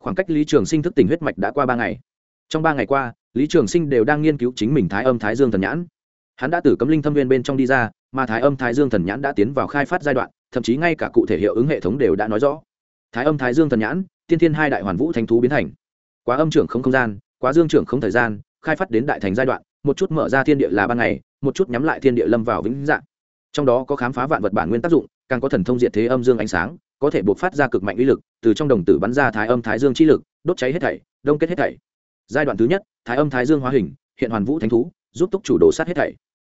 khoảng cách lý trường sinh thức tỉnh huyết mạch đã qua ba ngày. Trong ba ngày qua, lý trường sinh đều đang nghiên cứu chính mình thái âm thái dương thần nhãn. Hắn đã từ cấm linh thâm viên bên trong đi ra, mà thái âm thái dương thần nhãn đã tiến vào khai phát giai đoạn, thậm chí ngay cả cụ thể hiệu ứng hệ thống đều đã nói rõ. Thái âm thái dương thần nhãn, tiên thiên hai đại hoàn vũ thanh thú biến thành. Quá âm trưởng không không gian, quá dương trưởng không thời gian, khai phát đến đại thành giai đoạn, một chút mở ra thiên địa là ban ngày, một chút nhắm lại thiên địa lâm vào vĩnh dạng. Trong đó có khám phá vạn vật bản nguyên tác dụng, càng có thần thông diệt thế âm dương ánh sáng có thể buộc phát ra cực mạnh uy lực, từ trong đồng tử bắn ra thái âm thái dương chi lực, đốt cháy hết thảy, đông kết hết thảy. Giai đoạn thứ nhất, thái âm thái dương hóa hình, hiện hoàn vũ thánh thú, giúp túc chủ đồ sát hết thảy.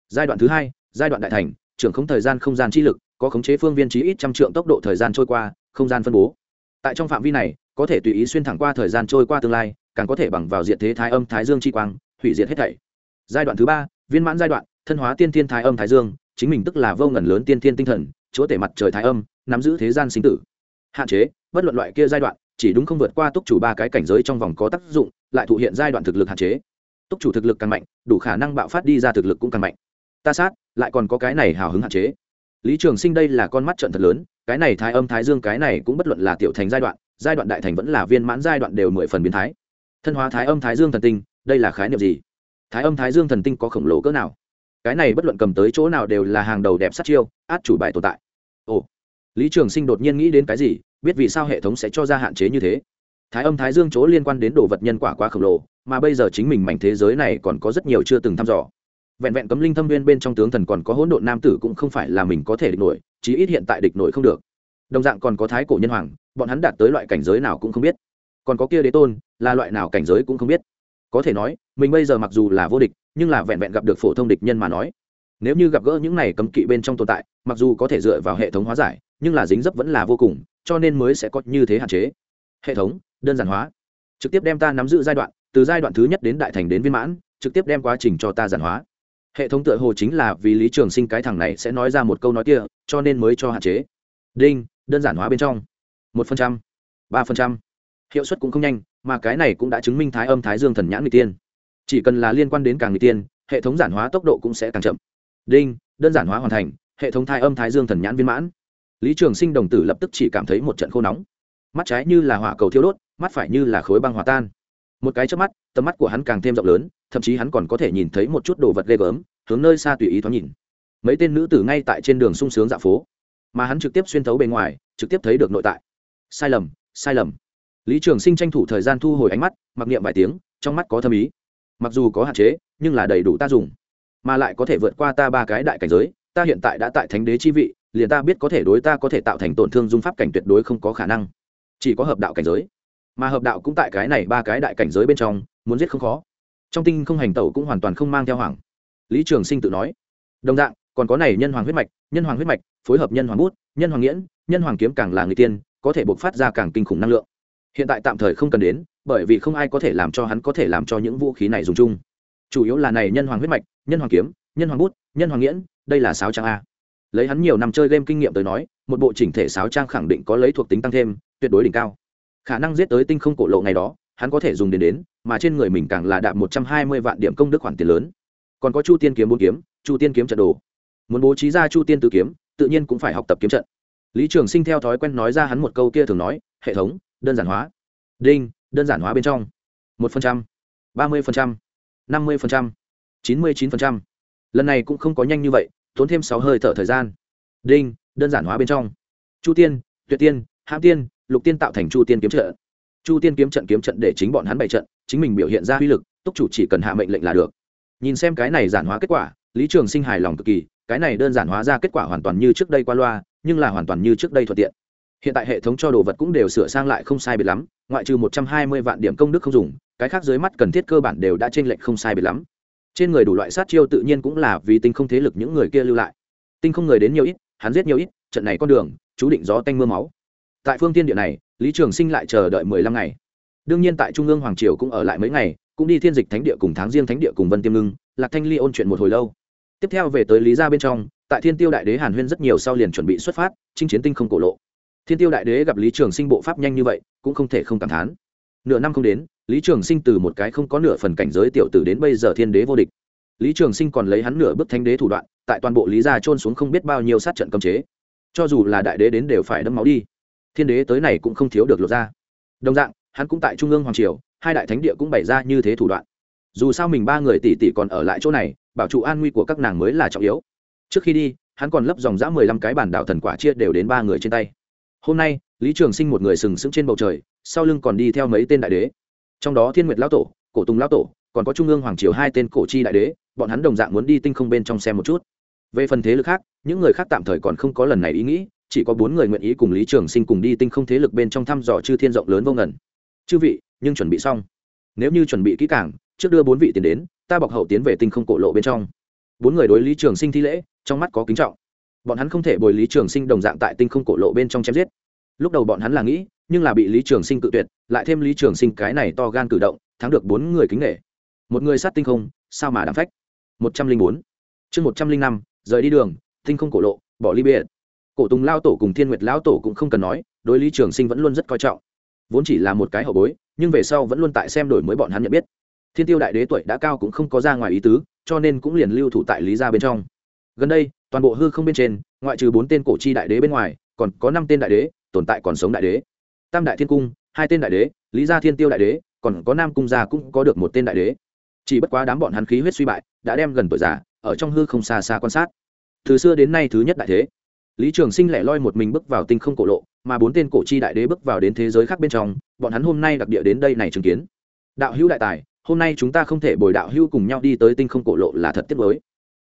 Giai đoạn thứ hai, giai đoạn đại thành, trưởng không thời gian không gian chi lực, có khống chế phương viên trí ít trăm trượng tốc độ thời gian trôi qua, không gian phân bố. Tại trong phạm vi này, có thể tùy ý xuyên thẳng qua thời gian trôi qua tương lai, càng có thể bằng vào diện thế thái âm thái dương chi quang, hủy diệt hết thảy. Giai đoạn thứ ba, viên mãn giai đoạn, thân hóa tiên thiên thái âm thái dương, chính mình tức là vô ngần lớn tiên thiên tinh thần, chúa tể mặt trời thái âm nắm giữ thế gian sinh tử. Hạn chế, bất luận loại kia giai đoạn, chỉ đúng không vượt qua túc chủ ba cái cảnh giới trong vòng có tác dụng, lại thụ hiện giai đoạn thực lực hạn chế. Túc chủ thực lực càng mạnh, đủ khả năng bạo phát đi ra thực lực cũng càng mạnh. Ta sát, lại còn có cái này hào hứng hạn chế. Lý trường sinh đây là con mắt trận thật lớn, cái này thái âm thái dương cái này cũng bất luận là tiểu thành giai đoạn giai đoạn đại thành vẫn là viên mãn giai đoạn đều mười phần biến thái. Thân hóa thái âm thái dương thần tinh, đây là khái niệm gì? Thái âm thái dương thần tinh có khổng lồ cỡ nào? Cái này bất luận cầm tới chỗ nào đều là hàng đầu đẹp sát chiêu, át chủ bài tồn tại. Ồ lý trường sinh đột nhiên nghĩ đến cái gì, biết vì sao hệ thống sẽ cho ra hạn chế như thế. Thái âm, thái dương chỗ liên quan đến đồ vật nhân quả quá khổng lồ, mà bây giờ chính mình mảnh thế giới này còn có rất nhiều chưa từng thăm dò. Vẹn vẹn cấm linh thâm viên bên trong tướng thần còn có hỗn độn nam tử cũng không phải là mình có thể địch nổi, chí ít hiện tại địch nổi không được. Đồng dạng còn có thái cổ nhân hoàng, bọn hắn đạt tới loại cảnh giới nào cũng không biết. Còn có kia đế tôn, là loại nào cảnh giới cũng không biết. Có thể nói, mình bây giờ mặc dù là vô địch, nhưng là vẹn vẹn gặp được phổ thông địch nhân mà nói nếu như gặp gỡ những này cấm kỵ bên trong tồn tại, mặc dù có thể dựa vào hệ thống hóa giải, nhưng là dính dấp vẫn là vô cùng, cho nên mới sẽ có như thế hạn chế. Hệ thống, đơn giản hóa. Trực tiếp đem ta nắm giữ giai đoạn, từ giai đoạn thứ nhất đến đại thành đến viên mãn, trực tiếp đem quá trình cho ta giản hóa. Hệ thống tựa hồ chính là vì lý trường sinh cái thằng này sẽ nói ra một câu nói kia, cho nên mới cho hạn chế. Đinh, đơn giản hóa bên trong. Một phần trăm, ba phần trăm. Hiệu suất cũng không nhanh, mà cái này cũng đã chứng minh thái âm, thái dương thần nhãn người tiên. Chỉ cần là liên quan đến càng người tiên, hệ thống giản hóa tốc độ cũng sẽ càng chậm đinh, đơn giản hóa hoàn thành, hệ thống thai âm thái dương thần nhãn viên mãn. Lý trường sinh đồng tử lập tức chỉ cảm thấy một trận khô nóng. Mắt trái như là hỏa cầu thiêu đốt, mắt phải như là khối băng hòa tan. Một cái trước mắt, tầm mắt của hắn càng thêm rộng lớn, thậm chí hắn còn có thể nhìn thấy một chút đồ vật ghê gớm, hướng nơi xa tùy ý thoáng nhìn. Mấy tên nữ tử ngay tại trên đường sung sướng dạ phố, mà hắn trực tiếp xuyên thấu bề ngoài, trực tiếp thấy được nội tại. Sai lầm sai lầm. Lý trường sinh tranh thủ thời gian thu hồi ánh mắt, mặc niệm vài tiếng, trong mắt có thâm ý. Mặc dù có hạn chế, nhưng là đầy đủ ta dùng mà lại có thể vượt qua ta ba cái đại cảnh giới, ta hiện tại đã tại thánh đế chi vị, liền ta biết có thể đối ta có thể tạo thành tổn thương dung pháp cảnh tuyệt đối không có khả năng. Chỉ có hợp đạo cảnh giới. Mà hợp đạo cũng tại cái này ba cái đại cảnh giới bên trong, muốn giết không khó. Trong tinh không hành tẩu cũng hoàn toàn không mang theo hoàng lý trường sinh tự nói. Đồng dạng, còn có này nhân hoàng huyết mạch, nhân hoàng huyết mạch, phối hợp nhân hoàng bút, nhân hoàng nghiễn, nhân hoàng kiếm càng là người tiên, có thể buộc phát ra càng kinh khủng năng lượng. Hiện tại tạm thời không cần đến, bởi vì không ai có thể làm cho hắn có thể làm cho những vũ khí này dùng chung. Chủ yếu là này nhân hoàng huyết mạch nhân hoàng kiếm, nhân hoàng bút, nhân hoàng nghiễn, đây là sáo trang a. Lấy hắn nhiều năm chơi game kinh nghiệm tới nói, một bộ chỉnh thể sáo trang khẳng định có lấy thuộc tính tăng thêm, tuyệt đối đỉnh cao. Khả năng giết tới tinh không cổ lộ ngày đó, hắn có thể dùng đến đến, mà trên người mình càng là đạt một trăm hai mươi vạn điểm công đức khoản tiền lớn. Còn có chu tiên kiếm bốn kiếm, chu tiên kiếm trận đồ. Muốn bố trí ra chu tiên tự kiếm, tự nhiên cũng phải học tập kiếm trận. Lý trường sinh theo thói quen nói ra hắn một câu kia thường nói, hệ thống, đơn giản hóa. Đinh, đơn giản hóa bên trong. Một phần trăm, ba mươi phần trăm, năm mươi phần trăm chín mươi chín phần trăm. Lần này cũng không có nhanh như vậy, tốn thêm sáu hơi thở thời gian. Đinh, đơn giản hóa bên trong. Chu tiên, tuyệt tiên, hãm tiên, lục tiên tạo thành chu tiên kiếm trận. Chu tiên kiếm trận kiếm trận để chính bọn hắn bày trận, chính mình biểu hiện ra uy lực, túc chủ chỉ cần hạ mệnh lệnh là được. Nhìn xem cái này giản hóa kết quả, lý trường sinh hài lòng cực kỳ, cái này đơn giản hóa ra kết quả hoàn toàn như trước đây qua loa, nhưng là hoàn toàn như trước đây thuận tiện. Hiện tại hệ thống cho đồ vật cũng đều sửa sang lại không sai biệt lắm, ngoại trừ một trăm hai mươi vạn điểm công đức không dùng, cái khác dưới mắt cần thiết cơ bản đều đã t r ê n lệch không sai biệt lắm trên người đủ loại sát chiêu tự nhiên cũng là vì tinh không thế lực những người kia lưu lại. Tinh không người đến nhiều ít, hắn giết nhiều ít, trận này con đường, chú định gió tanh m ư a máu. Tại phương tiên địa này, lý trường sinh lại chờ đợi mười lăm ngày. Đương nhiên tại trung ương hoàng triều cũng ở lại mấy ngày, cũng đi thiên dịch thánh địa cùng tháng riêng thánh địa cùng vân tiêm ngưng, lạc thanh ly ôn chuyện một hồi lâu. Tiếp theo về tới lý gia bên trong, tại thiên tiêu đại đế hàn huyên rất nhiều sau liền chuẩn bị xuất phát, chinh chiến tinh không cổ lộ. Thiên tiêu đại đế gặp lý trường sinh bộ pháp nhanh như vậy, cũng không thể không cảm thán nửa năm không đến, lý trường sinh từ một cái không có nửa phần cảnh giới tiểu tử đến bây giờ thiên đế vô địch. Lý trường sinh còn lấy hắn nửa bước thanh đế thủ đoạn, tại toàn bộ lý gia trôn xuống không biết bao nhiêu sát trận cấm chế. Cho dù là đại đế đến đều phải đâm máu đi. Thiên đế tới này cũng không thiếu được lột ra đồng dạng, hắn cũng tại trung ương hoàng triều, hai đại thánh địa cũng bày ra như thế thủ đoạn. Dù sao mình ba người tỷ tỷ còn ở lại chỗ này, bảo trụ an nguy của các nàng mới là trọng yếu. Trước khi đi, hắn còn lấp dòng dã mười lăm cái bản đạo thần quả chia đều đến ba người trên tay. Hôm nay lý trường sinh một người sừng sững trên bầu trời, sau lưng còn đi theo mấy tên đại đế. Trong đó thiên nguyệt lão tổ, cổ tùng lão tổ, còn có trung ương hoàng triều hai tên cổ chi đại đế, bọn hắn đồng dạng muốn đi tinh không bên trong xem một chút. Về phần thế lực khác, những người khác tạm thời còn không có lần này ý nghĩ, chỉ có bốn người nguyện ý cùng lý trường sinh cùng đi tinh không thế lực bên trong thăm dò chư thiên rộng lớn vô ngẩn chư vị, nhưng chuẩn bị xong. Nếu như chuẩn bị kỹ càng, trước đưa bốn vị tiền đến, ta bọc hậu tiến về tinh không cổ lộ bên trong. Bốn người đối lý trường sinh thi lễ, trong mắt có kính trọng. Bọn hắn không thể bồi lý trường sinh đồng dạng tại tinh không cổ lộ bên trong chém giết lúc đầu bọn hắn là nghĩ, nhưng là bị lý trường sinh cự tuyệt, lại thêm lý trường sinh cái này to gan cử động, thắng được bốn người kính nghệ một người sát tinh không, sao mà đáng phách? Một trăm linh bốn. Chương một trăm linh năm, rời đi đường, tinh không cổ lộ, bỏ ly biệt. Cổ tùng lao tổ cùng thiên nguyệt lão tổ cũng không cần nói, đối lý trường sinh vẫn luôn rất coi trọng. Vốn chỉ là một cái hậu bối, nhưng về sau vẫn luôn tại xem đổi mới bọn hắn nhận biết. Thiên tiêu đại đế tuổi đã cao cũng không có ra ngoài ý tứ, cho nên cũng liền lưu thủ tại lý gia bên trong. Gần đây, toàn bộ hư không bên trên, ngoại trừ bốn tên cổ chi đại đế bên ngoài, còn có năm tên đại đế tồn tại còn sống đại đế. Tam đại thiên cung, hai tên đại đế, lý gia thiên tiêu đại đế, còn có nam cung gia cũng có được một tên đại đế. Chỉ bất quá đám bọn hắn khí huyết suy bại, đã đem gần tuổi già, ở trong hư không xa xa quan sát. Từ xưa đến nay thứ nhất đại thế, lý trường sinh lẻ loi một mình bước vào tinh không cổ lộ, mà bốn tên cổ chi đại đế bước vào đến thế giới khác bên trong, bọn hắn hôm nay đặc địa đến đây này chứng kiến. Đạo hữu đại tài, hôm nay chúng ta không thể bồi đạo hữu cùng nhau đi tới tinh không cổ lộ là thật tiếc mới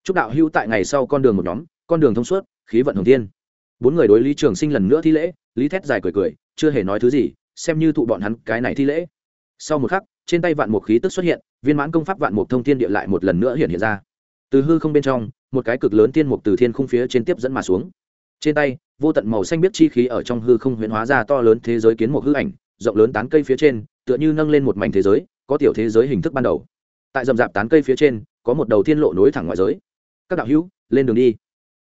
chúc đạo hữu tại ngày sau con đường một nhóm, con đường thông suốt, khí vận hồng thiên. Bốn người đối lý trường sinh lần nữa thi lễ lý thét dài cười cười, chưa hề nói thứ gì, xem như thụ bọn hắn cái này thi lễ. Sau một khắc, trên tay vạn mục khí tức xuất hiện, viên mãn công pháp vạn mục thông thiên địa lại một lần nữa hiện hiện ra. Từ hư không bên trong, một cái cực lớn tiên mục từ thiên khung phía trên tiếp dẫn mà xuống. Trên tay, vô tận màu xanh biết chi khí ở trong hư không huyễn hóa ra to lớn thế giới kiến một hư ảnh, rộng lớn tán cây phía trên, tựa như nâng lên một mảnh thế giới, có tiểu thế giới hình thức ban đầu. Tại rậm rạp tán cây phía trên, có một đầu thiên lộ nối thẳng ngoại giới. Các đạo hữu, lên đường đi.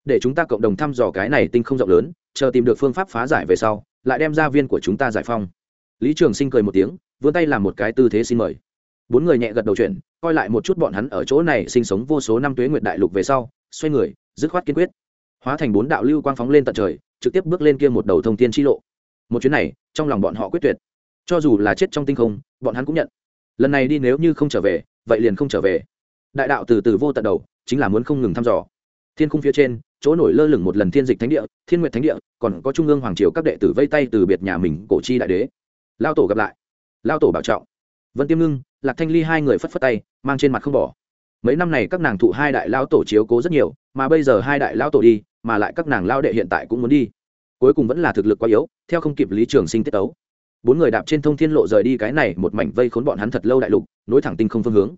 Để chúng ta cộng đồng thăm dò cái này tinh không rộng lớn chờ tìm được phương pháp phá giải về sau, lại đem ra viên của chúng ta giải phong. Lý trường sinh cười một tiếng, vươn tay làm một cái tư thế xin mời. Bốn người nhẹ gật đầu chuyện, coi lại một chút bọn hắn ở chỗ này sinh sống vô số năm tuế nguyệt đại lục về sau, xoay người, dứt khoát kiên quyết. Hóa thành bốn đạo lưu quang phóng lên tận trời, trực tiếp bước lên kia một đầu thông tiên chi lộ. Một chuyến này, trong lòng bọn họ quyết tuyệt. Cho dù là chết trong tinh không, bọn hắn cũng nhận. Lần này đi nếu như không trở về, vậy liền không trở về. Đại đạo từ từ vô tận đầu, chính là muốn không ngừng thăm dò thiên khung phía trên, chỗ nổi lơ lửng một lần thiên dịch thánh địa, thiên nguyệt thánh địa, còn có trung ương hoàng triều các đệ tử vây tay từ biệt nhà mình cổ chi đại đế. Lao tổ gặp lại. Lao tổ bảo trọng. Vân tiêm ngưng, lạc thanh ly hai người phất phất tay, mang trên mặt không bỏ. Mấy năm này các nàng thụ hai đại lao tổ chiếu cố rất nhiều, mà bây giờ hai đại lao tổ đi, mà lại các nàng lao đệ hiện tại cũng muốn đi. Cuối cùng vẫn là thực lực quá yếu, theo không kịp lý trường sinh tiết tấu. Bốn người đạp trên thông thiên lộ rời đi cái này một mảnh vây khốn bọn hắn thật lâu đại lục, nối thẳng tinh không phương hướng.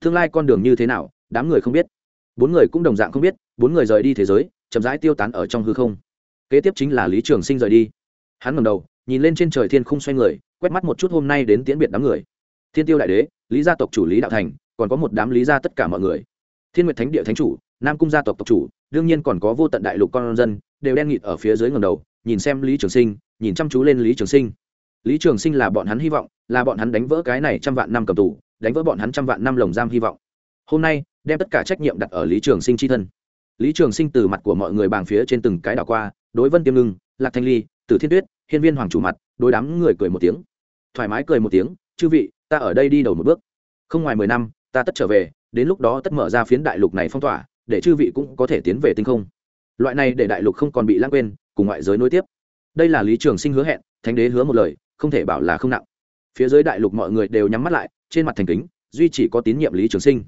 Tương lai con đường như thế nào, đám người không biết bốn người cũng đồng dạng không biết, bốn người rời đi thế giới, chậm rãi tiêu tán ở trong hư không. Kế tiếp chính là lý trường sinh rời đi. Hắn ngầm đầu, nhìn lên trên trời thiên không xoay người, quét mắt một chút hôm nay đến tiễn biệt đám người. Thiên tiêu đại đế, lý gia tộc chủ lý đạo thành, còn có một đám lý gia tất cả mọi người. Thiên nguyệt thánh địa thánh chủ, nam cung gia tộc tộc chủ, đương nhiên còn có vô tận đại lục con dân, đều đen nghịt ở phía dưới ngầm đầu, nhìn xem lý trường sinh, nhìn chăm chú lên lý trường sinh. Lý trường sinh là bọn hắn hy vọng, là bọn hắn đánh vỡ cái này trăm vạn năm cầm tù, đánh vỡ bọn hắn trăm vạn năm lồng giam hy vọng hôm nay, đem tất cả trách nhiệm đặt ở lý trường sinh tri thân. Lý trường sinh từ mặt của mọi người bàng phía trên từng cái đảo qua, đối vân tiêm ngưng, lạc thanh ly, tử thiên tuyết, hiên viên hoàng chủ mặt, đối đám người cười một tiếng. Thoải mái cười một tiếng, chư vị, ta ở đây đi đầu một bước. Không ngoài mười năm, ta tất trở về, đến lúc đó tất mở ra phiến đại lục này phong tỏa, để chư vị cũng có thể tiến về tinh không. Loại này để đại lục không còn bị lãng quên, cùng ngoại giới nối tiếp. Đây là lý trường sinh hứa hẹn, thánh đế hứa một lời, không thể bảo là không nặng. Phía dưới đại lục mọi người đều nhắm mắt lại, trên mặt thành kính, duy chỉ có tín nhiệm lý trường sinh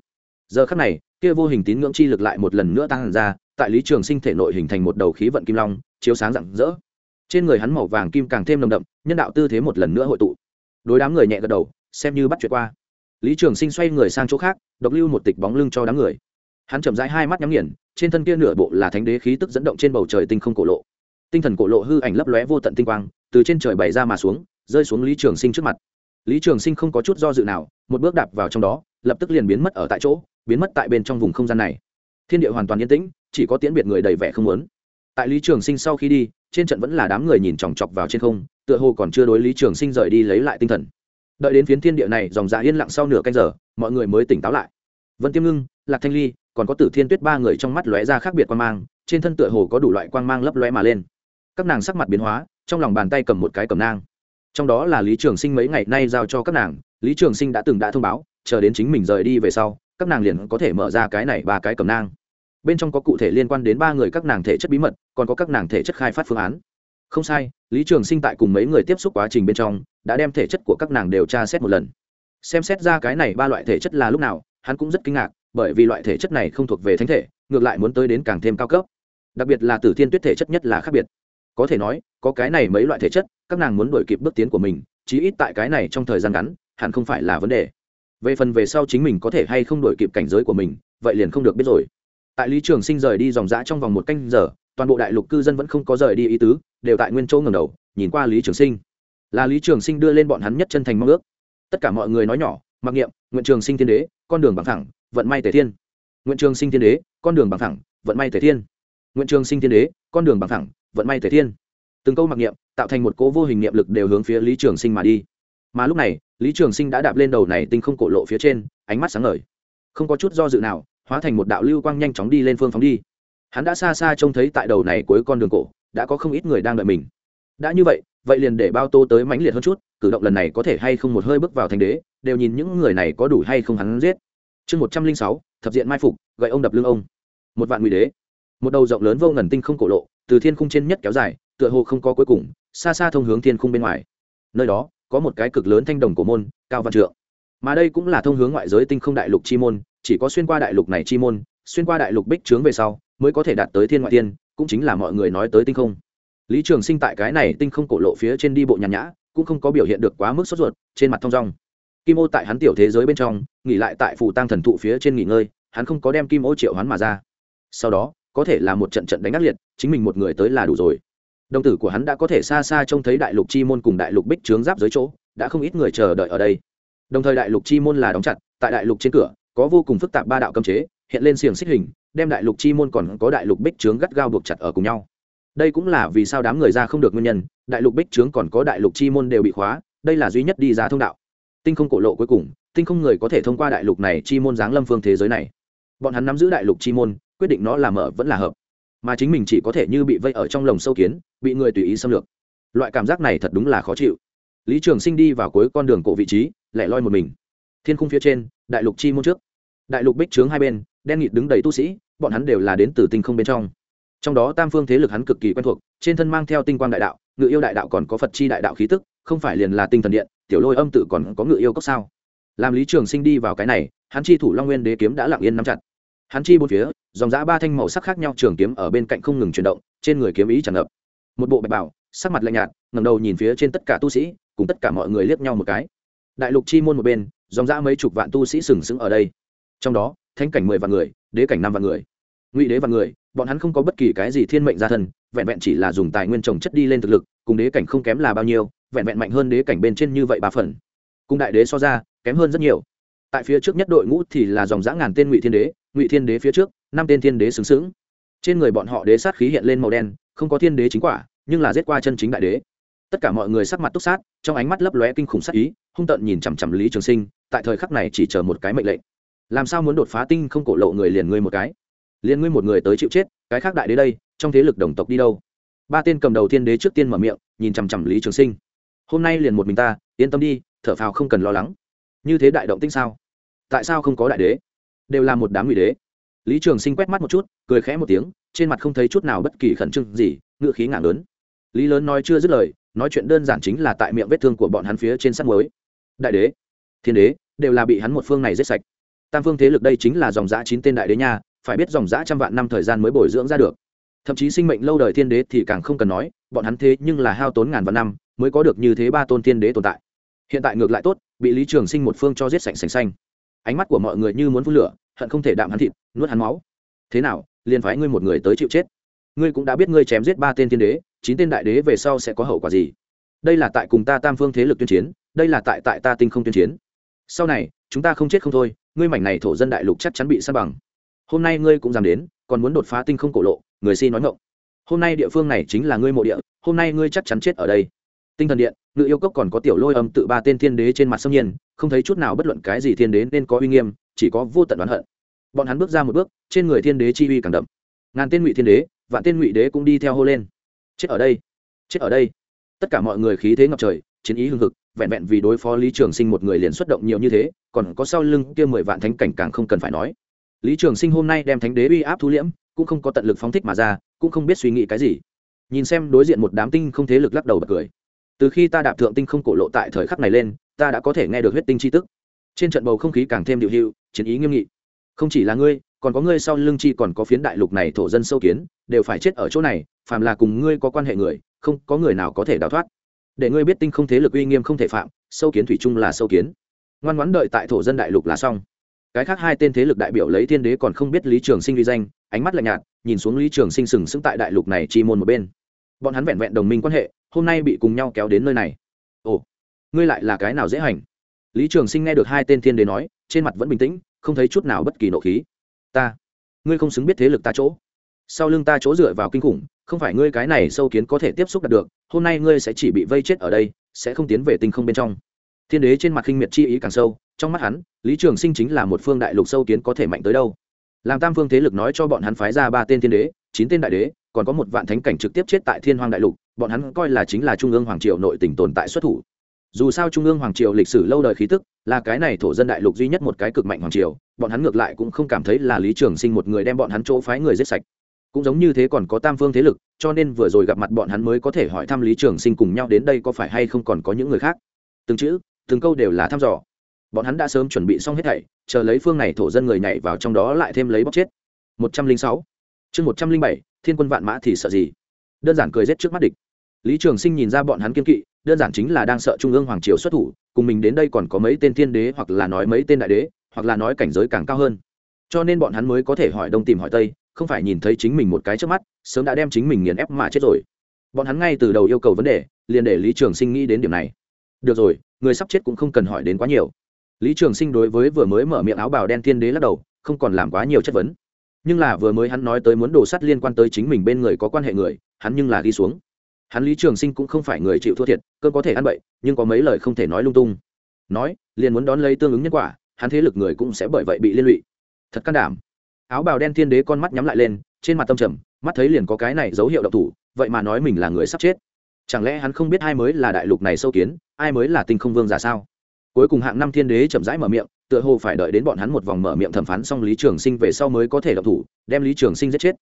giờ khắc này, kia vô hình tín ngưỡng chi lực lại một lần nữa tăng ra, tại lý trường sinh thể nội hình thành một đầu khí vận kim long, chiếu sáng rạng rỡ. Trên người hắn màu vàng kim càng thêm nồng đậm, nhân đạo tư thế một lần nữa hội tụ. Đối đám người nhẹ gật đầu, xem như bắt chuyện qua. Lý trường sinh xoay người sang chỗ khác, độc lưu một tịch bóng lưng cho đám người. Hắn chậm rãi hai mắt nhắm nghiền, trên thân kia nửa bộ là thánh đế khí tức dẫn động trên bầu trời tinh không cổ lộ. Tinh thần cổ lộ hư ảnh lấp lóe vô tận tinh quang, từ trên trời bày ra mà xuống, rơi xuống lý trường sinh trước mặt. Lý trường sinh không có chút do dự nào, một bước đạp vào trong đó lập tức liền biến mất ở tại chỗ, biến mất tại bên trong vùng không gian này. Thiên địa hoàn toàn yên tĩnh, chỉ có tiễn biệt người đầy vẻ không muốn. Tại lý trường sinh sau khi đi, trên trận vẫn là đám người nhìn chòng chọc vào trên không, tựa hồ còn chưa đối lý trường sinh rời đi lấy lại tinh thần. Đợi đến phiến thiên địa này dòng dạ yên lặng sau nửa canh giờ, mọi người mới tỉnh táo lại. Vân tiêm ngưng, lạc thanh ly, còn có tử thiên tuyết ba người trong mắt lóe ra khác biệt quan mang, trên thân tựa hồ có đủ loại quang mang lấp lóe mà lên. Các nàng sắc mặt biến hóa, trong lòng bàn tay cầm một cái cầm nang. Trong đó là lý trường sinh mấy ngày nay giao cho các nàng, lý trường sinh đã từng đã thông báo chờ đến chính mình rời đi về sau, các nàng liền có thể mở ra cái này ba cái cầm nang. Bên trong có cụ thể liên quan đến ba người các nàng thể chất bí mật, còn có các nàng thể chất khai phát phương án. Không sai, lý trường sinh tại cùng mấy người tiếp xúc quá trình bên trong, đã đem thể chất của các nàng đều tra xét một lần. Xem xét ra cái này ba loại thể chất là lúc nào, hắn cũng rất kinh ngạc, bởi vì loại thể chất này không thuộc về thánh thể, ngược lại muốn tới đến càng thêm cao cấp. Đặc biệt là tử thiên tuyết thể chất nhất là khác biệt. Có thể nói, có cái này mấy loại thể chất, các nàng muốn đổi kịp bước tiến của mình, chí ít tại cái này trong thời gian ngắn, hẳn không phải là vấn đề về phần về sau chính mình có thể hay không đổi kịp cảnh giới của mình, vậy liền không được biết rồi. Tại lý trường sinh rời đi dòng dã trong vòng một canh giờ, toàn bộ đại lục cư dân vẫn không có rời đi ý tứ, đều tại nguyên châu ngầm đầu, nhìn qua lý trường sinh. Là lý trường sinh đưa lên bọn hắn nhất chân thành mong ước. Tất cả mọi người nói nhỏ, mặc niệm, nguyện trường sinh thiên đế, con đường bằng thẳng, vận may tề thiên. Nguyện trường sinh thiên đế, con đường bằng thẳng, vận may tề thiên. Nguyện trường sinh thiên đế, con đường bằng thẳng, vận may tề thiên. Từng câu mặc niệm, tạo thành một cố vô hình niệm lực đều hướng phía lý trường sinh mà đi. Mà lúc này lý trường sinh đã đạp lên đầu này tinh không cổ lộ phía trên, ánh mắt sáng ngời. Không có chút do dự nào, hóa thành một đạo lưu quang nhanh chóng đi lên phương phóng đi. Hắn đã xa xa trông thấy tại đầu này cuối con đường cổ, đã có không ít người đang đợi mình. Đã như vậy vậy liền để bao tô tới mãnh liệt hơn chút, cử động lần này có thể hay không một hơi bước vào thành đế, đều nhìn những người này có đủ hay không hắn giết. Chương một trăm linh sáu, thập diện mai phục, gậy ông đập lưng ông. Một vạn ngụy đế. Một đầu rộng lớn vô ngần tinh không cổ lộ, từ thiên khung trên nhất kéo dài, tựa hồ không có cuối cùng, xa xa thông hướng thiên khung bên ngoài. Nơi đó có một cái cực lớn thanh đồng cổ môn, cao văn trượng. Mà đây cũng là thông hướng ngoại giới tinh không đại lục chi môn, chỉ có xuyên qua đại lục này chi môn, xuyên qua đại lục bích trướng về sau, mới có thể đạt tới thiên ngoại tiên, cũng chính là mọi người nói tới tinh không. Lý trường sinh tại cái này tinh không cổ lộ phía trên đi bộ nhàn nhã, cũng không có biểu hiện được quá mức sốt ruột, trên mặt thong dong. Kim ô tại hắn tiểu thế giới bên trong, nghỉ lại tại phủ tăng thần thụ phía trên nghỉ ngơi, hắn không có đem kim ô triệu hắn mà ra. Sau đó, có thể là một trận trận đánh ác liệt, chính mình một người tới là đủ rồi đồng tử của hắn đã có thể xa xa trông thấy đại lục chi môn cùng đại lục bích trướng giáp dưới chỗ đã không ít người chờ đợi ở đây đồng thời đại lục chi môn là đóng chặt tại đại lục trên cửa có vô cùng phức tạp ba đạo cấm chế hiện lên xiềng xích hình đem đại lục chi môn còn có đại lục bích trướng gắt gao buộc chặt ở cùng nhau đây cũng là vì sao đám người ra không được nguyên nhân đại lục bích trướng còn có đại lục chi môn đều bị khóa đây là duy nhất đi ra thông đạo tinh không cổ lộ cuối cùng tinh không người có thể thông qua đại lục này chi môn giáng lâm phương thế giới này bọn hắn nắm giữ đại lục chi môn quyết định nó là mở vẫn là hợp mà chính mình chỉ có thể như bị vây ở trong lồng sâu kiến bị người tùy ý xâm lược. Loại cảm giác này thật đúng là khó chịu. Lý trường sinh đi vào cuối con đường cổ vị trí, lẻ loi một mình. Thiên khung phía trên, đại lục chi môn trước. Đại lục bích trướng hai bên, đen nghịt đứng đầy tu sĩ, bọn hắn đều là đến từ tinh không bên trong. Trong đó tam phương thế lực hắn cực kỳ quen thuộc, trên thân mang theo tinh quang đại đạo, ngự yêu đại đạo còn có phật chi đại đạo khí tức, không phải liền là tinh thần điện, tiểu lôi âm tự còn có ngự yêu cốc sao? Làm lý trường sinh đi vào cái này, hắn chi thủ long nguyên đế kiếm đã lặng yên nắm chặt. Hắn chi bốn phía, dòng giã ba thanh màu sắc khác nhau trường kiếm ở bên cạnh không ngừng chuyển động, trên người kiếm ý tràn ngập một bộ bạch bảo, sắc mặt lạnh nhạt ngầm đầu nhìn phía trên tất cả tu sĩ, cùng tất cả mọi người liếc nhau một cái. Đại lục chi môn một bên, dòng dã mấy chục vạn tu sĩ sừng sững ở đây. Trong đó, thánh cảnh mười vạn người, đế cảnh năm vạn người. Ngụy đế vạn người, bọn hắn không có bất kỳ cái gì thiên mệnh gia thân, vẹn vẹn chỉ là dùng tài nguyên trồng chất đi lên thực lực, cùng đế cảnh không kém là bao nhiêu, vẹn vẹn mạnh hơn đế cảnh bên trên như vậy ba phần. Cùng đại đế so ra, kém hơn rất nhiều. Tại phía trước nhất đội ngũ thì là dòng dã ngàn tên ngụy thiên đế, ngụy thiên đế phía trước, năm tên thiên đế xứng xứng trên người bọn họ đế sát khí hiện lên màu đen không có thiên đế chính quả, nhưng là giết qua chân chính đại đế. Tất cả mọi người sắc mặt túc sát, trong ánh mắt lấp lóe kinh khủng sắc ý, hung tợn nhìn chằm chằm lý trường sinh, tại thời khắc này chỉ chờ một cái mệnh lệnh. Làm sao muốn đột phá tinh không cổ lộ người liền ngươi một cái? Liền ngươi một người tới chịu chết, cái khác đại đế đây, trong thế lực đồng tộc đi đâu? Ba tên cầm đầu thiên đế trước tiên mở miệng, nhìn chằm chằm lý trường sinh. Hôm nay liền một mình ta, yên tâm đi, thở phào không cần lo lắng. Như thế đại động tinh sao? Tại sao không có đại đế? Đều là một đám ngụy đế. Lý trường sinh quét mắt một chút cười khẽ một tiếng, trên mặt không thấy chút nào bất kỳ khẩn trương gì, ngựa khí ngạc lớn. Lý lớn nói chưa dứt lời, nói chuyện đơn giản chính là tại miệng vết thương của bọn hắn phía trên sắt muối. Đại đế, thiên đế, đều là bị hắn một phương này giết sạch. Tam phương thế lực đây chính là dòng giã chín tên đại đế nha, phải biết dòng giã trăm vạn năm thời gian mới bồi dưỡng ra được. Thậm chí sinh mệnh lâu đời thiên đế thì càng không cần nói, bọn hắn thế nhưng là hao tốn ngàn vạn năm mới có được như thế ba tôn thiên đế tồn tại. Hiện tại ngược lại tốt, bị lý trường sinh một phương cho giết sạch sành xanh ánh mắt của mọi người như muốn phun lửa, hận không thể đạm hắn thịt, nuốt hắn máu. Thế nào liền phái ngươi một người tới chịu chết. Ngươi cũng đã biết ngươi chém giết ba tên thiên đế, chín tên đại đế về sau sẽ có hậu quả gì. Đây là tại cùng ta tam phương thế lực tuyên chiến, đây là tại tại ta tinh không tuyên chiến. Sau này, chúng ta không chết không thôi, ngươi mảnh này thổ dân đại lục chắc chắn bị sát bằng. Hôm nay ngươi cũng dám đến, còn muốn đột phá tinh không cổ lộ, người si nói ngộng hôm nay địa phương này chính là ngươi mộ địa, hôm nay ngươi chắc chắn chết ở đây. Tinh thần điện, ngự yêu cốc còn có tiểu lôi âm tự ba tên thiên đế trên mặt sâm nhiên, không thấy chút nào bất luận cái gì thiên đế nên có uy nghiêm, chỉ có vô tận oán hận bọn hắn bước ra một bước, trên người thiên đế chi uy càng đậm. Ngàn tên ngụy thiên đế, vạn tên ngụy đế cũng đi theo hô lên. Chết ở đây, chết ở đây. Tất cả mọi người khí thế ngập trời, chiến ý hưng hực, vẹn vẹn vì đối phó lý trường sinh một người liền xuất động nhiều như thế, còn có sau lưng kia mười vạn thánh cảnh càng không cần phải nói. Lý trường sinh hôm nay đem thánh đế uy áp thu liễm, cũng không có tận lực phóng thích mà ra, cũng không biết suy nghĩ cái gì. Nhìn xem đối diện một đám tinh không thế lực lắc đầu bật cười. Từ khi ta đạp thượng tinh không cổ lộ tại thời khắc này lên, ta đã có thể nghe được huyết tinh c h i tức. Trên trận bầu không khí càng thêm điệu hiệu, chiến ý nghiêm nghị không chỉ là ngươi, còn có ngươi sau lưng chi còn có phiến đại lục này thổ dân sâu kiến, đều phải chết ở chỗ này, phàm là cùng ngươi có quan hệ người, không có người nào có thể đào thoát. Để ngươi biết tinh không thế lực uy nghiêm không thể phạm, sâu kiến thủy chung là sâu kiến. Ngoan ngoãn đợi tại thổ dân đại lục là xong. Cái khác hai tên thế lực đại biểu lấy thiên đế còn không biết lý trường sinh uy danh, ánh mắt lạnh nhạt, nhìn xuống lý trường sinh sừng sững tại đại lục này chi môn một bên. Bọn hắn vẹn vẹn đồng minh quan hệ, hôm nay bị cùng nhau kéo đến nơi này. Ồ, ngươi lại là cái nào dễ hành? Lý trường sinh nghe được hai tên thiên đế nói, trên mặt vẫn bình tĩnh không thấy chút nào bất kỳ nộ khí. Ta, ngươi không xứng biết thế lực ta chỗ. Sau lưng ta chỗ dựa vào kinh khủng, không phải ngươi cái này sâu kiến có thể tiếp xúc đạt được, hôm nay ngươi sẽ chỉ bị vây chết ở đây, sẽ không tiến về tinh không bên trong. Thiên đế trên mặt khinh miệt chi ý càng sâu, trong mắt hắn, lý trường sinh chính là một phương đại lục sâu kiến có thể mạnh tới đâu. Làm tam phương thế lực nói cho bọn hắn phái ra ba tên thiên đế, chín tên đại đế, còn có một vạn thánh cảnh trực tiếp chết tại thiên hoàng đại lục, bọn hắn coi là chính là trung ương hoàng triều nội tỉnh tồn tại xuất thủ dù sao trung ương hoàng triều lịch sử lâu đời khí tức, là cái này thổ dân đại lục duy nhất một cái cực mạnh hoàng triều, bọn hắn ngược lại cũng không cảm thấy là lý trường sinh một người đem bọn hắn chỗ phái người giết sạch. Cũng giống như thế còn có tam phương thế lực, cho nên vừa rồi gặp mặt bọn hắn mới có thể hỏi thăm lý trường sinh cùng nhau đến đây có phải hay không còn có những người khác. Từng chữ, từng câu đều là thăm dò. Bọn hắn đã sớm chuẩn bị xong hết thảy, chờ lấy phương này thổ dân người nhảy vào trong đó lại thêm lấy bóc chết. Một trăm linh sáu. Chương một trăm linh bảy, thiên quân vạn mã thì sợ gì? Đơn giản cười rết trước mắt địch. Lý trường sinh nhìn ra bọn hắn kiên kỵ đơn giản chính là đang sợ trung ương hoàng triều xuất thủ, cùng mình đến đây còn có mấy tên thiên đế hoặc là nói mấy tên đại đế, hoặc là nói cảnh giới càng cao hơn. Cho nên bọn hắn mới có thể hỏi đông tìm hỏi tây, không phải nhìn thấy chính mình một cái trước mắt, sớm đã đem chính mình nghiền ép mà chết rồi. Bọn hắn ngay từ đầu yêu cầu vấn đề, liền để lý trường sinh nghĩ đến điểm này. Được rồi, người sắp chết cũng không cần hỏi đến quá nhiều. Lý trường sinh đối với vừa mới mở miệng áo bào đen thiên đế lắc đầu, không còn làm quá nhiều chất vấn. Nhưng là vừa mới hắn nói tới muốn đồ sắt liên quan tới chính mình bên người có quan hệ người, hắn nhưng là đi xuống hắn lý trường sinh cũng không phải người chịu thua thiệt cơn có thể ăn bậy, nhưng có mấy lời không thể nói lung tung. Nói, liền muốn đón lấy tương ứng nhân quả, hắn thế lực người cũng sẽ bởi vậy bị liên lụy. Thật can đảm. Áo bào đen thiên đế con mắt nhắm lại lên, trên mặt tâm trầm, mắt thấy liền có cái này dấu hiệu độc thủ, vậy mà nói mình là người sắp chết. Chẳng lẽ hắn không biết ai mới là đại lục này sâu kiến, ai mới là tinh không vương giả sao? Cuối cùng hạng năm thiên đế chậm rãi mở miệng, tựa hồ phải đợi đến bọn hắn một vòng mở miệng thẩm phán xong lý trường sinh về sau mới có thể độc thủ, đem lý trường sinh giết chết.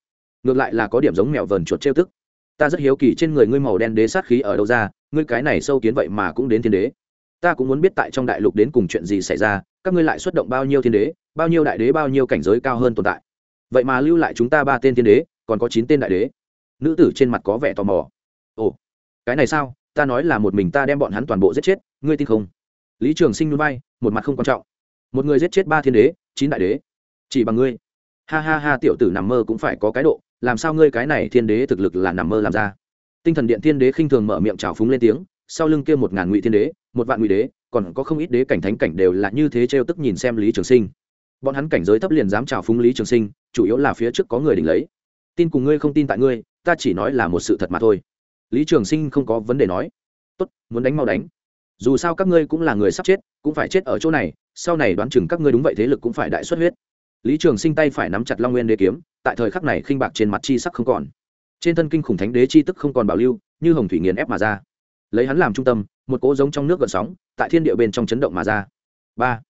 Ngược lại là có điểm giống mèo vờn chuột trêu tức ta rất hiếu kỳ trên người ngươi màu đen đế sát khí ở đâu ra, ngươi cái này sâu kiến vậy mà cũng đến thiên đế. Ta cũng muốn biết tại trong đại lục đến cùng chuyện gì xảy ra, các ngươi lại xuất động bao nhiêu thiên đế, bao nhiêu đại đế, bao nhiêu cảnh giới cao hơn tồn tại. Vậy mà lưu lại chúng ta ba tên thiên đế, còn có chín tên đại đế. Nữ tử trên mặt có vẻ tò mò. Ồ, cái này sao? Ta nói là một mình ta đem bọn hắn toàn bộ giết chết, ngươi tin không? Lý trường sinh núi bay một mặt không quan trọng. Một người giết chết ba thiên đế, chín đại đế. Chỉ bằng ngươi. Ha ha ha, tiểu tử nằm mơ cũng phải có cái độ làm sao ngươi cái này thiên đế thực lực là nằm mơ làm ra? Tinh thần điện thiên đế khinh thường mở miệng trào phúng lên tiếng, sau lưng kia một ngàn ngụy thiên đế, một vạn ngụy đế, còn có không ít đế cảnh thánh cảnh đều là như thế trêu tức nhìn xem lý trường sinh. Bọn hắn cảnh giới thấp liền dám trào phúng lý trường sinh, chủ yếu là phía trước có người đỉnh lấy. Tin cùng ngươi không tin tại ngươi, ta chỉ nói là một sự thật mà thôi. Lý trường sinh không có vấn đề nói. Tốt, muốn đánh mau đánh. Dù sao các ngươi cũng là người sắp chết, cũng phải chết ở chỗ này, sau này đoán chừng các ngươi đúng vậy thế lực cũng phải đại xuất huyết lý trường sinh tay phải nắm chặt long nguyên đế kiếm, tại thời khắc này khinh bạc trên mặt chi sắc không còn. Trên thân kinh khủng thánh đế chi tức không còn bảo lưu, như hồng thủy nghiền ép mà ra. Lấy hắn làm trung tâm, một cỗ giống trong nước gợn sóng, tại thiên địa bên trong chấn động mà ra. Ba.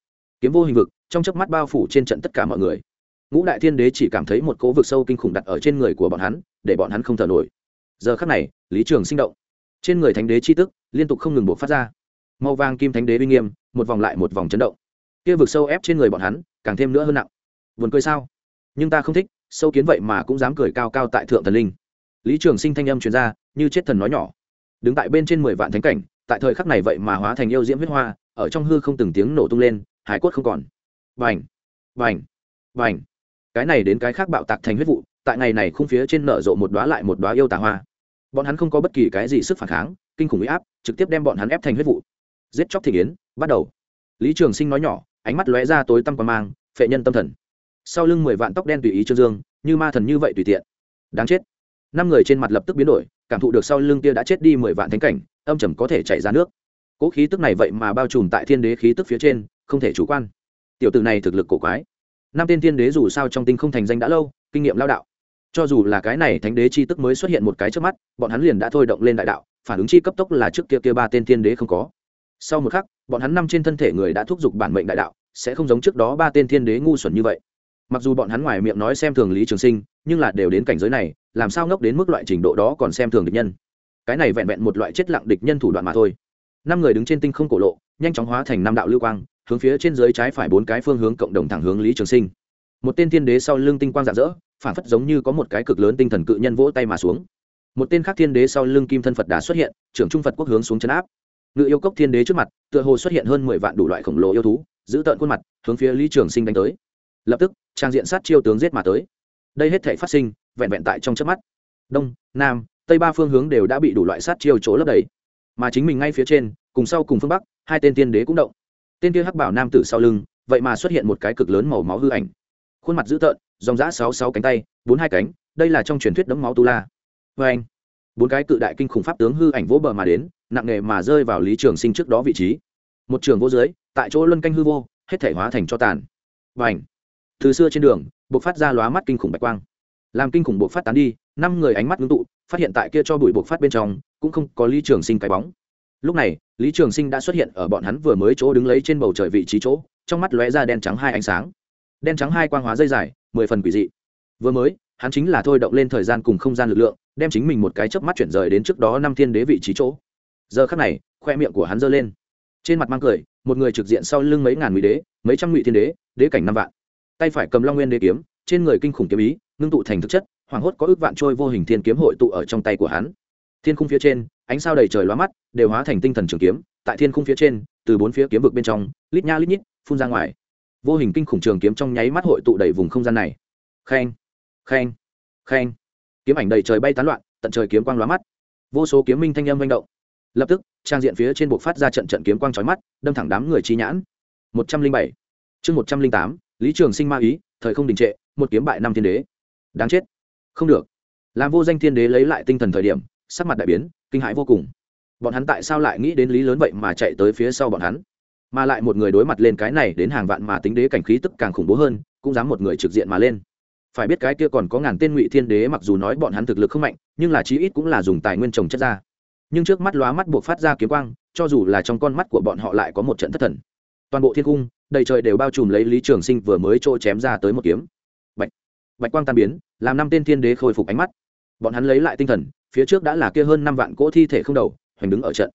Kiếm vô hình vực, trong chớp mắt bao phủ trên trận tất cả mọi người. Ngũ đại thiên đế chỉ cảm thấy một cỗ vực sâu kinh khủng đặt ở trên người của bọn hắn, để bọn hắn không thở nổi. Giờ khắc này, lý trường sinh động. Trên người thánh đế chi tức, liên tục không ngừng buộc phát ra. Màu vàng kim thánh đế uy nghiêm, một vòng lại một vòng chấn động. Kia vực sâu ép trên người bọn hắn, càng thêm nữa hơn nặng buồn cười sao? Nhưng ta không thích, sâu kiến vậy mà cũng dám cười cao cao tại thượng thần linh. Lý trường sinh thanh âm truyền ra, như chết thần nói nhỏ. Đứng tại bên trên mười vạn thánh cảnh, tại thời khắc này vậy mà hóa thành yêu diễm huyết hoa, ở trong hư không từng tiếng nổ tung lên, hải cốt không còn. Vành vành vành cái này đến cái khác bạo tạc thành huyết vụ, tại ngày này khung phía trên nở rộ một đoá lại một đoá yêu tà hoa. Bọn hắn không có bất kỳ cái gì sức phản kháng, kinh khủng huy áp, trực tiếp đem bọn hắn ép thành huyết vụ. Giết chóc thị kiến, bắt đầu. Lý trường sinh nói nhỏ, ánh mắt lóe ra tối tăm quan mang, phệ nhân tâm thần sau lưng mười vạn tóc đen tùy ý trương dương, như ma thần như vậy tùy tiện. Đáng chết. Năm người trên mặt lập tức biến đổi, cảm thụ được sau lưng kia đã chết đi mười vạn thánh cảnh, âm trầm có thể chạy ra nước. Cỗ khí tức này vậy mà bao trùm tại thiên đế khí tức phía trên, không thể chủ quan. Tiểu tử này thực lực cổ quái. Năm tên thiên đế dù sao trong tinh không thành danh đã lâu, kinh nghiệm lao đạo. Cho dù là cái này thánh đế chi tức mới xuất hiện một cái trước mắt, bọn hắn liền đã thôi động lên đại đạo, phản ứng chi cấp tốc là trước kia kia ba tên thiên đế không có. Sau một khắc, bọn hắn năm trên thân thể người đã thúc giục bản mệnh đại đạo, sẽ không giống trước đó ba tên thiên đế ngu xuẩn như vậy mặc dù bọn hắn ngoài miệng nói xem thường lý trường sinh, nhưng là đều đến cảnh giới này, làm sao ngốc đến mức loại trình độ đó còn xem thường địch nhân? Cái này vẹn vẹn một loại chết lặng địch nhân thủ đoạn mà thôi. Năm người đứng trên tinh không cổ lộ, nhanh chóng hóa thành năm đạo lưu quang, hướng phía trên dưới trái phải bốn cái phương hướng cộng đồng thẳng hướng lý trường sinh. Một tên thiên đế sau lưng tinh quang rạng rỡ, phản phất giống như có một cái cực lớn tinh thần cự nhân vỗ tay mà xuống. Một tên khác thiên đế sau lưng kim thân phật đã xuất hiện, trưởng trung phật quốc hướng xuống chấn áp. Ngự yêu cốc thiên đế trước mặt, tựa hồ xuất hiện hơn mười vạn đủ loại khổng lồ yêu thú, giữ tợn khuôn mặt, hướng phía lý trường sinh đánh tới. Lập tức trang diện sát chiêu tướng giết mà tới. Đây hết thể phát sinh, vẹn vẹn tại trong chớp mắt. Đông, nam, tây ba phương hướng đều đã bị đủ loại sát chiêu chỗ lấp đầy. Mà chính mình ngay phía trên, cùng sau cùng phương bắc, hai tên tiên đế cũng động. Tên kia hắc bảo nam tử sau lưng, vậy mà xuất hiện một cái cực lớn màu máu hư ảnh. Khuôn mặt dữ tợn, dòng giã sáu sáu cánh tay, bốn hai cánh, đây là trong truyền thuyết đấm máu tu la. Vê anh bốn cái cự đại kinh khủng pháp tướng hư ảnh vỗ bờ mà đến, nặng nề mà rơi vào lý trường sinh trước đó vị trí. Một trường vô dưới, tại chỗ luân canh hư vô, hết thể hóa thành cho tàn. Và ảnh từ xưa trên đường buộc phát ra lóa mắt kinh khủng bạch quang. Làm kinh khủng buộc phát tán đi, năm người ánh mắt ngưng tụ, phát hiện tại kia cho bụi buộc phát bên trong, cũng không có lý trường sinh cái bóng. Lúc này, lý trường sinh đã xuất hiện ở bọn hắn vừa mới chỗ đứng lấy trên bầu trời vị trí chỗ, trong mắt lóe ra đen trắng hai ánh sáng. Đen trắng hai quang hóa dây dài, mười phần quỷ dị. Vừa mới, hắn chính là thôi động lên thời gian cùng không gian lực lượng, đem chính mình một cái chớp mắt chuyển rời đến trước đó năm thiên đế vị trí chỗ. Giờ khắc này, khoe miệng của hắn giơ lên. Trên mặt mang cười, một người trực diện sau lưng mấy ngàn ngụy đế, mấy trăm ngụy thiên đế đế cảnh năm vạn tay phải cầm long nguyên đế kiếm, trên người kinh khủng kiếm ý, ngưng tụ thành thực chất, hoảng hốt có ước vạn trôi vô hình thiên kiếm hội tụ ở trong tay của hắn. Thiên khung phía trên, ánh sao đầy trời lóa mắt, đều hóa thành tinh thần trường kiếm, tại thiên khung phía trên, từ bốn phía kiếm vực bên trong, lít nha lít nhít, phun ra ngoài. Vô hình kinh khủng trường kiếm trong nháy mắt hội tụ đầy vùng không gian này. Khen khen khen. Kiếm ảnh đầy trời bay tán loạn, tận trời kiếm quang lóa mắt. Vô số kiếm minh thanh âm manh động. Lập tức, trang diện phía trên buộc phát ra trận trận kiếm quang trói mắt, đâm thẳng đám người chi nhãn. Một trăm linh bảy. Chương một trăm linh tám lý trường sinh ma ý, thời không đình trệ, một kiếm bại năm thiên đế. Đáng chết. Không được. Làm vô danh thiên đế lấy lại tinh thần thời điểm, sắc mặt đại biến, kinh hãi vô cùng. Bọn hắn tại sao lại nghĩ đến lý lớn vậy mà chạy tới phía sau bọn hắn? Mà lại một người đối mặt lên cái này đến hàng vạn mà tính đế cảnh khí tức càng khủng bố hơn, cũng dám một người trực diện mà lên. Phải biết cái kia còn có ngàn tên ngụy thiên đế mặc dù nói bọn hắn thực lực không mạnh, nhưng là chí ít cũng là dùng tài nguyên trồng chất ra. Nhưng trước mắt lóa mắt buộc phát ra kiếm quang, cho dù là trong con mắt của bọn họ lại có một trận thất thần toàn bộ thiên cung, đầy trời đều bao trùm lấy lý trường sinh vừa mới trôi chém ra tới một kiếm. Bạch bạch quang tan biến, làm năm tên thiên đế khôi phục ánh mắt. Bọn hắn lấy lại tinh thần, phía trước đã là kia hơn năm vạn cỗ thi thể không đầu, hoành đứng ở trận.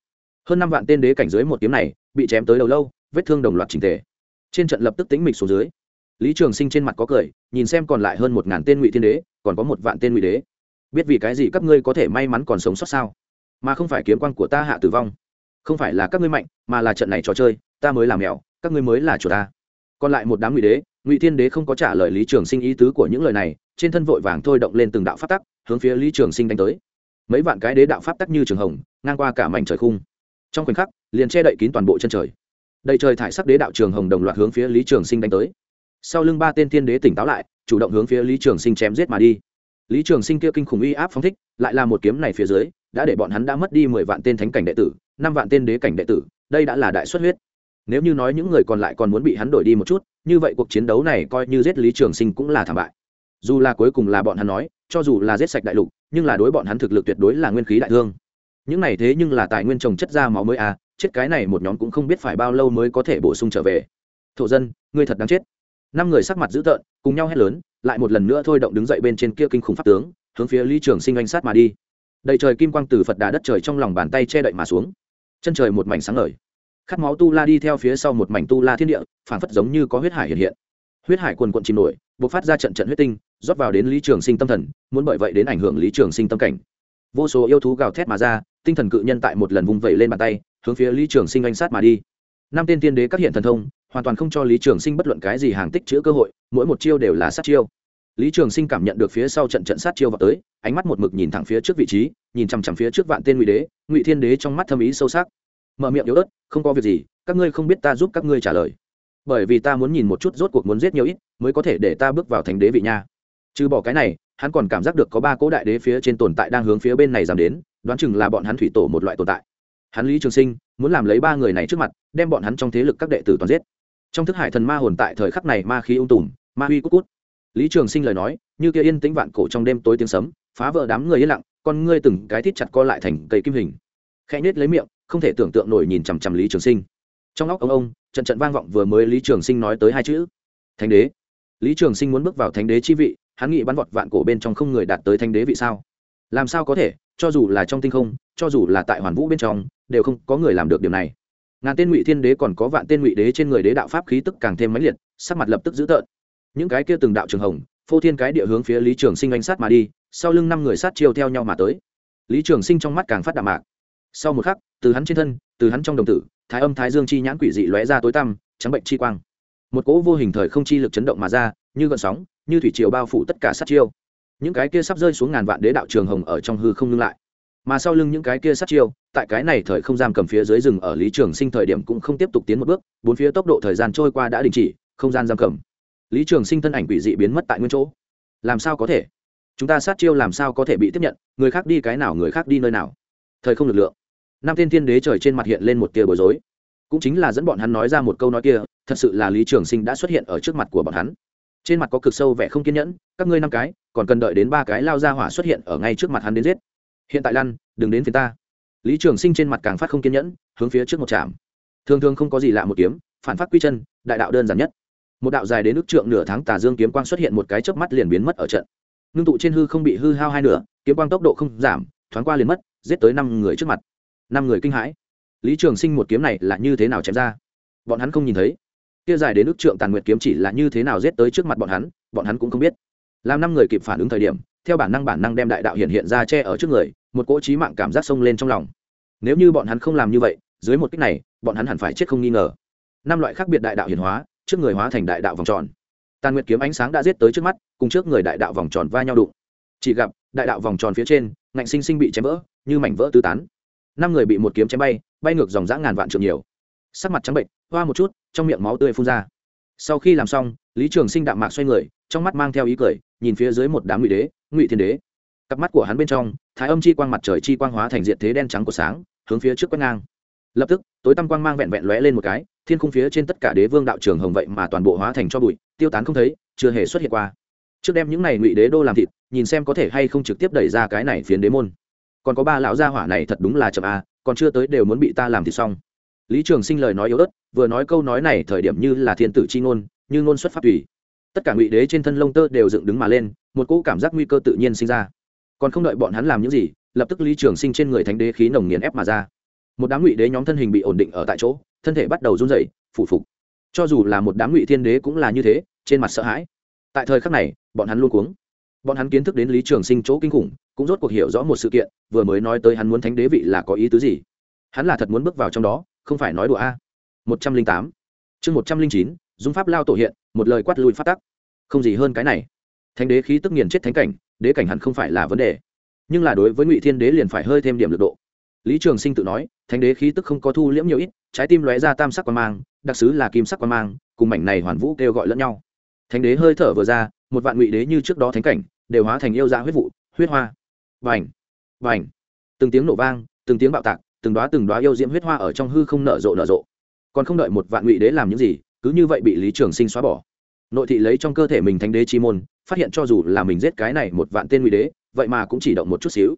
Hơn năm vạn tên đế cảnh dưới một kiếm này, bị chém tới đầu lâu, vết thương đồng loạt trình tề. Trên trận lập tức tính mịch xuống dưới. Lý trường sinh trên mặt có cười, nhìn xem còn lại hơn một ngàn tên ngụy thiên đế, còn có một vạn tên ngụy đế. Biết vì cái gì các ngươi có thể may mắn còn sống sót sao? Mà không phải kiếm quan của ta hạ tử vong. Không phải là các ngươi mạnh, mà là trận này trò chơi ta mới làm mèo, các ngươi mới là chủ ta. Còn lại một đám ngụy đế, ngụy thiên đế không có trả lời lý trường sinh ý tứ của những lời này, trên thân vội vàng thôi động lên từng đạo pháp tắc, hướng phía lý trường sinh đánh tới. Mấy vạn cái đế đạo pháp tắc như trường hồng, ngang qua cả mảnh trời khung. Trong khoảnh khắc, liền che đậy kín toàn bộ chân trời. Đầy trời thải sắc đế đạo trường hồng đồng loạt hướng phía lý trường sinh đánh tới. Sau lưng ba tên thiên đế tỉnh táo lại, chủ động hướng phía lý trường sinh chém giết mà đi. Lý trường sinh kia kinh khủng uy áp phóng thích, lại là một kiếm này phía dưới, đã để bọn hắn đã mất đi mười vạn tên thánh cảnh đệ tử, năm vạn tên đế cảnh đệ tử, đây đã là đại xuất huyết nếu như nói những người còn lại còn muốn bị hắn đổi đi một chút, như vậy cuộc chiến đấu này coi như giết lý trường sinh cũng là thảm bại. Dù là cuối cùng là bọn hắn nói, cho dù là giết sạch đại lục, nhưng là đối bọn hắn thực lực tuyệt đối là nguyên khí đại thương. Những này thế nhưng là tài nguyên trồng chất ra máu mới à chết cái này một nhóm cũng không biết phải bao lâu mới có thể bổ sung trở về. Thổ dân, ngươi thật đáng chết. Năm người sắc mặt dữ tợn, cùng nhau hét lớn, lại một lần nữa thôi động đứng dậy bên trên kia kinh khủng pháp tướng, hướng phía lý trường sinh anh sát mà đi. Đầy trời kim quang từ phật đà đất trời trong lòng bàn tay che đậy mà xuống. Chân trời một mảnh sáng ngời khát máu tu la đi theo phía sau một mảnh tu la thiên địa phản phất giống như có huyết hải hiện hiện. Huyết hải quần quận chìm nổi b ộ c phát ra trận trận huyết tinh, rót vào đến lý trường sinh tâm thần, muốn bởi vậy đến ảnh hưởng lý trường sinh tâm cảnh. Vô số yêu thú gào thét mà ra, tinh thần cự nhân tại một lần vung vẩy lên bàn tay, hướng phía lý trường sinh anh sát mà đi. Năm tên tiên đế các hiện thần thông, hoàn toàn không cho lý trường sinh bất luận cái gì hàng tích chữ cơ hội, mỗi một chiêu đều là sát chiêu. Lý trường sinh cảm nhận được phía sau trận trận sát chiêu vào tới, ánh mắt một mực nhìn thẳng phía trước vị trí, nhìn chằm chằm phía trước vạn tên ngụy đế, ngụy thiên đế trong mắt thâm ý sâu sắc mở miệng yếu ớt, không có việc gì, các ngươi không biết ta giúp các ngươi trả lời. Bởi vì ta muốn nhìn một chút rốt cuộc muốn giết nhiều ít, mới có thể để ta bước vào thành đế vị nha. Trừ bỏ cái này, hắn còn cảm giác được có ba cỗ đại đế phía trên tồn tại đang hướng phía bên này giảm đến, đoán chừng là bọn hắn thủy tổ một loại tồn tại. Hắn lý trường sinh, muốn làm lấy ba người này trước mặt, đem bọn hắn trong thế lực các đệ tử toàn giết. Trong thức hải thần ma hồn tại thời khắc này ma khí ung tùm, ma huy cút cút. Lý trường sinh lời nói, như kia yên tĩnh vạn cổ trong đêm tối tiếng sấm, phá vỡ đám người yên lặng, con ngươi từng cái thít chặt co lại thành cây kim hình. Khẽ nhếch lấy miệng không thể tưởng tượng nổi nhìn chằm chằm lý trường sinh. Trong óc ông ông, trận trận vang vọng vừa mới lý trường sinh nói tới hai chữ. Thánh đế. Lý trường sinh muốn bước vào thánh đế chi vị, hắn nghĩ bắn vọt vạn cổ bên trong không người đạt tới thánh đế vị sao? Làm sao có thể, cho dù là trong tinh không, cho dù là tại hoàn vũ bên trong, đều không có người làm được điều này. Ngàn tên ngụy thiên đế còn có vạn tên ngụy đế trên người đế đạo pháp khí tức càng thêm mãnh liệt, sắc mặt lập tức dữ tợn. Những cái kia từng đạo trường hồng, phô thiên cái địa hướng phía lý trường sinh oanh sát mà đi, sau lưng năm người sát chiêu theo nhau mà tới. Lý trường sinh trong mắt càng phát đạm mạc sau một khắc, từ hắn trên thân, từ hắn trong đồng tử, thái âm thái dương chi nhãn quỷ dị lóe ra tối tăm, trắng bệnh chi quang. Một cỗ vô hình thời không chi lực chấn động mà ra, như gợn sóng, như thủy triều bao phủ tất cả sát chiêu. Những cái kia sắp rơi xuống ngàn vạn đế đạo trường hồng ở trong hư không ngưng lại. Mà sau lưng những cái kia sát chiêu, tại cái này thời không giam cầm phía dưới rừng ở lý trường sinh thời điểm cũng không tiếp tục tiến một bước, bốn phía tốc độ thời gian trôi qua đã đình chỉ, không gian giam cầm. Lý trường sinh thân ảnh quỷ dị biến mất tại nguyên chỗ. Làm sao có thể? Chúng ta sát chiêu làm sao có thể bị tiếp nhận? Người khác đi cái nào, người khác đi nơi nào? Thời không lực lượng năm tên thiên đế trời trên mặt hiện lên một tia bối rối. Cũng chính là dẫn bọn hắn nói ra một câu nói kia, thật sự là lý trường sinh đã xuất hiện ở trước mặt của bọn hắn. Trên mặt có cực sâu vẻ không kiên nhẫn, các ngươi năm cái, còn cần đợi đến ba cái lao ra hỏa xuất hiện ở ngay trước mặt hắn đến giết. Hiện tại lăn đừng đến phía ta. Lý trường sinh trên mặt càng phát không kiên nhẫn, hướng phía trước một trạm. Thường thường không có gì lạ một kiếm, phản phát quy chân, đại đạo đơn giản nhất. Một đạo dài đến ước trượng nửa tháng tà dương kiếm quang xuất hiện một cái chớp mắt liền biến mất ở trận. Ngưng tụ trên hư không bị hư hao hai nửa, kiếm quang tốc độ không giảm, thoáng qua liền mất, giết tới năm người trước mặt năm người kinh hãi. Lý trường sinh một kiếm này là như thế nào chém ra? Bọn hắn không nhìn thấy. Kia dài đến ước trượng tàn nguyệt kiếm chỉ là như thế nào giết tới trước mặt bọn hắn bọn hắn cũng không biết. Làm năm người kịp phản ứng thời điểm, theo bản năng bản năng đem đại đạo hiện hiện ra che ở trước người, một cỗ trí mạng cảm giác sông lên trong lòng. Nếu như bọn hắn không làm như vậy, dưới một cách này, bọn hắn hẳn phải chết không nghi ngờ. Năm loại khác biệt đại đạo hiển hóa, trước người hóa thành đại đạo vòng tròn. Tàn nguyệt kiếm ánh sáng đã giết tới trước mắt, cùng trước người đại đạo vòng tròn va nhau đụng. Chỉ gặp, đại đạo vòng tròn phía trên, ngạnh sinh sinh bị chém vỡ, như mảnh vỡ tứ tán năm người bị một kiếm chém bay bay ngược dòng dã ngàn vạn trượng nhiều. Sắc mặt trắng bệnh, hoa một chút, trong miệng máu tươi phun ra. Sau khi làm xong, lý trường sinh đạm mạc xoay người, trong mắt mang theo ý cười, nhìn phía dưới một đám ngụy đế, ngụy thiên đế. Cặp mắt của hắn bên trong, thái âm chi quang mặt trời chi quang hóa thành diện thế đen trắng của sáng, hướng phía trước quét ngang. Lập tức, tối tăm quang mang vẹn vẹn lóe lên một cái, thiên khung phía trên tất cả đế vương đạo trường hồng vậy mà toàn bộ hóa thành cho bụi, tiêu tán không thấy, chưa hề xuất hiện qua. Trước đem những này ngụy đế đô làm thịt, nhìn xem có thể hay không trực tiếp đẩy ra cái này phiến đế môn còn có ba lão gia hỏa này thật đúng là chậm a còn chưa tới đều muốn bị ta làm thì xong. Lý trường sinh lời nói yếu ớt, vừa nói câu nói này thời điểm như là thiên tử c h i ngôn, như ngôn xuất phát tùy. Tất cả ngụy đế trên thân lông tơ đều dựng đứng mà lên, một cỗ cảm giác nguy cơ tự nhiên sinh ra. Còn không đợi bọn hắn làm những gì, lập tức lý trường sinh trên người thánh đế khí nồng nghiền ép mà ra. Một đám ngụy đế nhóm thân hình bị ổn định ở tại chỗ, thân thể bắt đầu run dậy phủ phục. Cho dù là một đám ngụy thiên đế cũng là như thế, trên mặt sợ hãi. Tại thời khắc này, bọn hắn luôn cuống. Bọn hắn kiến thức đến lý trường sinh chỗ kinh khủng cũng rốt cuộc hiểu rõ một sự kiện, vừa mới nói tới hắn muốn thánh đế vị là có ý tứ gì. Hắn là thật muốn bước vào trong đó, không phải nói đùa a. Một trăm linh tám. Chương một trăm linh chín, dung pháp lao tổ hiện, một lời quát lùi phát tắc. Không gì hơn cái này. Thánh đế khí tức nghiền chết thánh cảnh, đế cảnh hẳn không phải là vấn đề. Nhưng là đối với ngụy thiên đế liền phải hơi thêm điểm lực độ. Lý trường sinh tự nói, thánh đế khí tức không có thu liễm nhiều ít, trái tim lóe ra tam sắc quan mang, đặc sứ là kim sắc quan mang, cùng mảnh này hoàn vũ kêu gọi lẫn nhau. Thánh đế hơi thở vừa ra, một vạn ngụy đế như trước đó thánh cảnh, đều hóa thành yêu dạ huyết vụ, huyết hoa vành vành. Từng tiếng nổ vang, từng tiếng bạo tạc, từng đoá từng đoá yêu diễm huyết hoa ở trong hư không nở rộ nở rộ. Còn không đợi một vạn ngụy đế làm những gì, cứ như vậy bị lý trường sinh xóa bỏ. Nội thị lấy trong cơ thể mình thánh đế chi môn, phát hiện cho dù là mình giết cái này một vạn tên ngụy đế, vậy mà cũng chỉ động một chút xíu.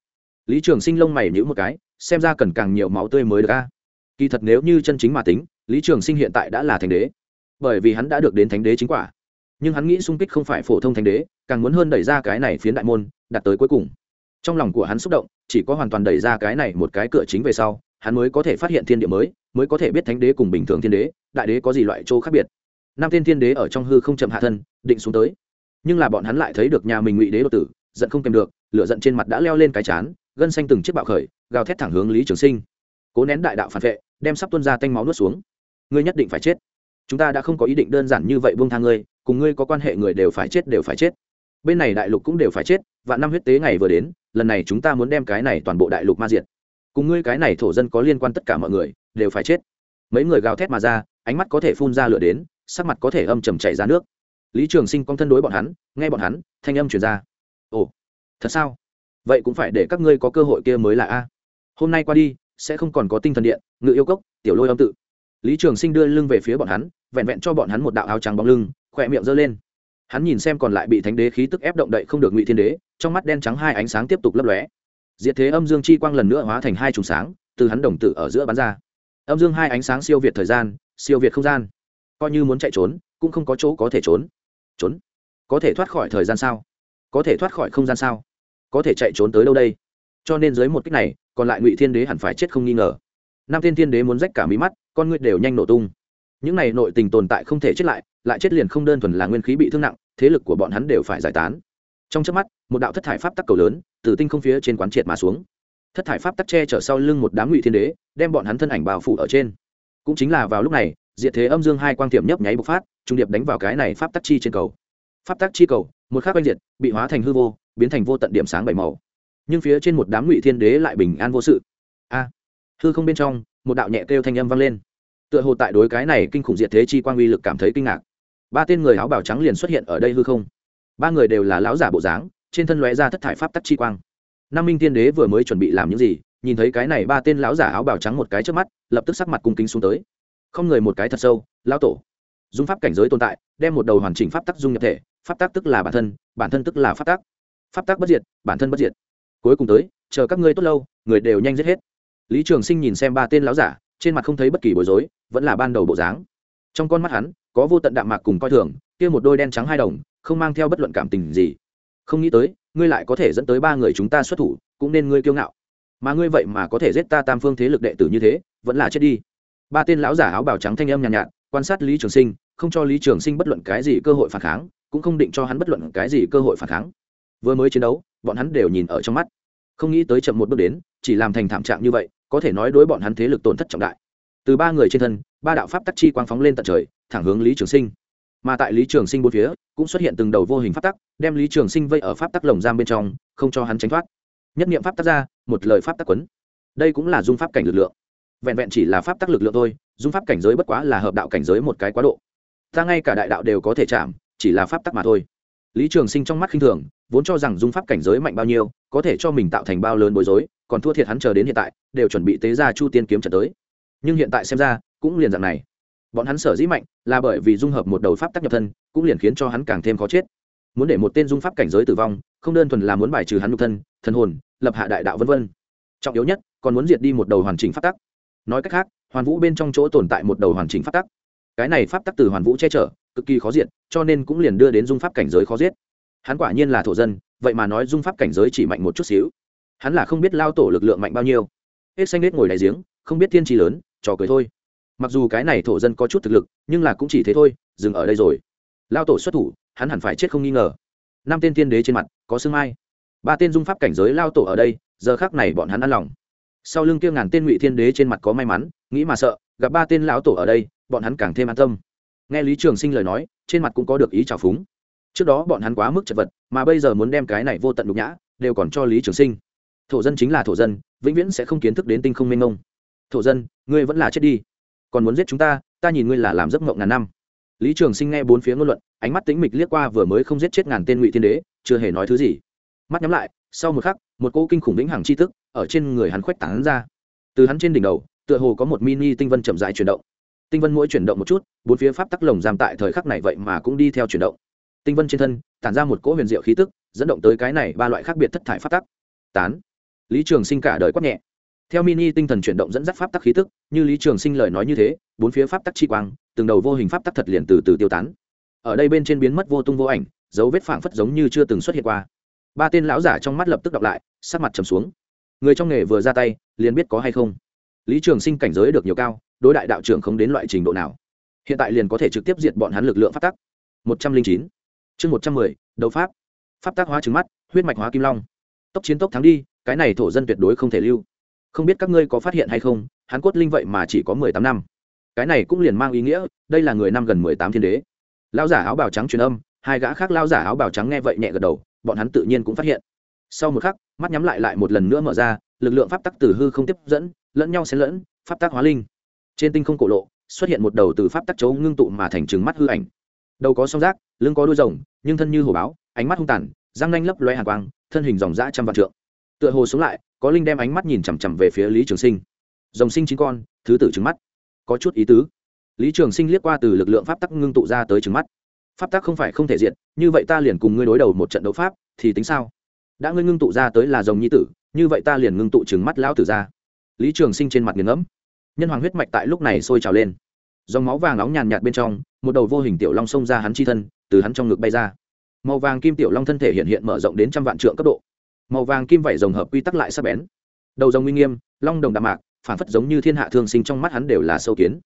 Lý trường sinh lông mày nhữ một cái, xem ra cần càng nhiều máu tươi mới được a. Kỳ thật nếu như chân chính mà tính, lý trường sinh hiện tại đã là thánh đế. Bởi vì hắn đã được đến thánh đế chính quả. Nhưng hắn nghĩ sung kích không phải phổ thông thánh đế, càng muốn hơn đẩy ra cái này phiến đại môn đặt tới cuối cùng trong lòng của hắn xúc động, chỉ có hoàn toàn đẩy ra cái này một cái cửa chính về sau, hắn mới có thể phát hiện thiên địa mới mới có thể biết thánh đế cùng bình thường thiên đế, đại đế có gì loại chỗ khác biệt. Năm tên thiên đế ở trong hư không chậm hạ thân, định xuống tới. Nhưng là bọn hắn lại thấy được nhà mình ngụy đế đột tử, giận không kèm được, lửa giận trên mặt đã leo lên cái chán, gân xanh từng chiếc bạo khởi, gào thét thẳng hướng lý trường sinh. Cố nén đại đạo phản vệ, đem sắp tuân ra tanh máu nuốt xuống. Ngươi nhất định phải chết. Chúng ta đã không có ý định đơn giản như vậy buông tha ngươi, cùng ngươi có quan hệ người đều phải chết đều phải chết. Bên này đại lục cũng đều phải chết và năm huyết tế ngày vừa đến lần này chúng ta muốn đem cái này toàn bộ đại lục ma diệt. Cùng ngươi cái này thổ dân có liên quan tất cả mọi người, đều phải chết. Mấy người gào thét mà ra, ánh mắt có thể phun ra lửa đến, sắc mặt có thể âm trầm chảy ra nước. Lý trường sinh cong thân đối bọn hắn, nghe bọn hắn, thanh âm truyền ra. Ồ, thật sao? Vậy cũng phải để các ngươi có cơ hội kia mới là a. Hôm nay qua đi, sẽ không còn có tinh thần điện, ngự yêu cốc, tiểu lôi âm tự. Lý trường sinh đưa lưng về phía bọn hắn, vẹn vẹn cho bọn hắn một đạo áo trắng bóng lưng, khỏe miệng giơ lên hắn nhìn xem còn lại bị thánh đế khí tức ép động đậy không được ngụy thiên đế, trong mắt đen trắng hai ánh sáng tiếp tục lấp lóe. Diệt thế âm dương chi quang lần nữa hóa thành hai trùng sáng, từ hắn đồng tử ở giữa bắn ra. Âm dương hai ánh sáng siêu việt thời gian, siêu việt không gian. Coi như muốn chạy trốn, cũng không có chỗ có thể trốn. Trốn? Có thể thoát khỏi thời gian sao? Có thể thoát khỏi không gian sao? Có thể chạy trốn tới đâu đây? Cho nên dưới một cách này, còn lại ngụy thiên đế hẳn phải chết không nghi ngờ. Nam tiên thiên đế muốn rách cả mí mắt, con ngươi đều nhanh nổ tung những này nội tình tồn tại không thể chết lại lại chết liền không đơn thuần là nguyên khí bị thương nặng, thế lực của bọn hắn đều phải giải tán. Trong trước mắt, một đạo thất thải pháp tắc cầu lớn, từ tinh không phía trên quán triệt mà xuống. Thất thải pháp tắc che chở sau lưng một đám ngụy thiên đế, đem bọn hắn thân ảnh bao phủ ở trên. Cũng chính là vào lúc này, diệt thế âm dương hai quang tiệm nhấp nháy bộc phát, trung điệp đánh vào cái này pháp tắc chi trên cầu. Pháp tắc chi cầu, một khắc oanh diệt, bị hóa thành hư vô, biến thành vô tận điểm sáng bảy màu. Nhưng phía trên một đám ngụy thiên đế lại bình an vô sự. A! Hư không bên trong, một đạo nhẹ kêu thanh âm vang lên tựa hồ tại đối cái này kinh khủng diệt thế chi quang uy lực cảm thấy kinh ngạc. Ba tên người áo bào trắng liền xuất hiện ở đây hư không. Ba người đều là lão giả bộ dáng, trên thân lóe ra thất thải pháp tắc chi quang. Nam minh tiên đế vừa mới chuẩn bị làm những gì, nhìn thấy cái này ba tên lão giả áo bào trắng một cái trước mắt, lập tức sắc mặt cung kính xuống tới. Không người một cái thật sâu, lão tổ. Dung pháp cảnh giới tồn tại, đem một đầu hoàn chỉnh pháp tắc dung nhập thể, pháp tắc tức là bản thân bản thân tức là pháp tắc. Pháp tắc bất diệt, bản thân bất diệt. Cuối cùng tới, chờ các ngươi tốt lâu, người đều nhanh giết hết. Lý trường sinh nhìn xem ba tên lão giả trên mặt không thấy bất kỳ bối rối vẫn là ban đầu bộ dáng. Trong con mắt hắn có vô tận đạm mạc cùng coi thường kia một đôi đen trắng hai đồng không mang theo bất luận cảm tình gì. Không nghĩ tới ngươi lại có thể dẫn tới ba người chúng ta xuất thủ cũng nên ngươi kiêu ngạo. Mà ngươi vậy mà có thể giết ta tam phương thế lực đệ tử như thế vẫn là chết đi. Ba tên lão giả áo bào trắng thanh âm nhàn nhạt, nhạt quan sát lý trường sinh không cho lý trường sinh bất luận cái gì cơ hội phản kháng cũng không định cho hắn bất luận cái gì cơ hội phản kháng. Vừa mới chiến đấu bọn hắn đều nhìn ở trong mắt. Không nghĩ tới chậm một bước đến chỉ làm thành thảm trạng như vậy có thể nói đối bọn hắn thế lực tổn thất trọng đại. Từ ba người trên thân, ba đạo pháp tắc chi quang phóng lên tận trời, thẳng hướng lý trường sinh. Mà tại lý trường sinh bốn phía, cũng xuất hiện từng đầu vô hình pháp tắc, đem lý trường sinh vây ở pháp tắc lồng giam bên trong, không cho hắn tránh thoát. Nhất nghiệm pháp tắc ra, một lời pháp tắc quấn. Đây cũng là dung pháp cảnh lực lượng. Vẹn vẹn chỉ là pháp tắc lực lượng thôi, dung pháp cảnh giới bất quá là hợp đạo cảnh giới một cái quá độ. Ta ngay cả đại đạo đều có thể chạm, chỉ là pháp tắc mà thôi. Lý trường sinh trong mắt khinh thường vốn cho rằng dung pháp cảnh giới mạnh bao nhiêu, có thể cho mình tạo thành bao lớn bối rối, còn thua thiệt hắn chờ đến hiện tại, đều chuẩn bị tế ra chu tiên kiếm trận tới. Nhưng hiện tại xem ra, cũng liền dạng này. Bọn hắn sở dĩ mạnh, là bởi vì dung hợp một đầu pháp tắc nhập thân, cũng liền khiến cho hắn càng thêm khó chết. Muốn để một tên dung pháp cảnh giới tử vong, không đơn thuần là muốn bài trừ hắn nhục thân, thần hồn, lập hạ đại đạo vân vân. Trọng yếu nhất, còn muốn diệt đi một đầu hoàn chỉnh pháp tắc. Nói cách khác, hoàn vũ bên trong chỗ tồn tại một đầu hoàn chỉnh pháp tắc. Cái này pháp tắc từ hoàn vũ che chở, cực kỳ khó diệt, cho nên cũng liền đưa đến dung pháp cảnh giới khó giết hắn quả nhiên là thổ dân, vậy mà nói dung pháp cảnh giới chỉ mạnh một chút xíu. Hắn là không biết lao tổ lực lượng mạnh bao nhiêu. Hết xanh hết ngồi đại giếng, không biết tiên tri lớn, trò cười thôi. Mặc dù cái này thổ dân có chút thực lực, nhưng là cũng chỉ thế thôi, dừng ở đây rồi. Lao tổ xuất thủ, hắn hẳn phải chết không nghi ngờ. Năm tên tiên đế trên mặt, có sương mai. Ba tên dung pháp cảnh giới lao tổ ở đây, giờ khác này bọn hắn ăn lòng. Sau lưng kia ngàn tên ngụy thiên đế trên mặt có may mắn, nghĩ mà sợ, gặp ba tên lão tổ ở đây, bọn hắn càng thêm an tâm. Nghe lý trường sinh lời nói, trên mặt cũng có được ý trào phúng trước đó bọn hắn quá mức chật vật, mà bây giờ muốn đem cái này vô tận nhục nhã đều còn cho lý trường sinh. Thổ dân chính là thổ dân, vĩnh viễn sẽ không kiến thức đến tinh không mênh mông. Thổ dân, ngươi vẫn là chết đi. Còn muốn giết chúng ta ta nhìn ngươi là làm giấc mộng ngàn năm. Lý trường sinh nghe bốn phía ngôn luận, ánh mắt tính mịch liếc qua vừa mới không giết chết ngàn tên ngụy thiên đế, chưa hề nói thứ gì. Mắt nhắm lại, sau một khắc, một cô kinh khủng vĩnh hằng c h i tức ở trên người hắn khoách tán ra. Từ hắn trên đỉnh đầu, tựa hồ có một mini tinh vân chậm dại chuyển động. Tinh vân mỗi chuyển động một chút, bốn phía pháp tắc lồng giam tại thời khắc này vậy mà cũng đi theo chuyển động tinh vân trên thân, tản ra một cỗ huyền diệu khí tức, dẫn động tới cái này ba loại khác biệt thất thải pháp tắc. Tán. Lý trường sinh cả đời quát nhẹ. Theo mini tinh thần chuyển động dẫn dắt pháp tắc khí tức, như lý trường sinh lời nói như thế, bốn phía pháp tắc chi quang, từng đầu vô hình pháp tắc thật liền từ từ tiêu tán. Ở đây bên trên biến mất vô tung vô ảnh, dấu vết phảng phất giống như chưa từng xuất hiện qua. Ba tên lão giả trong mắt lập tức đọc lại, sắc mặt trầm xuống. Người trong nghề vừa ra tay, liền biết có hay không. Lý trường sinh cảnh giới được nhiều cao, đối đại đạo trưởng không đến loại trình độ nào. Hiện tại liền có thể trực tiếp diệt bọn hắn lực lượng pháp tắc. Một trăm linh chín chương một trăm mười, đấu pháp. Pháp tác hóa trứng mắt, huyết mạch hóa kim long. Tốc chiến tốc thắng đi, cái này thổ dân tuyệt đối không thể lưu. Không biết các ngươi có phát hiện hay không, hắn cốt linh vậy mà chỉ có mười tám năm. Cái này cũng liền mang ý nghĩa, đây là người năm gần mười tám thiên đế. Lao giả áo bào trắng truyền âm, hai gã khác lao giả áo bào trắng nghe vậy nhẹ gật đầu, bọn hắn tự nhiên cũng phát hiện. Sau một khắc, mắt nhắm lại lại một lần nữa mở ra, lực lượng pháp tắc từ hư không tiếp dẫn, lẫn nhau xen lẫn, pháp tắc hóa linh. Trên tinh không cổ lộ, xuất hiện một đầu từ pháp tắc chấu ngưng tụ mà thành trừng mắt hư ảnh đầu có song rác lưng có đuôi rồng, nhưng thân như hổ báo, ánh mắt hung tàn, răng nanh lấp loe hàn quang, thân hình dòng dã trăm vạn trượng. Tựa hồ sống lại, có linh đem ánh mắt nhìn chằm chằm về phía lý trường sinh. Dòng sinh chín con, thứ tử trứng mắt. Có chút ý tứ. Lý trường sinh liếc qua từ lực lượng pháp tắc ngưng tụ ra tới trứng mắt. Pháp tắc không phải không thể diện như vậy ta liền cùng ngươi đối đầu một trận đấu pháp, thì tính sao? Đã ngươi ngưng tụ ra tới là dòng nhi tử, như vậy ta liền ngưng tụ trứng mắt lão tử ra. Lý trường sinh trên mặt nghiền ngẫm. Nhân hoàng huyết mạch tại lúc này sôi trào lên. Dòng máu vàng nóng nhàn nhạt bên trong một đầu vô hình tiểu long xông ra hắn chi thân, từ hắn trong ngực bay ra. Màu vàng kim tiểu long thân thể hiện hiện mở rộng đến trăm vạn trượng cấp độ. Màu vàng kim vảy rồng hợp quy tắc lại sắc bén. Đầu rồng uy nghiêm, long đồng đạm mạc, phản phất giống như thiên hạ thương sinh trong mắt hắn đều là sâu kiến.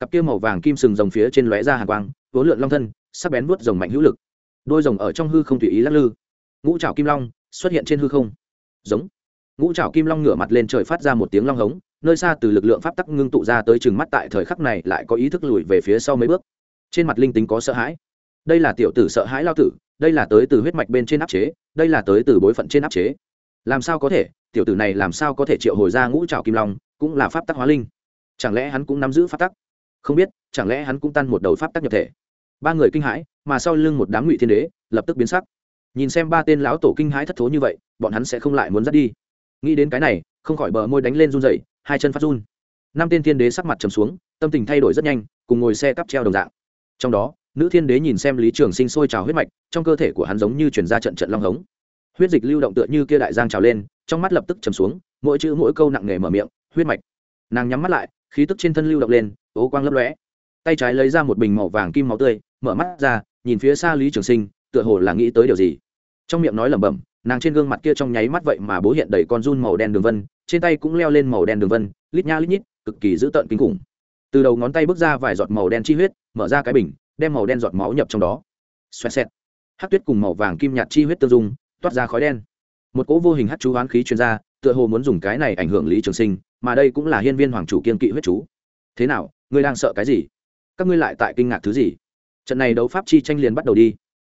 Cặp kia màu vàng kim sừng rồng phía trên lóe ra hàng quang vố lượn long thân, sắc bén vuốt rồng mạnh hữu lực. Đôi rồng ở trong hư không tùy ý lắc lư. Ngũ trảo kim long xuất hiện trên hư không. Giống. Ngũ trảo kim long ngửa mặt lên trời phát ra một tiếng long hống, nơi xa từ lực lượng pháp tắc ngưng tụ ra tới chừng mắt tại thời khắc này lại có ý thức lùi về phía sau mấy bước trên mặt linh tính có sợ hãi. Đây là tiểu tử sợ hãi lao tử, đây là tới từ huyết mạch bên trên áp chế, đây là tới từ bối phận trên áp chế. Làm sao có thể, tiểu tử này làm sao có thể triệu hồi ra ngũ trào kim long, cũng là pháp tắc hóa linh. Chẳng lẽ hắn cũng nắm giữ pháp tắc? Không biết, chẳng lẽ hắn cũng tan một đầu pháp tắc nhập thể? Ba người kinh hãi, mà sau lưng một đám ngụy thiên đế lập tức biến sắc. Nhìn xem ba tên lão tổ kinh hãi thất thố như vậy, bọn hắn sẽ không lại muốn dắt đi. Nghĩ đến cái này, không khỏi bờ môi đánh lên run dậy hai chân phát run. Năm tên thiên đế sắc mặt trầm xuống, tâm tình thay đổi rất nhanh, cùng ngồi xe cắp treo đồng dạng trong đó, nữ thiên đế nhìn xem lý trường sinh sôi trào huyết mạch, trong cơ thể của hắn giống như chuyển ra trận trận long hống. Huyết dịch lưu động tựa như kia đại giang trào lên, trong mắt lập tức chầm xuống, mỗi chữ mỗi câu nặng nề mở miệng, huyết mạch. Nàng nhắm mắt lại, khí tức trên thân lưu động lên, ố quang lấp lóe. Tay trái lấy ra một bình màu vàng kim máu tươi, mở mắt ra, nhìn phía xa lý trường sinh, tựa hồ là nghĩ tới điều gì. Trong miệng nói lẩm bẩm, nàng trên gương mặt kia trong nháy mắt vậy mà bố hiện đầy con run màu đen đường vân, trên tay cũng leo lên màu đen đường vân, lít nha lít nhít, cực kỳ dữ tợn kinh khủng từ đầu ngón tay bước ra vài giọt màu đen chi huyết, mở ra cái bình, đem màu đen giọt máu nhập trong đó. Xoẹt xẹt. Hát tuyết cùng màu vàng kim nhạt chi huyết tương dung, toát ra khói đen. Một cỗ vô hình hát chú hoán khí chuyên gia tựa hồ muốn dùng cái này ảnh hưởng lý trường sinh, mà đây cũng là hiên viên hoàng chủ kiên kỵ huyết chú. Thế nào, ngươi đang sợ cái gì? Các ngươi lại tại kinh ngạc thứ gì? Trận này đấu pháp chi tranh liền bắt đầu đi.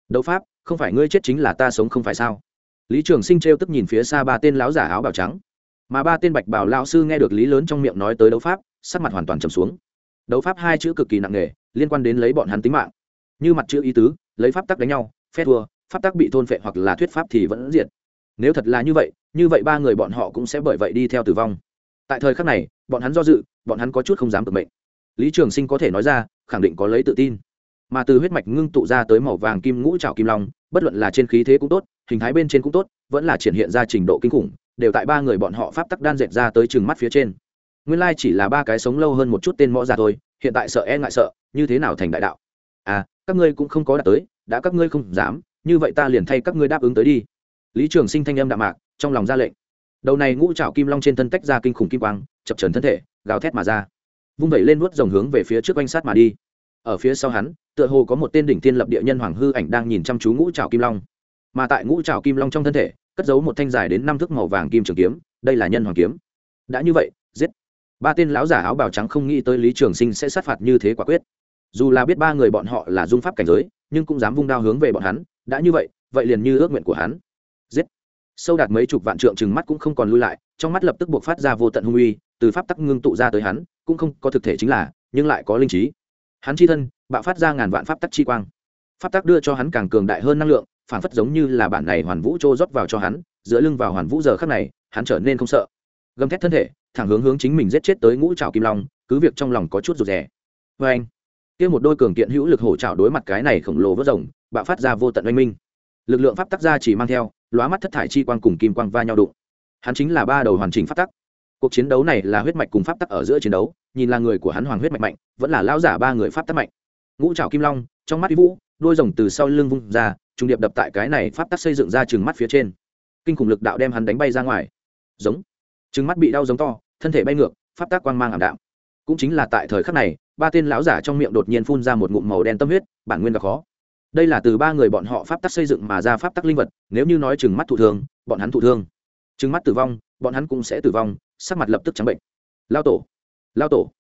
Đấu pháp, không phải ngươi chết chính là ta sống không phải sao? Lý trường sinh trêu tức nhìn phía xa ba tên lão giả áo bào trắng. Mà ba tên bạch bảo lao sư nghe được lý lớn trong miệng nói tới đấu pháp sắc mặt hoàn toàn trầm xuống. Đấu pháp hai chữ cực kỳ nặng nề, liên quan đến lấy bọn hắn tính mạng. Như mặt chữ ý tứ, lấy pháp tắc đánh nhau, phe thua, pháp tắc bị thôn phệ hoặc là thuyết pháp thì vẫn diệt. Nếu thật là như vậy như vậy ba người bọn họ cũng sẽ bởi vậy đi theo tử vong. Tại thời khắc này, bọn hắn do dự, bọn hắn có chút không dám tự mệnh. Lý trường sinh có thể nói ra, khẳng định có lấy tự tin. Mà từ huyết mạch ngưng tụ ra tới màu vàng kim ngũ trào kim long, bất luận là trên khí thế cũng tốt, hình thái bên trên cũng tốt, vẫn là triển hiện ra trình độ kinh khủng, đều tại ba người bọn họ pháp tắc đan dệt ra tới chừng mắt phía trên nguyên lai chỉ là ba cái sống lâu hơn một chút tên mõ già thôi, hiện tại sợ e ngại sợ, như thế nào thành đại đạo? À các ngươi cũng không có đạt tới, đã các ngươi không dám, như vậy ta liền thay các ngươi đáp ứng tới đi. Lý trường sinh thanh âm đạm mạc, trong lòng ra lệnh. Đầu này ngũ trảo kim long trên thân tách ra kinh khủng kim quang, chập trần thân thể, gào thét mà ra. Vung vẩy lên nuốt dòng hướng về phía trước oanh sát mà đi. Ở phía sau hắn, tựa hồ có một tên đỉnh tiên lập địa nhân hoàng hư ảnh đang nhìn chăm chú ngũ trảo kim long. Mà tại ngũ trảo kim long trong thân thể, cất giấu một thanh dài đến năm thước màu vàng kim trường kiếm, đây là nhân hoàng kiếm. Đã như vậy ba tên lão giả áo bào trắng không nghĩ tới lý trường sinh sẽ sát phạt như thế quả quyết. Dù là biết ba người bọn họ là dung pháp cảnh giới, nhưng cũng dám vung đao hướng về bọn hắn, đã như vậy vậy liền như ước nguyện của hắn. Giết. Sâu đạt mấy chục vạn trượng chừng mắt cũng không còn lui lại, trong mắt lập tức buộc phát ra vô tận hung uy, từ pháp tắc ngưng tụ ra tới hắn, cũng không có thực thể chính là, nhưng lại có linh trí. Hắn chi thân, bạo phát ra ngàn vạn pháp tắc chi quang. Pháp tắc đưa cho hắn càng cường đại hơn năng lượng, phản phất giống như là bản này hoàn vũ trô rót vào cho hắn, giữa lưng vào hoàn vũ giờ khắc này, hắn trở nên không sợ gầm thét thân thể, thẳng hướng hướng chính mình giết chết tới ngũ trào kim long, cứ việc trong lòng có chút rụt rè. Vê anh, kia một đôi cường kiện hữu lực hổ trào đối mặt cái này khổng lồ vớt rồng, bạo phát ra vô tận oanh minh. Lực lượng pháp tắc ra chỉ mang theo, lóa mắt thất thải chi quang cùng kim quang va nhau đụng. Hắn chính là ba đầu hoàn chỉnh pháp tắc. Cuộc chiến đấu này là huyết mạch cùng pháp tắc ở giữa chiến đấu, nhìn là người của hắn hoàng huyết mạch mạnh, vẫn là lao giả ba người pháp tắc mạnh. Ngũ trào kim long, trong mắt vũ, đôi rồng từ sau lưng vung ra, trung điệp đập tại cái này pháp tắc xây dựng ra chừng mắt phía trên. Kinh khủng lực đạo đem hắn đánh bay ra ngoài. Giống chừng mắt bị đau giống to, thân thể bay ngược, pháp tác quang mang ảm đạm. Cũng chính là tại thời khắc này, ba tên lão giả trong miệng đột nhiên phun ra một ngụm màu đen tâm huyết, bản nguyên và khó. Đây là từ ba người bọn họ pháp tắc xây dựng mà ra pháp tắc linh vật, nếu như nói chừng mắt thụ thương, bọn hắn thụ thương. Chừng mắt tử vong, bọn hắn cũng sẽ tử vong, sắc mặt lập tức trắng bệnh. Lao tổ lao tổ.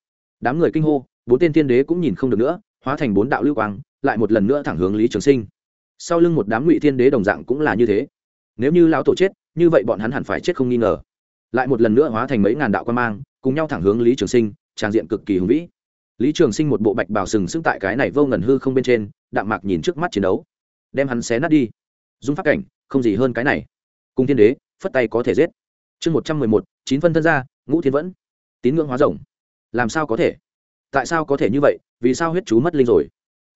Đám người kinh hô, bốn tên thiên đế cũng nhìn không được nữa, hóa thành bốn đạo lưu quang, lại một lần nữa thẳng hướng lý trường sinh. Sau lưng một đám ngụy thiên đế đồng dạng cũng là như thế. Nếu như lão tổ chết, như vậy bọn hắn hẳn phải chết không nghi ngờ lại một lần nữa hóa thành mấy ngàn đạo quan mang, cùng nhau thẳng hướng lý trường sinh, trang diện cực kỳ hùng vĩ. Lý trường sinh một bộ bạch bào sừng sững tại cái này vô ngần hư không bên trên, đạm mạc nhìn trước mắt chiến đấu. Đem hắn xé nát đi. Dung pháp cảnh, không gì hơn cái này. Cùng thiên đế, phất tay có thể giết. Chương một trăm mười một, chín phân thân ra ngũ thiên vẫn. Tín ngưỡng hóa rồng. Làm sao có thể? Tại sao có thể như vậy? Vì sao huyết chú mất linh rồi?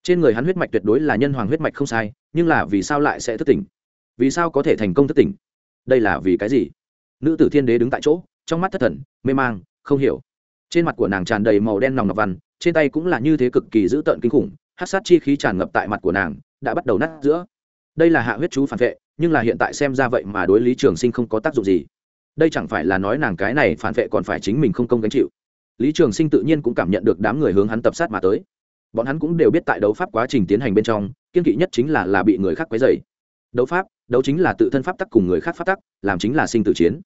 Trên người hắn huyết mạch tuyệt đối là nhân hoàng huyết mạch không sai, nhưng là vì sao lại sẽ thức tỉnh? Vì sao có thể thành công thức tỉnh? Đây là vì cái gì? Nữ tử thiên đế đứng tại chỗ, trong mắt thất thần, mê mang, không hiểu. Trên mặt của nàng tràn đầy màu đen nòng nọc văn, trên tay cũng là như thế cực kỳ dữ tợn kinh khủng, hát sát chi khí tràn ngập tại mặt của nàng, đã bắt đầu nát giữa. Đây là hạ huyết chú phản vệ, nhưng là hiện tại xem ra vậy mà đối lý trường sinh không có tác dụng gì. Đây chẳng phải là nói nàng cái này phản vệ còn phải chính mình không công gánh chịu. Lý trường sinh tự nhiên cũng cảm nhận được đám người hướng hắn tập sát mà tới. Bọn hắn cũng đều biết tại đấu pháp quá trình tiến hành bên trong, kiên kỵ nhất chính là là bị người khác quấy dày đấu pháp, đấu chính là tự thân pháp tắc cùng người khác pháp tắc, làm chính là sinh tử chiến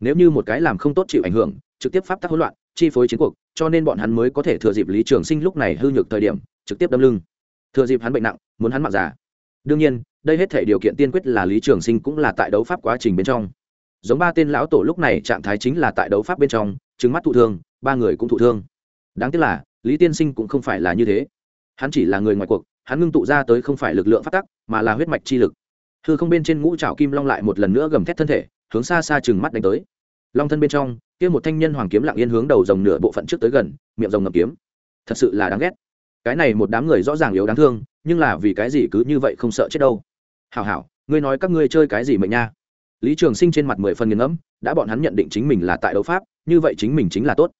nếu như một cái làm không tốt chịu ảnh hưởng, trực tiếp pháp tắc hỗn loạn, chi phối chiến cuộc, cho nên bọn hắn mới có thể thừa dịp lý trường sinh lúc này hư nhược thời điểm, trực tiếp đâm lưng. Thừa dịp hắn bệnh nặng, muốn hắn mặc giả đương nhiên, đây hết thể điều kiện tiên quyết là lý trường sinh cũng là tại đấu pháp quá trình bên trong. Giống ba tên lão tổ lúc này trạng thái chính là tại đấu pháp bên trong trứng mắt thụ thương, ba người cũng thụ thương. Đáng tiếc là, lý tiên sinh cũng không phải là như thế. Hắn chỉ là người ngoài cuộc, hắn ngưng tụ ra tới không phải lực lượng phát tắc, mà là huyết mạch chi lực. Hư không bên trên ngũ trào kim long lại một lần nữa gầm thét thân thể hướng xa xa chừng mắt đánh tới. Long thân bên trong, kia một thanh nhân hoàng kiếm lặng yên hướng đầu rồng nửa bộ phận trước tới gần, miệng rồng ngầm kiếm. Thật sự là đáng ghét. Cái này một đám người rõ ràng yếu đáng thương, nhưng là vì cái gì cứ như vậy không sợ chết đâu? Hảo hảo, ngươi nói các ngươi chơi cái gì mệnh nha? Lý trường sinh trên mặt mười phần nghiền ngẫm, đã bọn hắn nhận định chính mình là tại đấu pháp, như vậy chính mình chính là tốt.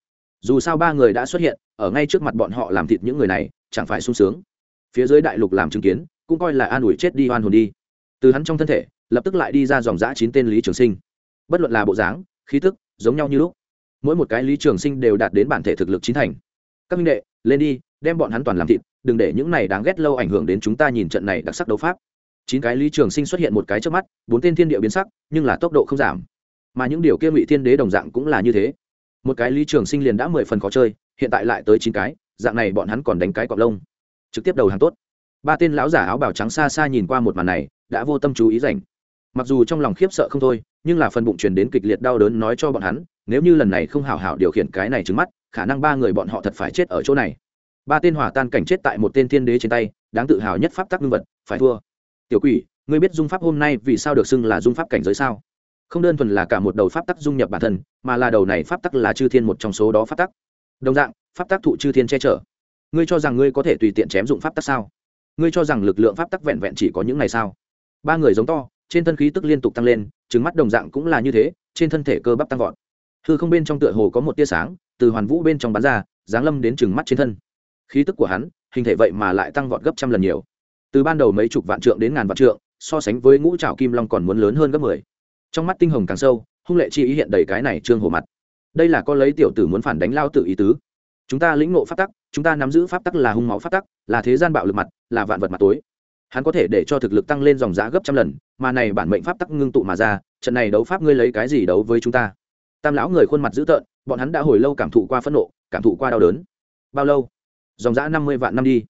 Dù sao ba người đã xuất hiện, ở ngay trước mặt bọn họ làm thịt những người này, chẳng phải sung sướng. Phía dưới đại lục làm chứng kiến, cũng coi là an ủi chết đi oan hồn đi. Từ hắn trong thân thể lập tức lại đi ra dòng giã chín tên lý trường sinh. Bất luận là bộ dáng, khí thức, giống nhau như lúc, mỗi một cái lý trường sinh đều đạt đến bản thể thực lực chín thành. Các minh đệ, lên đi, đem bọn hắn toàn làm thịt, đừng để những này đáng ghét lâu ảnh hưởng đến chúng ta nhìn trận này đặc sắc đấu pháp. Chín cái lý trường sinh xuất hiện một cái trước mắt, bốn tên thiên địa biến sắc, nhưng là tốc độ không giảm. Mà những điều kia ngụy thiên đế đồng dạng cũng là như thế. Một cái lý trường sinh liền đã mười phần khó chơi, hiện tại lại tới chín cái, dạng này bọn hắn còn đánh cái cọp lông. Trực tiếp đầu hàng tốt. Ba tên lão giả áo bào trắng xa xa nhìn qua một màn này, đã vô tâm chú ý rảnh mặc dù trong lòng khiếp sợ không thôi, nhưng là phần bụng truyền đến kịch liệt đau đớn nói cho bọn hắn, nếu như lần này không hào hảo điều khiển cái này trứng mắt, khả năng ba người bọn họ thật phải chết ở chỗ này. Ba tên hỏa tan cảnh chết tại một tên thiên đế trên tay, đáng tự hào nhất pháp tắc ngưng vật, phải thua. Tiểu quỷ, ngươi biết dung pháp hôm nay vì sao được xưng là dung pháp cảnh giới sao? Không đơn thuần là cả một đầu pháp tắc dung nhập bản thân, mà là đầu này pháp tắc là chư thiên một trong số đó pháp tắc. Đồng dạng, pháp tắc thụ chư thiên che chở. Ngươi cho rằng ngươi có thể tùy tiện chém dụng pháp tắc sao? Ngươi cho rằng lực lượng pháp tắc vẹn vẹn chỉ có những này sao? Ba người giống to trên thân khí tức liên tục tăng lên trứng mắt đồng dạng cũng là như thế, trên thân thể cơ bắp tăng vọt. Hư không bên trong tựa hồ có một tia sáng, từ hoàn vũ bên trong bắn ra, giáng lâm đến trừng mắt trên thân. Khí tức của hắn, hình thể vậy mà lại tăng vọt gấp trăm lần nhiều. Từ ban đầu mấy chục vạn trượng đến ngàn vạn trượng, so sánh với ngũ trào kim long còn muốn lớn hơn gấp mười. Trong mắt tinh hồng càng sâu, hung lệ chi ý hiện đầy cái này trương hồ mặt. Đây là có lấy tiểu tử muốn phản đánh lao tự ý tứ. Chúng ta lĩnh ngộ pháp tắc, chúng ta nắm giữ pháp tắc là hung máu pháp tắc, là thế gian bạo lực mặt, là vạn vật mặt tối hắn có thể để cho thực lực tăng lên dòng giá gấp trăm lần, mà này bản mệnh pháp tắc ngưng tụ mà ra, trận này đấu pháp ngươi lấy cái gì đấu với chúng ta? Tam lão người khuôn mặt dữ tợn, bọn hắn đã hồi lâu cảm thụ qua phẫn nộ, cảm thụ qua đau đớn. Bao lâu? Dòng giã năm mươi vạn năm đi.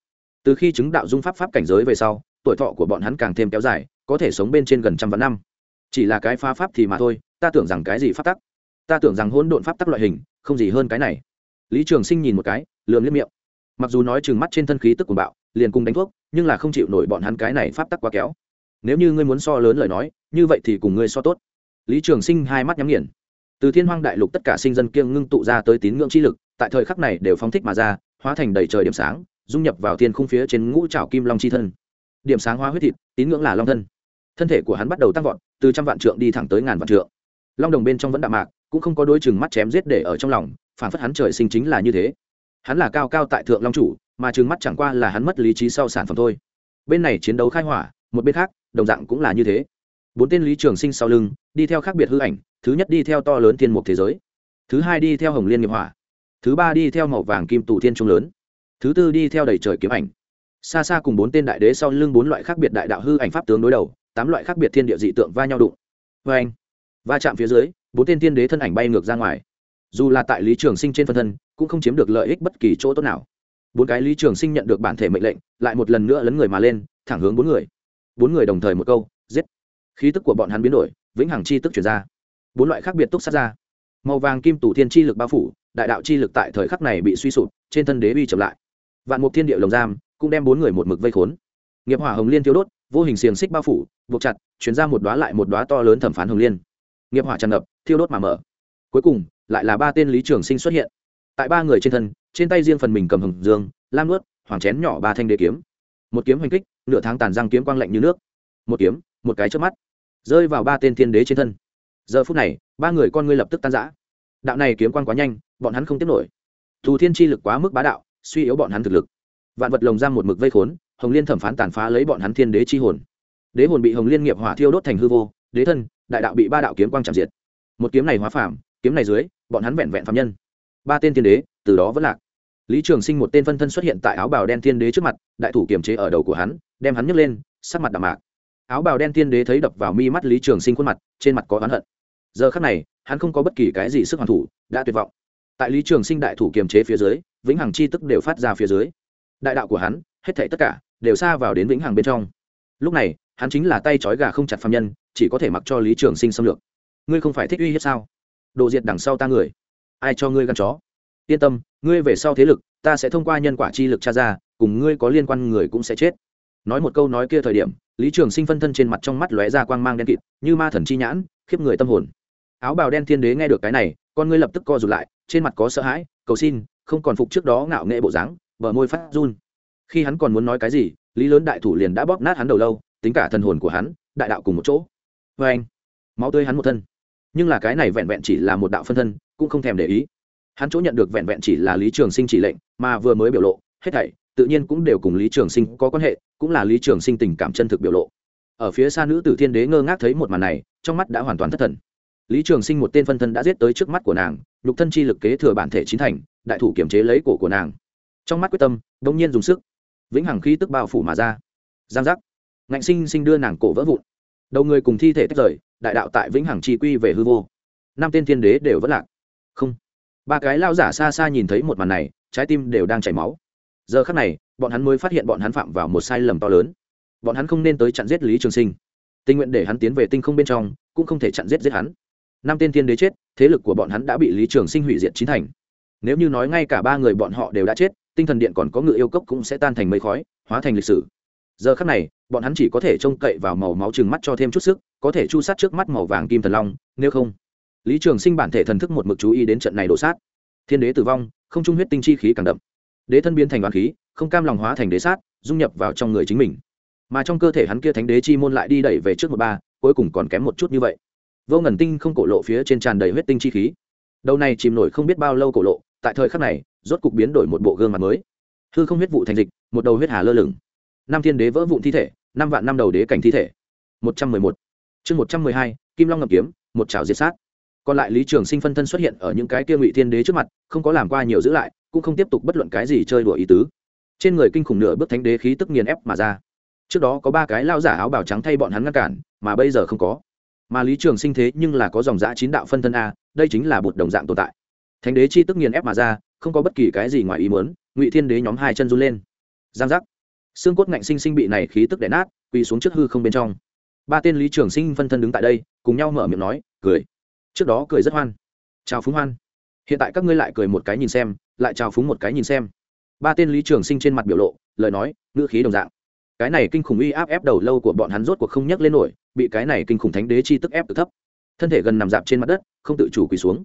Từ khi chứng đạo dung pháp pháp cảnh giới về sau, tuổi thọ của bọn hắn càng thêm kéo dài, có thể sống bên trên gần trăm vạn năm. Chỉ là cái pha pháp thì mà thôi, ta tưởng rằng cái gì pháp tắc? Ta tưởng rằng hỗn độn pháp tắc loại hình, không gì hơn cái này. Lý trường sinh nhìn một cái, lườm liếc miệng. Mặc dù nói chừng mắt trên thân khí tức của bạo liền cùng đánh thuốc, nhưng là không chịu nổi bọn hắn cái này pháp tắc quá kéo. Nếu như ngươi muốn so lớn lời nói, như vậy thì cùng ngươi so tốt. Lý trường sinh hai mắt nhắm nghiền. Từ thiên hoang đại lục tất cả sinh dân kiêng ngưng tụ ra tới tín ngưỡng chi lực, tại thời khắc này đều phóng thích mà ra, hóa thành đầy trời điểm sáng, dung nhập vào thiên khung phía trên ngũ trảo kim long chi thân. Điểm sáng hóa huyết thịt, tín ngưỡng là long thân. Thân thể của hắn bắt đầu tăng vọt, từ trăm vạn trượng đi thẳng tới ngàn vạn trượng. Long đồng bên trong vẫn đạm mạc, cũng không có đôi chừng mắt chém giết để ở trong lòng, phản phất hắn trời sinh chính là như thế. Hắn là cao cao tại thượng long chủ mà trừng mắt chẳng qua là hắn mất lý trí sau sản phẩm thôi. Bên này chiến đấu khai hỏa, một bên khác, đồng dạng cũng là như thế. Bốn tên lý trường sinh sau lưng, đi theo khác biệt hư ảnh, thứ nhất đi theo to lớn thiên mục thế giới, thứ hai đi theo hồng liên nghiệp hỏa, thứ ba đi theo màu vàng kim tù thiên trung lớn, thứ tư đi theo đầy trời kiếm ảnh. Xa xa cùng bốn tên đại đế sau lưng bốn loại khác biệt đại đạo hư ảnh pháp tướng đối đầu, tám loại khác biệt thiên địa dị tượng va nhau đụng. Vê anh, va chạm phía dưới, bốn tên thiên đế thân ảnh bay ngược ra ngoài. Dù là tại lý trường sinh trên phân thân, cũng không chiếm được lợi ích bất kỳ chỗ tốt nào bốn cái lý trường sinh nhận được bản thể mệnh lệnh, lại một lần nữa lấn người mà lên, thẳng hướng bốn người. Bốn người đồng thời một câu, giết. Khí tức của bọn hắn biến đổi, vĩnh hằng chi tức chuyển ra. Bốn loại khác biệt túc sát ra. Màu vàng kim tủ thiên chi lực bao phủ, đại đạo chi lực tại thời khắc này bị suy sụp, trên thân đế uy chậm lại. Vạn mục thiên địa lồng giam, cũng đem bốn người một mực vây khốn. Nghiệp hỏa hồng liên thiếu đốt, vô hình xiềng xích bao phủ, buộc chặt, chuyển ra một đoá lại một đoá to lớn thẩm phán hồng liên. Nghiệp hỏa tràn ngập, thiêu đốt mà mở. Cuối cùng, lại là ba tên lý trường sinh xuất hiện tại ba người trên thân, trên tay riêng phần mình cầm hồng dương, lam nuốt hoàng chén nhỏ ba thanh đế kiếm. Một kiếm hành kích, nửa tháng tàn răng kiếm quang lạnh như nước. Một kiếm, một cái trước mắt, rơi vào ba tên thiên đế trên thân. Giờ phút này, ba người con ngươi lập tức tan giã đạo này kiếm quang quá nhanh, bọn hắn không tiếp nổi. Thù thiên chi lực quá mức bá đạo, suy yếu bọn hắn thực lực. Vạn vật lồng giam một mực vây khốn, hồng liên thẩm phán tàn phá lấy bọn hắn thiên đế chi hồn. Đế hồn bị hồng liên nghiệp hỏa thiêu đốt thành hư vô, đế thân, đại đạo bị ba đạo kiếm quang chạm diệt. Một kiếm này hóa phàm, kiếm này dưới, bọn hắn vẹn vẹn phạm nhân ba tên thiên đế, từ đó vẫn lạc. Lý trường sinh một tên phân thân xuất hiện tại áo bào đen thiên đế trước mặt, đại thủ kiềm chế ở đầu của hắn, đem hắn nhấc lên, sắc mặt đạm mạc. Áo bào đen thiên đế thấy đập vào mi mắt lý trường sinh khuôn mặt, trên mặt có oán hận. Giờ khắc này, hắn không có bất kỳ cái gì sức hoàn thủ, đã tuyệt vọng. Tại lý trường sinh đại thủ kiềm chế phía dưới, vĩnh hằng chi tức đều phát ra phía dưới. Đại đạo của hắn, hết thảy tất cả, đều xa vào đến vĩnh hằng bên trong. Lúc này, hắn chính là tay trói gà không chặt phạm nhân, chỉ có thể mặc cho lý trường sinh xâm lược. Ngươi không phải thích uy hiếp sao? Đồ diệt đằng sau ta người ai cho ngươi gắn chó? Yên tâm, ngươi về sau thế lực, ta sẽ thông qua nhân quả chi lực tra ra, cùng ngươi có liên quan người cũng sẽ chết. Nói một câu nói kia thời điểm, lý trường sinh phân thân trên mặt trong mắt lóe ra quang mang đen kịt, như ma thần chi nhãn, khiếp người tâm hồn. Áo bào đen thiên đế nghe được cái này, con ngươi lập tức co rụt lại, trên mặt có sợ hãi, cầu xin, không còn phục trước đó ngạo nghệ bộ dáng, bờ môi phát run. Khi hắn còn muốn nói cái gì, lý lớn đại thủ liền đã bóp nát hắn đầu lâu, tính cả thần hồn của hắn, đại đạo cùng một chỗ. Vê anh máu tươi hắn một thân nhưng là cái này vẹn vẹn chỉ là một đạo phân thân, cũng không thèm để ý. Hắn chỗ nhận được vẹn vẹn chỉ là lý trường sinh chỉ lệnh, mà vừa mới biểu lộ, hết thảy, tự nhiên cũng đều cùng lý trường sinh có quan hệ, cũng là lý trường sinh tình cảm chân thực biểu lộ. Ở phía xa nữ tử thiên đế ngơ ngác thấy một màn này, trong mắt đã hoàn toàn thất thần. Lý trường sinh một tên phân thân đã giết tới trước mắt của nàng, nhục thân chi lực kế thừa bản thể chính thành, đại thủ kiểm chế lấy cổ của nàng. Trong mắt quyết tâm đông nhiên dùng sức. Vĩnh hằng khí tức bao phủ mà ra. Giang giác. Ngạnh sinh sinh đưa nàng cổ vỡ vụn đầu người cùng thi thể tách rời, đại đạo tại vĩnh hằng chi quy về hư vô. Năm tên thiên đế đều vẫn lạc. Không. Ba cái lao giả xa xa nhìn thấy một màn này, trái tim đều đang chảy máu. Giờ khắc này, bọn hắn mới phát hiện bọn hắn phạm vào một sai lầm to lớn. Bọn hắn không nên tới chặn giết lý trường sinh. Tình nguyện để hắn tiến về tinh không bên trong, cũng không thể chặn giết giết hắn. Năm tên thiên đế chết, thế lực của bọn hắn đã bị lý trường sinh hủy diệt chín thành. Nếu như nói ngay cả ba người bọn họ đều đã chết, tinh thần điện còn có ngự yêu cốc cũng sẽ tan thành mây khói, hóa thành lịch sử giờ khắc này, bọn hắn chỉ có thể trông cậy vào màu máu trừng mắt cho thêm chút sức, có thể chu sát trước mắt màu vàng kim thần long, nếu không. Lý trường sinh bản thể thần thức một mực chú ý đến trận này đổ sát. Thiên đế tử vong, không trung huyết tinh chi khí càng đậm. Đế thân biến thành đoàn khí, không cam lòng hóa thành đế sát, dung nhập vào trong người chính mình. Mà trong cơ thể hắn kia thánh đế chi môn lại đi đẩy về trước một ba, cuối cùng còn kém một chút như vậy. Vô ngần tinh không cổ lộ phía trên tràn đầy huyết tinh chi khí. Đầu này chìm nổi không biết bao lâu cổ lộ, tại thời khắc này, rốt cục biến đổi một bộ gương mặt mới. Hư không huyết vụ thành dịch, một đầu huyết hà lơ lửng năm thiên đế vỡ vụn thi thể, năm vạn năm đầu đế cảnh thi thể. Một trăm mười một. Chương một trăm mười hai, kim long ngậm kiếm, một chảo diệt sát. Còn lại lý trường sinh phân thân xuất hiện ở những cái kia ngụy thiên đế trước mặt, không có làm qua nhiều giữ lại, cũng không tiếp tục bất luận cái gì chơi đùa ý tứ. Trên người kinh khủng nửa bước thánh đế khí tức nghiền ép mà ra. Trước đó có ba cái lao giả áo bào trắng thay bọn hắn ngăn cản, mà bây giờ không có. Mà lý trường sinh thế nhưng là có dòng giã chín đạo phân thân a, đây chính là bột đồng dạng tồn tại. Thánh đế chi tức nghiền ép mà ra, không có bất kỳ cái gì ngoài ý muốn, ngụy thiên đế nhóm hai chân run lên. Giang giác xương cốt ngạnh sinh sinh bị này khí tức đè nát, quỳ xuống trước hư không bên trong. Ba tên lý trường sinh phân thân đứng tại đây, cùng nhau mở miệng nói, cười. Trước đó cười rất hoan. Chào phúng hoan. Hiện tại các ngươi lại cười một cái nhìn xem, lại chào phúng một cái nhìn xem. Ba tên lý trường sinh trên mặt biểu lộ, lời nói, ngữ khí đồng dạng. Cái này kinh khủng uy áp ép đầu lâu của bọn hắn rốt cuộc không nhấc lên nổi, bị cái này kinh khủng thánh đế chi tức ép từ thấp. Thân thể gần nằm dạp trên mặt đất, không tự chủ quỳ xuống.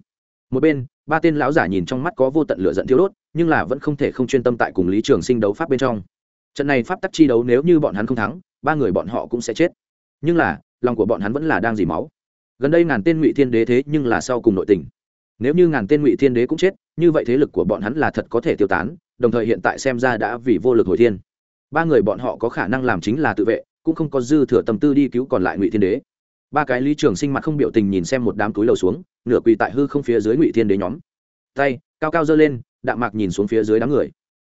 Một bên, ba tên lão giả nhìn trong mắt có vô tận lửa giận thiếu đốt, nhưng là vẫn không thể không chuyên tâm tại cùng lý trường sinh đấu pháp bên trong trận này pháp tắc chi đấu nếu như bọn hắn không thắng, ba người bọn họ cũng sẽ chết. Nhưng là, lòng của bọn hắn vẫn là đang dì máu. Gần đây ngàn tên ngụy thiên đế thế nhưng là sau cùng nội tình. Nếu như ngàn tên ngụy thiên đế cũng chết, như vậy thế lực của bọn hắn là thật có thể tiêu tán, đồng thời hiện tại xem ra đã vì vô lực hồi thiên. Ba người bọn họ có khả năng làm chính là tự vệ, cũng không có dư thừa tâm tư đi cứu còn lại ngụy thiên đế. Ba cái lý trường sinh mặt không biểu tình nhìn xem một đám túi lầu xuống, nửa quỳ tại hư không phía dưới ngụy thiên đế nhóm. Tay, cao cao giơ lên, đạm mạc nhìn xuống phía dưới đám người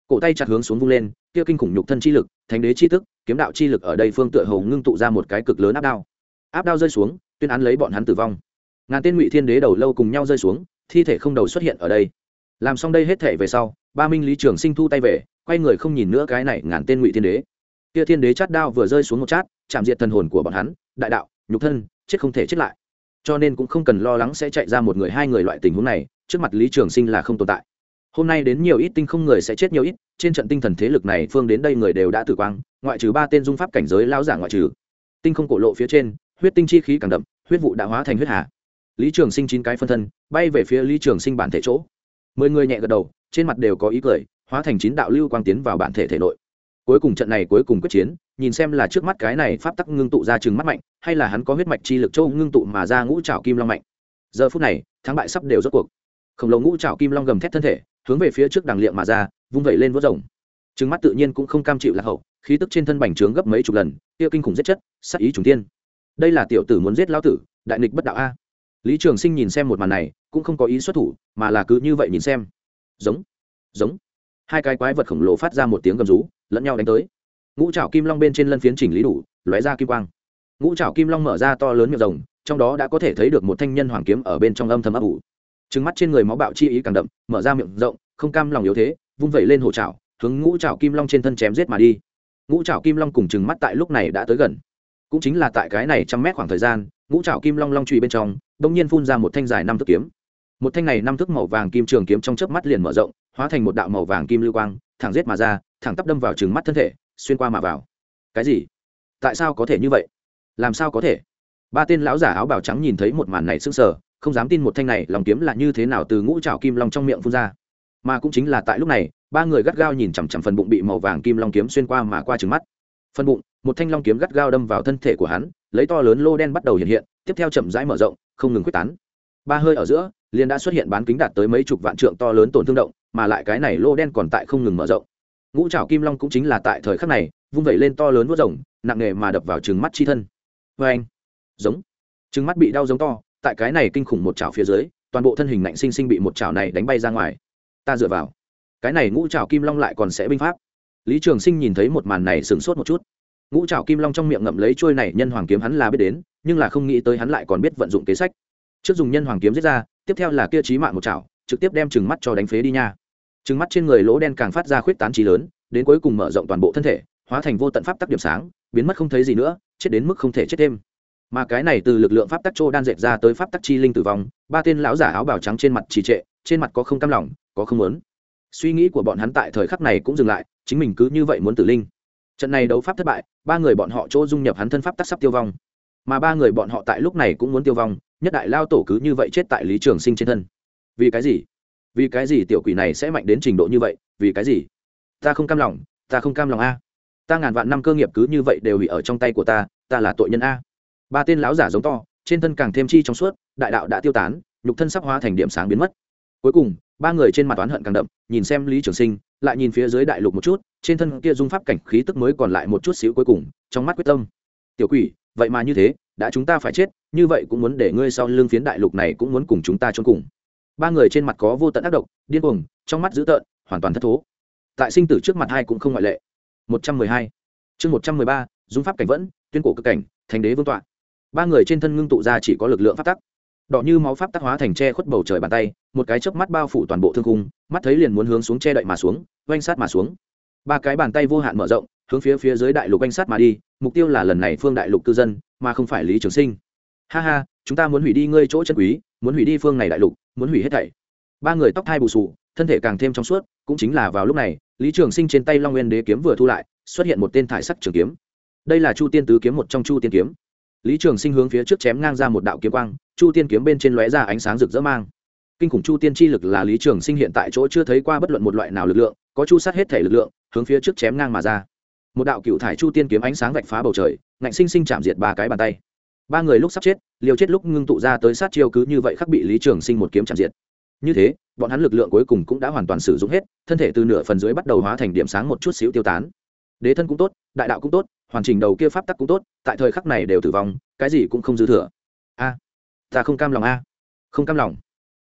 cổ tay chặt hướng xuống vung lên, kia kinh khủng nhục thân chi lực, thánh đế chi tức, kiếm đạo chi lực ở đây phương tựa hồ ngưng tụ ra một cái cực lớn áp đao. Áp đao rơi xuống, tuyên án lấy bọn hắn tử vong. Ngàn tên ngụy thiên đế đầu lâu cùng nhau rơi xuống, thi thể không đầu xuất hiện ở đây. Làm xong đây hết thể về sau, ba minh lý trường sinh thu tay về, quay người không nhìn nữa cái này ngàn tên ngụy thiên đế. Kia thiên đế chát đao vừa rơi xuống một chát, chạm diệt thần hồn của bọn hắn, đại đạo, nhục thân, chết không thể chết lại. Cho nên cũng không cần lo lắng sẽ chạy ra một người, hai người loại tình huống này, trước mặt lý trường sinh là không tồn tại hôm nay đến nhiều ít tinh không người sẽ chết nhiều ít, trên trận tinh thần thế lực này phương đến đây người đều đã tử quang, ngoại trừ ba tên dung pháp cảnh giới lao giả ngoại trừ. Tinh không cổ lộ phía trên, huyết tinh chi khí càng đậm, huyết vụ đã hóa thành huyết hà. Lý trường sinh chín cái phân thân, bay về phía lý trường sinh bản thể chỗ. Mười người nhẹ gật đầu, trên mặt đều có ý cười, hóa thành chín đạo lưu quang tiến vào bản thể thể nội. Cuối cùng trận này cuối cùng quyết chiến, nhìn xem là trước mắt cái này pháp tắc ngưng tụ ra chừng mắt mạnh, hay là hắn có huyết mạch chi lực châu ngưng tụ mà ra ngũ trảo kim long mạnh. Giờ phút này, thắng bại sắp đều rốt cuộc. Khổng lồ ngũ trào kim long gầm thét thân thể hướng về phía trước đằng liệm mà ra, vung vẩy lên vớt rồng. Trứng mắt tự nhiên cũng không cam chịu lạc hậu, khí tức trên thân bành trướng gấp mấy chục lần, kia kinh khủng giết chất sắc ý trùng tiên đây là tiểu tử muốn giết lão tử, đại nghịch bất đạo a. Lý trường sinh nhìn xem một màn này, cũng không có ý xuất thủ, mà là cứ như vậy nhìn xem. Giống giống. Hai cái quái vật khổng lồ phát ra một tiếng gầm rú, lẫn nhau đánh tới. Ngũ trảo kim long bên trên lân phiến chỉnh lý đủ, lóe ra kim quang. Ngũ trảo kim long mở ra to lớn miệng rồng, trong đó đã có thể thấy được một thanh nhân hoàng kiếm ở bên trong âm thầm ấp ủ trứng mắt trên người máu bạo chi ý càng đậm, mở ra miệng rộng, không cam lòng yếu thế, vung vẩy lên hổ trào hướng ngũ trào kim long trên thân chém giết mà đi. Ngũ trào kim long cùng trừng mắt tại lúc này đã tới gần. Cũng chính là tại cái này trăm mét khoảng thời gian, ngũ trào kim long long trụy bên trong đông nhiên phun ra một thanh dài năm thước kiếm. Một thanh này năm thước màu vàng kim trường kiếm trong chớp mắt liền mở rộng, hóa thành một đạo màu vàng kim lưu quang, thẳng giết mà ra, thẳng tắp đâm vào trừng mắt thân thể, xuyên qua mà vào. Cái gì? Tại sao có thể như vậy? Làm sao có thể? Ba tên lão giả áo bào trắng nhìn thấy một màn này sững sờ không dám tin một thanh này, lòng kiếm là như thế nào từ ngũ trào kim long trong miệng phun ra. Mà cũng chính là tại lúc này, ba người gắt gao nhìn chằm chằm phần bụng bị màu vàng kim long kiếm xuyên qua mà qua trừng mắt. Phần bụng, một thanh long kiếm gắt gao đâm vào thân thể của hắn, lấy to lớn lô đen bắt đầu hiện hiện, tiếp theo chậm rãi mở rộng, không ngừng quyết tán. Ba hơi ở giữa, liền đã xuất hiện bán kính đạt tới mấy chục vạn trượng to lớn tổn thương động, mà lại cái này lô đen còn tại không ngừng mở rộng. Ngũ trào kim long cũng chính là tại thời khắc này, vung vẩy lên to lớn vớt rồng, nặng nề mà đập vào trừng mắt chi thân. Vê anh giống. Trừng mắt bị đau giống to tại cái này kinh khủng một chảo phía dưới, toàn bộ thân hình nạnh sinh sinh bị một chảo này đánh bay ra ngoài. Ta dựa vào. Cái này ngũ chảo kim long lại còn sẽ binh pháp. Lý trường sinh nhìn thấy một màn này sửng sốt một chút. Ngũ chảo kim long trong miệng ngậm lấy trôi này, nhân hoàng kiếm hắn là biết đến, nhưng là không nghĩ tới hắn lại còn biết vận dụng kế sách. Trước dùng nhân hoàng kiếm giết ra, tiếp theo là kia trí mạng một chảo, trực tiếp đem trừng mắt cho đánh phế đi nha. Trừng mắt trên người lỗ đen càng phát ra khuyết tán trí lớn, đến cuối cùng mở rộng toàn bộ thân thể, hóa thành vô tận pháp tắc điểm sáng, biến mất không thấy gì nữa, chết đến mức không thể chết thêm mà cái này từ lực lượng pháp tắc trô đan dệt ra tới pháp tắc chi linh tử vong, ba tên lão giả áo bào trắng trên mặt trì trệ, trên mặt có không cam lòng, có không muốn. Suy nghĩ của bọn hắn tại thời khắc này cũng dừng lại, chính mình cứ như vậy muốn tử linh. Trận này đấu pháp thất bại, ba người bọn họ chỗ dung nhập hắn thân pháp tắc sắp tiêu vong. Mà ba người bọn họ tại lúc này cũng muốn tiêu vong, nhất đại lao tổ cứ như vậy chết tại lý trường sinh trên thân. Vì cái gì? Vì cái gì tiểu quỷ này sẽ mạnh đến trình độ như vậy? Vì cái gì? Ta không cam lòng, ta không cam lòng a. Ta ngàn vạn năm cơ nghiệp cứ như vậy đều bị ở trong tay của ta ta là tội nhân a ba tên lão giả giống to, trên thân càng thêm chi trong suốt, đại đạo đã tiêu tán, nhục thân sắp hóa thành điểm sáng biến mất. Cuối cùng, ba người trên mặt oán hận càng đậm, nhìn xem lý trường sinh, lại nhìn phía dưới đại lục một chút, trên thân kia dung pháp cảnh khí tức mới còn lại một chút xíu cuối cùng, trong mắt quyết tâm. Tiểu quỷ, vậy mà như thế, đã chúng ta phải chết, như vậy cũng muốn để ngươi sau lưng phiến đại lục này cũng muốn cùng chúng ta trốn cùng. Ba người trên mặt có vô tận ác độc, điên cuồng, trong mắt dữ tợn, hoàn toàn thất thố. Tại sinh tử trước mặt hai cũng không ngoại lệ. Một trăm mười hai. Chương một trăm mười ba, dung pháp cảnh vẫn, tuyên cổ cực cảnh thành đế vương tọa ba người trên thân ngưng tụ ra chỉ có lực lượng pháp tắc đỏ như máu pháp tắc hóa thành tre khuất bầu trời bàn tay một cái chớp mắt bao phủ toàn bộ thương cung mắt thấy liền muốn hướng xuống che đậy mà xuống oanh sát mà xuống ba cái bàn tay vô hạn mở rộng hướng phía phía dưới đại lục oanh sát mà đi mục tiêu là lần này phương đại lục cư dân mà không phải lý trường sinh ha ha chúng ta muốn hủy đi ngươi chỗ chân quý muốn hủy đi phương này đại lục muốn hủy hết thảy ba người tóc thai bù sù thân thể càng thêm trong suốt cũng chính là vào lúc này lý trường sinh trên tay long nguyên đế kiếm vừa thu lại xuất hiện một tên thải sắc trường kiếm đây là chu tiên tứ kiếm một trong chu tiên kiếm lý trường sinh hướng phía trước chém ngang ra một đạo kiếm quang, chu tiên kiếm bên trên lóe ra ánh sáng rực rỡ mang. Kinh khủng chu tiên chi lực là lý trường sinh hiện tại chỗ chưa thấy qua bất luận một loại nào lực lượng, có chu sát hết thể lực lượng, hướng phía trước chém ngang mà ra. Một đạo cựu thải chu tiên kiếm ánh sáng vạch phá bầu trời, ngạnh sinh sinh chạm diệt ba cái bàn tay. Ba người lúc sắp chết, liều chết lúc ngưng tụ ra tới sát chiêu cứ như vậy khắc bị lý trường sinh một kiếm chạm diệt. Như thế, bọn hắn lực lượng cuối cùng cũng đã hoàn toàn sử dụng hết, thân thể từ nửa phần dưới bắt đầu hóa thành điểm sáng một chút xíu tiêu tán. Đế thân cũng tốt, đại đạo cũng tốt hoàn chỉnh đầu kia pháp tắc cũng tốt, tại thời khắc này đều tử vong, cái gì cũng không dư thừa. A, ta không cam lòng a. Không cam lòng.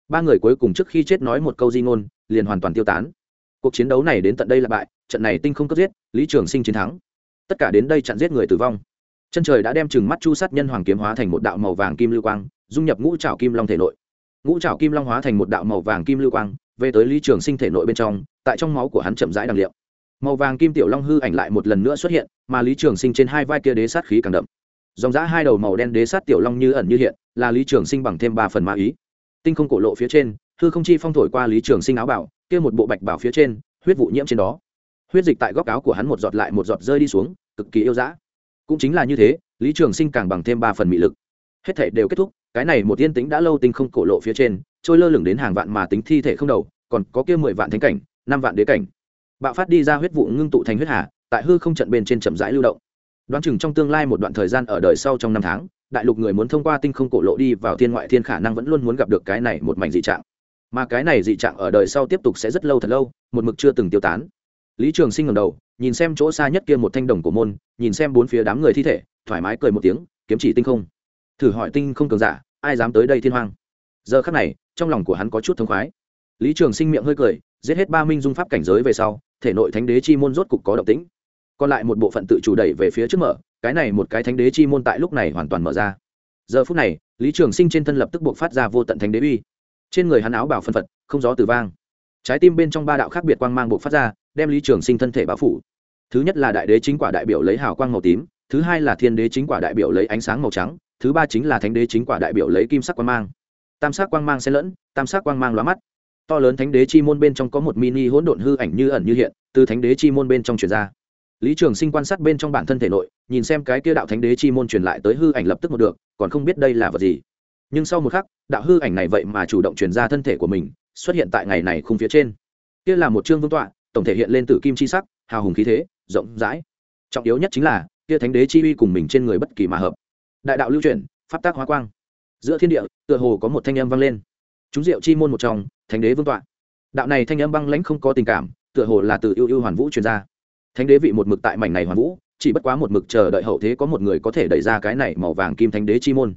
Ba người cuối cùng trước khi chết nói một câu di ngôn, liền hoàn toàn tiêu tán. Cuộc chiến đấu này đến tận đây là bại, trận này tinh không cấp giết, lý trường sinh chiến thắng. Tất cả đến đây chặn giết người tử vong. Chân trời đã đem chừng mắt chu sát nhân hoàng kiếm hóa thành một đạo màu vàng kim lưu quang, dung nhập ngũ trào kim long thể nội. Ngũ trào kim long hóa thành một đạo màu vàng kim lưu quang, về tới lý trường sinh thể nội bên trong, tại trong máu của hắn chậm rãi đằng liệu màu vàng kim tiểu long hư ảnh lại một lần nữa xuất hiện, mà lý trường sinh trên hai vai kia đế sát khí càng đậm. Dòng giã hai đầu màu đen đế sát tiểu long như ẩn như hiện, là lý trường sinh bằng thêm ba phần ma ý. Tinh không cổ lộ phía trên, hư không chi phong thổi qua lý trường sinh áo bảo, kia một bộ bạch bảo phía trên, huyết vụ nhiễm trên đó. Huyết dịch tại góc áo của hắn một giọt lại một giọt rơi đi xuống, cực kỳ yêu dã. Cũng chính là như thế, lý trường sinh càng bằng thêm ba phần mị lực. Hết thể đều kết thúc, cái này một yên tĩnh đã lâu tinh không cổ lộ phía trên, trôi lơ lửng đến hàng vạn mà tính thi thể không đầu, còn có kia mười vạn thánh cảnh, năm vạn đế cảnh bạo phát đi ra huyết vụ ngưng tụ thành huyết hà, tại hư không trận bên trên chậm rãi lưu động. Đoán chừng trong tương lai một đoạn thời gian ở đời sau trong năm tháng, đại lục người muốn thông qua tinh không cổ lộ đi vào thiên ngoại thiên khả năng vẫn luôn muốn gặp được cái này một mảnh dị trạng. Mà cái này dị trạng ở đời sau tiếp tục sẽ rất lâu thật lâu, một mực chưa từng tiêu tán. Lý trường sinh ngầm đầu, nhìn xem chỗ xa nhất kia một thanh đồng của môn, nhìn xem bốn phía đám người thi thể, thoải mái cười một tiếng, kiếm chỉ tinh không. Thử hỏi tinh không cường giả, ai dám tới đây thiên hoang? Giờ khắc này, trong lòng của hắn có chút thống khoái. Lý trường sinh miệng hơi cười, giết hết ba minh dung pháp cảnh giới về sau thể nội thánh đế chi môn rốt cục có động tĩnh. Còn lại một bộ phận tự chủ đẩy về phía trước mở, cái này một cái thánh đế chi môn tại lúc này hoàn toàn mở ra. Giờ phút này, lý trường sinh trên thân lập tức buộc phát ra vô tận thánh đế uy. Trên người hắn áo bảo phân phật, không gió từ vang. Trái tim bên trong ba đạo khác biệt quang mang buộc phát ra, đem lý trường sinh thân thể bao phủ. Thứ nhất là đại đế chính quả đại biểu lấy hào quang màu tím, thứ hai là thiên đế chính quả đại biểu lấy ánh sáng màu trắng, thứ ba chính là thánh đế chính quả đại biểu lấy kim sắc quang mang. Tam sắc quang mang xen lẫn, tam sắc quang mang lóa mắt to lớn thánh đế chi môn bên trong có một mini hỗn độn hư ảnh như ẩn như hiện, từ thánh đế chi môn bên trong truyền ra. Lý trường sinh quan sát bên trong bản thân thể nội, nhìn xem cái kia đạo thánh đế chi môn truyền lại tới hư ảnh lập tức một được, còn không biết đây là vật gì. Nhưng sau một khắc, đạo hư ảnh này vậy mà chủ động truyền ra thân thể của mình, xuất hiện tại ngày này khung phía trên. Kia là một chương vương tọa, tổng thể hiện lên từ kim chi sắc, hào hùng khí thế, rộng rãi. Trọng yếu nhất chính là, kia thánh đế chi uy cùng mình trên người bất kỳ mà hợp. Đại đạo lưu truyền pháp tác hóa quang. Giữa thiên địa, tựa hồ có một thanh âm vang lên. Chúng diệu chi môn một trong thánh đế vương tọa. Đạo này thanh âm băng lãnh không có tình cảm, tựa hồ là từ yêu yêu hoàn vũ truyền ra. Thánh đế vị một mực tại mảnh này hoàn vũ, chỉ bất quá một mực chờ đợi hậu thế có một người có thể đẩy ra cái này màu vàng kim thánh đế chi môn.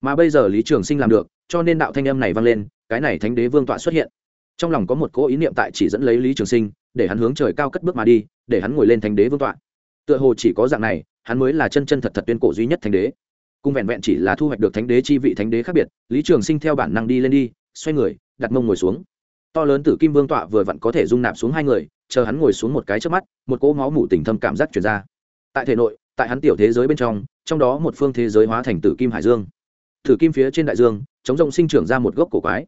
Mà bây giờ lý trường sinh làm được, cho nên đạo thanh âm này vang lên, cái này thánh đế vương tọa xuất hiện. Trong lòng có một cố ý niệm tại chỉ dẫn lấy lý trường sinh, để hắn hướng trời cao cất bước mà đi, để hắn ngồi lên thánh đế vương tọa. Tựa hồ chỉ có dạng này, hắn mới là chân chân thật thật tuyên cổ duy nhất thánh đế. Cùng vẹn vẹn chỉ là thu hoạch được thánh đế chi vị thánh đế khác biệt, lý trường sinh theo bản năng đi lên đi, xoay người đặt mông ngồi xuống. To lớn tử kim vương tọa vừa vặn có thể dung nạp xuống hai người, chờ hắn ngồi xuống một cái trước mắt, một cỗ máu mủ tình thâm cảm giác chuyển ra. Tại thể nội, tại hắn tiểu thế giới bên trong trong đó một phương thế giới hóa thành tử kim hải dương. Tử kim phía trên đại dương, chống rộng sinh trưởng ra một gốc cổ quái.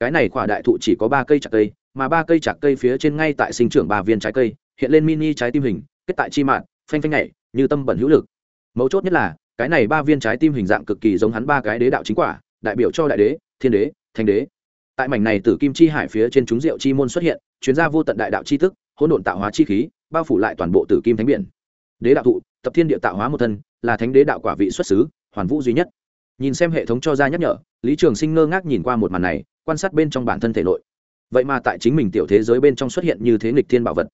Cái này quả đại thụ chỉ có ba cây chặt cây, mà ba cây chặt cây phía trên ngay tại sinh trưởng ba viên trái cây, hiện lên mini trái tim hình, kết tại chi mạng phanh phanh nhảy, như tâm bẩn hữu lực. Mấu chốt nhất là, cái này ba viên trái tim hình dạng cực kỳ giống hắn ba cái đế đạo chính quả, đại biểu cho đại đế, thiên đế thanh đế tại mảnh này tử kim chi hải phía trên chúng rượu chi môn xuất hiện chuyên gia vô tận đại đạo chi thức hỗn độn tạo hóa chi khí, bao phủ lại toàn bộ tử kim thánh biển. Đế đạo thụ, tập thiên địa tạo hóa một thân, là thánh đế đạo quả vị xuất xứ, hoàn vũ duy nhất. Nhìn xem hệ thống cho ra nhắc nhở, lý trường sinh ngơ ngác nhìn qua một màn này, quan sát bên trong bản thân thể nội. Vậy mà tại chính mình tiểu thế giới bên trong xuất hiện như thế nghịch thiên bảo vật.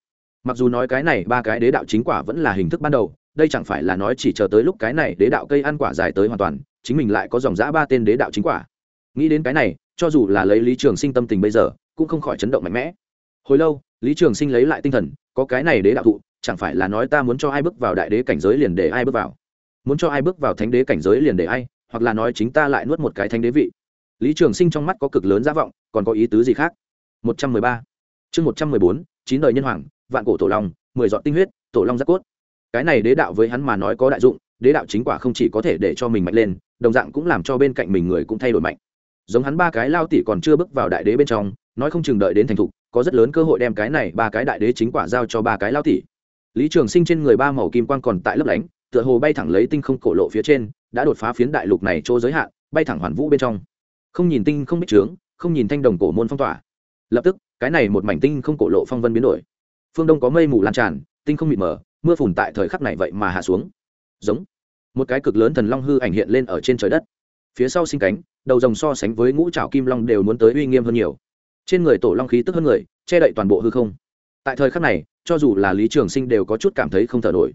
Mặc dù nói cái này ba cái đế đạo chính quả vẫn là hình thức ban đầu, đây chẳng phải là nói chỉ chờ tới lúc cái này đế đạo cây ăn quả dài tới hoàn toàn, chính mình lại có dòng giã ba tên đế đạo chính quả. Nghĩ đến cái này cho dù là lấy lý trường sinh tâm tình bây giờ, cũng không khỏi chấn động mạnh mẽ. Hồi lâu, lý trường sinh lấy lại tinh thần, có cái này đế đạo thụ, chẳng phải là nói ta muốn cho ai bước vào đại đế cảnh giới liền để ai bước vào. Muốn cho ai bước vào thánh đế cảnh giới liền để ai, hoặc là nói chính ta lại nuốt một cái thánh đế vị. Lý trường sinh trong mắt có cực lớn giả vọng, còn có ý tứ gì khác? Một trăm mười ba. Chương một trăm mười bốn, chín đời nhân hoàng, vạn cổ tổ long, mười dọn tinh huyết, tổ long giác cốt. Cái này đế đạo với hắn mà nói có đại dụng, đế đạo chính quả không chỉ có thể để cho mình mạnh lên, đồng dạng cũng làm cho bên cạnh mình người cũng thay đổi mạnh giống hắn ba cái lao tỷ còn chưa bước vào đại đế bên trong, nói không chừng đợi đến thành thục, có rất lớn cơ hội đem cái này ba cái đại đế chính quả giao cho ba cái lao tỷ. Lý trường sinh trên người ba màu kim quang còn tại lấp lánh, tựa hồ bay thẳng lấy tinh không cổ lộ phía trên, đã đột phá phiến đại lục này chỗ giới hạn, bay thẳng hoàn vũ bên trong. Không nhìn tinh không bích trướng, không nhìn thanh đồng cổ môn phong tỏa. Lập tức, cái này một mảnh tinh không cổ lộ phong vân biến đổi. Phương đông có mây mù lan tràn, tinh không mịt mờ, mưa phùn tại thời khắc này vậy mà hạ xuống. Giống, một cái cực lớn thần long hư ảnh hiện lên ở trên trời đất. Phía sau sinh cánh đầu rồng so sánh với ngũ trảo kim long đều muốn tới uy nghiêm hơn nhiều. Trên người tổ long khí tức hơn người, che đậy toàn bộ hư không. Tại thời khắc này, cho dù là lý trường sinh đều có chút cảm thấy không thở nổi.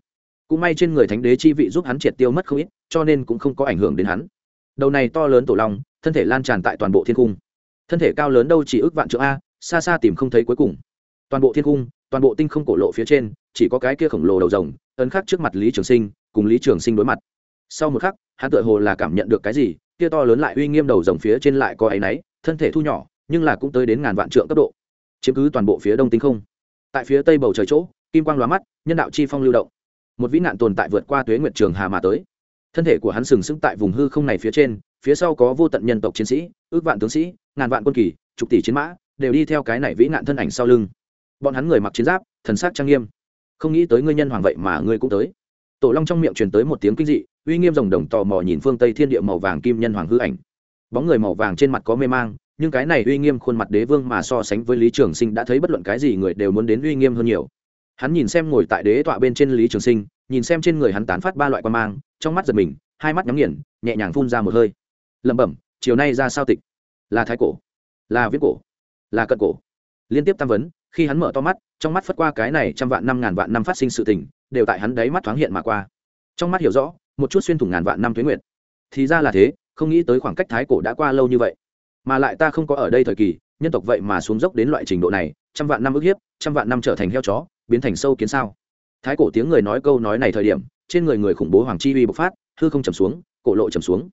Cũng may trên người thánh đế chi vị giúp hắn triệt tiêu mất không ít, cho nên cũng không có ảnh hưởng đến hắn. Đầu này to lớn tổ long, thân thể lan tràn tại toàn bộ thiên cung. Thân thể cao lớn đâu chỉ ước vạn trượng a, xa xa tìm không thấy cuối cùng. Toàn bộ thiên cung, toàn bộ tinh không cổ lộ phía trên, chỉ có cái kia khổng lồ đầu rồng, ấn khắc trước mặt lý trường sinh, cùng lý trường sinh đối mặt. Sau một khắc, hắn tựa hồ là cảm nhận được cái gì kia to lớn lại uy nghiêm đầu rồng phía trên lại có áy náy, thân thể thu nhỏ, nhưng là cũng tới đến ngàn vạn trượng cấp độ. Chiếm cứ toàn bộ phía đông tinh không. Tại phía tây bầu trời chỗ, kim quang lóa mắt, nhân đạo chi phong lưu động. Một vĩ nạn tồn tại vượt qua tuế nguyệt trường hà mà tới. Thân thể của hắn sừng sững tại vùng hư không này phía trên, phía sau có vô tận nhân tộc chiến sĩ, ước vạn tướng sĩ, ngàn vạn quân kỳ, chục tỷ chiến mã, đều đi theo cái này vĩ nạn thân ảnh sau lưng. Bọn hắn người mặc chiến giáp, thần sắc trang nghiêm. Không nghĩ tới ngươi nhân hoàng vậy mà ngươi cũng tới tổ long trong miệng truyền tới một tiếng kinh dị, uy nghiêm rồng đồng tò mò nhìn phương tây thiên địa màu vàng kim nhân hoàng hư ảnh. Bóng người màu vàng trên mặt có mê mang, nhưng cái này uy nghiêm khuôn mặt đế vương mà so sánh với lý trường sinh đã thấy bất luận cái gì người đều muốn đến uy nghiêm hơn nhiều. Hắn nhìn xem ngồi tại đế tọa bên trên lý trường sinh, nhìn xem trên người hắn tán phát ba loại quan mang, trong mắt giật mình, hai mắt nhắm nghiền, nhẹ nhàng phun ra một hơi. Lẩm bẩm, chiều nay ra sao tịch? Là thái cổ? Là viết cổ? Là cận cổ? Liên tiếp tam vấn, khi hắn mở to mắt, trong mắt phất qua cái này trăm vạn năm ngàn vạn năm phát sinh sự tình đều tại hắn đấy mắt thoáng hiện mà qua. Trong mắt hiểu rõ, một chút xuyên thủng ngàn vạn năm tuế nguyệt. Thì ra là thế, không nghĩ tới khoảng cách thái cổ đã qua lâu như vậy. Mà lại ta không có ở đây thời kỳ, nhân tộc vậy mà xuống dốc đến loại trình độ này, trăm vạn năm ức hiếp, trăm vạn năm trở thành heo chó, biến thành sâu kiến sao? Thái cổ tiếng người nói câu nói này thời điểm, trên người người khủng bố hoàng chi uy bộc phát, hư không trầm xuống, cổ lộ trầm xuống.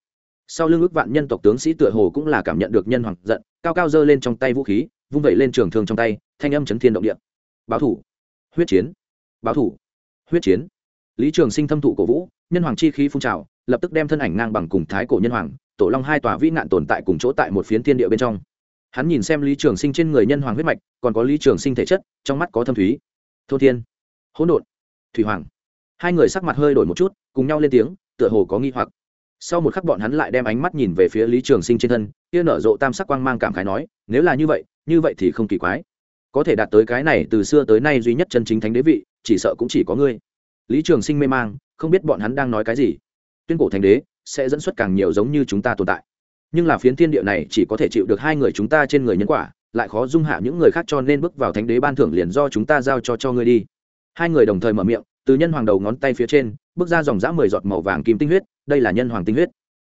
Sau lưng ước vạn nhân tộc tướng sĩ tựa hồ cũng là cảm nhận được nhân hoàng giận, cao cao giơ lên trong tay vũ khí, vung vẩy lên trường thương trong tay, thanh âm chấn thiên động địa. Báo thủ. Huyết chiến. Báo thủ huyết chiến. Lý trường sinh thâm thụ cổ vũ, nhân hoàng chi khí phun trào, lập tức đem thân ảnh ngang bằng cùng thái cổ nhân hoàng, tổ long hai tòa vĩ nạn tồn tại cùng chỗ tại một phiến thiên địa bên trong. Hắn nhìn xem lý trường sinh trên người nhân hoàng huyết mạch, còn có lý trường sinh thể chất, trong mắt có thâm thúy. Thô thiên, hỗn độn, thủy hoàng. Hai người sắc mặt hơi đổi một chút, cùng nhau lên tiếng, tựa hồ có nghi hoặc. Sau một khắc bọn hắn lại đem ánh mắt nhìn về phía lý trường sinh trên thân, kia nở rộ tam sắc quang mang cảm khái nói, nếu là như vậy như vậy thì không kỳ quái có thể đạt tới cái này từ xưa tới nay duy nhất chân chính thánh đế vị, chỉ sợ cũng chỉ có ngươi. Lý trường sinh mê mang, không biết bọn hắn đang nói cái gì. Tuyên cổ thánh đế sẽ dẫn xuất càng nhiều giống như chúng ta tồn tại. Nhưng là phiến thiên địa này chỉ có thể chịu được hai người chúng ta trên người nhân quả, lại khó dung hạ những người khác cho nên bước vào thánh đế ban thưởng liền do chúng ta giao cho cho ngươi đi. Hai người đồng thời mở miệng, từ nhân hoàng đầu ngón tay phía trên, bước ra dòng dã mười giọt màu vàng kim tinh huyết, đây là nhân hoàng tinh huyết.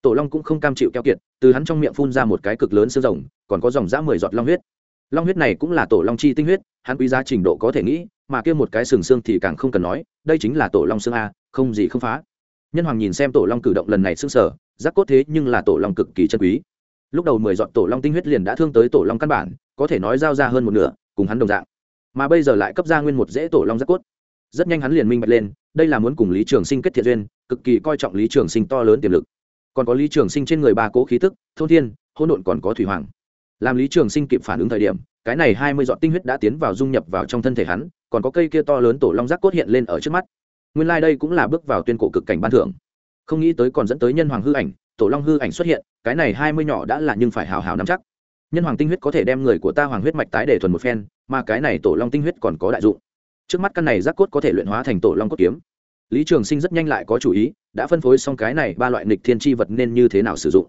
Tổ long cũng không cam chịu keo kiệt, từ hắn trong miệng phun ra một cái cực lớn xương rồng, còn có dòng dã mười giọt long huyết long huyết này cũng là tổ long chi tinh huyết, hắn quý giá trình độ có thể nghĩ, mà kia một cái sừng xương thì càng không cần nói, đây chính là tổ long xương a, không gì không phá. Nhân hoàng nhìn xem tổ long cử động lần này xương sở giác cốt thế nhưng là tổ long cực kỳ chân quý. Lúc đầu mười dọn tổ long tinh huyết liền đã thương tới tổ long căn bản, có thể nói giao ra hơn một nửa, cùng hắn đồng dạng. Mà bây giờ lại cấp ra nguyên một dễ tổ long giác cốt. Rất nhanh hắn liền minh bạch lên, đây là muốn cùng lý trường sinh kết thiện duyên, cực kỳ coi trọng lý trường sinh to lớn tiềm lực. Còn có lý trường sinh trên người ba cố khí tức, thôn thiên, hỗn độn còn có thủy hoàng làm lý trường sinh kịp phản ứng thời điểm, cái này hai mươi dọn tinh huyết đã tiến vào dung nhập vào trong thân thể hắn, còn có cây kia to lớn tổ long giác cốt hiện lên ở trước mắt. Nguyên lai、like、đây cũng là bước vào tuyên cổ cực cảnh ban thưởng. Không nghĩ tới còn dẫn tới nhân hoàng hư ảnh, tổ long hư ảnh xuất hiện, cái này hai mươi nhỏ đã là nhưng phải hào hào nắm chắc. Nhân hoàng tinh huyết có thể đem người của ta hoàng huyết mạch tái để thuần một phen, mà cái này tổ long tinh huyết còn có đại dụng. Trước mắt căn này giác cốt có thể luyện hóa thành tổ long cốt kiếm. Lý trường sinh rất nhanh lại có chủ ý, đã phân phối xong cái này ba loại nịch thiên tri vật nên như thế nào sử dụng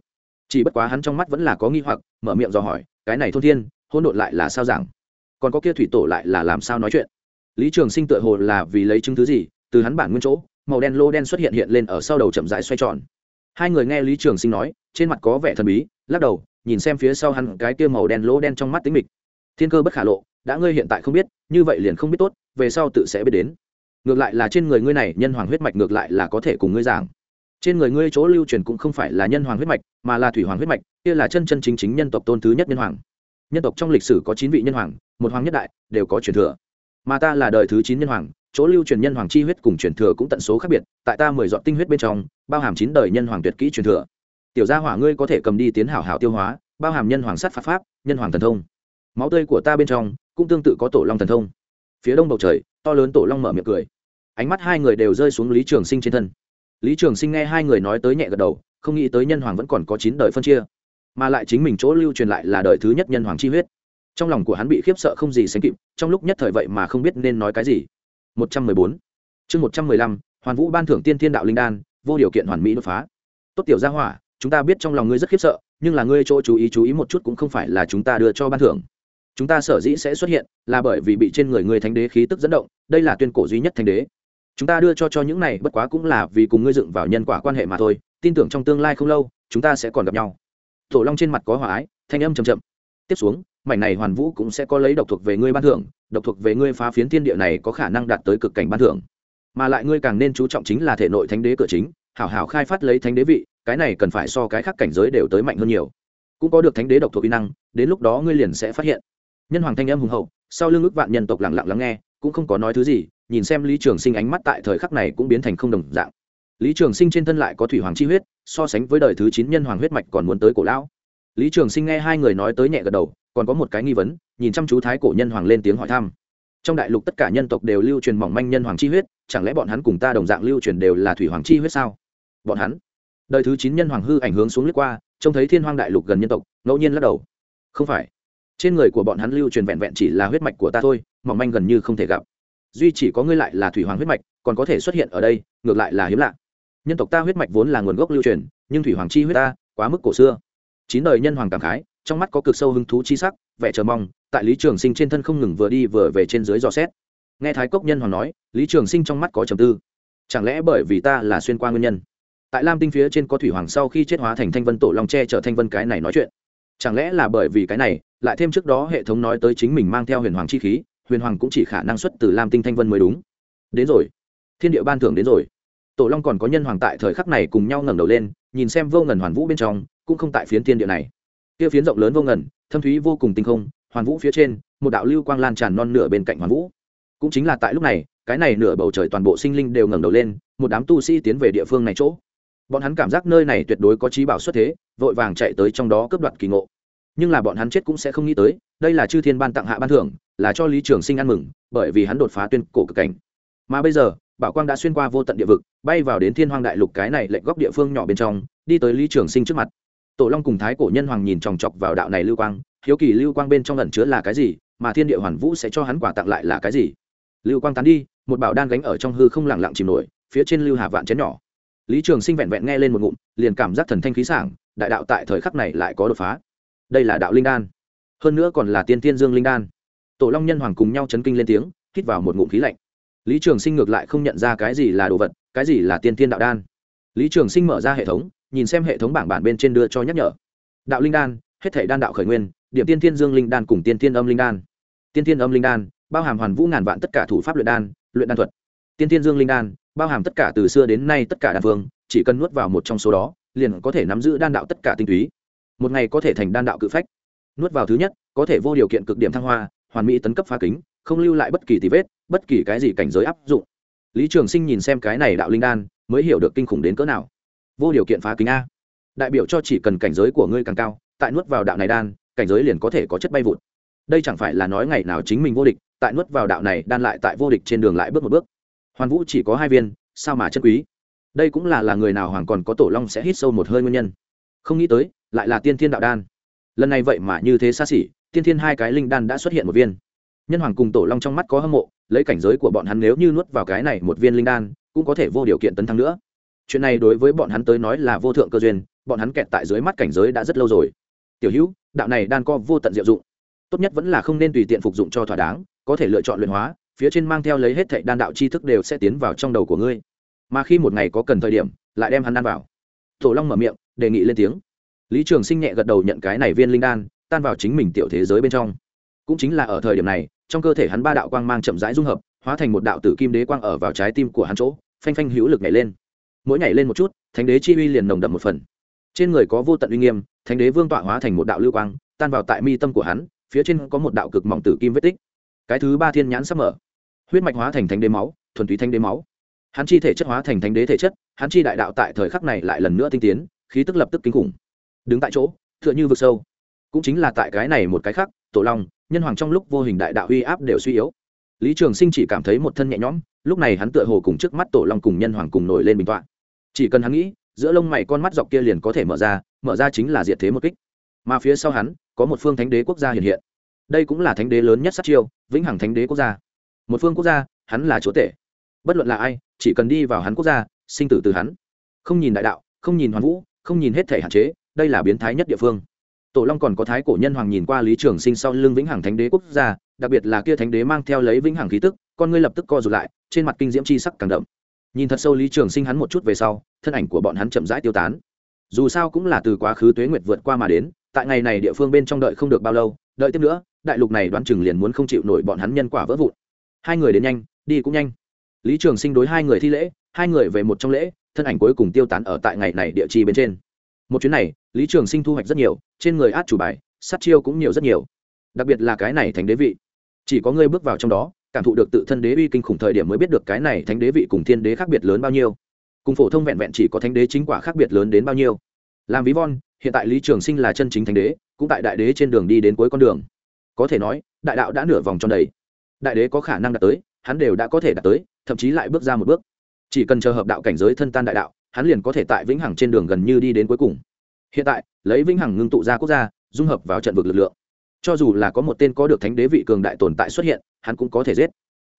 chỉ bất quá hắn trong mắt vẫn là có nghi hoặc, mở miệng dò hỏi, cái này thôn thiên hôn đột lại là sao giảng còn có kia thủy tổ lại là làm sao nói chuyện? Lý trường sinh tự hồ là vì lấy chứng thứ gì, từ hắn bản nguyên chỗ, màu đen lô đen xuất hiện hiện lên ở sau đầu chậm rãi xoay tròn. Hai người nghe lý trường sinh nói, trên mặt có vẻ thần bí, lắc đầu, nhìn xem phía sau hắn cái kia màu đen lỗ đen trong mắt tính mịch. Thiên cơ bất khả lộ, đã ngươi hiện tại không biết, như vậy liền không biết tốt, về sau tự sẽ biết đến. Ngược lại là trên người ngươi này, nhân hoàng huyết mạch ngược lại là có thể cùng ngươi giảng trên người ngươi chỗ lưu truyền cũng không phải là nhân hoàng huyết mạch, mà là thủy hoàng huyết mạch, kia là chân chân chính chính nhân tộc tôn thứ nhất nhân hoàng. Nhân tộc trong lịch sử có chín vị nhân hoàng, một hoàng nhất đại, đều có truyền thừa. Mà ta là đời thứ chín nhân hoàng, chỗ lưu truyền nhân hoàng chi huyết cùng truyền thừa cũng tận số khác biệt, tại ta mười dọn tinh huyết bên trong, bao hàm chín đời nhân hoàng tuyệt kỹ truyền thừa. Tiểu gia hỏa ngươi có thể cầm đi tiến hảo hảo tiêu hóa, bao hàm nhân hoàng sát pháp pháp, nhân hoàng thần thông. Máu tươi của ta bên trong, cũng tương tự có tổ long thần thông. Phía đông bầu trời, to lớn tổ long mở miệng cười. Ánh mắt hai người đều rơi xuống lý trường sinh trên thân lý trường sinh nghe hai người nói tới nhẹ gật đầu, không nghĩ tới nhân hoàng vẫn còn có chín đời phân chia. Mà lại chính mình chỗ lưu truyền lại là đời thứ nhất nhân hoàng chi huyết. Trong lòng của hắn bị khiếp sợ không gì sánh kịp, trong lúc nhất thời vậy mà không biết nên nói cái gì. Một trăm mười bốn. Chương một trăm mười lăm, hoàn vũ ban thưởng tiên thiên đạo linh đan, vô điều kiện hoàn mỹ đột phá. Tốt tiểu gia hỏa, chúng ta biết trong lòng ngươi rất khiếp sợ, nhưng là ngươi chỗ chú ý chú ý một chút cũng không phải là chúng ta đưa cho ban thưởng. Chúng ta sở dĩ sẽ xuất hiện là bởi vì bị trên người ngươi thánh đế khí tức dẫn động, đây là tuyên cổ duy nhất thánh đế chúng ta đưa cho cho những này, bất quá cũng là vì cùng ngươi dựng vào nhân quả quan hệ mà thôi, tin tưởng trong tương lai không lâu, chúng ta sẽ còn gặp nhau. Tổ long trên mặt có hòa ái, thanh âm chầm chậm tiếp xuống, mảnh này hoàn vũ cũng sẽ có lấy độc thuộc về ngươi ban thưởng, độc thuộc về ngươi phá phiến thiên địa này có khả năng đạt tới cực cảnh ban thưởng. Mà lại ngươi càng nên chú trọng chính là thể nội thánh đế cửa chính, hảo hảo khai phát lấy thánh đế vị, cái này cần phải so cái khác cảnh giới đều tới mạnh hơn nhiều. Cũng có được thánh đế độc thuộc kỹ năng, đến lúc đó ngươi liền sẽ phát hiện. Nhân hoàng thanh âm hùng hậu, sau lưng ước vạn nhân tộc lặng lặng lắng nghe, cũng không có nói thứ gì nhìn xem lý trường sinh ánh mắt tại thời khắc này cũng biến thành không đồng dạng. Lý trường sinh trên thân lại có thủy hoàng chi huyết, so sánh với đời thứ chín nhân hoàng huyết mạch còn muốn tới cổ lão. Lý trường sinh nghe hai người nói tới nhẹ gật đầu, còn có một cái nghi vấn, nhìn chăm chú thái cổ nhân hoàng lên tiếng hỏi thăm. Trong đại lục tất cả nhân tộc đều lưu truyền mỏng manh nhân hoàng chi huyết, chẳng lẽ bọn hắn cùng ta đồng dạng lưu truyền đều là thủy hoàng chi huyết sao? Bọn hắn? Đời thứ chín nhân hoàng hư ảnh hướng xuống lướt qua, trông thấy thiên hoàng đại lục gần nhân tộc, ngẫu nhiên lắc đầu. Không phải. Trên người của bọn hắn lưu truyền vẹn vẹn chỉ là huyết mạch của ta thôi, mỏng manh gần như không thể gặp duy chỉ có ngươi lại là thủy hoàng huyết mạch, còn có thể xuất hiện ở đây, ngược lại là hiếm lạ. Nhân tộc ta huyết mạch vốn là nguồn gốc lưu truyền, nhưng thủy hoàng chi huyết ta, quá mức cổ xưa. Chín đời nhân hoàng cảm khái, trong mắt có cực sâu hứng thú chi sắc, vẻ chờ mong, tại lý trường sinh trên thân không ngừng vừa đi vừa về trên dưới dò xét. Nghe thái cốc nhân hoàng nói, lý trường sinh trong mắt có trầm tư. Chẳng lẽ bởi vì ta là xuyên qua nguyên nhân? Tại lam tinh phía trên có thủy hoàng sau khi chết hóa thành thanh vân tổ long tre trở thanh vân cái này nói chuyện. Chẳng lẽ là bởi vì cái này, lại thêm trước đó hệ thống nói tới chính mình mang theo huyền hoàng chi khí huyền hoàng cũng chỉ khả năng xuất từ lam tinh thanh vân mới đúng. Đến rồi. Thiên địa ban thưởng đến rồi. Tổ long còn có nhân hoàng tại thời khắc này cùng nhau ngẩng đầu lên, nhìn xem vô ngần hoàn vũ bên trong, cũng không tại phiến thiên địa này. Kia phiến rộng lớn vô ngần, thâm thúy vô cùng tinh không, hoàn vũ phía trên, một đạo lưu quang lan tràn non nửa bên cạnh hoàn vũ. Cũng chính là tại lúc này, cái này nửa bầu trời toàn bộ sinh linh đều ngẩng đầu lên, một đám tu sĩ tiến về địa phương này chỗ. Bọn hắn cảm giác nơi này tuyệt đối có trí bảo xuất thế, vội vàng chạy tới trong đó cướp đoạt kỳ ngộ. Nhưng là bọn hắn chết cũng sẽ không nghĩ tới đây là chư thiên ban tặng hạ ban thưởng, là cho lý trường sinh ăn mừng, bởi vì hắn đột phá tuyên cổ cực cảnh. Mà bây giờ, bảo quang đã xuyên qua vô tận địa vực, bay vào đến thiên hoang đại lục cái này lệnh góc địa phương nhỏ bên trong, đi tới lý trường sinh trước mặt. Tổ long cùng thái cổ nhân hoàng nhìn chòng chọc vào đạo này lưu quang, hiếu kỳ lưu quang bên trong ẩn chứa là cái gì, mà thiên địa hoàn vũ sẽ cho hắn quả tặng lại là cái gì? Lưu quang tán đi, một bảo đan gánh ở trong hư không lẳng lặng chìm nổi, phía trên lưu hà vạn chén nhỏ. Lý trường sinh vẹn vẹn nghe lên một ngụm, liền cảm giác thần thanh khí sảng, đại đạo tại thời khắc này lại có đột phá. Đây là đạo linh đan hơn nữa còn là tiên tiên dương linh đan. Tổ long nhân hoàng cùng nhau chấn kinh lên tiếng, hít vào một ngụm khí lạnh. Lý trường sinh ngược lại không nhận ra cái gì là đồ vật, cái gì là tiên tiên đạo đan. Lý trường sinh mở ra hệ thống, nhìn xem hệ thống bảng bản bên trên đưa cho nhắc nhở. Đạo linh đan, hết thể đan đạo khởi nguyên, điểm tiên tiên dương linh đan cùng tiên tiên âm linh đan. Tiên tiên âm linh đan, bao hàm hoàn vũ ngàn vạn tất cả thủ pháp luyện đan luyện đan thuật. Tiên tiên dương linh đan, bao hàm tất cả từ xưa đến nay tất cả đan phương chỉ cần nuốt vào một trong số đó, liền có thể nắm giữ đan đạo tất cả tinh túy. Một ngày có thể thành đan đạo cự phách nuốt vào thứ nhất, có thể vô điều kiện cực điểm thăng hoa, hoàn mỹ tấn cấp phá kính, không lưu lại bất kỳ tì vết, bất kỳ cái gì cảnh giới áp dụng. Lý trường sinh nhìn xem cái này đạo linh đan, mới hiểu được kinh khủng đến cỡ nào. Vô điều kiện phá kính a. Đại biểu cho chỉ cần cảnh giới của ngươi càng cao, tại nuốt vào đạo này đan, cảnh giới liền có thể có chất bay vụt. Đây chẳng phải là nói ngày nào chính mình vô địch, tại nuốt vào đạo này đan lại tại vô địch trên đường lại bước một bước. Hoàn vũ chỉ có hai viên, sao mà chân quý? Đây cũng là là người nào hoàng còn có tổ long sẽ hít sâu một hơi nguyên nhân? Không nghĩ tới, lại là tiên thiên đạo đan lần này vậy mà như thế xa xỉ, tiên thiên hai cái linh đan đã xuất hiện một viên. Nhân hoàng cùng tổ long trong mắt có hâm mộ, lấy cảnh giới của bọn hắn nếu như nuốt vào cái này một viên linh đan, cũng có thể vô điều kiện tấn thăng nữa. Chuyện này đối với bọn hắn tới nói là vô thượng cơ duyên, bọn hắn kẹt tại dưới mắt cảnh giới đã rất lâu rồi. Tiểu hữu, đạo này đan co vô tận diệu dụng. Tốt nhất vẫn là không nên tùy tiện phục dụng cho thỏa đáng, có thể lựa chọn luyện hóa, phía trên mang theo lấy hết thệ đan đạo tri thức đều sẽ tiến vào trong đầu của ngươi. Mà khi một ngày có cần thời điểm, lại đem hắn đan vào. Tổ long mở miệng, đề nghị lên tiếng lý trường sinh nhẹ gật đầu nhận cái này viên linh đan, tan vào chính mình tiểu thế giới bên trong. Cũng chính là ở thời điểm này, trong cơ thể hắn ba đạo quang mang chậm rãi dung hợp, hóa thành một đạo tử kim đế quang ở vào trái tim của hắn chỗ, phanh phanh hữu lực nhảy lên. Mỗi nhảy lên một chút, thánh đế chi uy liền nồng đậm một phần. Trên người có vô tận uy nghiêm, thánh đế vương tọa hóa thành một đạo lưu quang, tan vào tại mi tâm của hắn, phía trên có một đạo cực mỏng tử kim vết tích. Cái thứ ba thiên nhãn sắp mở. Huyết mạch hóa thành thánh đế máu, thuần túy thánh đế máu. Hắn chi thể chất hóa thành thánh đế thể chất, hắn chi đại đạo tại thời khắc này lại lần nữa tinh tiến, khí tức lập tức kinh khủng đứng tại chỗ t h ư ợ n h ư vực sâu. Cũng chính là tại cái này một cái khác, tổ long, nhân hoàng trong lúc vô hình đại đạo uy áp đều suy yếu. Lý trường sinh chỉ cảm thấy một thân nhẹ nhõm, lúc này hắn tựa hồ cùng trước mắt tổ long cùng nhân hoàng cùng nổi lên bình t chỉ cần hắn nghĩ, giữa lông mày con mắt dọc kia liền có thể mở ra mở ra chính là diệt thế một kích. Mà phía sau hắn, có một phương thánh đế quốc gia hiện hiện. Đây cũng là thánh đế lớn nhất sát chiêu, vĩnh hằng thánh đế quốc gia. Một phương quốc gia, hắn là chúa tể. Bất luận là ai, chỉ cần đi vào hắn quốc gia, sinh tử từ hắn. Không nhìn đại đạo, không nhìn hoàn vũ, không nhìn hết thể hạn chế đây là biến thái nhất địa phương. Tổ long còn có thái cổ nhân hoàng nhìn qua lý trường sinh sau lưng vĩnh hằng thánh đế quốc gia, đặc biệt là kia thánh đế mang theo lấy vĩnh hằng khí tức, con ngươi lập tức co rụt lại, trên mặt kinh diễm chi sắc càng đậm. Nhìn thật sâu lý trường sinh hắn một chút về sau, thân ảnh của bọn hắn chậm rãi tiêu tán. Dù sao cũng là từ quá khứ tuế nguyệt vượt qua mà đến, tại ngày này địa phương bên trong đợi không được bao lâu, đợi tiếp nữa, đại lục này đoán chừng liền muốn không chịu nổi bọn hắn nhân quả vỡ vụn. Hai người đến nhanh, đi cũng nhanh. Lý trường sinh đối hai người thi lễ, hai người về một trong lễ, thân ảnh cuối cùng tiêu tán ở tại ngày này địa chi bên trên. Một chuyến này lý trường sinh thu hoạch rất nhiều, trên người át chủ bài, sát chiêu cũng nhiều rất nhiều. Đặc biệt là cái này thành đế vị. Chỉ có ngươi bước vào trong đó, cảm thụ được tự thân đế uy kinh khủng thời điểm mới biết được cái này thánh đế vị cùng thiên đế khác biệt lớn bao nhiêu. Cùng phổ thông vẹn vẹn chỉ có thánh đế chính quả khác biệt lớn đến bao nhiêu. Làm ví von, hiện tại lý trường sinh là chân chính thánh đế, cũng tại đại đế trên đường đi đến cuối con đường. Có thể nói, đại đạo đã nửa vòng tròn đầy. Đại đế có khả năng đạt tới, hắn đều đã có thể đạt tới, thậm chí lại bước ra một bước. Chỉ cần chờ hợp đạo cảnh giới thân tan đại đạo, hắn liền có thể tại vĩnh hằng trên đường gần như đi đến cuối cùng hiện tại, lấy vĩnh hằng ngưng tụ ra quốc gia, dung hợp vào trận vực lực lượng. Cho dù là có một tên có được thánh đế vị cường đại tồn tại xuất hiện, hắn cũng có thể giết.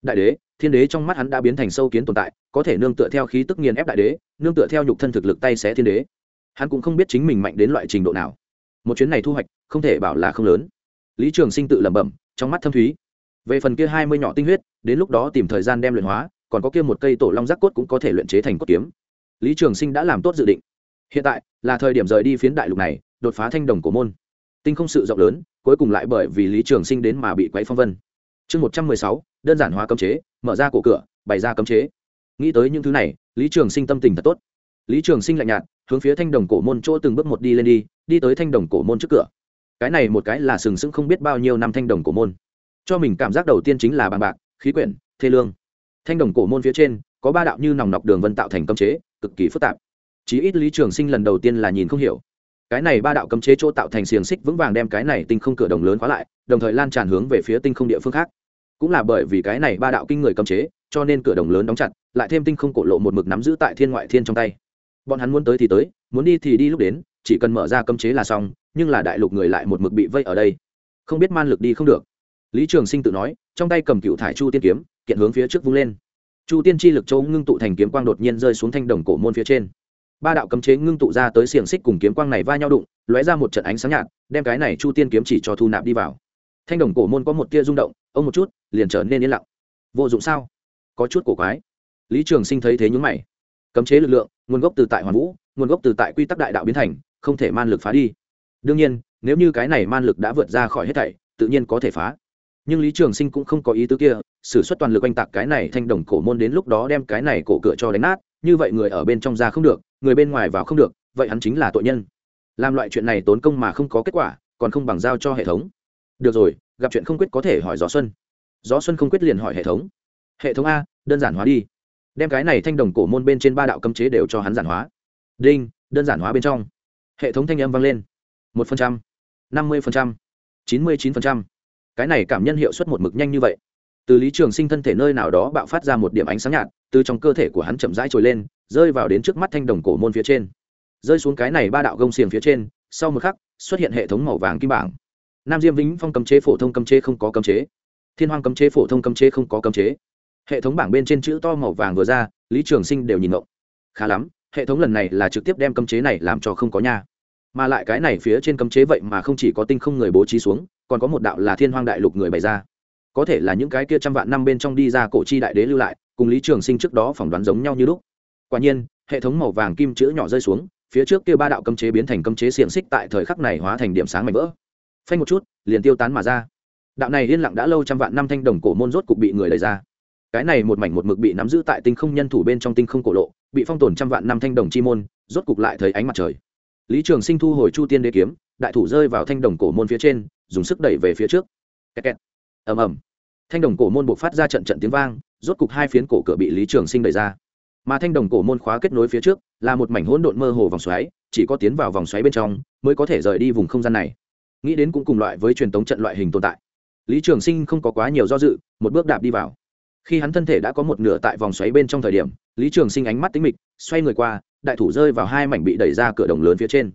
Đại đế, thiên đế trong mắt hắn đã biến thành sâu kiến tồn tại, có thể nương tựa theo khí tức nghiền ép đại đế, nương tựa theo nhục thân thực lực tay xé thiên đế. Hắn cũng không biết chính mình mạnh đến loại trình độ nào. Một chuyến này thu hoạch, không thể bảo là không lớn. Lý trường sinh tự lẩm bẩm, trong mắt thâm thúy. Về phần kia hai mươi nhỏ tinh huyết, đến lúc đó tìm thời gian đem luyện hóa, còn có kia một cây tổ long giác cốt cũng có thể luyện chế thành cốt kiếm. Lý trường sinh đã làm tốt dự định hiện tại, là thời điểm rời đi phiến đại lục này, đột phá thanh đồng cổ môn. Tinh không sự rộng lớn, cuối cùng lại bởi vì lý trường sinh đến mà bị quấy phong vân. Chương một trăm mười sáu, đơn giản hóa cấm chế, mở ra cổ cửa, bày ra cấm chế. Nghĩ tới những thứ này, lý trường sinh tâm tình thật tốt. Lý trường sinh lạnh nhạt, hướng phía thanh đồng cổ môn chỗ từng bước một đi lên đi đi tới thanh đồng cổ môn trước cửa. Cái này một cái là sừng sững không biết bao nhiêu năm thanh đồng cổ môn. Cho mình cảm giác đầu tiên chính là bàn bạc, khí quyển, thê lương. Thanh đồng cổ môn phía trên, có ba đạo như nòng nọc đường vân tạo thành cấm chế, cực kỳ phức tạp chí ít lý trường sinh lần đầu tiên là nhìn không hiểu. Cái này ba đạo cấm chế chỗ tạo thành xiềng xích vững vàng đem cái này tinh không cửa đồng lớn khóa lại, đồng thời lan tràn hướng về phía tinh không địa phương khác. Cũng là bởi vì cái này ba đạo kinh người cấm chế, cho nên cửa đồng lớn đóng chặt, lại thêm tinh không cổ lộ một mực nắm giữ tại thiên ngoại thiên trong tay. Bọn hắn muốn tới thì tới, muốn đi thì đi lúc đến, chỉ cần mở ra cấm chế là xong, nhưng là đại lục người lại một mực bị vây ở đây. Không biết man lực đi không được. Lý trường sinh tự nói, trong tay cầm cựu thải chu tiên kiếm, kiện hướng phía trước vung lên. Chu tiên chi lực châu ngưng tụ thành kiếm quang đột nhiên rơi xuống thanh đồng cổ môn phía trên ba đạo cấm chế ngưng tụ ra tới xiềng xích cùng kiếm quang này va nhau đụng, lóe ra một trận ánh sáng nhạt, đem cái này chu tiên kiếm chỉ cho thu nạp đi vào. Thanh đồng cổ môn có một tia rung động, ông một chút, liền trở nên yên lặng. Vô dụng sao? Có chút cổ quái. Lý trường sinh thấy thế nhúng mày. Cấm chế lực lượng, nguồn gốc từ tại hoàn vũ, nguồn gốc từ tại quy tắc đại đạo biến thành, không thể man lực phá đi. Đương nhiên, nếu như cái này man lực đã vượt ra khỏi hết thảy, tự nhiên có thể phá. Nhưng lý trường sinh cũng không có ý tứ kia s ử suất toàn lực oanh tạc cái này thanh đồng cổ môn đến lúc đó đem cái này cổ cửa cho đánh nát, như vậy người ở bên trong ra không được người bên ngoài vào không được, vậy hắn chính là tội nhân. Làm loại chuyện này tốn công mà không có kết quả, còn không bằng giao cho hệ thống. Được rồi, gặp chuyện không quyết có thể hỏi gió xuân. Gió xuân không quyết liền hỏi hệ thống. Hệ thống a, đơn giản hóa đi. Đem cái này thanh đồng cổ môn bên trên ba đạo cấm chế đều cho hắn giản hóa. Đinh, đơn giản hóa bên trong. Hệ thống thanh âm vang lên. Một phần trăm, năm mươi phần trăm, chín mươi chín phần trăm. Cái này cảm nhân hiệu suất một mực nhanh như vậy. Từ lý trường sinh thân thể nơi nào đó bạo phát ra một điểm ánh sáng nhạt, từ trong cơ thể của hắn chậm rãi trồi lên rơi vào đến trước mắt thanh đồng cổ môn phía trên. Rơi xuống cái này ba đạo gông xiềng phía trên, sau một khắc, xuất hiện hệ thống màu vàng kim bảng. Nam diêm vĩnh phong cấm chế, phổ thông cấm chế không có cấm chế. Thiên hoàng cấm chế, phổ thông cấm chế không có cấm chế. Hệ thống bảng bên trên chữ to màu vàng vừa ra, lý trường sinh đều nhìn ngộng. Khá lắm, hệ thống lần này là trực tiếp đem cấm chế này làm cho không có nha. Mà lại cái này phía trên cấm chế vậy mà không chỉ có tinh không người bố trí xuống, còn có một đạo là thiên hoang đại lục người bày ra. Có thể là những cái kia trăm vạn năm bên trong đi ra cổ chi đại đế lưu lại, cùng lý trường sinh trước đó phỏng đoán giống nhau như lúc quả nhiên, hệ thống màu vàng kim chữ nhỏ rơi xuống, phía trước kia ba đạo cấm chế biến thành cấm chế xiềng xích tại thời khắc này hóa thành điểm sáng mạnh vỡ. Phanh một chút, liền tiêu tán mà ra. Đạo này yên lặng đã lâu trăm vạn năm thanh đồng cổ môn rốt cục bị người lấy ra. Cái này một mảnh một mực bị nắm giữ tại tinh không nhân thủ bên trong tinh không cổ lộ, bị phong tồn trăm vạn năm thanh đồng chi môn, rốt cục lại thấy ánh mặt trời. Lý trường sinh thu hồi chu tiên đế kiếm, đại thủ rơi vào thanh đồng cổ môn phía trên, dùng sức đẩy về phía trước. Kẹt kẹt. Ầm ầm. Thanh đồng cổ môn buộc phát ra trận trận tiếng vang, rốt cục hai phiến cổ cửa bị lý trường sinh đẩy ra mà thanh đồng cổ môn khóa kết nối phía trước là một mảnh hỗn độn mơ hồ vòng xoáy, chỉ có tiến vào vòng xoáy bên trong mới có thể rời đi vùng không gian này. Nghĩ đến cũng cùng loại với truyền thống trận loại hình tồn tại. Lý trường sinh không có quá nhiều do dự, một bước đạp đi vào. Khi hắn thân thể đã có một nửa tại vòng xoáy bên trong thời điểm, lý trường sinh ánh mắt tính mịch, xoay người qua, đại thủ rơi vào hai mảnh bị đẩy ra cửa đồng lớn phía trên.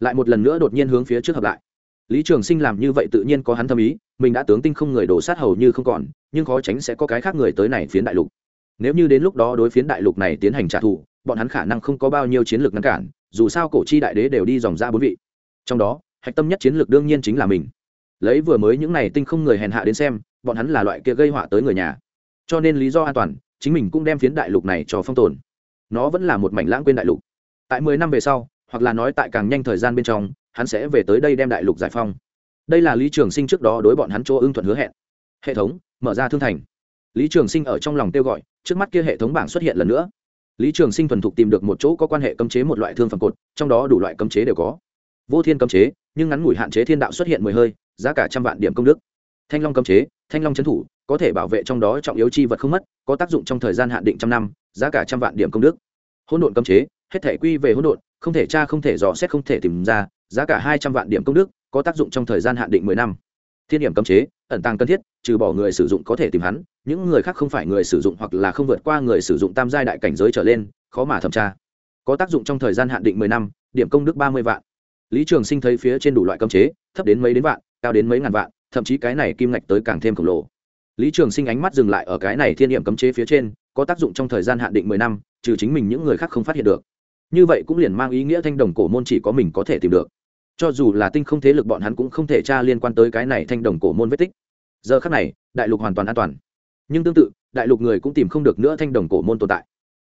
Lại một lần nữa đột nhiên hướng phía trước hợp lại. Lý trường sinh làm như vậy tự nhiên có hắn thâm ý, mình đã tướng tinh không người đổ sát hầu như không còn, nhưng khó tránh sẽ có cái khác người tới này phiến đại lục nếu như đến lúc đó đối phiến đại lục này tiến hành trả thù, bọn hắn khả năng không có bao nhiêu chiến lược ngăn cản, dù sao cổ chi đại đế đều đi dòng ra bốn vị. Trong đó, hạch tâm nhất chiến lược đương nhiên chính là mình. Lấy vừa mới những này tinh không người hèn hạ đến xem, bọn hắn là loại kia gây họa tới người nhà. Cho nên lý do an toàn, chính mình cũng đem phiến đại lục này cho phong tồn. Nó vẫn là một mảnh lãng quên đại lục. Tại mười năm về sau, hoặc là nói tại càng nhanh thời gian bên trong, hắn sẽ về tới đây đem đại lục giải phong đây là lý trường sinh trước đó đối bọn hắn chỗ ưng thuận hứa hẹn. Hệ thống, mở ra thương thành. Lý trường sinh ở trong lòng kêu gọi trước mắt kia hệ thống bảng xuất hiện lần nữa. Lý trường sinh thuần thục tìm được một chỗ có quan hệ cấm chế một loại thương phẩm cột, trong đó đủ loại cấm chế đều có. Vô thiên cấm chế, nhưng ngắn ngủi hạn chế thiên đạo xuất hiện mười hơi, giá cả trăm vạn điểm công đức. Thanh long cấm chế, thanh long trấn thủ, có thể bảo vệ trong đó trọng yếu chi vật không mất, có tác dụng trong thời gian hạn định trăm năm, giá cả trăm vạn điểm công đức. Hỗn độn cấm chế, hết thể quy về hỗn độn, không thể tra, không thể dò xét, không thể tìm ra, giá cả hai trăm vạn điểm công đức, có tác dụng trong thời gian hạn định mười năm. Thiên điểm cấm chế ẩn tàng cần thiết, trừ bỏ người sử dụng có thể tìm hắn, những người khác không phải người sử dụng hoặc là không vượt qua người sử dụng tam giai đại cảnh giới trở lên, khó mà thẩm tra. Có tác dụng trong thời gian hạn định mười năm, điểm công đức ba mươi vạn. Lý trường sinh thấy phía trên đủ loại cấm chế, thấp đến mấy đến vạn, cao đến mấy ngàn vạn, thậm chí cái này kim ngạch tới càng thêm khổng lồ. Lý trường sinh ánh mắt dừng lại ở cái này thiên điểm cấm chế phía trên, có tác dụng trong thời gian hạn định mười năm, trừ chính mình những người khác không phát hiện được. Như vậy cũng liền mang ý nghĩa thanh đồng cổ môn chỉ có mình có thể tìm được cho dù là tinh không thế lực bọn hắn cũng không thể tra liên quan tới cái này thanh đồng cổ môn vết tích. Giờ khắc này, đại lục hoàn toàn an toàn. Nhưng tương tự, đại lục người cũng tìm không được nữa thanh đồng cổ môn tồn tại.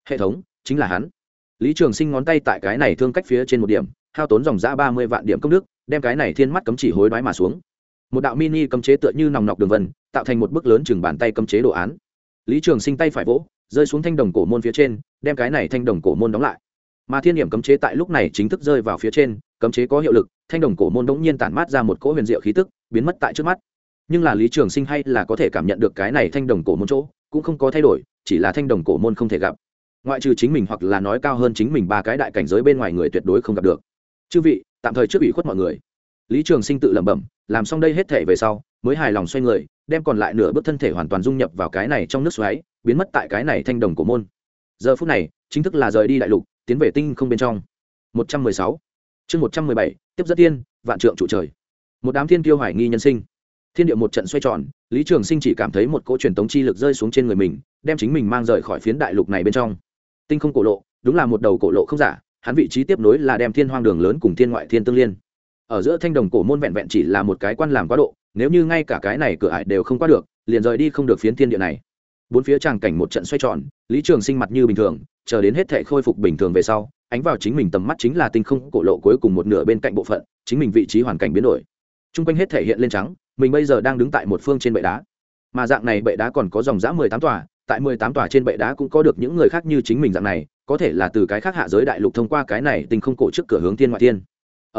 Hệ thống, chính là hắn. Lý trường sinh ngón tay tại cái này thương cách phía trên một điểm, hao tốn dòng giã ba mươi vạn điểm công đức, đem cái này thiên mắt cấm chỉ hối đoái mà xuống. Một đạo mini cấm chế tựa như nòng nọc đường vân, tạo thành một bức lớn chừng bàn tay cấm chế đồ án. Lý trường sinh tay phải vỗ, rơi xuống thanh đồng cổ môn phía trên, đem cái này thanh đồng cổ môn đóng lại. Mà thiên điểm cấm chế tại lúc này chính thức rơi vào phía trên cấm chế có hiệu lực, thanh đồng cổ môn đ ỗ n g nhiên tản mát ra một cỗ huyền diệu khí tức, biến mất tại trước mắt. Nhưng là lý trường sinh hay là có thể cảm nhận được cái này thanh đồng cổ môn chỗ, cũng không có thay đổi, chỉ là thanh đồng cổ môn không thể gặp. Ngoại trừ chính mình hoặc là nói cao hơn chính mình ba cái đại cảnh giới bên ngoài người tuyệt đối không gặp được. Chư vị, tạm thời trước ủy khuất mọi người. Lý trường sinh tự lẩm bẩm, làm xong đây hết thể về sau, mới hài lòng xoay người, đem còn lại nửa bước thân thể hoàn toàn dung nhập vào cái này trong nước xoáy, biến mất tại cái này thanh đồng cổ môn. Giờ phút này, chính thức là rời đi đại lục, tiến về tinh không bên trong. 116 chương 117, tiếp dẫn tiên vạn trượng trụ trời. Một đám thiên tiêu hoài nghi nhân sinh. Thiên địa một trận xoay tròn lý trường sinh chỉ cảm thấy một cỗ truyền tống chi lực rơi xuống trên người mình đem chính mình mang rời khỏi phiến đại lục này bên trong. Tinh không cổ lộ đúng là một đầu cổ lộ không giả hắn vị trí tiếp nối là đem thiên hoang đường lớn cùng thiên ngoại thiên tương liên. Ở giữa thanh đồng cổ môn vẹn vẹn chỉ là một cái quan làm quá độ nếu như ngay cả cái này cửa ải đều không qua được liền rời đi không được phiến thiên địa này. Bốn phía tràng cảnh một trận xoay tròn lý trường sinh mặt như bình thường chờ đến hết thể khôi phục bình thường về sau, ánh vào chính mình tầm mắt chính là tinh không cổ lộ cuối cùng một nửa bên cạnh bộ phận, chính mình vị trí hoàn cảnh biến đổi. T r u n g quanh hết thể hiện lên trắng, mình bây giờ đang đứng tại một phương trên bệ đá. Mà dạng này bệ đá còn có dòng giã mười tám tòa, tại mười tám tòa trên bệ đá cũng có được những người khác như chính mình dạng này, có thể là từ cái khác hạ giới đại lục thông qua cái này tinh không cổ trước cửa hướng thiên ngoại thiên.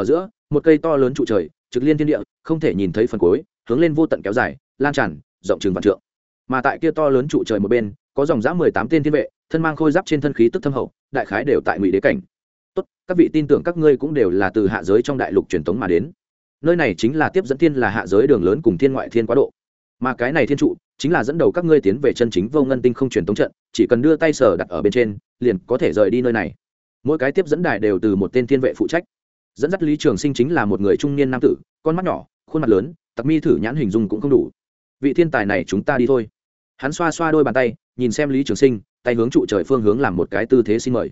Ở giữa, một cây to lớn trụ trời, trực liên thiên địa, không thể nhìn thấy phần cuối, hướng lên vô tận kéo dài, lan tràn, rộng trừng vạn trượng. Mà tại kia to lớn trụ trời một bên, có dòng dã mười tám tên thiên vệ thân mang khôi giáp trên thân khí tức thâm hậu, đại khái đều tại ngụy đế cảnh. Tốt, các vị tin tưởng các ngươi cũng đều là từ hạ giới trong đại lục truyền thống mà đến. Nơi này chính là tiếp dẫn thiên là hạ giới đường lớn cùng thiên ngoại thiên quá độ. Mà cái này thiên trụ, chính là dẫn đầu các ngươi tiến về chân chính vô ngân tinh không truyền thống trận, chỉ cần đưa tay sở đặt ở bên trên, liền có thể rời đi nơi này. Mỗi cái tiếp dẫn đài đều từ một tên thiên vệ phụ trách. Dẫn dắt lý trường sinh chính là một người trung niên nam tử, con mắt nhỏ, khuôn mặt lớn, tặc mi thử nhãn hình dung cũng không đủ. Vị thiên tài này chúng ta đi thôi. Hắn xoa xoa đôi bàn tay, nhìn xem lý trường sinh tay hướng trụ trời phương hướng làm một cái tư thế xin mời.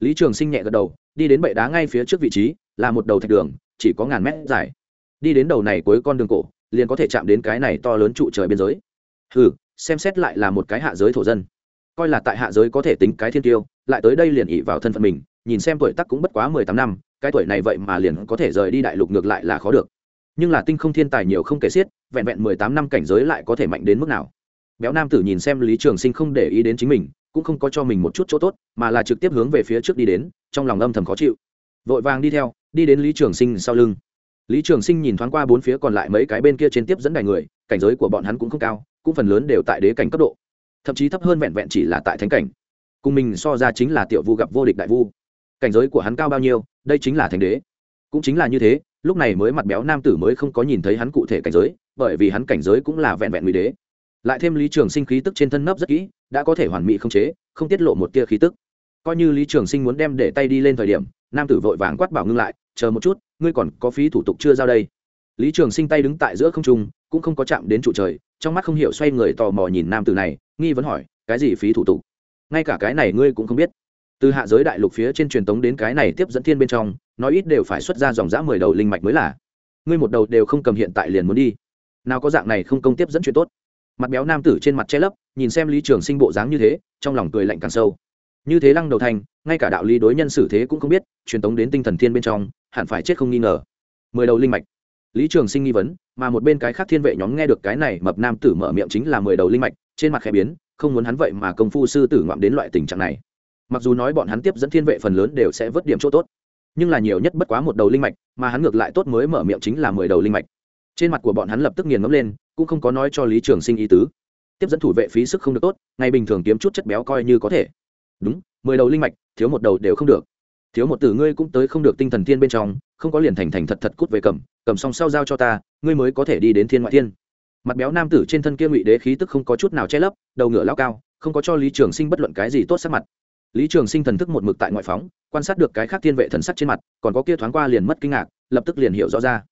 Lý trường sinh nhẹ gật đầu, đi đến bệ đá ngay phía trước vị trí, là một đầu thạch đường, chỉ có ngàn mét dài. Đi đến đầu này cuối con đường cổ, liền có thể chạm đến cái này to lớn trụ trời biên giới. Ừ xem xét lại là một cái hạ giới thổ dân. Coi là tại hạ giới có thể tính cái thiên tiêu, lại tới đây liền ỉ vào thân phận mình, nhìn xem tuổi tắc cũng bất quá mười tám năm, cái tuổi này vậy mà liền có thể rời đi đại lục ngược lại là khó được. Nhưng là tinh không thiên tài nhiều không kể xiết, vẹn vẹn mười tám năm cảnh giới lại có thể mạnh đến mức nào? Béo nam tử nhìn xem lý trường sinh không để ý đến chính mình cũng không có cho mình một chút chỗ tốt, mà là trực tiếp hướng về phía trước đi đến, trong lòng âm thầm khó chịu. Vội vàng đi theo, đi đến lý trường sinh sau lưng. Lý trường sinh nhìn thoáng qua bốn phía còn lại mấy cái bên kia trên tiếp dẫn đài người, cảnh giới của bọn hắn cũng không cao, cũng phần lớn đều tại đế cảnh cấp độ. Thậm chí thấp hơn vẹn vẹn chỉ là tại thánh cảnh. Cùng mình so ra chính là tiểu vu gặp vô địch đại vu. Cảnh giới của hắn cao bao nhiêu, đây chính là thánh đế. Cũng chính là như thế, lúc này mới mặt béo nam tử mới không có nhìn thấy hắn cụ thể cảnh giới, bởi vì hắn cảnh giới cũng là vẹn vẹn nguy đế lại thêm lý trường sinh khí tức trên thân nấp rất kỹ, đã có thể hoàn mỹ không chế, không tiết lộ một tia khí tức. Coi như lý trường sinh muốn đem để tay đi lên thời điểm, nam tử vội vàng quát bảo ngưng lại, chờ một chút, ngươi còn có phí thủ tục chưa giao đây? Lý trường sinh tay đứng tại giữa không trung, cũng không có chạm đến trụ trời, trong mắt không hiểu xoay người tò mò nhìn nam tử này, nghi vấn hỏi, cái gì phí thủ tục? Ngay cả cái này ngươi cũng không biết. Từ hạ giới đại lục phía trên truyền tống đến cái này tiếp dẫn thiên bên trong, nói ít đều phải xuất ra dòng dã mười đầu linh mạch mới là. Ngươi một đầu đều không cầm hiện tại liền muốn đi. Nào có dạng này không công tiếp dẫn chuyện tốt mặt béo nam tử trên mặt che lấp, nhìn xem lý trường sinh bộ dáng như thế, trong lòng cười lạnh càng sâu. Như thế lăng đầu thành, ngay cả đạo lý đối nhân xử thế cũng không biết, truyền tống đến tinh thần thiên bên trong, hẳn phải chết không nghi ngờ. Mười đầu linh mạch. Lý trường sinh nghi vấn, mà một bên cái khác thiên vệ nhóm nghe được cái này, mập nam tử mở miệng chính là mười đầu linh mạch, trên mặt khẽ biến, không muốn hắn vậy mà công phu sư tử ngoạm đến loại tình trạng này. Mặc dù nói bọn hắn tiếp dẫn thiên vệ phần lớn đều sẽ vớt điểm chỗ tốt, nhưng là nhiều nhất bất quá một đầu linh mạch, mà hắn ngược lại tốt mới mở miệng chính là mười đầu linh mạch trên mặt của bọn hắn lập tức nghiền ngấm lên, cũng không có nói cho lý trường sinh ý tứ. Tiếp dẫn thủ vệ phí sức không được tốt ngày bình thường kiếm chút chất béo coi như có thể. Đúng, mười đầu linh mạch, thiếu một đầu đều không được. Thiếu một tử ngươi cũng tới không được tinh thần thiên bên trong, không có liền thành thành thật thật cút về cầm cầm xong sau giao cho ta, ngươi mới có thể đi đến thiên ngoại thiên. Mặt béo nam tử trên thân kia ngụy đế khí tức không có chút nào che lấp, đầu ngựa lao cao, không có cho lý trường sinh bất luận cái gì tốt sắc mặt. Lý trường sinh thần thức một mực tại ngoại phóng, quan sát được cái khác thiên vệ thần sắc trên mặt, còn có kia thoáng qua liền mất kinh ngạc, lập tức liền hiểu rõ ra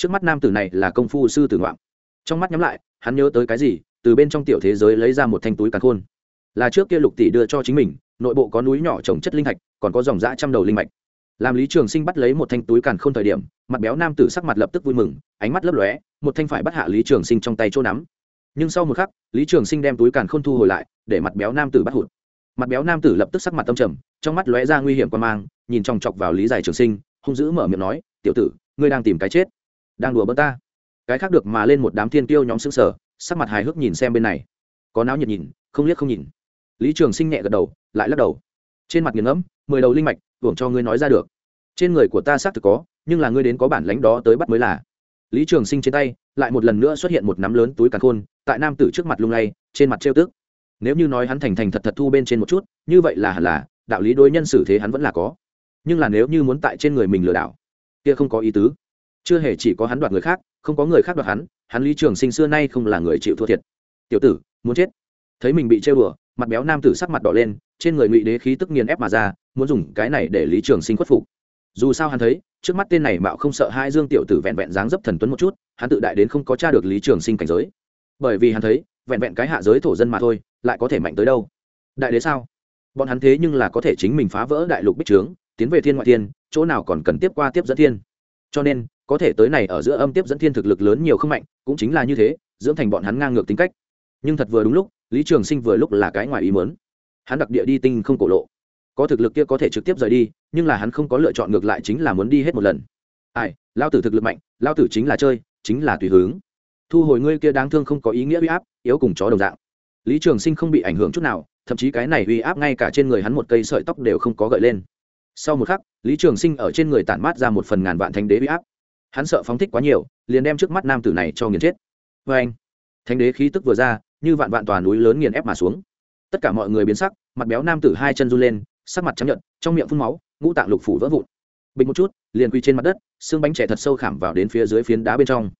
trước mắt nam tử này là công phu sư tử ngoạm. Trong mắt nhắm lại, hắn nhớ tới cái gì, từ bên trong tiểu thế giới lấy ra một thanh túi càn khôn. Là trước kia lục tỷ đưa cho chính mình, nội bộ có núi nhỏ trồng chất linh thạch, còn có dòng dã trăm đầu linh mạch. Làm lý trường sinh bắt lấy một thanh túi càn khôn thời điểm, mặt béo nam tử sắc mặt lập tức vui mừng, ánh mắt lấp lóe, một thanh phải bắt hạ lý trường sinh trong tay chỗ nắm. Nhưng sau một khắc, lý trường sinh đem túi càn k h ô n thu hồi lại, để mặt béo nam tử bắt hụt. Mặt béo nam tử lập tức sắc mặt tâm trầm, trong mắt lóe ra nguy hiểm quan mang, nhìn chòng chọc vào lý giải trường sinh, hung dữ mở miệng nói, tiểu tử, ngươi đang tìm cái chết đang đùa bỡn ta. Cái khác được mà lên một đám thiên tiêu nhóm xương sở sắc mặt hài hước nhìn xem bên này. Có náo nhiệt nhìn, không liếc không nhìn. Lý trường sinh nhẹ gật đầu, lại lắc đầu. Trên mặt nghiền ngẫm, mười đầu linh mạch, hưởng cho ngươi nói ra được. Trên người của ta xác thực có, nhưng là ngươi đến có bản lãnh đó tới bắt mới là. Lý trường sinh trên tay, lại một lần nữa xuất hiện một nắm lớn túi càn khôn, tại nam tử trước mặt lung lay, trên mặt trêu tức. Nếu như nói hắn thành thành thật thật thu bên trên một chút, như vậy là hẳn là, đạo lý đối nhân xử thế hắn vẫn là có. Nhưng là nếu như muốn tại trên người mình lừa đảo, kia không có ý tứ chưa hề chỉ có hắn đoạt người khác, không có người khác đoạt hắn hắn lý trường sinh xưa nay không là người chịu thua thiệt. Tiểu tử, muốn chết. Thấy mình bị chơi đùa, mặt béo nam tử sắc mặt đỏ lên, trên người ngụy đế khí tức nghiền ép mà ra, muốn dùng cái này để lý trường sinh khuất phục. Dù sao hắn thấy, trước mắt tên này mạo không sợ hai dương tiểu tử vẹn vẹn dáng dấp thần tuấn một chút, hắn tự đại đến không có t r a được lý trường sinh cảnh giới. Bởi vì hắn thấy, vẹn vẹn cái hạ giới thổ dân mà thôi, lại có thể mạnh tới đâu. Đại đế sao? Bọn hắn thế nhưng là có thể chính mình phá vỡ đại lục bích trướng, tiến về thiên ngoại thiên, chỗ nào còn cần tiếp qua tiếp dẫn thiên. Cho nên có thể tới này ở giữa âm tiếp dẫn thiên thực lực lớn nhiều không mạnh, cũng chính là như thế, dưỡng thành bọn hắn ngang ngược tính cách. Nhưng thật vừa đúng lúc, lý trường sinh vừa lúc là cái ngoài ý mớn hắn đặc địa đi tinh không cổ lộ. Có thực lực kia có thể trực tiếp rời đi, nhưng là hắn không có lựa chọn ngược lại chính là muốn đi hết một lần. Ai, lao tử thực lực mạnh, lao tử chính là chơi, chính là tùy hướng. Thu hồi ngươi kia đáng thương không có ý nghĩa uy áp, yếu cùng chó đồng dạng. Lý trường sinh không bị ảnh hưởng chút nào, thậm chí cái này uy áp ngay cả trên người hắn một cây sợi tóc đều không có gợi lên. Sau một khắc, lý trường sinh ở trên người tản mát ra một phần ngàn vạn thánh đế uy áp hắn sợ phóng thích quá nhiều, liền đem trước mắt nam tử này cho nghiền chết. Vê anh, thánh đế khí tức vừa ra, như vạn vạn tòa núi lớn nghiền ép mà xuống. Tất cả mọi người biến sắc, mặt béo nam tử hai chân run lên, sắc mặt trắng nhận trong miệng phun máu, ngũ tạng lục phủ vỡ vụn. Bình một chút, liền quy trên mặt đất, xương bánh trẻ thật sâu khảm vào đến phía dưới phiến đá bên trong.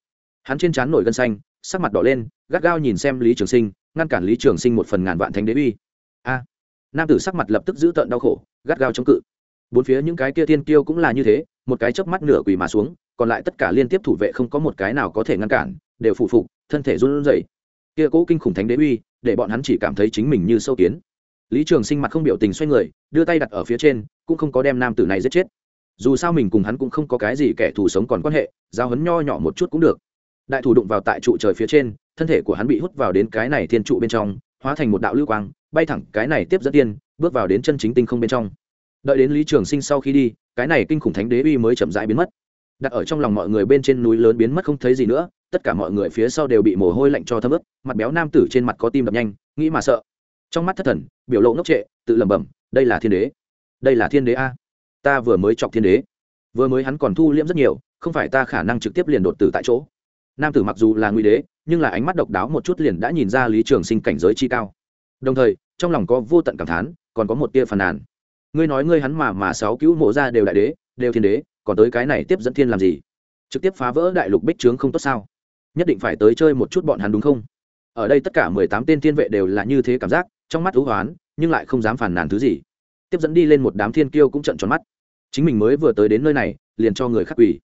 Hắn trên trán nổi gân xanh, sắc mặt đỏ lên, gắt gao nhìn xem lý trường sinh, ngăn cản lý trường sinh một phần ngàn vạn thánh đế uy. A! Nam tử sắc mặt lập tức giữ tợn đau khổ, gắt gao chống cự. Bốn phía những cái kia tiên kiêu cũng là như thế một cái chớp mắt nửa quỳ mà xuống, còn lại tất cả liên tiếp thủ vệ không có một cái nào có thể ngăn cản, đều phụ phục, thân thể run rẩy. Kia cố kinh khủng thánh đế uy, để bọn hắn chỉ cảm thấy chính mình như sâu kiến. Lý trường sinh mặt không biểu tình xoay người, đưa tay đặt ở phía trên, cũng không có đem nam tử này giết chết. Dù sao mình cùng hắn cũng không có cái gì kẻ thù sống còn quan hệ, giao hấn nho nhỏ một chút cũng được. Đại thủ đụng vào tại trụ trời phía trên, thân thể của hắn bị hút vào đến cái này thiên trụ bên trong, hóa thành một đạo lưu quang, bay thẳng cái này tiếp dẫn tiên, bước vào đến chân chính tinh không bên trong. Đợi đến lý trường sinh sau khi đi cái này kinh khủng thánh đế uy mới chậm rãi biến mất. Đặt ở trong lòng mọi người bên trên núi lớn biến mất không thấy gì nữa, tất cả mọi người phía sau đều bị mồ hôi lạnh cho thấm ướt, mặt béo nam tử trên mặt có tim đập nhanh, nghĩ mà sợ. Trong mắt thất thần, biểu lộ ngốc trệ, tự lẩm bẩm, đây là thiên đế. Đây là thiên đế a. Ta vừa mới chọc thiên đế. Vừa mới hắn còn thu liễm rất nhiều, không phải ta khả năng trực tiếp liền đột tử tại chỗ. Nam tử mặc dù là nguy đế, nhưng là ánh mắt độc đáo một chút liền đã nhìn ra lý trường sinh cảnh giới chi cao. Đồng thời, trong lòng có vô tận cảm thán, còn có một tia phàn nàn ngươi nói ngươi hắn mà mà sáu cứu mộ ra đều đại đế, đều thiên đế, còn tới cái này tiếp dẫn thiên làm gì? Trực tiếp phá vỡ đại lục bích trướng không tốt sao? Nhất định phải tới chơi một chút bọn hắn đúng không? Ở đây tất cả mười tám tên thiên vệ đều là như thế cảm giác, trong mắt thú hoán, nhưng lại không dám phản nàn thứ gì. Tiếp dẫn đi lên một đám thiên kiêu cũng trận tròn mắt. Chính mình mới vừa tới đến nơi này, liền cho người khắc ủy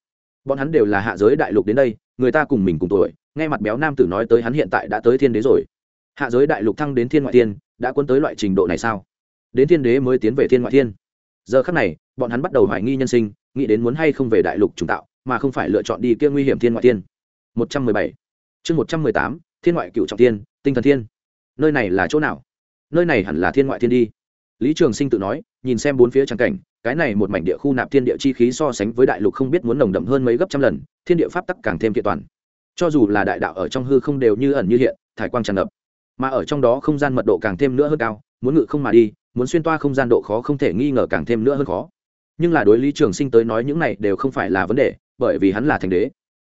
bọn hắn đều là hạ giới đại lục đến đây, người ta cùng mình cùng tuổi, nghe mặt béo nam tử nói tới hắn hiện tại đã tới thiên đế rồi. Hạ giới đại lục thăng đến thiên ngoại thiên đã quân tới loại trình độ này sao? Đến thiên đế mới tiến về thiên ngoại thiên. Giờ khắc này, bọn hắn bắt đầu hoài nghi nhân sinh, nghĩ đến muốn hay không về đại lục trùng tạo, mà không phải lựa chọn đi kia nguy hiểm thiên ngoại thiên. Một trăm mười bảy. Chương một trăm mười tám, thiên ngoại cựu trọng thiên, tinh thần thiên. Nơi này là chỗ nào? Nơi này hẳn là thiên ngoại thiên đi. Lý trường sinh tự nói, nhìn xem bốn phía trắng cảnh, cái này một mảnh địa khu nạp thiên địa chi khí so sánh với đại lục không biết muốn nồng đậm hơn mấy gấp trăm lần, thiên địa pháp tắc càng thêm kiện toàn. Cho dù là đại đạo ở trong hư không đều như ẩn như hiện, thải quang tràn ngập. Mà ở trong đó không gian mật độ càng thêm nữa hơn cao, muốn ngự không mà đi muốn xuyên toa không gian độ khó không thể nghi ngờ càng thêm nữa hơn khó. Nhưng là đối lý trường sinh tới nói những này đều không phải là vấn đề, bởi vì hắn là thành đế.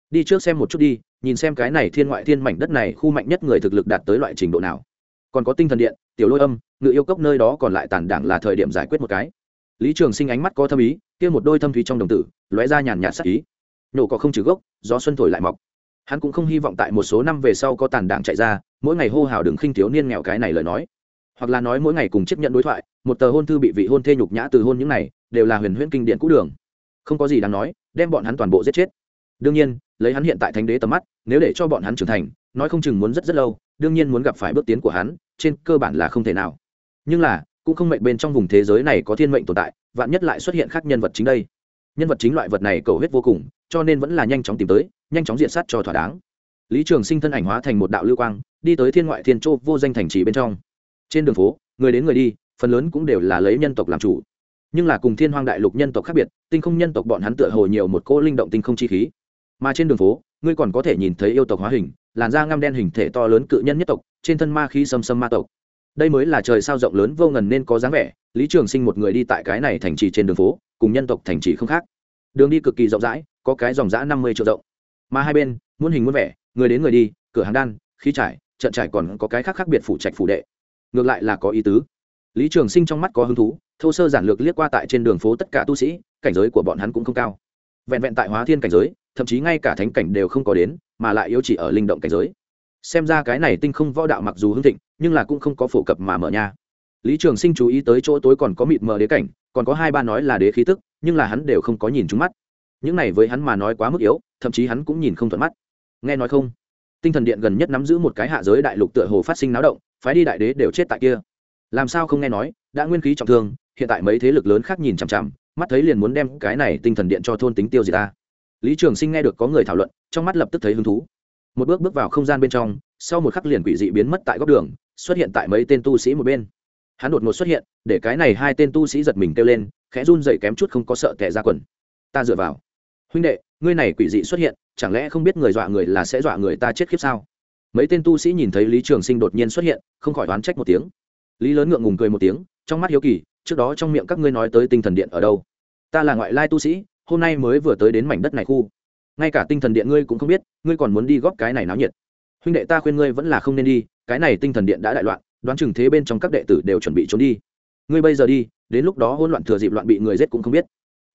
Đi trước xem một chút đi, nhìn xem cái này thiên ngoại thiên mảnh đất này khu mạnh nhất người thực lực đạt tới loại trình độ nào. Còn có tinh thần điện, tiểu lôi âm, ngự yêu cốc nơi đó còn lại tàn đảng là thời điểm giải quyết một cái. Lý trường sinh ánh mắt có thâm ý, kia một đôi thâm thúy trong đồng tử, lóe ra nhàn nhạt sắc ý. Nổ có không trừ gốc do xuân thổi lại mọc. Hắn cũng không hy vọng tại một số năm về sau có tàn đảng chạy ra, mỗi ngày hô hào đừng khinh thiếu niên nghèo cái này lời nói hoặc là nói mỗi ngày cùng chấp nhận đối thoại, một tờ hôn thư bị vị hôn thê nhục nhã từ hôn những này, đều là huyền huyễn kinh điển cũ đường. Không có gì đáng nói, đem bọn hắn toàn bộ giết chết. Đương nhiên, lấy hắn hiện tại thánh đế tầm mắt, nếu để cho bọn hắn trưởng thành, nói không chừng muốn rất rất lâu, đương nhiên muốn gặp phải bước tiến của hắn, trên cơ bản là không thể nào. Nhưng là, cũng không mệnh bên trong vùng thế giới này có thiên mệnh tồn tại, vạn nhất lại xuất hiện khác nhân vật chính đây. Nhân vật chính loại vật này cầu hết vô cùng, cho nên vẫn là nhanh chóng tìm tới, nhanh chóng diện sát cho thỏa đáng. Lý trường sinh thân ảnh hóa thành một đạo lưu quang, đi tới thiên ngoại thiên châu vô danh thành trì bên trong trên đường phố, người đến người đi, phần lớn cũng đều là lấy nhân tộc làm chủ. Nhưng là cùng thiên hoang đại lục nhân tộc khác biệt, tinh không nhân tộc bọn hắn tựa hồ nhiều một cỗ linh động tinh không chi khí. Mà trên đường phố, ngươi còn có thể nhìn thấy yêu tộc hóa hình, làn da ngăm đen hình thể to lớn cự nhân nhất tộc, trên thân ma khí xâm xâm ma tộc. Đây mới là trời sao rộng lớn vô ngần nên có dáng vẻ, lý trường sinh một người đi tại cái này thành trì trên đường phố, cùng nhân tộc thành trì không khác. Đường đi cực kỳ rộng rãi, có cái dòng giã năm mươi triệu rộng. Mà hai bên, muôn hình muôn vẻ, người đến người đi, cửa hàng đan, khí trải, trận trải còn có cái khác khác biệt phủ trạch phủ đệ ngược lại là có ý tứ. Lý trường sinh trong mắt có hứng thú, thô sơ giản lược liếc qua tại trên đường phố tất cả tu sĩ, cảnh giới của bọn hắn cũng không cao. Vẹn vẹn tại hóa thiên cảnh giới, thậm chí ngay cả thánh cảnh đều không có đến, mà lại yếu chỉ ở linh động cảnh giới. Xem ra cái này tinh không võ đạo mặc dù hưng thịnh, nhưng là cũng không có phổ cập mà mở nha. Lý trường sinh chú ý tới chỗ tối còn có mịt mờ đế cảnh, còn có hai ba nói là đế khí tức, nhưng là hắn đều không có nhìn trúng mắt. Những này với hắn mà nói quá mức yếu, thậm chí hắn cũng nhìn không thuận mắt. Nghe nói không? Tinh thần điện gần nhất nắm giữ một cái hạ giới đại lục tựa hồ phát sinh náo động phái đi đại đế đều chết tại kia. Làm sao không nghe nói, đã nguyên khí trọng thương, hiện tại mấy thế lực lớn khác nhìn chằm chằm, mắt thấy liền muốn đem cái này tinh thần điện cho thôn tính tiêu gì ta. Lý trường sinh nghe được có người thảo luận, trong mắt lập tức thấy hứng thú. Một bước bước vào không gian bên trong, sau một khắc liền quỷ dị biến mất tại góc đường, xuất hiện tại mấy tên tu sĩ một bên. Hắn đột ngột xuất hiện, để cái này hai tên tu sĩ giật mình kêu lên, khẽ run dậy kém chút không có sợ tệ ra quần. Ta dựa vào. Huynh đệ, ngươi này quỷ dị xuất hiện, chẳng lẽ không biết người dọa người là sẽ dọa người ta chết khiếp sao? Mấy tên tu sĩ nhìn thấy lý trường sinh đột nhiên xuất hiện, không khỏi oán trách một tiếng. Lý lớn ngượng ngùng cười một tiếng, trong mắt hiếu kỳ, trước đó trong miệng các ngươi nói tới tinh thần điện ở đâu? Ta là ngoại lai tu sĩ, hôm nay mới vừa tới đến mảnh đất này khu. Ngay cả tinh thần điện ngươi cũng không biết, ngươi còn muốn đi góp cái này náo nhiệt. Huynh đệ ta khuyên ngươi vẫn là không nên đi, cái này tinh thần điện đã đại loạn, đoán chừng thế bên trong các đệ tử đều chuẩn bị trốn đi. Ngươi bây giờ đi, đến lúc đó hỗn loạn thừa dịp loạn bị người giết cũng không biết.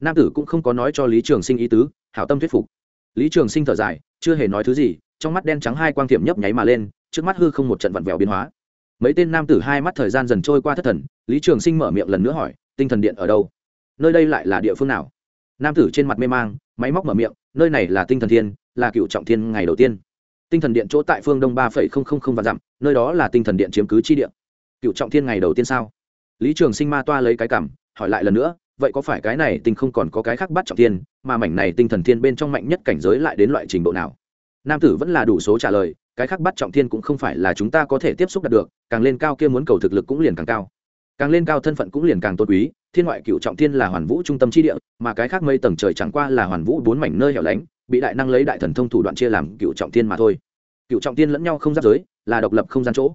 Nam tử cũng không có nói cho lý trường sinh ý tứ, hảo tâm thuyết phục. Lý trường sinh thở dài, chưa hề nói thứ gì trong mắt đen trắng hai quang thiểm nhấp nháy mà lên, trước mắt hư không một trận vặn vẹo biến hóa. Mấy tên nam tử hai mắt thời gian dần trôi qua thất thần, lý trường sinh mở miệng lần nữa hỏi, tinh thần điện ở đâu? Nơi đây lại là địa phương nào? Nam tử trên mặt mê mang, máy móc mở miệng, nơi này là tinh thần thiên, là cựu trọng thiên ngày đầu tiên. Tinh thần điện chỗ tại phương đông ba phẩy không không không và dặm, nơi đó là tinh thần điện chiếm cứ chi điện cựu trọng thiên ngày đầu tiên sao? Lý trường sinh ma toa lấy cái cảm, hỏi lại lần nữa, vậy có phải cái này tinh không còn có cái khác bắt trọng thiên, mà mảnh này tinh thần thiên bên trong mạnh nhất cảnh giới lại đến loại trình độ nào? Nam tử vẫn là đủ số trả lời, cái khác bắt trọng thiên cũng không phải là chúng ta có thể tiếp xúc đạt được, càng lên cao kia muốn cầu thực lực cũng liền càng cao. Càng lên cao thân phận cũng liền càng tôn quý, thiên ngoại cựu trọng thiên là hoàn vũ trung tâm chi địa, mà cái khác mây tầng trời chẳng qua là hoàn vũ bốn mảnh nơi hẻo lánh, bị đại năng lấy đại thần thông thủ đoạn chia làm cựu trọng thiên mà thôi. Cựu trọng thiên lẫn nhau không giáp giới, là độc lập không gian chỗ.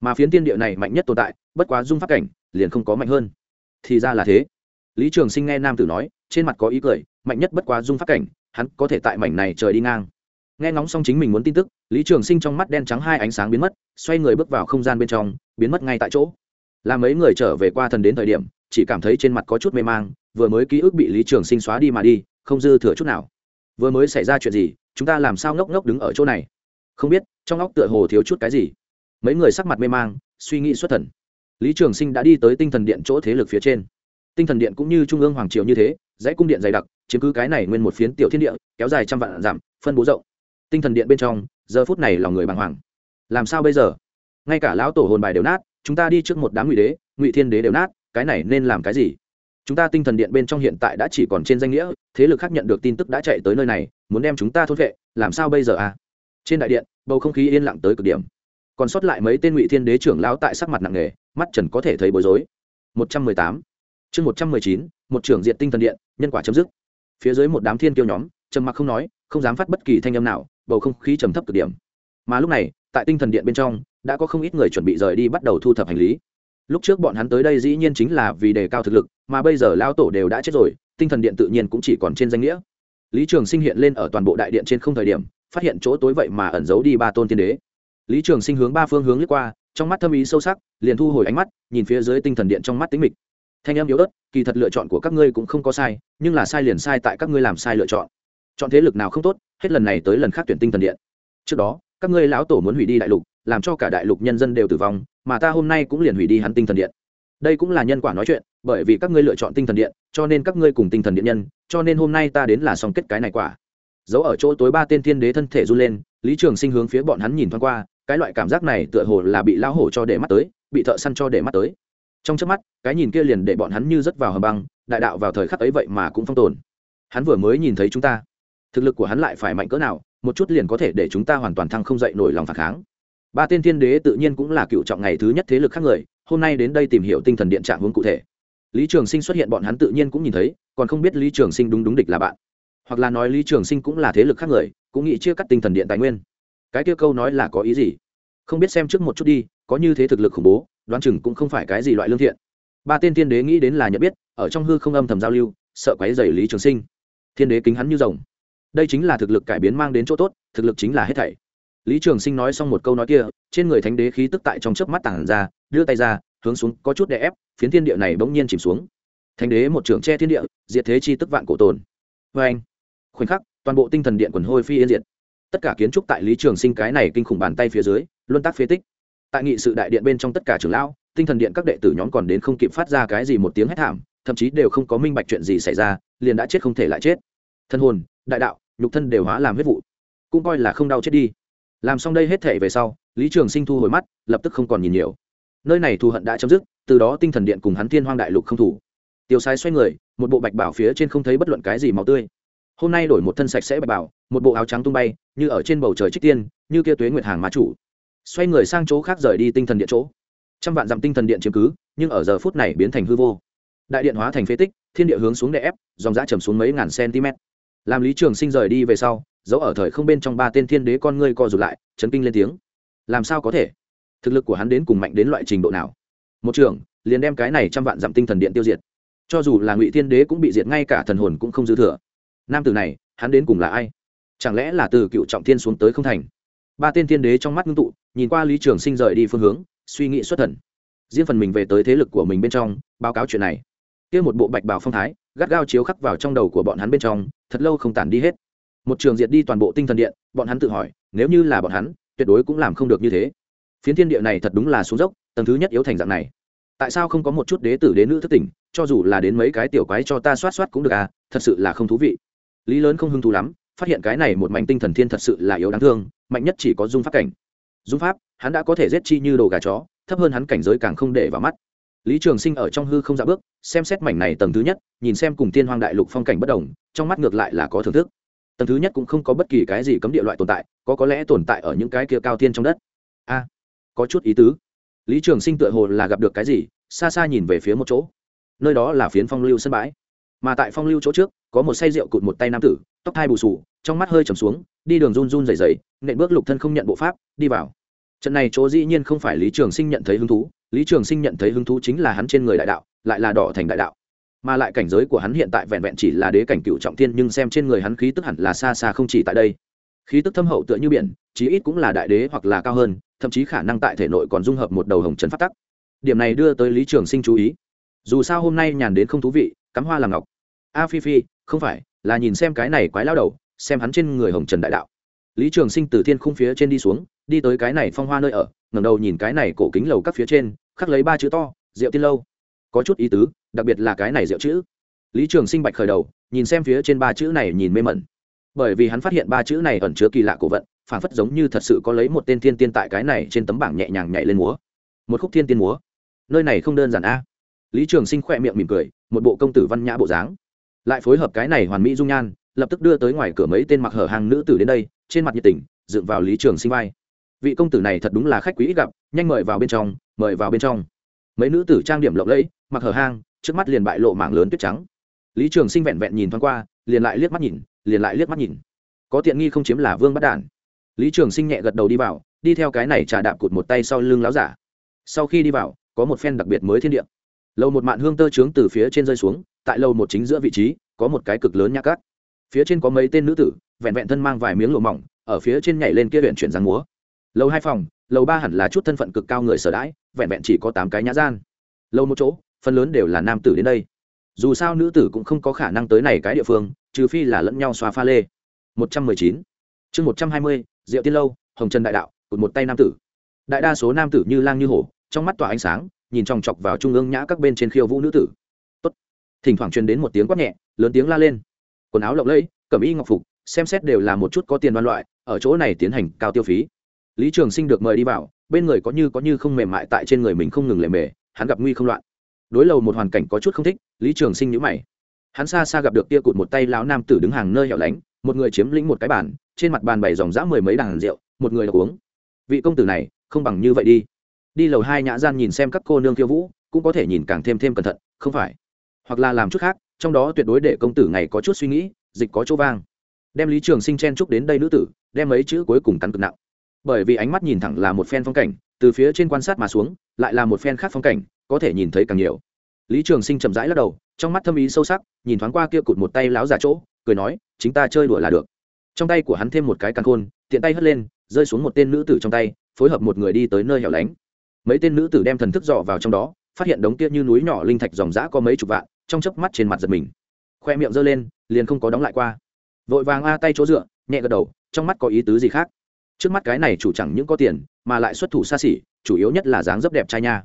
Mà phiến tiên địa này mạnh nhất tồn tại, bất quá dung pháp cảnh, liền không có mạnh hơn. Thì ra là thế. Lý trường sinh nghe nam tử nói, trên mặt có ý cười, mạnh nhất bất quá dung pháp cảnh, hắn có thể tại mảnh này trời đi ngang nghe ngóng xong chính mình muốn tin tức, lý trường sinh trong mắt đen trắng hai ánh sáng biến mất, xoay người bước vào không gian bên trong, biến mất ngay tại chỗ. Là mấy người trở về qua thần đến thời điểm, chỉ cảm thấy trên mặt có chút mê mang, vừa mới ký ức bị lý trường sinh xóa đi mà đi, không dư thừa chút nào. Vừa mới xảy ra chuyện gì, chúng ta làm sao ngốc ngốc đứng ở chỗ này? Không biết, trong óc tựa hồ thiếu chút cái gì. Mấy người sắc mặt mê mang, suy nghĩ xuất thần. Lý trường sinh đã đi tới tinh thần điện chỗ thế lực phía trên. Tinh thần điện cũng như trung ương hoàng triều như thế, dãy cung điện dày đặc, chiếm cứ cái này nguyên một phiến tiểu thiên địa, kéo dài trăm vạn giảm phân bố rộng tinh thần điện bên trong, giờ phút này lòng người bàng hoàng. Làm sao bây giờ? Ngay cả lão tổ hồn bài đều nát, chúng ta đi trước một đám ngụy đế, ngụy thiên đế đều nát, cái này nên làm cái gì? Chúng ta tinh thần điện bên trong hiện tại đã chỉ còn trên danh nghĩa, thế lực khác nhận được tin tức đã chạy tới nơi này, muốn đem chúng ta thốt vệ, làm sao bây giờ à? Trên đại điện, bầu không khí yên lặng tới cực điểm. Còn sót lại mấy tên ngụy thiên đế trưởng lão tại sắc mặt nặng nề, mắt trần có thể thấy bối rối. Một trăm mười tám. Chương một trăm mười chín, một trưởng diện tinh thần điện, nhân quả chấm dứt. Phía dưới một đám thiên kiêu nhóm, trầm mặc không nói không dám phát bất kỳ thanh âm nào, bầu không khí trầm thấp cực điểm. Mà lúc này, tại tinh thần điện bên trong, đã có không ít người chuẩn bị rời đi bắt đầu thu thập hành lý. Lúc trước bọn hắn tới đây dĩ nhiên chính là vì đề cao thực lực, mà bây giờ lao tổ đều đã chết rồi, tinh thần điện tự nhiên cũng chỉ còn trên danh nghĩa. Lý trường sinh hiện lên ở toàn bộ đại điện trên không thời điểm, phát hiện chỗ tối vậy mà ẩn giấu đi ba tôn tiên đế. Lý trường sinh hướng ba phương hướng lướt qua, trong mắt thâm ý sâu sắc, liền thu hồi ánh mắt, nhìn phía dưới tinh thần điện trong mắt tính mịch. Thanh em yếu ớt, kỳ thật lựa chọn của các ngươi cũng không có sai, nhưng là sai liền sai tại các ngươi làm sai lựa chọn chọn thế lực nào không tốt, hết lần này tới lần khác tuyển tinh thần điện. Trước đó, các ngươi lão tổ muốn hủy đi đại lục, làm cho cả đại lục nhân dân đều tử vong, mà ta hôm nay cũng liền hủy đi hắn tinh thần điện. Đây cũng là nhân quả nói chuyện, bởi vì các ngươi lựa chọn tinh thần điện, cho nên các ngươi cùng tinh thần điện nhân, cho nên hôm nay ta đến là xong kết cái này quả. Giấu ở chỗ tối ba tên thiên đế thân thể run lên, lý trường sinh hướng phía bọn hắn nhìn thoáng qua, cái loại cảm giác này tựa hồ là bị lão hổ cho để mắt tới, bị thợ săn cho để mắt tới. Trong trước mắt, cái nhìn kia liền để bọn hắn như rất vào hầm băng, đại đạo vào thời khắc ấy vậy mà cũng phong tồn. Hắn vừa mới nhìn thấy chúng ta thực lực của hắn lại phải mạnh cỡ nào, một chút liền có thể để chúng ta hoàn toàn thăng không dậy nổi lòng phản kháng. Ba tên thiên đế tự nhiên cũng là cựu trọng ngày thứ nhất thế lực khác người, hôm nay đến đây tìm hiểu tinh thần điện trạng hướng cụ thể. Lý trường sinh xuất hiện bọn hắn tự nhiên cũng nhìn thấy, còn không biết lý trường sinh đúng đúng địch là bạn. Hoặc là nói lý trường sinh cũng là thế lực khác người, cũng nghĩ chia cắt tinh thần điện tài nguyên. Cái kia câu nói là có ý gì? Không biết xem trước một chút đi, có như thế thực lực khủng bố, đoán chừng cũng không phải cái gì loại lương thiện. Ba tên thiên đế nghĩ đến là nhận biết, ở trong hư không âm thầm giao lưu, sợ quấy dày lý trường sinh. Thiên đế kính hắn như rồng đây chính là thực lực cải biến mang đến chỗ tốt, thực lực chính là hết thảy. Lý trường sinh nói xong một câu nói kia, trên người thánh đế khí tức tại trong chớp mắt tản ra, đưa tay ra, hướng xuống, có chút đè ép, phiến thiên địa này bỗng nhiên chìm xuống. Thánh đế một trưởng che thiên địa, diệt thế chi tức vạn cổ tồn. Vê anh khoảnh khắc, toàn bộ tinh thần điện quần hôi phi yên diệt. Tất cả kiến trúc tại lý trường sinh cái này kinh khủng bàn tay phía dưới, luân tác phế tích. Tại nghị sự đại điện bên trong tất cả trường lão, tinh thần điện các đệ tử nhóm còn đến không kịp phát ra cái gì một tiếng hét thảm, thậm chí đều không có minh bạch chuyện gì xảy ra, liền đã chết không thể lại chết. Thân hồn, đại đạo nhục thân đều hóa làm huyết vụ, cũng coi là không đau chết đi. Làm xong đây hết thể về sau, lý trường sinh thu hồi mắt, lập tức không còn nhìn nhiều. Nơi này thù hận đã chấm dứt, từ đó tinh thần điện cùng hắn thiên hoang đại lục không thủ. Tiêu sai xoay người, một bộ bạch bảo phía trên không thấy bất luận cái gì màu tươi. Hôm nay đổi một thân sạch sẽ bạch bảo, một bộ áo trắng tung bay, như ở trên bầu trời trích tiên, như kia tuế nguyệt hàng má chủ. Xoay người sang chỗ khác rời đi tinh thần điện chỗ. Trăm vạn dặm tinh thần điện chiếm cứ, nhưng ở giờ phút này biến thành hư vô. Đại điện hóa thành phế tích, thiên địa hướng xuống đè ép, dòng giã trầm xuống mấy ngàn cm làm lý trường sinh rời đi về sau, giấu ở thời không bên trong ba tên thiên đế con ngươi co rụt lại, chấn kinh lên tiếng. Làm sao có thể? Thực lực của hắn đến cùng mạnh đến loại trình độ nào? Một trưởng, liền đem cái này trăm vạn dặm tinh thần điện tiêu diệt. Cho dù là ngụy thiên đế cũng bị diệt, ngay cả thần hồn cũng không dư thừa. Nam tử này, hắn đến cùng là ai? Chẳng lẽ là từ cựu trọng thiên xuống tới không thành? Ba tên thiên đế trong mắt ngưng tụ, nhìn qua lý trường sinh rời đi phương hướng, suy nghĩ xuất thần. Riêng phần mình về tới thế lực của mình bên trong, báo cáo chuyện này kia một bộ bạch bào phong thái, gắt gao chiếu khắc vào trong đầu của bọn hắn bên trong, thật lâu không tản đi hết. Một trường diệt đi toàn bộ tinh thần điện, bọn hắn tự hỏi, nếu như là bọn hắn, tuyệt đối cũng làm không được như thế. Phiến thiên địa này thật đúng là xuống dốc, tầng thứ nhất yếu thành dạng này. Tại sao không có một chút đế tử đế nữ thất tỉnh, cho dù là đến mấy cái tiểu quái cho ta soát soát cũng được à thật sự là không thú vị. Lý lớn không hứng thú lắm, phát hiện cái này một mảnh tinh thần thiên thật sự là yếu đáng thương, mạnh nhất chỉ có dung pháp cảnh. Dung pháp, hắn đã có thể giết chi như đồ gà chó, thấp hơn hắn cảnh giới càng không để vào mắt lý trường sinh ở trong hư không dạ bước, xem xét mảnh này tầng thứ nhất, nhìn xem cùng tiên hoang đại lục phong cảnh bất đồng, trong mắt ngược lại là có thưởng thức. Tầng thứ nhất cũng không có bất kỳ cái gì cấm địa loại tồn tại, có có lẽ tồn tại ở những cái kia cao tiên trong đất. A à, có chút ý tứ. Lý trường sinh tựa hồ là gặp được cái gì, xa xa nhìn về phía một chỗ. Nơi đó là phiến phong lưu sân bãi. Mà tại phong lưu chỗ trước, có một say rượu cụt một tay nam tử, tóc hai bù sù trong mắt hơi trầm xuống, đi đường run run dày dày nện bước lục thân không nhận bộ pháp, đi vào. Trận này chỗ dĩ nhiên không phải lý trường sinh nhận thấy hứng thú lý trường sinh nhận thấy hứng thú chính là hắn trên người đại đạo, lại là đỏ thành đại đạo. Mà lại cảnh giới của hắn hiện tại vẹn vẹn chỉ là đế cảnh cựu trọng thiên, nhưng xem trên người hắn khí tức hẳn là xa xa không chỉ tại đây. Khí tức thâm hậu tựa như biển, chí ít cũng là đại đế hoặc là cao hơn, thậm chí khả năng tại thể nội còn dung hợp một đầu hồng trần phát tắc. Điểm này đưa tới lý trường sinh chú ý. Dù sao hôm nay nhàn đến không thú vị, cắm hoa làm ngọc. A phi phi, không phải, là nhìn xem cái này quái lao đầu, xem hắn trên người hồng trần đại đạo lý trường sinh từ thiên khung phía trên đi xuống, đi tới cái này phong hoa nơi ở, ngẩng đầu nhìn cái này cổ kính lầu các phía trên, khắc lấy ba chữ to rượu tiên lâu. Có chút ý tứ, đặc biệt là cái này rượu chữ. Lý trường sinh bạch khởi đầu, nhìn xem phía trên ba chữ này nhìn mê mẩn. Bởi vì hắn phát hiện ba chữ này ẩn chứa kỳ lạ cổ vận, phản phất giống như thật sự có lấy một tên thiên tiên tại cái này trên tấm bảng nhẹ nhàng nhảy lên múa. Một khúc thiên tiên múa. Nơi này không đơn giản a. Lý trường sinh khỏe miệng mỉm cười, một bộ công tử văn nhã bộ dáng. Lại phối hợp cái này hoàn mỹ dung nhan lập tức đưa tới ngoài cửa mấy tên mặc hở hàng nữ tử đến đây, trên mặt nhiệt tình, dựng vào lý trường sinh vai. Vị công tử này thật đúng là khách quý ít gặp, nhanh mời vào bên trong, mời vào bên trong. Mấy nữ tử trang điểm lộng lẫy, mặc hở hang, trước mắt liền bại lộ mảng lớn tuyết trắng. Lý trường sinh vẹn vẹn nhìn thoáng qua, liền lại liếc mắt nhìn, liền lại liếc mắt nhìn. Có tiện nghi không chiếm là vương bắt đản. Lý trường sinh nhẹ gật đầu đi vào, đi theo cái này trà đạp cụt một tay sau lưng láo giả. Sau khi đi vào, có một phen đặc biệt mới thiên địa. Lầu một mạn hương tơ trướng từ phía trên rơi xuống, tại lầu một chính giữa vị trí, có một cái cực lớn nhã cát phía trên có mấy tên nữ tử, vẹn vẹn thân mang vài miếng lụa mỏng, ở phía trên nhảy lên kia huyện chuyển giang múa. Lầu hai phòng, lầu ba hẳn là chút thân phận cực cao người sở đãi, vẹn vẹn chỉ có tám cái nhã gian. Lầu một chỗ, phần lớn đều là nam tử đến đây. Dù sao nữ tử cũng không có khả năng tới này cái địa phương, trừ phi là lẫn nhau xoa pha lê. Một trăm mười chín. Chương một trăm hai mươi, diệu tiên lâu, hồng trần đại đạo, cụt một tay nam tử. Đại đa số nam tử như lang như hổ, trong mắt tỏa ánh sáng, nhìn chòng chọc vào trung ương nhã các bên trên khiêu vũ nữ tử. Tốt. thỉnh thoảng truyền đến một tiếng quát nhẹ, lớn tiếng la lên quần áo lộng lẫy, cẩm y ngọc phục, xem xét đều là một chút có tiền đoan loại, ở chỗ này tiến hành cao tiêu phí. Lý trường sinh được mời đi vào, bên người có như có như không mềm mại tại trên người mình không ngừng lề mề, hắn gặp nguy không loạn. Đối lầu một hoàn cảnh có chút không thích, lý trường sinh nhữ mày. Hắn xa xa gặp được tia cụt một tay lão nam tử đứng hàng nơi hẻo lánh, một người chiếm lĩnh một cái bàn, trên mặt bàn bày dòng dã mười mấy đàn rượu, một người đọc uống. Vị công tử này, không bằng như vậy đi. Đi lầu hai nhã gian nhìn xem các cô nương khiêu vũ, cũng có thể nhìn càng thêm thêm cẩn thận, không phải. Hoặc là làm chút khác trong đó tuyệt đối để công tử ngày có chút suy nghĩ, dịch có chỗ vang. Đem lý trường sinh chen chúc đến đây nữ tử, đem mấy chữ cuối cùng cắn cực nặng. Bởi vì ánh mắt nhìn thẳng là một phen phong cảnh, từ phía trên quan sát mà xuống, lại là một phen khác phong cảnh, có thể nhìn thấy càng nhiều. Lý trường sinh chậm rãi lắc đầu, trong mắt thâm ý sâu sắc, nhìn thoáng qua kia cụt một tay láo giả chỗ, cười nói, chính ta chơi đùa là được. Trong tay của hắn thêm một cái căn khôn, tiện tay hất lên, rơi xuống một tên nữ tử trong tay, phối hợp một người đi tới nơi hẻo lánh. Mấy tên nữ tử đem thần thức dọ vào trong đó, phát hiện đống kia như núi nhỏ linh thạch dòng dã có mấy chục vạn trong chớp mắt trên mặt giật mình. Khoe miệng giơ lên, liền không có đóng lại qua. Vội vàng a tay chỗ dựa, nhẹ gật đầu, trong mắt có ý tứ gì khác? Trước mắt cái này chủ chẳng những có tiền, mà lại xuất thủ xa xỉ, chủ yếu nhất là dáng dấp đẹp trai nha.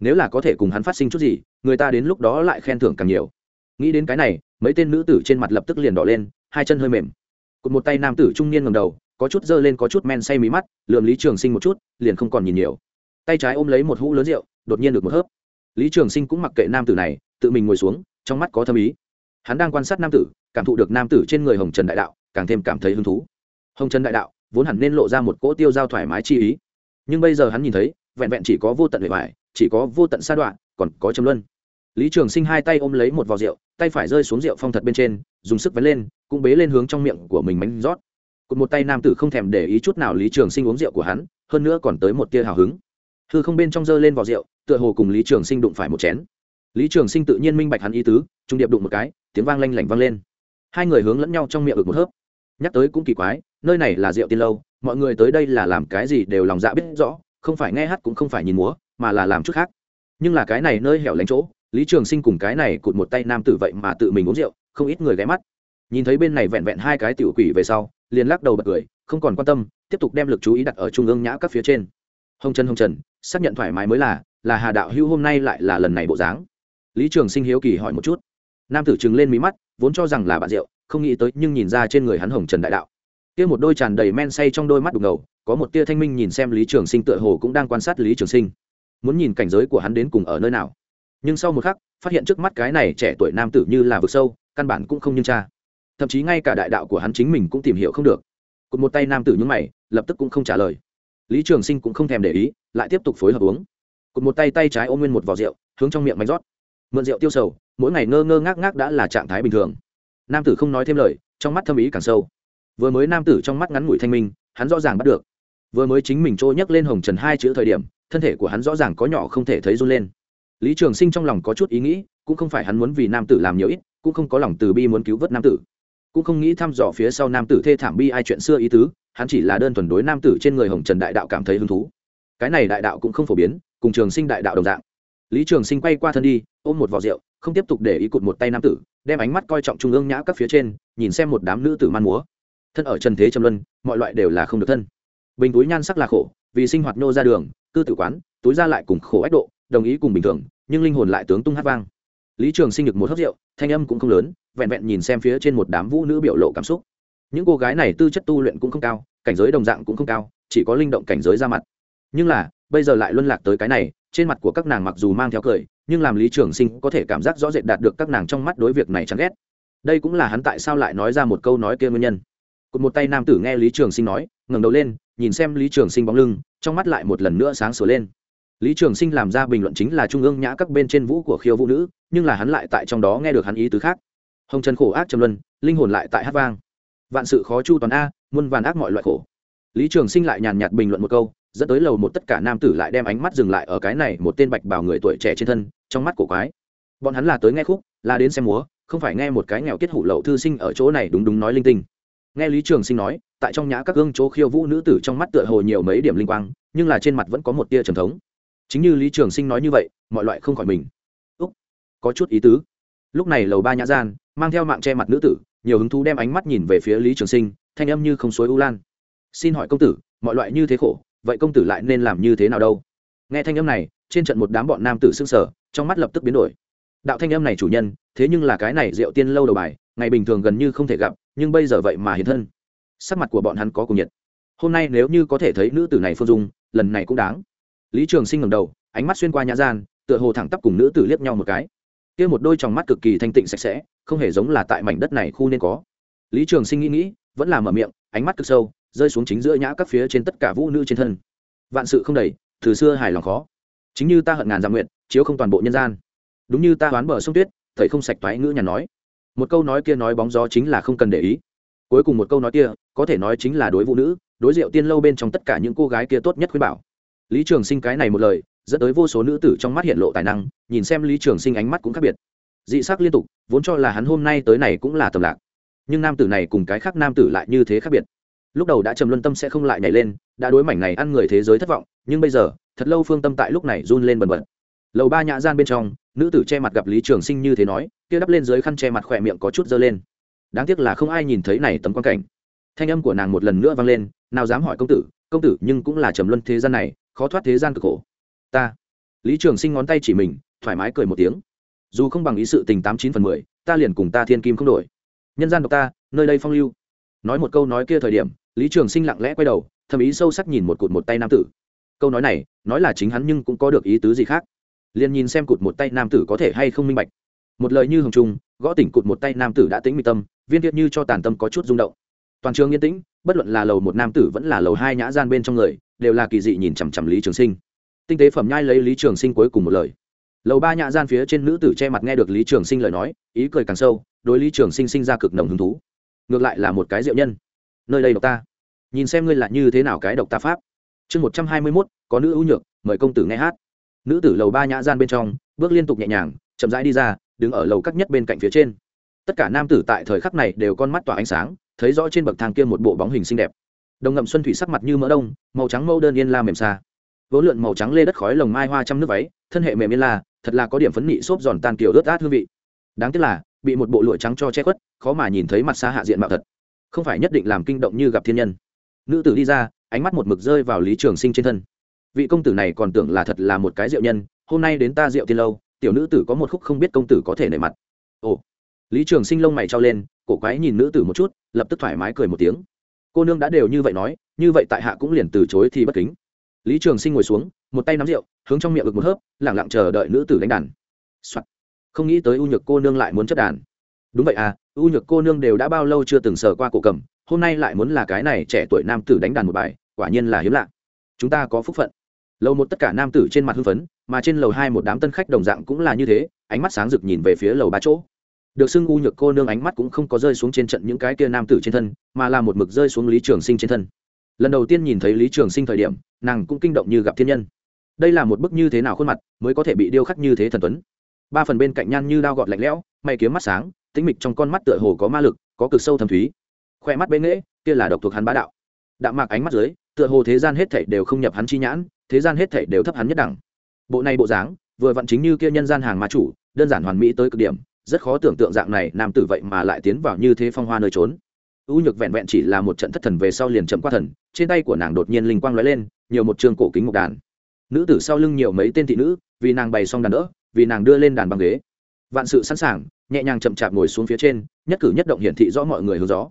Nếu là có thể cùng hắn phát sinh chút gì, người ta đến lúc đó lại khen thưởng càng nhiều. Nghĩ đến cái này, mấy tên nữ tử trên mặt lập tức liền đỏ lên, hai chân hơi mềm. Cụt một tay nam tử trung niên ngầm đầu, có chút dơ lên có chút men say mí mắt lượm lý trường sinh một chút, liền không còn nhìn nhiều. Tay trái ôm lấy một hũ lớn rượu, đột nhiên được một hớp. Lý trường sinh cũng mặc kệ nam tử này tự mình ngồi xuống trong mắt có thâm ý. Hắn đang quan sát nam tử cảm thụ được nam tử trên người hồng trần đại đạo càng thêm cảm thấy hứng thú. Hồng trần đại đạo vốn hẳn nên lộ ra một cỗ tiêu giao thoải mái chi ý. Nhưng bây giờ hắn nhìn thấy vẹn vẹn chỉ có vô tận hệ bài, chỉ có vô tận sa đoạn còn có châm luân. Lý trường sinh hai tay ôm lấy một vò rượu tay phải rơi xuống rượu phong thật bên trên dùng sức vén lên cũng bế lên hướng trong miệng của mình mánh rót. Cụt một tay nam tử không thèm để ý chút nào lý trường sinh uống rượu của hắn hơn nữa còn tới một tia hào hứng. Thư không bên trong giơ lên vò rượu tựa hồ cùng lý trường sinh đụng phải một chén lý trường sinh tự nhiên minh bạch hắn ý tứ, trung điệp đụng một cái, tiếng vang lanh lảnh vang lên. Hai người hướng lẫn nhau trong miệng ực một hớp. Nhắc tới cũng kỳ quái, nơi này là rượu tiên lâu, mọi người tới đây là làm cái gì đều lòng dạ biết rõ, không phải nghe hát cũng không phải nhìn múa, mà là làm chút khác. Nhưng là cái này nơi hẻo lánh chỗ, lý trường sinh cùng cái này cụt một tay nam tử vậy mà tự mình uống rượu, không ít người ghé mắt. Nhìn thấy bên này vẹn vẹn hai cái tiểu quỷ về sau, liền lắc đầu bật cười, không còn quan tâm, tiếp tục đem lực chú ý đặt ở trung ương nhã các phía trên. Hồng trần hồng trần, xác nhận thoải mái mới là là hà đạo hữu hôm nay lại là lần này bộ dáng lý trường sinh hiếu kỳ hỏi một chút. Nam tử trừng lên mí mắt, vốn cho rằng là bạn rượu, không nghĩ tới nhưng nhìn ra trên người hắn hồng trần đại đạo. Kia một đôi tràn đầy men say trong đôi mắt đục ngầu, có một tia thanh minh nhìn xem lý trường sinh tựa hồ cũng đang quan sát lý trường sinh. Muốn nhìn cảnh giới của hắn đến cùng ở nơi nào. Nhưng sau một khắc, phát hiện trước mắt cái này trẻ tuổi nam tử như là vực sâu, căn bản cũng không như cha. Thậm chí ngay cả đại đạo của hắn chính mình cũng tìm hiểu không được. Cụt một tay nam tử nhúng mày, lập tức cũng không trả lời. Lý trường sinh cũng không thèm để ý, lại tiếp tục phối hợp uống. Cụt một tay tay trái ôm nguyên một vỏ rượu, hướng trong miệng bánh rót mượn rượu tiêu sầu, mỗi ngày ngơ ngơ ngác ngác đã là trạng thái bình thường. Nam tử không nói thêm lời, trong mắt thâm ý càng sâu. Vừa mới nam tử trong mắt ngắn ngủi thanh minh, hắn rõ ràng bắt được. Vừa mới chính mình trôi nhấc lên hồng trần hai chữ thời điểm, thân thể của hắn rõ ràng có nhỏ không thể thấy run lên. Lý trường sinh trong lòng có chút ý nghĩ, cũng không phải hắn muốn vì nam tử làm nhiều ít, cũng không có lòng từ bi muốn cứu vớt nam tử. Cũng không nghĩ thăm dò phía sau nam tử thê thảm bi ai chuyện xưa ý tứ, hắn chỉ là đơn thuần đối nam tử trên người hồng trần đại đạo cảm thấy hứng thú. Cái này đại đạo cũng không phổ biến, cùng trường sinh đại đạo đồng dạng lý trường sinh quay qua thân đi, ôm một vỏ rượu, không tiếp tục để ý cụt một tay nam tử, đem ánh mắt coi trọng trung ương nhã các phía trên, nhìn xem một đám nữ tử man múa. Thân ở trần thế trầm luân, mọi loại đều là không được thân. Bình túi nhan sắc là khổ, vì sinh hoạt nhô ra đường, cư tử quán, túi ra lại cùng khổ ách độ, đồng ý cùng bình thường, nhưng linh hồn lại tướng tung hát vang. Lý trường sinh được một hớp rượu, thanh âm cũng không lớn, vẹn vẹn nhìn xem phía trên một đám vũ nữ biểu lộ cảm xúc. Những cô gái này tư chất tu luyện cũng không cao, cảnh giới đồng dạng cũng không cao, chỉ có linh động cảnh giới ra mặt. Nhưng là bây giờ lại luân lạc tới cái này, trên mặt của các nàng mặc dù mang theo cười, nhưng làm lý trường sinh có thể cảm giác rõ rệt đạt được các nàng trong mắt đối việc này chán ghét. Đây cũng là hắn tại sao lại nói ra một câu nói kia nguyên nhân. Cụt một tay nam tử nghe lý trường sinh nói, ngẩng đầu lên, nhìn xem lý trường sinh bóng lưng, trong mắt lại một lần nữa sáng sửa lên. Lý trường sinh làm ra bình luận chính là trung ương nhã các bên trên vũ của khiêu vũ nữ, nhưng là hắn lại tại trong đó nghe được hắn ý tứ khác. Hồng trần khổ ác trầm luân, linh hồn lại tại hát vang. Vạn sự khó chu toàn a, muôn vàn ác mọi loại khổ. Lý trường sinh lại nhàn nhạt bình luận một câu dẫn tới lầu một tất cả nam tử lại đem ánh mắt dừng lại ở cái này một tên bạch bào người tuổi trẻ trên thân, trong mắt của quái. Bọn hắn là tới nghe khúc, là đến xem múa, không phải nghe một cái nghèo kết hủ lậu thư sinh ở chỗ này đúng đúng nói linh tinh. Nghe lý trường sinh nói, tại trong nhã các gương chỗ khiêu vũ nữ tử trong mắt tựa hồ nhiều mấy điểm linh quang, nhưng là trên mặt vẫn có một tia trầm thống. Chính như lý trường sinh nói như vậy, mọi loại không khỏi mình. Úc, có chút ý tứ. Lúc này lầu ba nhã gian, mang theo mạng che mặt nữ tử, nhiều hứng thú đem ánh mắt nhìn về phía lý trường sinh, thanh âm như không suối u lan. Xin hỏi công tử, mọi loại như thế khổ vậy công tử lại nên làm như thế nào đâu? Nghe thanh âm này, trên trận một đám bọn nam tử s ư n g sở trong mắt lập tức biến đổi. Đạo thanh âm này chủ nhân, thế nhưng là cái này rượu tiên lâu đầu bài, ngày bình thường gần như không thể gặp, nhưng bây giờ vậy mà hiện thân. Sắc mặt của bọn hắn có cùng nhiệt. Hôm nay nếu như có thể thấy nữ tử này phương dung, lần này cũng đáng. Lý trường sinh ngầm đầu, ánh mắt xuyên qua nhã gian, tựa hồ thẳng tắp cùng nữ tử liếc nhau một cái. Kia một đôi tròng mắt cực kỳ thanh tịnh sạch sẽ, không hề giống là tại mảnh đất này khu nên có. Lý trường sinh nghĩ nghĩ, vẫn là mở miệng, ánh mắt cực sâu rơi xuống chính giữa nhã các phía trên tất cả vũ nữ trên thân. Vạn sự không đầy, từ xưa hài lòng khó. Chính như ta hận ngàn dạng nguyện, chiếu không toàn bộ nhân gian. Đúng như ta đoán bờ sông tuyết, thầy không sạch toái ngữ nhà nói. Một câu nói kia nói bóng gió chính là không cần để ý. Cuối cùng một câu nói kia, có thể nói chính là đối vũ nữ, đối diệu tiên lâu bên trong tất cả những cô gái kia tốt nhất khuyên bảo. Lý trường sinh cái này một lời, dẫn tới vô số nữ tử trong mắt hiện lộ tài năng, nhìn xem lý trường sinh ánh mắt cũng khác biệt. Dị sắc liên tục, vốn cho là hắn hôm nay tới này cũng là tầm lạc. Nhưng nam tử này cùng cái khác nam tử lại như thế khác biệt lúc đầu đã trầm luân tâm sẽ không lại nhảy lên, đã đối mảnh này ăn người thế giới thất vọng, nhưng bây giờ, thật lâu phương tâm tại lúc này run lên bần bật. Lầu ba nhã gian bên trong, nữ tử che mặt gặp lý trường sinh như thế nói, kia đắp lên dưới khăn che mặt khỏe miệng có chút dơ lên. Đáng tiếc là không ai nhìn thấy này tấm quan cảnh. Thanh âm của nàng một lần nữa vang lên, nào dám hỏi công tử công tử nhưng cũng là trầm luân thế gian này, khó thoát thế gian cực khổ. Ta. Lý trường sinh ngón tay chỉ mình, thoải mái cười một tiếng. Dù không bằng ý sự tình tám chín phần mười, ta liền cùng ta thiên kim không đổi. Nhân gian độc ta, nơi đây phong lưu. Nói một câu nói kia thời điểm lý trường sinh lặng lẽ quay đầu, thầm ý sâu sắc nhìn một cụt một tay nam tử. Câu nói này, nói là chính hắn nhưng cũng có được ý tứ gì khác. Liền nhìn xem cụt một tay nam tử có thể hay không minh bạch. Một lời như hồng trung, gõ tỉnh cụt một tay nam tử đã tính mị tâm, viên thiệt như cho tàn tâm có chút rung động. Toàn trường yên tĩnh, bất luận là lầu một nam tử vẫn là lầu hai nhã gian bên trong người, đều là kỳ dị nhìn chằm chằm lý trường sinh. Tinh tế phẩm nhai lấy lý trường sinh cuối cùng một lời. Lầu ba nhã gian phía trên nữ tử che mặt nghe được lý trường sinh lời nói, ý cười càng sâu, đối lý trường sinh sinh ra cực nồng hứng thú. Ngược lại là một cái diệu nhân nơi đây độc ta. Nhìn xem ngươi là như thế nào cái độc ta pháp. Chương một trăm hai mươi mốt, có nữ ưu nhược, mời công tử nghe hát. Nữ tử lầu ba nhã gian bên trong, bước liên tục nhẹ nhàng, chậm rãi đi ra, đứng ở lầu các nhất bên cạnh phía trên. Tất cả nam tử tại thời khắc này đều con mắt tỏa ánh sáng, thấy rõ trên bậc thang kia một bộ bóng hình xinh đẹp. Đồng ngậm xuân thủy sắc mặt như mỡ đông, màu trắng mâu đơn yên la mềm xa. Vỗ lượn màu trắng lê đất khói lồng mai hoa trăm nước váy, thân hệ mềm yên la, thật là có điểm phấn nị xốp giòn tan kiểu ướt át hương vị. Đáng tiếc là, bị một bộ lụa trắng cho che khuất, khó mà nhìn thấy mặt xa hạ diện mạo thật không phải nhất định làm kinh động như gặp thiên nhân. Nữ tử đi ra, ánh mắt một mực rơi vào lý trường sinh trên thân. Vị công tử này còn tưởng là thật là một cái diệu nhân, hôm nay đến ta diệu tiên lâu, tiểu nữ tử có một khúc không biết công tử có thể nể mặt. Ồ. Lý trường sinh lông mày trao lên, cổ quái nhìn nữ tử một chút, lập tức thoải mái cười một tiếng. Cô nương đã đều như vậy nói, như vậy tại hạ cũng liền từ chối thì bất kính. Lý trường sinh ngồi xuống, một tay nắm rượu, hướng trong miệng ực một hớp, lẳng lặng chờ đợi nữ tử đánh đàn、Soạn. không nghĩ tới u nhược cô nương lại muốn chất đàn. Đúng vậy à u nhược cô nương đều đã bao lâu chưa từng sờ qua cổ cầm, hôm nay lại muốn là cái này trẻ tuổi nam tử đánh đàn một bài, quả nhiên là hiếm lạ. Chúng ta có phúc phận. Lầu một tất cả nam tử trên mặt hưng phấn, mà trên lầu hai một đám tân khách đồng dạng cũng là như thế, ánh mắt sáng rực nhìn về phía lầu ba chỗ. Được xưng u nhược cô nương ánh mắt cũng không có rơi xuống trên trận những cái kia nam tử trên thân, mà là một mực rơi xuống lý trường sinh trên thân. Lần đầu tiên nhìn thấy lý trường sinh thời điểm, nàng cũng kinh động như gặp thiên nhân. Đây là một bức như thế nào khuôn mặt, mới có thể bị điêu khắc như thế thần tuấn ba phần bên cạnh nhan như đao gọt lạnh lẽo, mày kiếm mắt sáng, tĩnh mịch trong con mắt tựa hồ có ma lực, có cực sâu thâm thúy. Khoe mắt bế nghễ, kia là độc thuộc hắn bá đạo. Đạm mạc ánh mắt dưới, tựa hồ thế gian hết thảy đều không nhập hắn chi nhãn, thế gian hết thảy đều thấp hắn nhất đẳng. Bộ này bộ dáng, vừa vặn chính như kia nhân gian hàng ma chủ, đơn giản hoàn mỹ tới cực điểm, rất khó tưởng tượng dạng này nam tử vậy mà lại tiến vào như thế phong hoa nơi trốn. U nhược vẹn vẹn chỉ là một trận thất thần về sau liền chậm qua thần, trên tay của nàng đột nhiên linh quang lóe lên, nhiều một trường cổ kính một đàn. Nữ tử sau lưng nhiều mấy tên thị nữ, vì nàng bày xong đàn đỡ vì nàng đưa lên đàn băng ghế. Vạn sự sẵn sàng, nhẹ nhàng chậm chạp ngồi xuống phía trên, nhất cử nhất động hiển thị rõ mọi người hướng gió.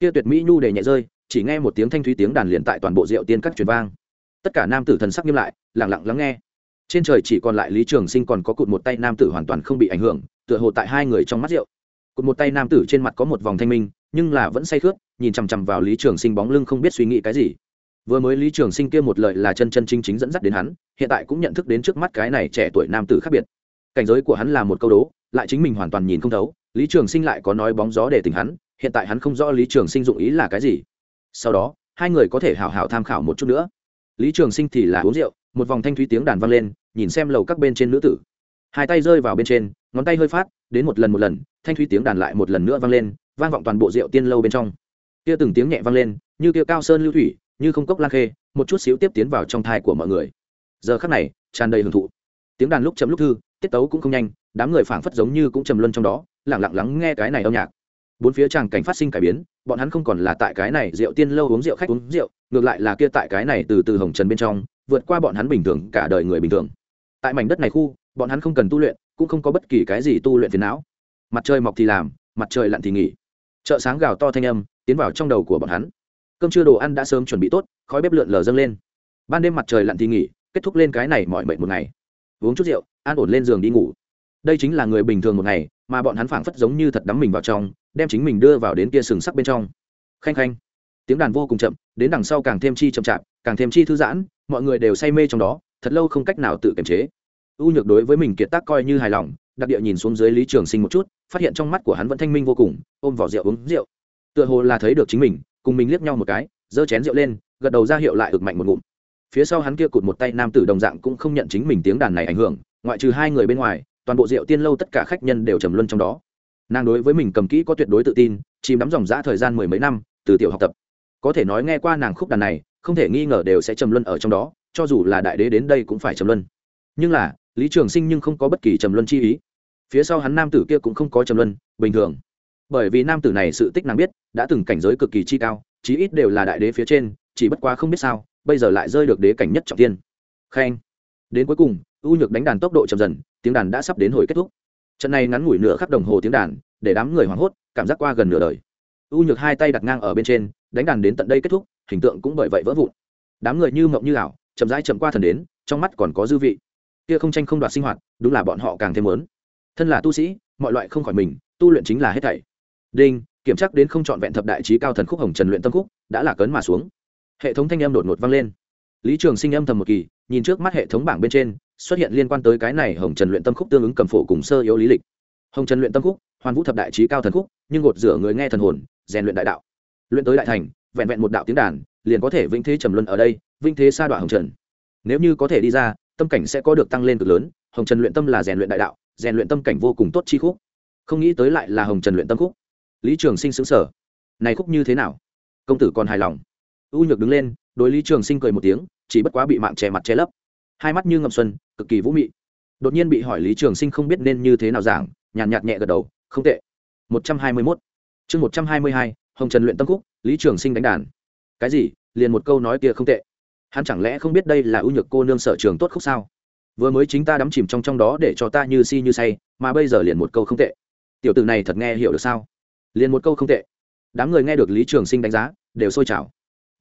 Kia tuyệt mỹ nhu để nhẹ rơi, chỉ nghe một tiếng thanh thúy tiếng đàn liền tại toàn bộ rượu tiên các truyền vang. Tất cả nam tử thần sắc nghiêm lại, lặng lặng lắng nghe. Trên trời chỉ còn lại lý trường sinh còn có cụt một tay nam tử hoàn toàn không bị ảnh hưởng, tựa hồ tại hai người trong mắt rượu. Cụt một tay nam tử trên mặt có một vòng thanh minh, nhưng là vẫn say khướt, nhìn chằm chằm vào lý trường sinh bóng lưng không biết suy nghĩ cái gì. Vừa mới lý trường sinh kia một lời là chân chân chính chính dẫn dắt đến hắn, hiện tại cũng nhận thức đến trước mắt cái này trẻ tuổi nam tử khác biệt cảnh giới của hắn là một câu đố, lại chính mình hoàn toàn nhìn không thấu, lý trường sinh lại có nói bóng gió để tình hắn, hiện tại hắn không rõ lý trường sinh dụng ý là cái gì. Sau đó, hai người có thể hào hào tham khảo một chút nữa. Lý trường sinh thì là uống rượu, một vòng thanh thúy tiếng đàn vang lên, nhìn xem lầu các bên trên nữ tử. Hai tay rơi vào bên trên, ngón tay hơi phát, đến một lần một lần, thanh thúy tiếng đàn lại một lần nữa vang lên, vang vọng toàn bộ rượu tiên lâu bên trong. Kia từng tiếng nhẹ vang lên, như kia cao sơn lưu thủy, như không cốc la khê, một chút xíu tiếp tiến vào trong thai của mọi người. Giờ khắc này, tràn đầy hưởng thụ. Tiếng đàn lúc chấm lúc thư tiết tấu cũng không nhanh, đám người phảng phất giống như cũng trầm luân trong đó lẳng lặng lắng nghe cái này âm nhạc. Bốn phía tràng cảnh phát sinh cải biến, bọn hắn không còn là tại cái này rượu tiên lâu uống rượu khách uống rượu, ngược lại là kia tại cái này từ từ hồng trần bên trong, vượt qua bọn hắn bình thường, cả đời người bình thường. Tại mảnh đất này khu, bọn hắn không cần tu luyện, cũng không có bất kỳ cái gì tu luyện phiền não. Mặt trời mọc thì làm, mặt trời lặn thì nghỉ. Chợ sáng gào to thanh âm, tiến vào trong đầu của bọn hắn. Cơm trưa đồ ăn đã sớm chuẩn bị tốt, khói bếp lượn lờ dâng lên. Ban đêm mặt trời lặn thì nghỉ, kết thúc lên cái này mọi mệt một ngày. Uống chút rượu an ổn lên giường đi ngủ. Đây chính là người bình thường một ngày, mà bọn hắn phảng phất giống như thật đắm mình vào trong, đem chính mình đưa vào đến kia sừng sắc bên trong. Khanh khanh. Tiếng đàn vô cùng chậm, đến đằng sau càng thêm chi chậm chạp, càng thêm chi thư giãn, mọi người đều say mê trong đó, thật lâu không cách nào tự kiềm chế. U nhược đối với mình kiệt tác coi như hài lòng, đặc địa nhìn xuống dưới lý trường sinh một chút, phát hiện trong mắt của hắn vẫn thanh minh vô cùng, ôm vỏ rượu uống rượu. Tựa hồ là thấy được chính mình, cùng mình liếc nhau một cái, giơ chén rượu lên, gật đầu ra hiệu lại ực mạnh một ngụm. Phía sau hắn kia cụt một tay nam tử đồng dạng cũng không nhận chính mình tiếng đàn này ảnh hưởng ngoại trừ hai người bên ngoài, toàn bộ rượu tiên lâu tất cả khách nhân đều trầm luân trong đó. Nàng đối với mình cầm kỹ có tuyệt đối tự tin, chìm đắm dòng dã thời gian mười mấy năm, từ tiểu học tập. Có thể nói nghe qua nàng khúc đàn này, không thể nghi ngờ đều sẽ trầm luân ở trong đó, cho dù là đại đế đến đây cũng phải trầm luân. Nhưng là, lý trường sinh nhưng không có bất kỳ trầm luân chi ý. Phía sau hắn nam tử kia cũng không có trầm luân, bình thường. Bởi vì nam tử này sự tích nàng biết, đã từng cảnh giới cực kỳ chi cao, chí ít đều là đại đế phía trên, chỉ bất quá không biết sao, bây giờ lại rơi được đế cảnh nhất trọng tiên khen. Đến cuối cùng u nhược đánh đàn tốc độ chậm dần, tiếng đàn đã sắp đến hồi kết thúc. Trận này ngắn ngủi nửa khắp đồng hồ tiếng đàn, để đám người hoảng hốt, cảm giác qua gần nửa đời. U nhược hai tay đặt ngang ở bên trên, đánh đàn đến tận đây kết thúc, hình tượng cũng bởi vậy vỡ vụn. Đám người như mộng như ảo, chậm rãi chậm qua thần đến, trong mắt còn có dư vị. Kia không tranh không đoạt sinh hoạt, đúng là bọn họ càng thêm lớn thân là tu sĩ, mọi loại không khỏi mình, tu luyện chính là hết thảy. Đinh, kiểm tra đến không chọn vẹn thập đại trí cao thần khúc hồng trần luyện tâm khúc, đã là cấn mà xuống. Hệ thống thanh âm đột ngột vang lên. Lý trường sinh âm thầm một kỳ, nhìn trước mắt hệ thống bảng bên trên xuất hiện liên quan tới cái này hồng trần luyện tâm khúc tương ứng cầm phổ cùng sơ yếu lý lịch. Hồng trần luyện tâm khúc, hoàn vũ thập đại trí cao thần khúc, nhưng gột rửa người nghe thần hồn, rèn luyện đại đạo. Luyện tới đại thành, vẹn vẹn một đạo tiếng đàn, liền có thể vĩnh thế trầm luân ở đây, vĩnh thế sa đoạn hồng trần. Nếu như có thể đi ra, tâm cảnh sẽ có được tăng lên cực lớn, hồng trần luyện tâm là rèn luyện đại đạo, rèn luyện tâm cảnh vô cùng tốt chi khúc. Không nghĩ tới lại là hồng trần luyện tâm khúc. Lý trường sinh xứng sở này khúc như thế nào? Công tử còn hài lòng. U nhược đứng lên, đối lý trường sinh cười một tiếng, chỉ bất quá bị mạng che mặt che lấp hai mắt như ngậm xuân, cực kỳ vũ mị. Đột nhiên bị hỏi lý trường sinh không biết nên như thế nào giảng, nhàn nhạt nhẹ gật đầu, không tệ. Một trăm hai mươi mốt. Chương một trăm hai mươi hai, hồng trần luyện tâm khúc, lý trường sinh đánh đàn. Cái gì? Liền một câu nói kia không tệ. Hắn chẳng lẽ không biết đây là ưu nhược cô nương sở trường tốt khúc sao? Vừa mới chính ta đắm chìm trong trong đó để cho ta như si như say, mà bây giờ liền một câu không tệ. Tiểu tử này thật nghe hiểu được sao? Liền một câu không tệ. Đám người nghe được lý trường sinh đánh giá, đều sôi trào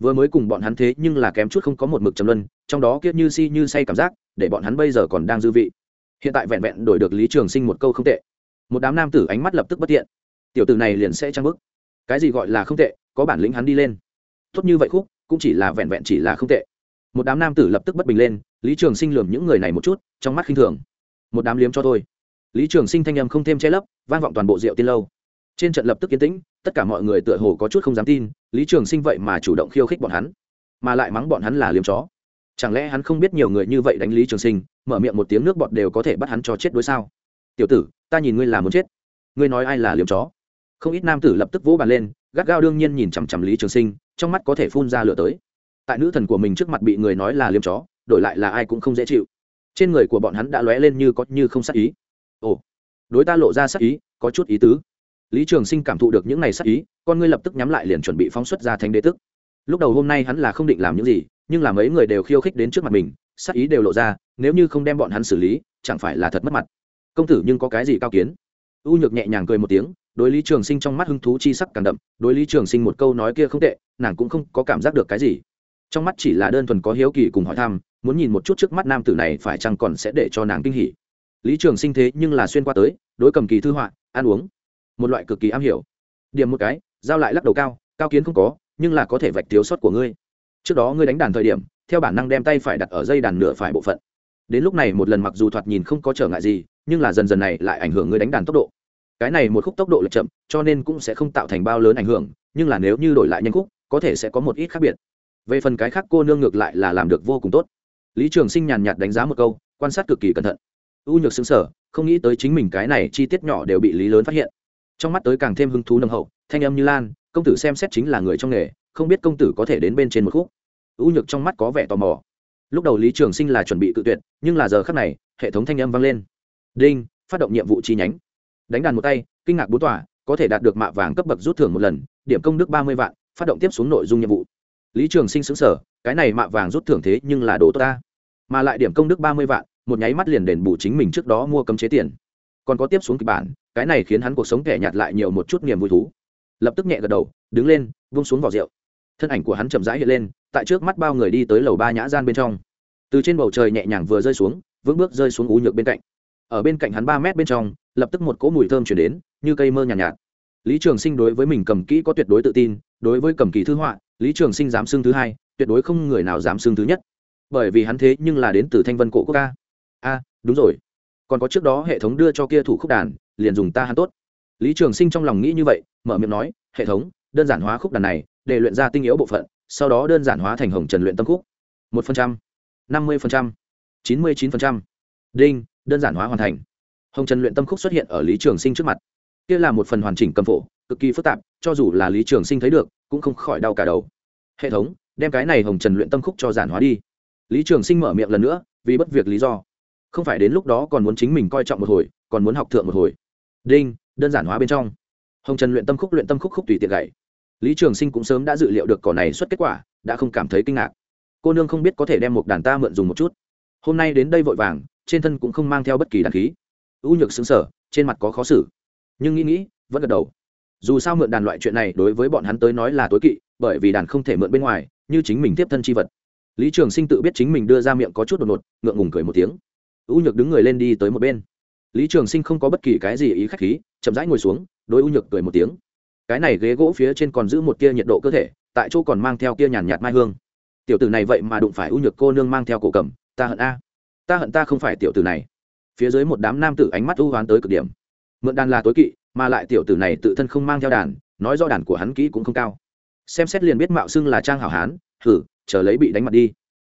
vừa mới cùng bọn hắn thế nhưng là kém chút không có một mực trầm luân, trong đó kiết như si như say cảm giác, để bọn hắn bây giờ còn đang dư vị. Hiện tại vẹn vẹn đổi được lý trường sinh một câu không tệ. Một đám nam tử ánh mắt lập tức bất tiện tiểu tử này liền sẽ trang bức cái gì gọi là không tệ, có bản lĩnh hắn đi lên. Tốt như vậy khúc, cũng chỉ là vẹn vẹn chỉ là không tệ. Một đám nam tử lập tức bất bình lên, lý trường sinh lườm những người này một chút, trong mắt khinh thường. Một đám liếm cho thôi. Lý trường sinh thanh âm không thêm che lấp, vang vọng toàn bộ rượu tiên lâu. Trên trận lập tức yên tĩnh tất cả mọi người tựa hồ có chút không dám tin, lý trường sinh vậy mà chủ động khiêu khích bọn hắn, mà lại mắng bọn hắn là liếm chó. Chẳng lẽ hắn không biết nhiều người như vậy đánh lý trường sinh, mở miệng một tiếng nước bọt đều có thể bắt hắn cho chết đối sao? Tiểu tử, ta nhìn ngươi là muốn chết. Ngươi nói ai là liếm chó? Không ít nam tử lập tức vỗ bàn lên, gắt gao đương nhiên nhìn chằm chằm lý trường sinh, trong mắt có thể phun ra lửa tới. Tại nữ thần của mình trước mặt bị người nói là liếm chó, đổi lại là ai cũng không dễ chịu. Trên người của bọn hắn đã lóe lên như có như không sắc ý. Ồ, đối ta lộ ra sắc ý, có chút ý tứ lý trường sinh cảm thụ được những ngày sắc ý, con ngươi lập tức nhắm lại liền chuẩn bị phóng xuất ra thánh đế tức. Lúc đầu hôm nay hắn là không định làm những gì, nhưng là mấy người đều khiêu khích đến trước mặt mình, sắc ý đều lộ ra, nếu như không đem bọn hắn xử lý, chẳng phải là thật mất mặt. Công tử nhưng có cái gì cao kiến? U nhược nhẹ nhàng cười một tiếng, đối lý trường sinh trong mắt hứng thú chi sắc càng đậm, đối lý trường sinh một câu nói kia không tệ, nàng cũng không có cảm giác được cái gì. Trong mắt chỉ là đơn thuần có hiếu kỳ cùng hỏi thăm, muốn nhìn một chút trước mắt nam tử này phải chăng còn sẽ để cho nàng kinh hỉ. Lý trường sinh thế nhưng là xuyên qua tới, đối cầm kỳ thư họa, ăn uống một loại cực kỳ am hiểu. Điểm một cái, giao lại lắc đầu cao cao kiến không có, nhưng là có thể vạch thiếu sót của ngươi. Trước đó ngươi đánh đàn thời điểm, theo bản năng đem tay phải đặt ở dây đàn nửa phải bộ phận. Đến lúc này một lần mặc dù thoạt nhìn không có trở ngại gì, nhưng là dần dần này lại ảnh hưởng ngươi đánh đàn tốc độ. Cái này một khúc tốc độ lệch chậm, cho nên cũng sẽ không tạo thành bao lớn ảnh hưởng, nhưng là nếu như đổi lại nhanh khúc, có thể sẽ có một ít khác biệt. Về phần cái khác cô nương ngược lại là làm được vô cùng tốt. Lý trường sinh nhàn nhạt đánh giá một câu, quan sát cực kỳ cẩn thận. U nhược xứng sở không nghĩ tới chính mình cái này chi tiết nhỏ đều bị lý lớn phát hiện trong mắt tới càng thêm hứng thú nồng hậu, thanh âm như lan, công tử xem xét chính là người trong nghề, không biết công tử có thể đến bên trên một khúc. Ưu nhược trong mắt có vẻ tò mò. Lúc đầu lý trường sinh là chuẩn bị tự tuyệt, nhưng là giờ khắc này, hệ thống thanh âm vang lên. Đinh, phát động nhiệm vụ chi nhánh. Đánh đàn một tay, kinh ngạc bốn tòa, có thể đạt được mạ vàng cấp bậc rút thưởng một lần, điểm công đức ba mươi vạn, phát động tiếp xuống nội dung nhiệm vụ. Lý trường sinh xứng sở cái này mạ vàng rút thưởng thế nhưng là đồ tốt ta. Mà lại điểm công đức ba mươi vạn, một nháy mắt liền đền bù chính mình trước đó mua cấm chế tiền còn có tiếp xuống kịch bản cái này khiến hắn cuộc sống kẻ nhạt lại nhiều một chút niềm vui thú. Lập tức nhẹ gật đầu đứng lên vung xuống vỏ rượu. Thân ảnh của hắn chậm rãi hiện lên tại trước mắt bao người đi tới lầu ba nhã gian bên trong. Từ trên bầu trời nhẹ nhàng vừa rơi xuống vững bước rơi xuống ú nhược bên cạnh. Ở bên cạnh hắn ba mét bên trong lập tức một cỗ mùi thơm chuyển đến như cây mơ nhàn nhạt, nhạt. Lý trường sinh đối với mình cầm kỹ có tuyệt đối tự tin đối với cầm kỳ thư họa lý trường sinh dám xưng thứ hai tuyệt đối không người nào dám xưng thứ nhất. Bởi vì hắn thế nhưng là đến từ thanh vân cổ quốc ca a đúng rồi còn có trước đó hệ thống đưa cho kia thủ khúc đàn, liền dùng ta hắn tốt. Lý trường sinh trong lòng nghĩ như vậy, mở miệng nói, hệ thống, đơn giản hóa khúc đàn này, để luyện ra tinh yếu bộ phận, sau đó đơn giản hóa thành hồng trần luyện tâm khúc. Một phần trăm, năm mươi phần trăm, chín mươi chín phần trăm. Đinh, đơn giản hóa hoàn thành. Hồng trần luyện tâm khúc xuất hiện ở lý trường sinh trước mặt. Kia là một phần hoàn chỉnh cầm phổ, cực kỳ phức tạp, cho dù là lý trường sinh thấy được, cũng không khỏi đau cả đầu. Hệ thống, đem cái này hồng trần luyện tâm khúc cho giản hóa đi. Lý trường sinh mở miệng lần nữa, vì bất việc lý do không phải đến lúc đó còn muốn chính mình coi trọng một hồi, còn muốn học thượng một hồi. Đinh, đơn giản hóa bên trong. Hồng trần luyện tâm khúc, luyện tâm khúc khúc tùy tiện gậy lý trường sinh cũng sớm đã dự liệu được cỏ này xuất kết quả, đã không cảm thấy kinh ngạc. Cô nương không biết có thể đem một đàn ta mượn dùng một chút. Hôm nay đến đây vội vàng, trên thân cũng không mang theo bất kỳ đàn khí. U nhược xứng sở trên mặt có khó xử. Nhưng nghĩ nghĩ, vẫn gật đầu. Dù sao mượn đàn loại chuyện này đối với bọn hắn tới nói là tối kỵ, bởi vì đàn không thể mượn bên ngoài, như chính mình tiếp thân chi vật. Lý trường sinh tự biết chính mình đưa ra miệng có chút đột ngột, ngượng ngùng cười một tiếng u nhược đứng người lên đi tới một bên. Lý trường sinh không có bất kỳ cái gì ý k h á c h khí, chậm rãi ngồi xuống, đối u nhược cười một tiếng. Cái này ghế gỗ phía trên còn giữ một tia nhiệt độ cơ thể, tại chỗ còn mang theo tia nhàn nhạt mai hương. Tiểu tử này vậy mà đụng phải u nhược cô nương mang theo cổ cầm, ta hận a. Ta hận ta không phải tiểu tử này. Phía dưới một đám nam tử ánh mắt u hoán tới cực điểm. Mượn đàn là tối kỵ, mà lại tiểu tử này tự thân không mang theo đàn, nói do đàn của hắn kỹ cũng không cao. Xem xét liền biết mạo xưng là trang hảo hán thử chờ lấy bị đánh mặt đi.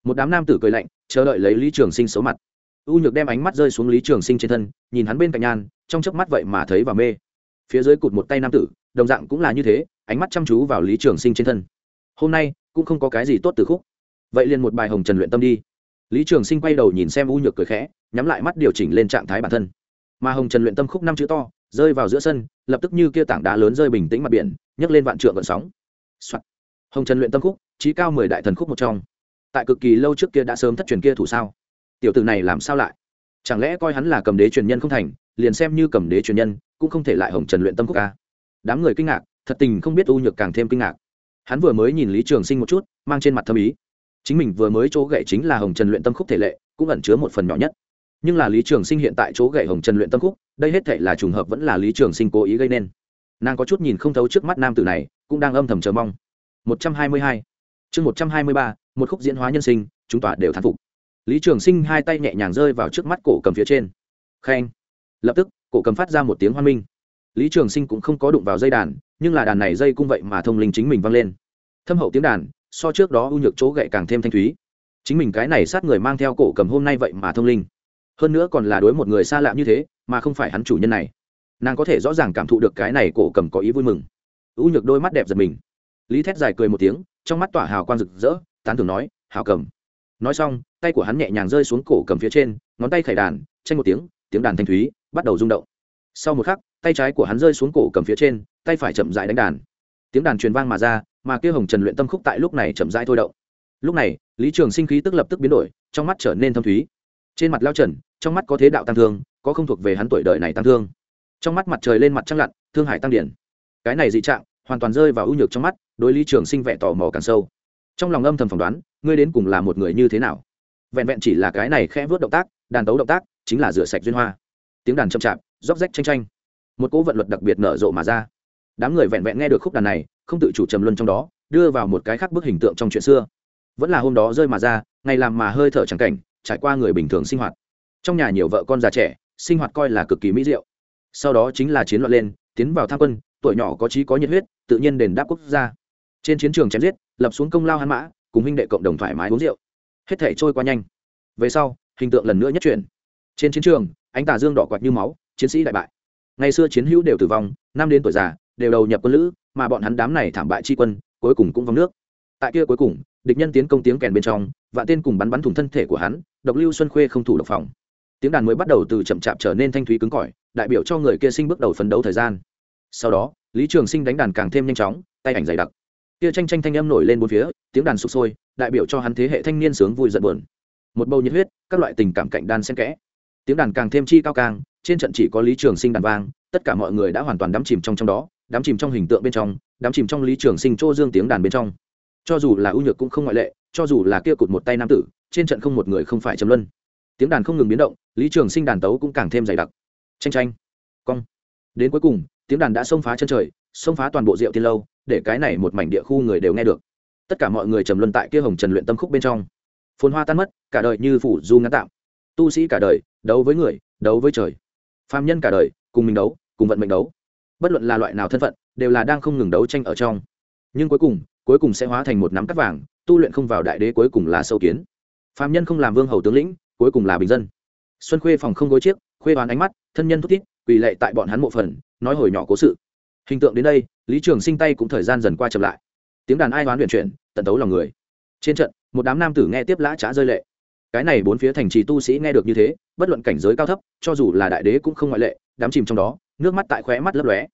Một đám nam tử cười lạnh, chờ đợi lấy lý trường sinh xấu mặt u nhược đem ánh mắt rơi xuống lý trường sinh trên thân, nhìn hắn bên cạnh nhan, trong chớp mắt vậy mà thấy và mê. Phía dưới cụt một tay nam tử, đồng dạng cũng là như thế, ánh mắt chăm chú vào lý trường sinh trên thân. Hôm nay, cũng không có cái gì tốt từ khúc. Vậy liền một bài hồng trần luyện tâm đi. Lý trường sinh quay đầu nhìn xem u nhược cười khẽ, nhắm lại mắt điều chỉnh lên trạng thái bản thân. Mà hồng trần luyện tâm khúc năm chữ to, rơi vào giữa sân, lập tức như kia tảng đá lớn rơi bình tĩnh mặt biển, nhấc lên vạn trượng vận sóng、Soạn. hồng trần luyện tâm khúc trí cao mười đại thần khúc một trong. Tại cực kỳ lâu trước kia đã sớm thất truyền kia thủ sao? Tiểu tử này làm sao lại? Chẳng lẽ coi hắn là cầm đế truyền nhân không thành, liền xem như cầm đế truyền nhân, cũng không thể lại hồng trần luyện tâm khúc ca. Đám người kinh ngạc, thật tình không biết u nhược càng thêm kinh ngạc. Hắn vừa mới nhìn lý trường sinh một chút, mang trên mặt thâm ý. Chính mình vừa mới chỗ gậy chính là hồng trần luyện tâm khúc thể lệ, cũng ẩn chứa một phần nhỏ nhất. Nhưng là lý trường sinh hiện tại chỗ gậy hồng trần luyện tâm khúc đây hết thể là trùng hợp vẫn là lý trường sinh cố ý gây nên. Nàng có chút nhìn không thấu trước mắt nam tử này, cũng đang âm thầm chờ mong. Một trăm hai mươi hai. Chương một trăm hai mươi ba, một khúc diễn hóa nhân sinh, chúng tòa đều thán phục lý trường sinh hai tay nhẹ nhàng rơi vào trước mắt cổ cầm phía trên. Khen. Lập tức, cổ cầm phát ra một tiếng hoan minh. Lý trường sinh cũng không có đụng vào dây đàn, nhưng là đàn này dây cung vậy mà thông linh chính mình vang lên. Thâm hậu tiếng đàn, so trước đó ưu nhược chỗ gậy càng thêm thanh thúy. Chính mình cái này sát người mang theo cổ cầm hôm nay vậy mà thông linh. Hơn nữa còn là đối một người xa lạ như thế, mà không phải hắn chủ nhân này. Nàng có thể rõ ràng cảm thụ được cái này cổ cầm có ý vui mừng. Ưu nhược đôi mắt đẹp giật mình. Lý thét dài cười một tiếng, trong mắt tỏa hào quang rực rỡ, tán thường nói, hào cầm. Nói xong tay của hắn nhẹ nhàng rơi xuống cổ cầm phía trên, ngón tay khải đàn, tranh một tiếng tiếng đàn thanh thúy bắt đầu rung động. Sau một khắc, tay trái của hắn rơi xuống cổ cầm phía trên, tay phải chậm dại đánh đàn. Tiếng đàn truyền vang mà ra, mà kia hồng trần luyện tâm khúc tại lúc này chậm dại thôi động. Lúc này, lý trường sinh khí tức lập tức biến đổi, trong mắt trở nên thâm thúy. Trên mặt lao trần, trong mắt có thế đạo tăng thương, có không thuộc về hắn tuổi đời này tăng thương. Trong mắt mặt trời lên mặt trăng lặn, thương hải tăng điển. Cái này dị trạng, hoàn toàn rơi vào ưu nhược trong mắt, đối lý trường sinh vẻ tò mò càng sâu. Trong lòng âm thầm phỏng đoán, ngươi đến cùng là một người như thế nào? Vẹn vẹn chỉ là cái này khẽ vớt động tác, đàn tấu động tác, chính là rửa sạch duyên hoa. Tiếng đàn chậm chạp, róc rách tranh tranh một cỗ vận luật đặc biệt nở rộ mà ra. Đám người vẹn vẹn nghe được khúc đàn này, không tự chủ trầm luân trong đó, đưa vào một cái khác bức hình tượng trong chuyện xưa. Vẫn là hôm đó rơi mà ra, ngày làm mà hơi thở trắng cảnh, trải qua người bình thường sinh hoạt. Trong nhà nhiều vợ con già trẻ, sinh hoạt coi là cực kỳ mỹ diệu. Sau đó chính là chiến loạn lên, tiến vào tham quân, tuổi nhỏ có trí có nhiệt huyết, tự nhiên đền đáp quốc gia. Trên chiến trường chém giết, lập xuống công lao hắn mã, cùng huynh đệ cộng đồng thoải mái uống rượu hết thể trôi qua nhanh. Về sau, hình tượng lần nữa nhất chuyển. Trên chiến trường, ánh tà dương đỏ quạt như máu, chiến sĩ đại bại. Ngày xưa chiến hữu đều tử vong, năm đến tuổi già, đều đầu nhập quân lữ, mà bọn hắn đám này thảm bại tri quân, cuối cùng cũng vong nước. Tại kia cuối cùng, địch nhân tiến công tiếng kèn bên trong vạn tên cùng bắn bắn thủng thân thể của hắn, độc lưu xuân khuê không thủ độc phòng. Tiếng đàn mới bắt đầu từ chậm chạp trở nên thanh thúy cứng cỏi, đại biểu cho người kia sinh bước đầu phấn đấu thời gian. Sau đó, lý trường sinh đánh đàn càng thêm nhanh chóng, tay ảnh dày đặc kia tranh tranh thanh âm nổi lên bốn phía, tiếng đàn sụp sôi, đại biểu cho hắn thế hệ thanh niên sướng vui giận buồn. Một bầu nhiệt huyết, các loại tình cảm cạnh đan xen kẽ. Tiếng đàn càng thêm chi cao càng, trên trận chỉ có lý trường sinh đàn vang, tất cả mọi người đã hoàn toàn đắm chìm trong trong đó, đắm chìm trong hình tượng bên trong, đắm chìm trong lý trường sinh chỗ dương tiếng đàn bên trong. Cho dù là ưu nhược cũng không ngoại lệ, cho dù là kia cụt một tay nam tử, trên trận không một người không phải chấm luân. Tiếng đàn không ngừng biến động, lý trường sinh đàn tấu cũng càng thêm dày đặc. Tranh tranh cong. Đến cuối cùng, tiếng đàn đã xông phá chân trời, xông phá toàn bộ rượu tiên lâu để cái này một mảnh địa khu người đều nghe được. Tất cả mọi người trầm luân tại kia hồng trần luyện tâm khúc bên trong. Phồn hoa tan mất, cả đời như phủ du ngã tạm. Tu sĩ cả đời, đấu với người, đấu với trời. Phàm nhân cả đời, cùng mình đấu, cùng vận mệnh đấu. Bất luận là loại nào thân phận, đều là đang không ngừng đấu tranh ở trong. Nhưng cuối cùng cuối cùng sẽ hóa thành một nắm cắt vàng, tu luyện không vào đại đế cuối cùng là sâu kiến. Phàm nhân không làm vương hầu tướng lĩnh, cuối cùng là bình dân. Xuân khuê phòng không gối chiếc, khuê đoán ánh mắt, thân nhân thúc thiết quỳ lệ tại bọn hắn mộ phần, nói hồi nhỏ cố sự hình tượng đến đây, lý trường sinh tay cũng thời gian dần qua chậm lại. Tiếng đàn ai đoán luyện chuyển, tận tấu lòng người. Trên trận, một đám nam tử nghe tiếp lã trá rơi lệ. Cái này bốn phía thành trì tu sĩ nghe được như thế, bất luận cảnh giới cao thấp, cho dù là đại đế cũng không ngoại lệ, đám chìm trong đó, nước mắt tại khóe mắt lấp lóe.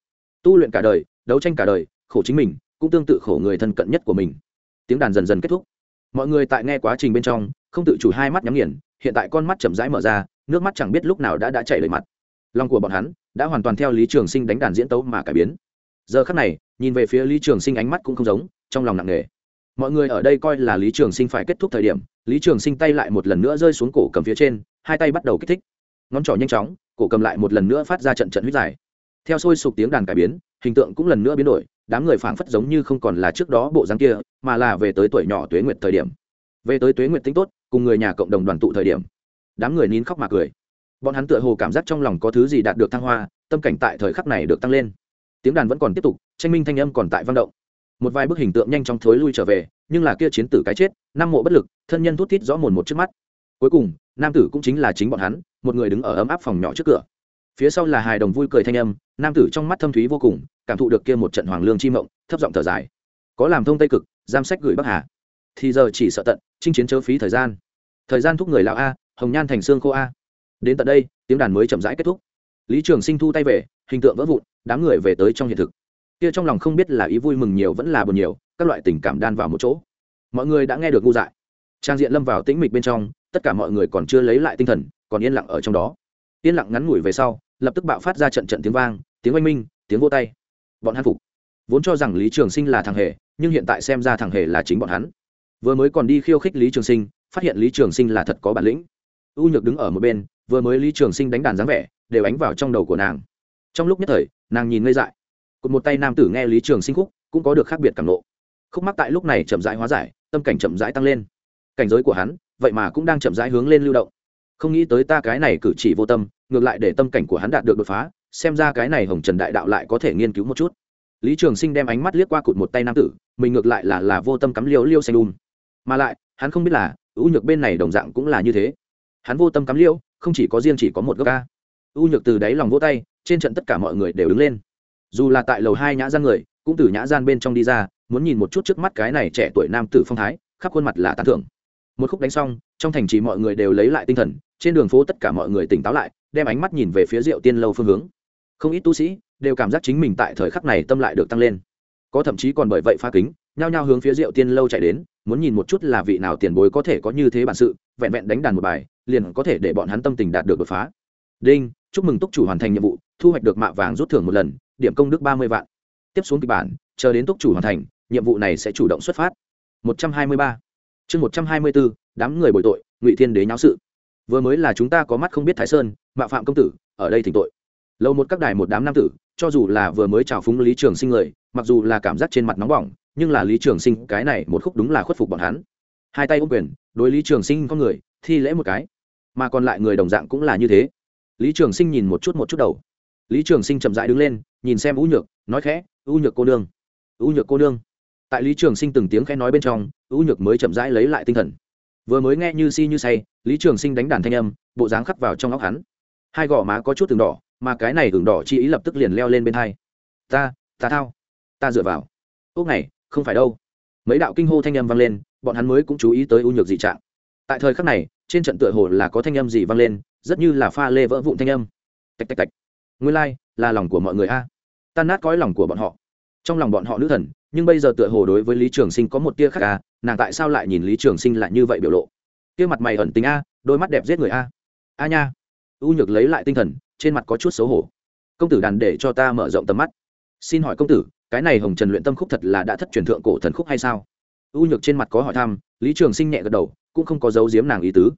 Tu luyện cả đời, đấu tranh cả đời, khổ chính mình, cũng tương tự khổ người thân cận nhất của mình. Tiếng đàn dần dần kết thúc. Mọi người tại nghe quá trình bên trong, không tự chủ hai mắt nhắm nghiền, hiện tại con mắt chậm rãi mở ra, nước mắt chẳng biết lúc nào đã đã chảy lời mặt. Lòng của bọn hắn đã hoàn toàn theo lý trường sinh đánh đàn diễn tấu mà cải biến. Giờ khắc này, nhìn về phía lý trường sinh ánh mắt cũng không giống, trong lòng nặng nề. Mọi người ở đây coi là lý trường sinh phải kết thúc thời điểm, lý trường sinh tay lại một lần nữa rơi xuống cổ cầm phía trên, hai tay bắt đầu kích thích. Ngón trỏ nhanh chóng, cổ cầm lại một lần nữa phát ra trận trận huyết dài. Theo sôi sục tiếng đàn cải biến, hình tượng cũng lần nữa biến đổi, đám người phảng phất giống như không còn là trước đó bộ dáng kia, mà là về tới tuổi nhỏ tuế nguyệt thời điểm. Về tới tuế nguyệt tính tốt, cùng người nhà cộng đồng đoàn tụ thời điểm. Đám người nín khóc mà cười bọn hắn tựa hồ cảm giác trong lòng có thứ gì đạt được thăng hoa, tâm cảnh tại thời khắc này được tăng lên. Tiếng đàn vẫn còn tiếp tục, tranh minh thanh âm còn tại văn động. Một vài bức hình tượng nhanh chóng thối lui trở về, nhưng là kia chiến tử cái chết, năm mộ bất lực, thân nhân thút thít rõ mồn một trước mắt. Cuối cùng, nam tử cũng chính là chính bọn hắn, một người đứng ở ấm áp phòng nhỏ trước cửa. Phía sau là hài đồng vui cười thanh âm, nam tử trong mắt thâm thúy vô cùng, cảm thụ được kia một trận hoàng lương chi mộng, thấp giọng thở dài. Có làm thông tây cực, giam sách gửi bắc hà. Thì giờ chỉ sợ tận, chinh chiến chớ phí thời gian. Thời gian thúc người lão a, hồng nhan thành xương khô a đến tận đây, tiếng đàn mới chậm rãi kết thúc. Lý trường sinh thu tay về, hình tượng vỡ vụn, đám người về tới trong hiện thực. Kia trong lòng không biết là ý vui mừng nhiều vẫn là buồn nhiều, các loại tình cảm đan vào một chỗ. Mọi người đã nghe được ngu dại. Trang diện lâm vào tĩnh mịch bên trong, tất cả mọi người còn chưa lấy lại tinh thần, còn yên lặng ở trong đó. Yên lặng ngắn ngủi về sau, lập tức bạo phát ra trận trận tiếng vang, tiếng oanh minh, tiếng vô tay. Bọn hắn phục. Vốn cho rằng lý trường sinh là thằng hề, nhưng hiện tại xem ra thằng hề là chính bọn hắn. Vừa mới còn đi khiêu khích lý trường sinh, phát hiện lý trường sinh là thật có bản lĩnh. U nhược đứng ở một bên vừa mới lý trường sinh đánh đàn dáng vẻ, đều ánh vào trong đầu của nàng. Trong lúc nhất thời, nàng nhìn ngây dại. Cụt một tay nam tử nghe lý trường sinh khúc, cũng có được khác biệt cảm lộ khúc mắc tại lúc này chậm rãi hóa giải, tâm cảnh chậm rãi tăng lên. Cảnh giới của hắn, vậy mà cũng đang chậm rãi hướng lên lưu động. Không nghĩ tới ta cái này cử chỉ vô tâm, ngược lại để tâm cảnh của hắn đạt được đột phá, xem ra cái này hồng trần đại đạo lại có thể nghiên cứu một chút. Lý trường sinh đem ánh mắt liếc qua cụt một tay nam tử, mình ngược lại là là vô tâm cắm liêu liêu xanh đun mà lại, hắn không biết là, ưu nhược bên này đồng dạng cũng là như thế. Hắn vô tâm cắm liêu không chỉ có riêng chỉ có một gốc ca. U nhược từ đáy lòng vỗ tay, trên trận tất cả mọi người đều đứng lên. Dù là tại lầu hai nhã gian người, cũng từ nhã gian bên trong đi ra, muốn nhìn một chút trước mắt cái này trẻ tuổi nam tử phong thái, khắp khuôn mặt là tán thưởng. Một khúc đánh xong, trong thành trì mọi người đều lấy lại tinh thần, trên đường phố tất cả mọi người tỉnh táo lại, đem ánh mắt nhìn về phía rượu tiên lâu phương hướng. Không ít tu sĩ đều cảm giác chính mình tại thời khắc này tâm lại được tăng lên. Có thậm chí còn bởi vậy pha kính nhao nhao hướng phía rượu tiên lâu chạy đến, muốn nhìn một chút là vị nào tiền bối có thể có như thế bản sự, vẹn vẹn đánh đàn một bài, liền có thể để bọn hắn tâm tình đạt được đột phá. Đinh, chúc mừng túc chủ hoàn thành nhiệm vụ, thu hoạch được mạ vàng rút thưởng một lần, điểm công đức ba mươi vạn. Tiếp xuống kịch bản, chờ đến túc chủ hoàn thành, nhiệm vụ này sẽ chủ động xuất phát. một trăm hai mươi ba. Chương một trăm hai mươi bốn đám người bồi tội, ngụy thiên đế nháo sự. Vừa mới là chúng ta có mắt không biết thái sơn, mạ phạm công tử, ở đây thỉnh tội. Lâu một các đài một đám nam tử, cho dù là vừa mới chào phúng lý trường sinh người, mặc dù là cảm giác trên mặt nóng bỏng nhưng là lý trường sinh, cái này một khúc đúng là khuất phục bọn hắn. Hai tay ôm quyền, đối lý trường sinh con người, thi lễ một cái. Mà còn lại người đồng dạng cũng là như thế. Lý trường sinh nhìn một chút một chút đầu. Lý trường sinh chậm rãi đứng lên, nhìn xem u nhược, nói khẽ, u nhược cô nương, u nhược cô nương. Tại lý trường sinh từng tiếng khẽ nói bên trong, u nhược mới chậm rãi lấy lại tinh thần. Vừa mới nghe như si như say, lý trường sinh đánh đàn thanh âm, bộ dáng khắc vào trong óc hắn. Hai gò má có chút từng đỏ, mà cái này hưởng đỏ chi ý lập tức liền leo lên bên hai. Ta ta thao, ta dựa vào. Ốc này không phải đâu. Mấy đạo kinh hô thanh âm vang lên bọn hắn mới cũng chú ý tới u nhược dị trạng. Tại thời khắc này trên trận tựa hồ là có thanh âm gì vang lên rất như là pha lê vỡ vụn thanh âm. Tạch tạch tạch. Nguyên lai、like, là lòng của mọi người a. Tan nát cõi lòng của bọn họ. Trong lòng bọn họ nữ thần nhưng bây giờ tựa hồ đối với lý trường sinh có một tia khác a nàng tại sao lại nhìn lý trường sinh lại như vậy biểu lộ? Tia mặt mày ẩn tính a đôi mắt đẹp giết người a. A nha. U nhược lấy lại tinh thần trên mặt có chút xấu hổ. Công tử đàn để cho ta mở rộng tầm mắt. Xin hỏi công tử cái này hồng trần luyện tâm khúc thật là đã thất truyền thượng cổ thần khúc hay sao? U nhược trên mặt có hỏi thăm, lý trường sinh nhẹ gật đầu, cũng không có dấu giếm nàng ý tứ.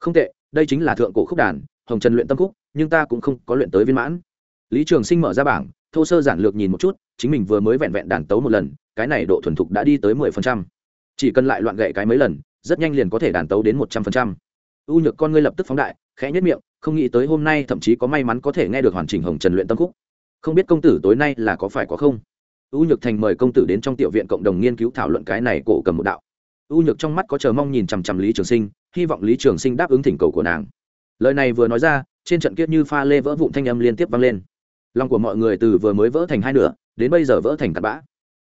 Không tệ, đây chính là thượng cổ khúc đàn, hồng trần luyện tâm khúc, nhưng ta cũng không có luyện tới viên mãn. Lý trường sinh mở ra bảng, thô sơ giản lược nhìn một chút, chính mình vừa mới vẹn vẹn đàn tấu một lần, cái này độ thuần thục đã đi tới mười phần trăm. Chỉ cần lại loạn gậy cái mấy lần, rất nhanh liền có thể đàn tấu đến một trăm phần trăm. U nhược con ngươi lập tức phóng đại, khẽ nhất miệng, không nghĩ tới hôm nay thậm chí có may mắn có thể nghe được hoàn chỉnh hồng trần luyện tâm khúc. Không biết công tử tối nay là có phải có không? U nhược thành mời công tử đến trong tiểu viện cộng đồng nghiên cứu thảo luận cái này cổ cầm một đạo. U nhược trong mắt có chờ mong nhìn chằm chằm lý trường sinh, hy vọng lý trường sinh đáp ứng thỉnh cầu của nàng. Lời này vừa nói ra, trên trận kiết như pha lê vỡ vụn thanh âm liên tiếp vang lên. Lòng của mọi người từ vừa mới vỡ thành hai nửa, đến bây giờ vỡ thành tạt bã.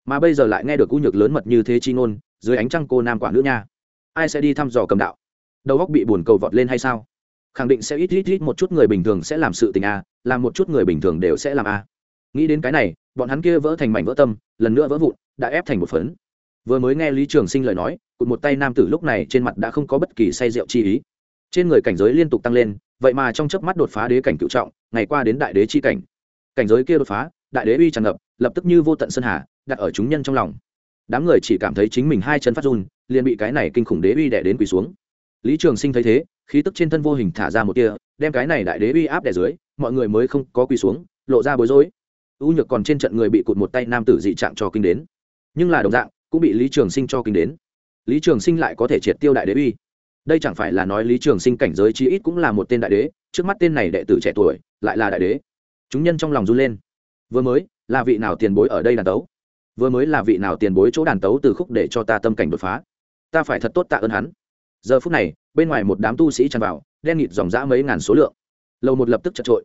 Mà bây giờ lại nghe được u nhược lớn mật như thế chi ngôn, dưới ánh trăng cô nam quả nữ nha. Ai sẽ đi thăm dò cầm đạo? Đầu góc bị buồn cầu vọt lên hay sao? Khẳng định sẽ ít ít ít, một chút người bình thường sẽ làm sự tình a, làm một chút người bình thường đều sẽ làm a nghĩ đến cái này, bọn hắn kia vỡ thành mảnh vỡ tâm, lần nữa vỡ vụn, đã ép thành một phấn. Vừa mới nghe lý trường sinh lời nói, cụt một tay nam tử lúc này trên mặt đã không có bất kỳ say rượu chi ý. Trên người cảnh giới liên tục tăng lên, vậy mà trong chớp mắt đột phá đế cảnh cựu trọng, ngày qua đến đại đế chi cảnh. Cảnh giới kia đột phá, đại đế uy tràn ngập, lập tức như vô tận sơn hà, đặt ở chúng nhân trong lòng. Đám người chỉ cảm thấy chính mình hai chân phát run, liền bị cái này kinh khủng đế uy đẻ đến quỳ xuống. Lý trường sinh thấy thế, khí tức trên thân vô hình thả ra một tia, đem cái này đại đế uy áp đẻ dưới, mọi người mới không có quỳ xuống, lộ ra bối rối ưu nhược còn trên trận người bị cụt một tay nam tử dị trạng cho kinh đến. Nhưng là đồng dạng, cũng bị lý trường sinh cho kinh đến. Lý trường sinh lại có thể triệt tiêu đại đế uy. Đây chẳng phải là nói lý trường sinh cảnh giới chi ít cũng là một tên đại đế, trước mắt tên này đệ tử trẻ tuổi, lại là đại đế. Chúng nhân trong lòng run lên. Vừa mới, là vị nào tiền bối ở đây đàn tấu? Vừa mới là vị nào tiền bối chỗ đàn tấu từ khúc để cho ta tâm cảnh đột phá? Ta phải thật tốt tạ ơn hắn. Giờ phút này, bên ngoài một đám tu sĩ tràn vào, đen nghịt dòng dã mấy ngàn số lượng. Lầu một lập tức chật trội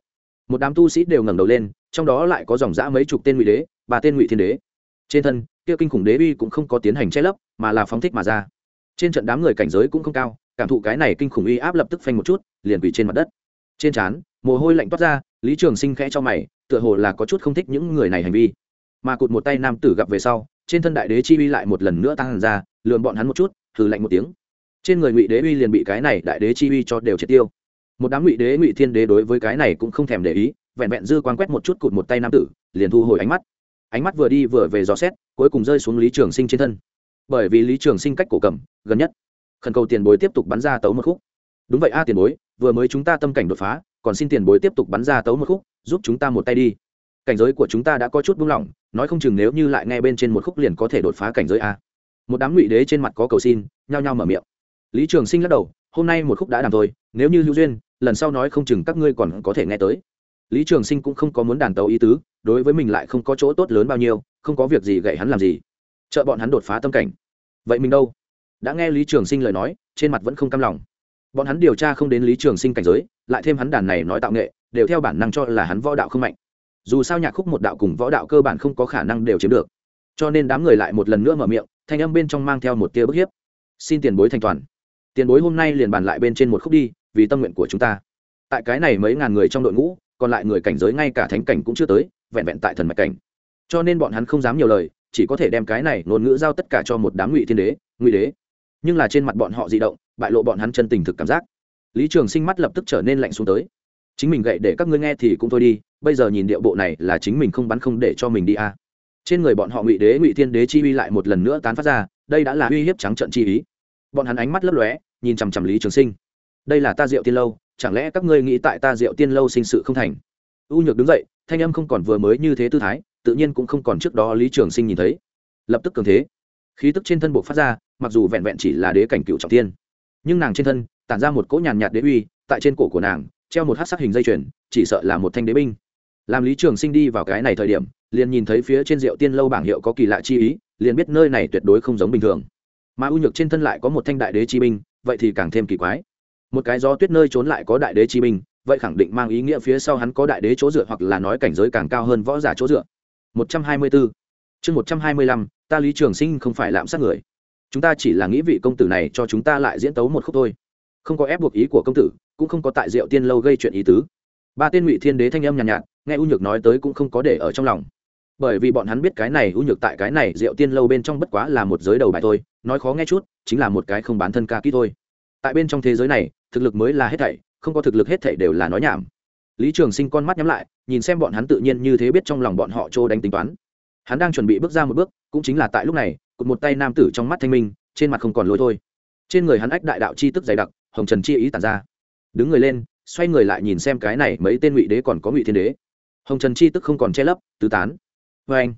một đám tu sĩ đều ngẩng đầu lên, trong đó lại có dòng dã mấy chục tên ngụy đế, ba tên ngụy thiên đế. Trên thân, kia kinh khủng đế uy cũng không có tiến hành che lấp, mà là phóng thích mà ra. Trên trận đám người cảnh giới cũng không cao, cảm thụ cái này kinh khủng uy áp lập tức phanh một chút, liền quỳ trên mặt đất. Trên trán, mồ hôi lạnh toát ra, lý trường sinh khẽ cho mày, tựa hồ là có chút không thích những người này hành vi. Mà cụt một tay nam tử gặp về sau, trên thân đại đế chi uy lại một lần nữa tăng hẳn ra lườn bọn hắn một chút thử lạnh một tiếng. Trên người ngụy đế uy liền bị cái này đại đế chi uy cho đều triệt tiêu một đám ngụy đế ngụy thiên đế đối với cái này cũng không thèm để ý, vẹn vẹn dư quan quét một chút cụt một tay nam tử, liền thu hồi ánh mắt. Ánh mắt vừa đi vừa về dò xét, cuối cùng rơi xuống lý trường sinh trên thân. Bởi vì lý trường sinh cách cổ cầm, gần nhất, khẩn cầu tiền bối tiếp tục bắn ra tấu một khúc. Đúng vậy a tiền bối, vừa mới chúng ta tâm cảnh đột phá, còn xin tiền bối tiếp tục bắn ra tấu một khúc, giúp chúng ta một tay đi. Cảnh giới của chúng ta đã có chút buông lỏng, nói không chừng nếu như lại nghe bên trên một khúc liền có thể đột phá cảnh giới a. Một đám ngụy đế trên mặt có cầu xin, nhao nhao mở miệng. Lý trường sinh lắc đầu hôm nay một khúc đã đàn thôi, nếu như hữu duyên, lần sau nói không chừng các ngươi còn có thể nghe tới. Lý trường sinh cũng không có muốn đàn tấu ý tứ, đối với mình lại không có chỗ tốt lớn bao nhiêu, không có việc gì gậy hắn làm gì. Chợ bọn hắn đột phá tâm cảnh. Vậy mình đâu? Đã nghe lý trường sinh lời nói, trên mặt vẫn không cam lòng. Bọn hắn điều tra không đến lý trường sinh cảnh giới, lại thêm hắn đàn này nói tạo nghệ, đều theo bản năng cho là hắn võ đạo không mạnh. Dù sao nhạc khúc một đạo cùng võ đạo cơ bản không có khả năng đều chiếm được. Cho nên đám người lại một lần nữa mở miệng, thanh âm bên trong mang theo một tia bức hiếp. Xin tiền bối thành toàn tiền bối hôm nay liền bàn lại bên trên một khúc đi, vì tâm nguyện của chúng ta. Tại cái này mấy ngàn người trong đội ngũ, còn lại người cảnh giới ngay cả thánh cảnh cũng chưa tới, vẹn vẹn tại thần mạch cảnh. Cho nên bọn hắn không dám nhiều lời, chỉ có thể đem cái này ngôn ngữ giao tất cả cho một đám ngụy thiên đế, ngụy đế. Nhưng là trên mặt bọn họ di động, bại lộ bọn hắn chân tình thực cảm giác. Lý trường sinh mắt lập tức trở nên lạnh xuống tới. Chính mình gậy để các ngươi nghe thì cũng thôi đi, bây giờ nhìn điệu bộ này là chính mình không bắn không để cho mình đi a à. trên người bọn họ ngụy đế, ngụy thiên đế chi uy lại một lần nữa tán phát ra, đây đã là uy hiếp trắng trận chi ý bọn hắn ánh mắt lấp lóe, nhìn chằm chằm lý trường sinh. Đây là ta diệu tiên lâu, chẳng lẽ các ngươi nghĩ tại ta diệu tiên lâu sinh sự không thành? U nhược đứng dậy, thanh âm không còn vừa mới như thế tư thái, tự nhiên cũng không còn trước đó lý trường sinh nhìn thấy. Lập tức cường thế. Khí tức trên thân buộc phát ra, mặc dù vẹn vẹn chỉ là đế cảnh cựu trọng tiên, nhưng nàng trên thân tản ra một cỗ nhàn nhạt đế uy, tại trên cổ của nàng, treo một hát sắc hình dây chuyền, chỉ sợ là một thanh đế binh. Làm lý trường sinh đi vào cái này thời điểm, liền nhìn thấy phía trên rượu tiên lâu bảng hiệu có kỳ lạ chi ý, liền biết nơi này tuyệt đối không giống bình thường mà u nhược trên thân lại có một thanh đại đế chi binh vậy thì càng thêm kỳ quái. Một cái gió tuyết nơi trốn lại có đại đế chi binh vậy khẳng định mang ý nghĩa phía sau hắn có đại đế chỗ dựa hoặc là nói cảnh giới càng cao hơn võ giả chỗ dựa. Một trăm hai mươi bốn chương một trăm hai mươi lăm ta lý trường sinh không phải lạm sát người. Chúng ta chỉ là nghĩ vị công tử này cho chúng ta lại diễn tấu một khúc thôi. Không có ép buộc ý của công tử cũng không có tại diệu tiên lâu gây chuyện ý tứ. Ba tiên ngụy thiên đế thanh âm nhàn nhạt, nhạt nghe u nhược nói tới cũng không có để ở trong lòng. Bởi vì bọn hắn biết cái này u nhược tại cái này diệu tiên lâu bên trong bất quá là một giới đầu bài thôi nói khó nghe chút, chính là một cái không bán thân ca kỹ thôi. Tại bên trong thế giới này, thực lực mới là hết thảy, không có thực lực hết thảy đều là nói nhảm. Lý trường sinh con mắt nhắm lại, nhìn xem bọn hắn tự nhiên như thế biết trong lòng bọn họ trô đánh tính toán. Hắn đang chuẩn bị bước ra một bước, cũng chính là tại lúc này, cụt một tay nam tử trong mắt thanh minh, trên mặt không còn lối thôi. Trên người hắn ách đại đạo chi tức dày đặc, hồng trần chi ý tàn ra. Đứng người lên, xoay người lại nhìn xem cái này mấy tên ngụy đế còn có ngụy thiên đế. Hồng trần chi tức không còn che lấp, tứ tán. Vê anh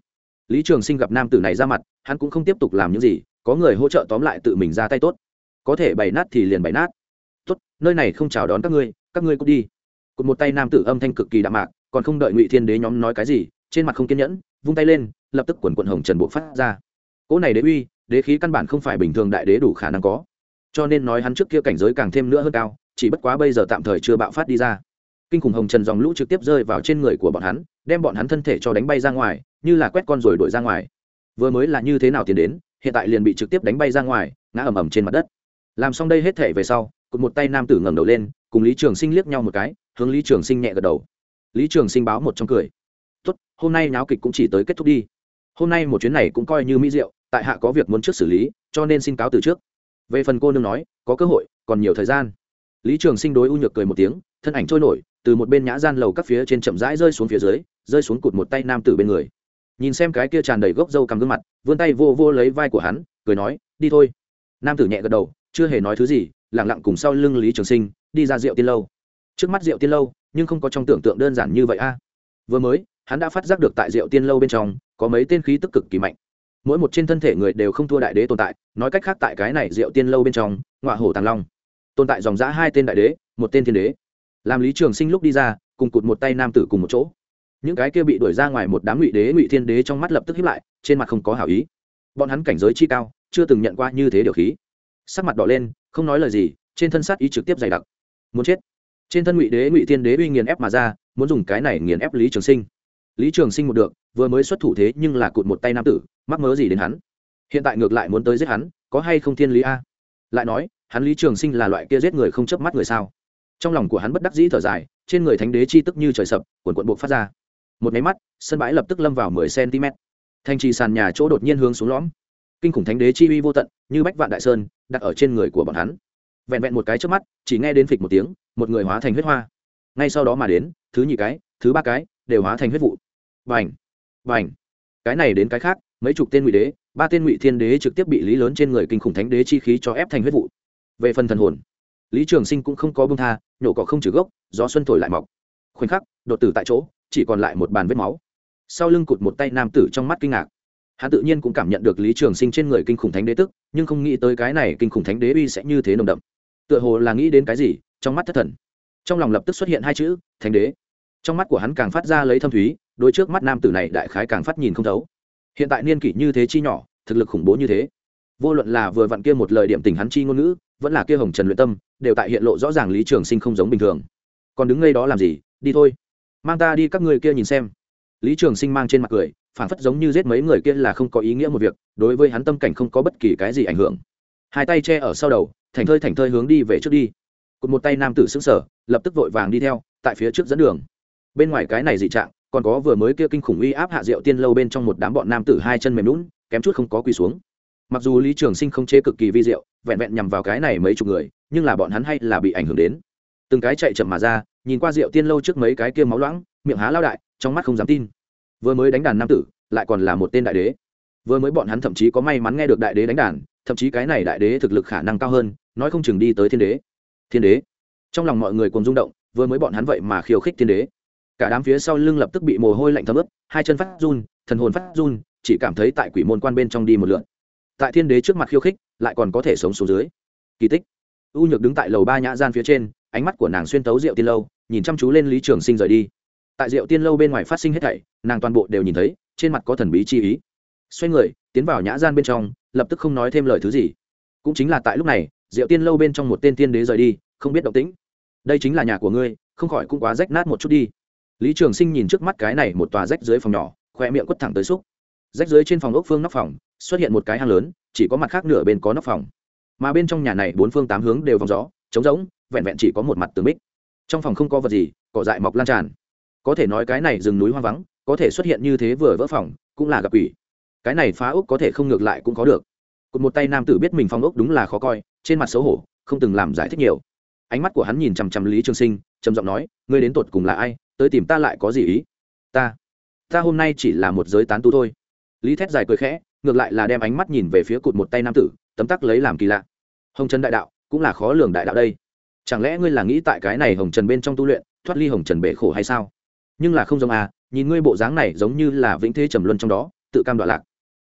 lý trường sinh gặp nam tử này ra mặt, hắn cũng không tiếp tục làm những gì có người hỗ trợ tóm lại tự mình ra tay tốt. Có thể bày nát thì liền bày nát. Tốt, nơi này không chào đón các ngươi các ngươi cút đi. Cụt một tay nam tử âm thanh cực kỳ đạm mạc, còn không đợi ngụy thiên đế nhóm nói cái gì, trên mặt không kiên nhẫn, vung tay lên, lập tức quần quận hồng trần buộc phát ra. Cỗ này đế uy, đế khí căn bản không phải bình thường đại đế đủ khả năng có. Cho nên nói hắn trước kia cảnh giới càng thêm nữa hơn cao, chỉ bất quá bây giờ tạm thời chưa bạo phát đi ra. Kinh khủng hồng trần dòng lũ trực tiếp rơi vào trên người của bọn hắn, đem bọn hắn thân thể cho đánh bay ra ngoài, như là quét con rồi đuổi ra ngoài. Vừa mới là như thế nào tiến đến hiện tại liền bị trực tiếp đánh bay ra ngoài, ngã ầm ầm trên mặt đất. Làm xong đây hết thể về sau, cụt một tay nam tử ngẩng đầu lên, cùng lý trường sinh liếc nhau một cái, hướng lý trường sinh nhẹ gật đầu. Lý trường sinh báo một trong cười. Tốt, hôm nay náo kịch cũng chỉ tới kết thúc đi. Hôm nay một chuyến này cũng coi như mỹ diệu, tại hạ có việc muốn trước xử lý, cho nên xin cáo từ trước. Về phần cô nương nói, có cơ hội, còn nhiều thời gian. Lý trường sinh đối u nhược cười một tiếng, thân ảnh trôi nổi, từ một bên nhã gian lầu các phía trên chậm rãi rơi xuống phía dưới, rơi xuống cụt một tay nam tử bên người nhìn xem cái kia tràn đầy gốc râu cằm gương mặt, vươn tay vô vô lấy vai của hắn, cười nói, đi thôi. Nam tử nhẹ gật đầu, chưa hề nói thứ gì lẳng lặng cùng sau lưng lý trường sinh đi ra rượu tiên lâu. Trước mắt rượu tiên lâu, nhưng không có trong tưởng tượng đơn giản như vậy a. Vừa mới, hắn đã phát giác được tại rượu tiên lâu bên trong, có mấy tên khí tức cực kỳ mạnh. Mỗi một trên thân thể người đều không thua đại đế tồn tại, nói cách khác tại cái này rượu tiên lâu bên trong, ngọa hổ tàng long tồn tại dòng giã hai tên đại đế, một tên thiên đế. Làm lý trường sinh lúc đi ra, cùng cụt một tay nam tử cùng một chỗ những cái kia bị đuổi ra ngoài một đám ngụy đế, ngụy thiên đế trong mắt lập tức hiếp lại, trên mặt không có hảo ý. Bọn hắn cảnh giới chi cao, chưa từng nhận qua như thế điều khí. Sắc mặt đỏ lên, không nói lời gì, trên thân sát ý trực tiếp dày đặc. Muốn chết. Trên thân ngụy đế, ngụy thiên đế uy nghiền ép mà ra, muốn dùng cái này nghiền ép lý trường sinh. Lý trường sinh một được, vừa mới xuất thủ thế nhưng là cụt một tay nam tử, mắc mớ gì đến hắn? Hiện tại ngược lại muốn tới giết hắn, có hay không thiên lý a? Lại nói, hắn lý trường sinh là loại kia giết người không chớp mắt người sao? Trong lòng của hắn bất đắc dĩ thở dài, trên người thánh đế chi tức như trời sập quần quận buộc phát ra một máy mắt, sân bãi lập tức lâm vào mười cm thanh trì sàn nhà chỗ đột nhiên hướng xuống lõm. Kinh khủng thánh đế chi uy vô tận, như bách vạn đại sơn, đặt ở trên người của bọn hắn. Vẹn vẹn một cái trước mắt, chỉ nghe đến phịch một tiếng, một người hóa thành huyết hoa. Ngay sau đó mà đến, thứ nhị cái, thứ ba cái, đều hóa thành huyết vụ. Vành vành cái này đến cái khác, mấy chục tên ngụy đế, ba tên ngụy thiên đế trực tiếp bị lý lớn trên người kinh khủng thánh đế chi khí cho ép thành huyết vụ. Về phần thần hồn, lý trường sinh cũng không có bông tha, nhổ cỏ không trừ gốc, gió xuân thổi lại mọc. Khoảnh khắc, đột tử tại chỗ chỉ còn lại một bàn vết máu. Sau lưng cụt một tay nam tử trong mắt kinh ngạc. Hắn tự nhiên cũng cảm nhận được lý trường sinh trên người kinh khủng thánh đế tức, nhưng không nghĩ tới cái này kinh khủng thánh đế uy sẽ như thế nồng đậm. Tựa hồ là nghĩ đến cái gì, trong mắt thất thần. Trong lòng lập tức xuất hiện hai chữ, thánh đế. Trong mắt của hắn càng phát ra lấy thâm thúy, đôi trước mắt nam tử này đại khái càng phát nhìn không thấu. Hiện tại niên kỷ như thế chi nhỏ, thực lực khủng bố như thế. Vô luận là vừa vặn kia một lời điểm tình hắn chi ngôn ngữ, vẫn là kia hồng trần luyện tâm, đều tại hiện lộ rõ ràng lý trường sinh không giống bình thường. Còn đứng ngay đó làm gì? Đi thôi mang ta đi các người kia nhìn xem. Lý trường sinh mang trên mặt cười phản phất giống như giết mấy người kia là không có ý nghĩa một việc, đối với hắn tâm cảnh không có bất kỳ cái gì ảnh hưởng. Hai tay che ở sau đầu, thành thơi thành thơi hướng đi về trước đi. Cụt một tay nam tử xứng sở lập tức vội vàng đi theo, tại phía trước dẫn đường. Bên ngoài cái này dị trạng, còn có vừa mới kia kinh khủng uy áp hạ rượu tiên lâu bên trong một đám bọn nam tử hai chân mềm lún kém chút không có quỳ xuống. Mặc dù lý trường sinh không chế cực kỳ vi diệu, vẹn vẹn nhằm vào cái này mấy chục người, nhưng là bọn hắn hay là bị ảnh hưởng đến. Từng cái chạy chậm mà ra nhìn qua rượu tiên lâu trước mấy cái kia máu loãng, miệng há lao đại, trong mắt không dám tin. Vừa mới đánh đàn nam tử, lại còn là một tên đại đế. Vừa mới bọn hắn thậm chí có may mắn nghe được đại đế đánh đàn, thậm chí cái này đại đế thực lực khả năng cao hơn, nói không chừng đi tới thiên đế. Thiên đế? Trong lòng mọi người cùng rung động, vừa mới bọn hắn vậy mà khiêu khích thiên đế. Cả đám phía sau lưng lập tức bị mồ hôi lạnh thấm ướt, hai chân phát run, thần hồn phát run, chỉ cảm thấy tại quỷ môn quan bên trong đi một lượn. Tại thiên đế trước mặt khiêu khích, lại còn có thể sống xuống dưới. Kỳ tích. U nhược đứng tại lầu ba nhã gian phía trên ánh mắt của nàng xuyên tấu rượu tiên lâu, nhìn chăm chú lên lý trường sinh rời đi. Tại rượu tiên lâu bên ngoài phát sinh hết thảy, nàng toàn bộ đều nhìn thấy, trên mặt có thần bí chi ý. Xoay người, tiến vào nhã gian bên trong, lập tức không nói thêm lời thứ gì. Cũng chính là tại lúc này rượu tiên lâu bên trong một tên tiên đế rời đi, không biết động tĩnh. Đây chính là nhà của ngươi, không khỏi cũng quá rách nát một chút đi. Lý trường sinh nhìn trước mắt cái này một tòa rách dưới phòng nhỏ, khoe miệng quất thẳng tới xúc. Rách dưới trên phòng ốc phương nóc phòng, xuất hiện một cái hang lớn, chỉ có mặt khác nửa bên có nóc phòng. Mà bên trong nhà này bốn phương tám hướng đều vòng gió trống rỗng vẹn vẹn chỉ có một mặt tường bích. Trong phòng không có vật gì, cỏ dại mọc lan tràn. Có thể nói cái này rừng núi hoang vắng, có thể xuất hiện như thế vừa vỡ phòng, cũng là gặp quỷ. Cái này phá ốc có thể không ngược lại cũng có được. Cụt một tay nam tử biết mình phong ốc đúng là khó coi, trên mặt xấu hổ, không từng làm giải thích nhiều. Ánh mắt của hắn nhìn chằm chằm lý trường sinh, trầm giọng nói, ngươi đến tột cùng là ai? Tới tìm ta lại có gì ý? Ta ta hôm nay chỉ là một giới tán tu thôi. Lý thét dài cười khẽ, ngược lại là đem ánh mắt nhìn về phía cụt một tay nam tử, tấm tắc lấy làm kỳ lạ. Hồng trần đại đạo, cũng là khó lường đại đạo đây chẳng lẽ ngươi là nghĩ tại cái này hồng trần bên trong tu luyện, thoát ly hồng trần bể khổ hay sao? Nhưng là không giống à nhìn ngươi bộ dáng này giống như là vĩnh thế trầm luân trong đó, tự cam đoạn lạc.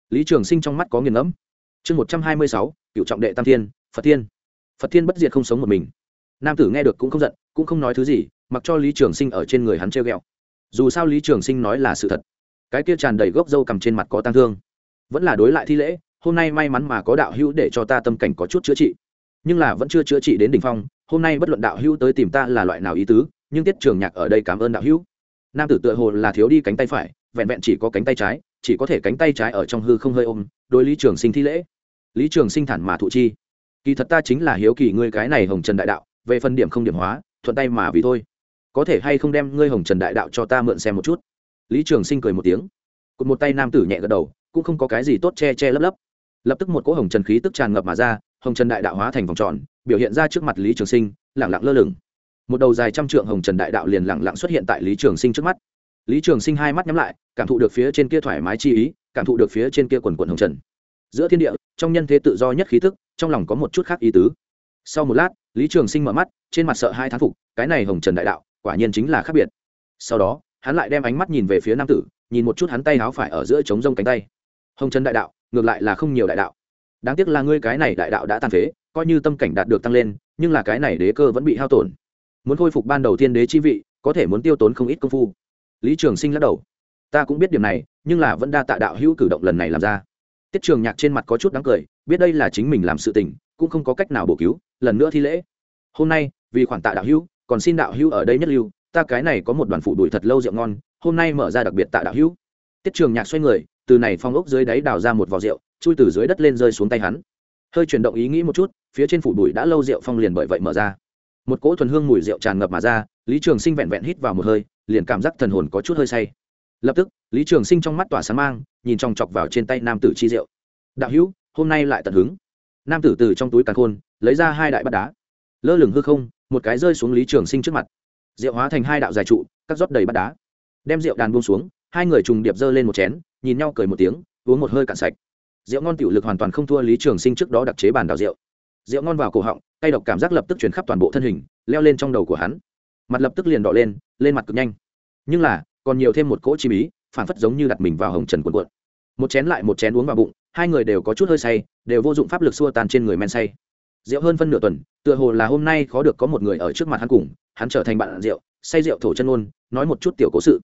Lý trường sinh trong mắt có nghiền ngẫm. Chương một trăm hai mươi sáu cựu trọng đệ tam thiên, phật thiên. Phật thiên bất diệt không sống một mình. Nam tử nghe được cũng không giận, cũng không nói thứ gì, mặc cho lý trường sinh ở trên người hắn treo g ẹ o dù sao lý trường sinh nói là sự thật. Cái kia tràn đầy gốc râu cầm trên mặt có tăng thương. Vẫn là đối lại thi lễ, hôm nay may mắn mà có đạo hữu để cho ta tâm cảnh có chút chữa trị. Nhưng là vẫn chưa chữa trị đến đ ỉ n h phong hôm nay bất luận đạo hữu tới tìm ta là loại nào ý tứ, nhưng tiết trường nhạc ở đây cảm ơn đạo hữu. Nam tử tựa hồ là thiếu đi cánh tay phải, vẹn vẹn chỉ có cánh tay trái, chỉ có thể cánh tay trái ở trong hư không hơi ôm, đối lý trường sinh thi lễ. Lý trường sinh thản mà thụ chi. Kỳ thật ta chính là hiếu kỳ ngươi cái này hồng trần đại đạo, về phần điểm không điểm hóa, thuận tay mà vì thôi. Có thể hay không đem ngươi hồng trần đại đạo cho ta mượn xem một chút? Lý trường sinh cười một tiếng. Cụt một tay nam tử nhẹ gật đầu, cũng không có cái gì tốt che che lấp lấp. Lập tức một cỗ hồng trần khí tức tràn ngập mà ra, hồng trần đại đạo hóa thành vòng tròn biểu hiện ra trước mặt lý trường sinh, lẳng lặng lơ lửng. Một đầu dài trăm trượng hồng trần đại đạo liền lẳng lặng xuất hiện tại lý trường sinh trước mắt. Lý trường sinh hai mắt nhắm lại, cảm thụ được phía trên kia thoải mái chi ý, cảm thụ được phía trên kia quần quần hồng trần. Giữa thiên địa, trong nhân thế tự do nhất khí thức trong lòng có một chút khác ý tứ. Sau một lát, lý trường sinh mở mắt, trên mặt sợ hai thán phục, cái này hồng trần đại đạo, quả nhiên chính là khác biệt. Sau đó, hắn lại đem ánh mắt nhìn về phía nam tử, nhìn một chút hắn tay háo phải ở giữa trống rông cánh tay. Hồng trần đại đạo, ngược lại là không nhiều đại đạo. Đáng tiếc là ngươi cái này đại đạo đã tàn phế coi như tâm cảnh đạt được tăng lên, nhưng là cái này đế cơ vẫn bị hao tổn. Muốn khôi phục ban đầu tiên đế chi vị, có thể muốn tiêu tốn không ít công phu. Lý trường sinh lắc đầu. Ta cũng biết điểm này, nhưng là vẫn đa tạ đạo hữu cử động lần này làm ra. Tiết trường nhạc trên mặt có chút đáng cười, biết đây là chính mình làm sự tình, cũng không có cách nào bổ cứu, lần nữa thi lễ. Hôm nay, vì khoản tạ đạo hữu, còn xin đạo hữu ở đây nhất lưu, ta cái này có một đoàn phụ đuổi thật lâu rượu ngon, hôm nay mở ra đặc biệt tạ đạo hữu. Tiết trường nhạc xoay người, từ này phong ốc dưới đáy đào ra một vò rượu, chui từ dưới đất lên rơi xuống tay hắn. Hơi chuyển động ý nghĩ một chút phía trên phủ bụi đã lâu rượu phong liền bởi vậy mở ra. Một cỗ thuần hương mùi rượu tràn ngập mà ra, lý trường sinh vẹn vẹn hít vào một hơi, liền cảm giác thần hồn có chút hơi say. Lập tức, lý trường sinh trong mắt tỏa sáng mang, nhìn trong chọc vào trên tay nam tử chi rượu. Đạo hữu, hôm nay lại tận hứng. Nam tử từ trong túi càn khôn, lấy ra hai đại bát đá. Lơ lửng hư không, một cái rơi xuống lý trường sinh trước mặt. Rượu hóa thành hai đạo dài trụ, cắt rót đầy bát đá. Đem rượu đàn buông xuống, hai người trùng điệp dơ lên một chén, nhìn nhau cười một tiếng, uống một hơi cạn sạch. Rượu ngon tiểu lực hoàn toàn không thua lý trường sinh trước đó đặc chế bàn đào rượu rượu ngon vào cổ họng tay độc cảm giác lập tức chuyển khắp toàn bộ thân hình, leo lên trong đầu của hắn. Mặt lập tức liền đỏ lên lên mặt cực nhanh. Nhưng là, còn nhiều thêm một cỗ chi bí, phản phất giống như đặt mình vào hồng trần quần quận một chén lại một chén uống vào bụng, hai người đều có chút hơi say, đều vô dụng pháp lực xua tan trên người men say. Rượu hơn phân nửa tuần, tựa hồ là hôm nay khó được có một người ở trước mặt hắn cùng, hắn trở thành bạn rượu, say rượu thổ chân ôn nói một chút tiểu cố sự.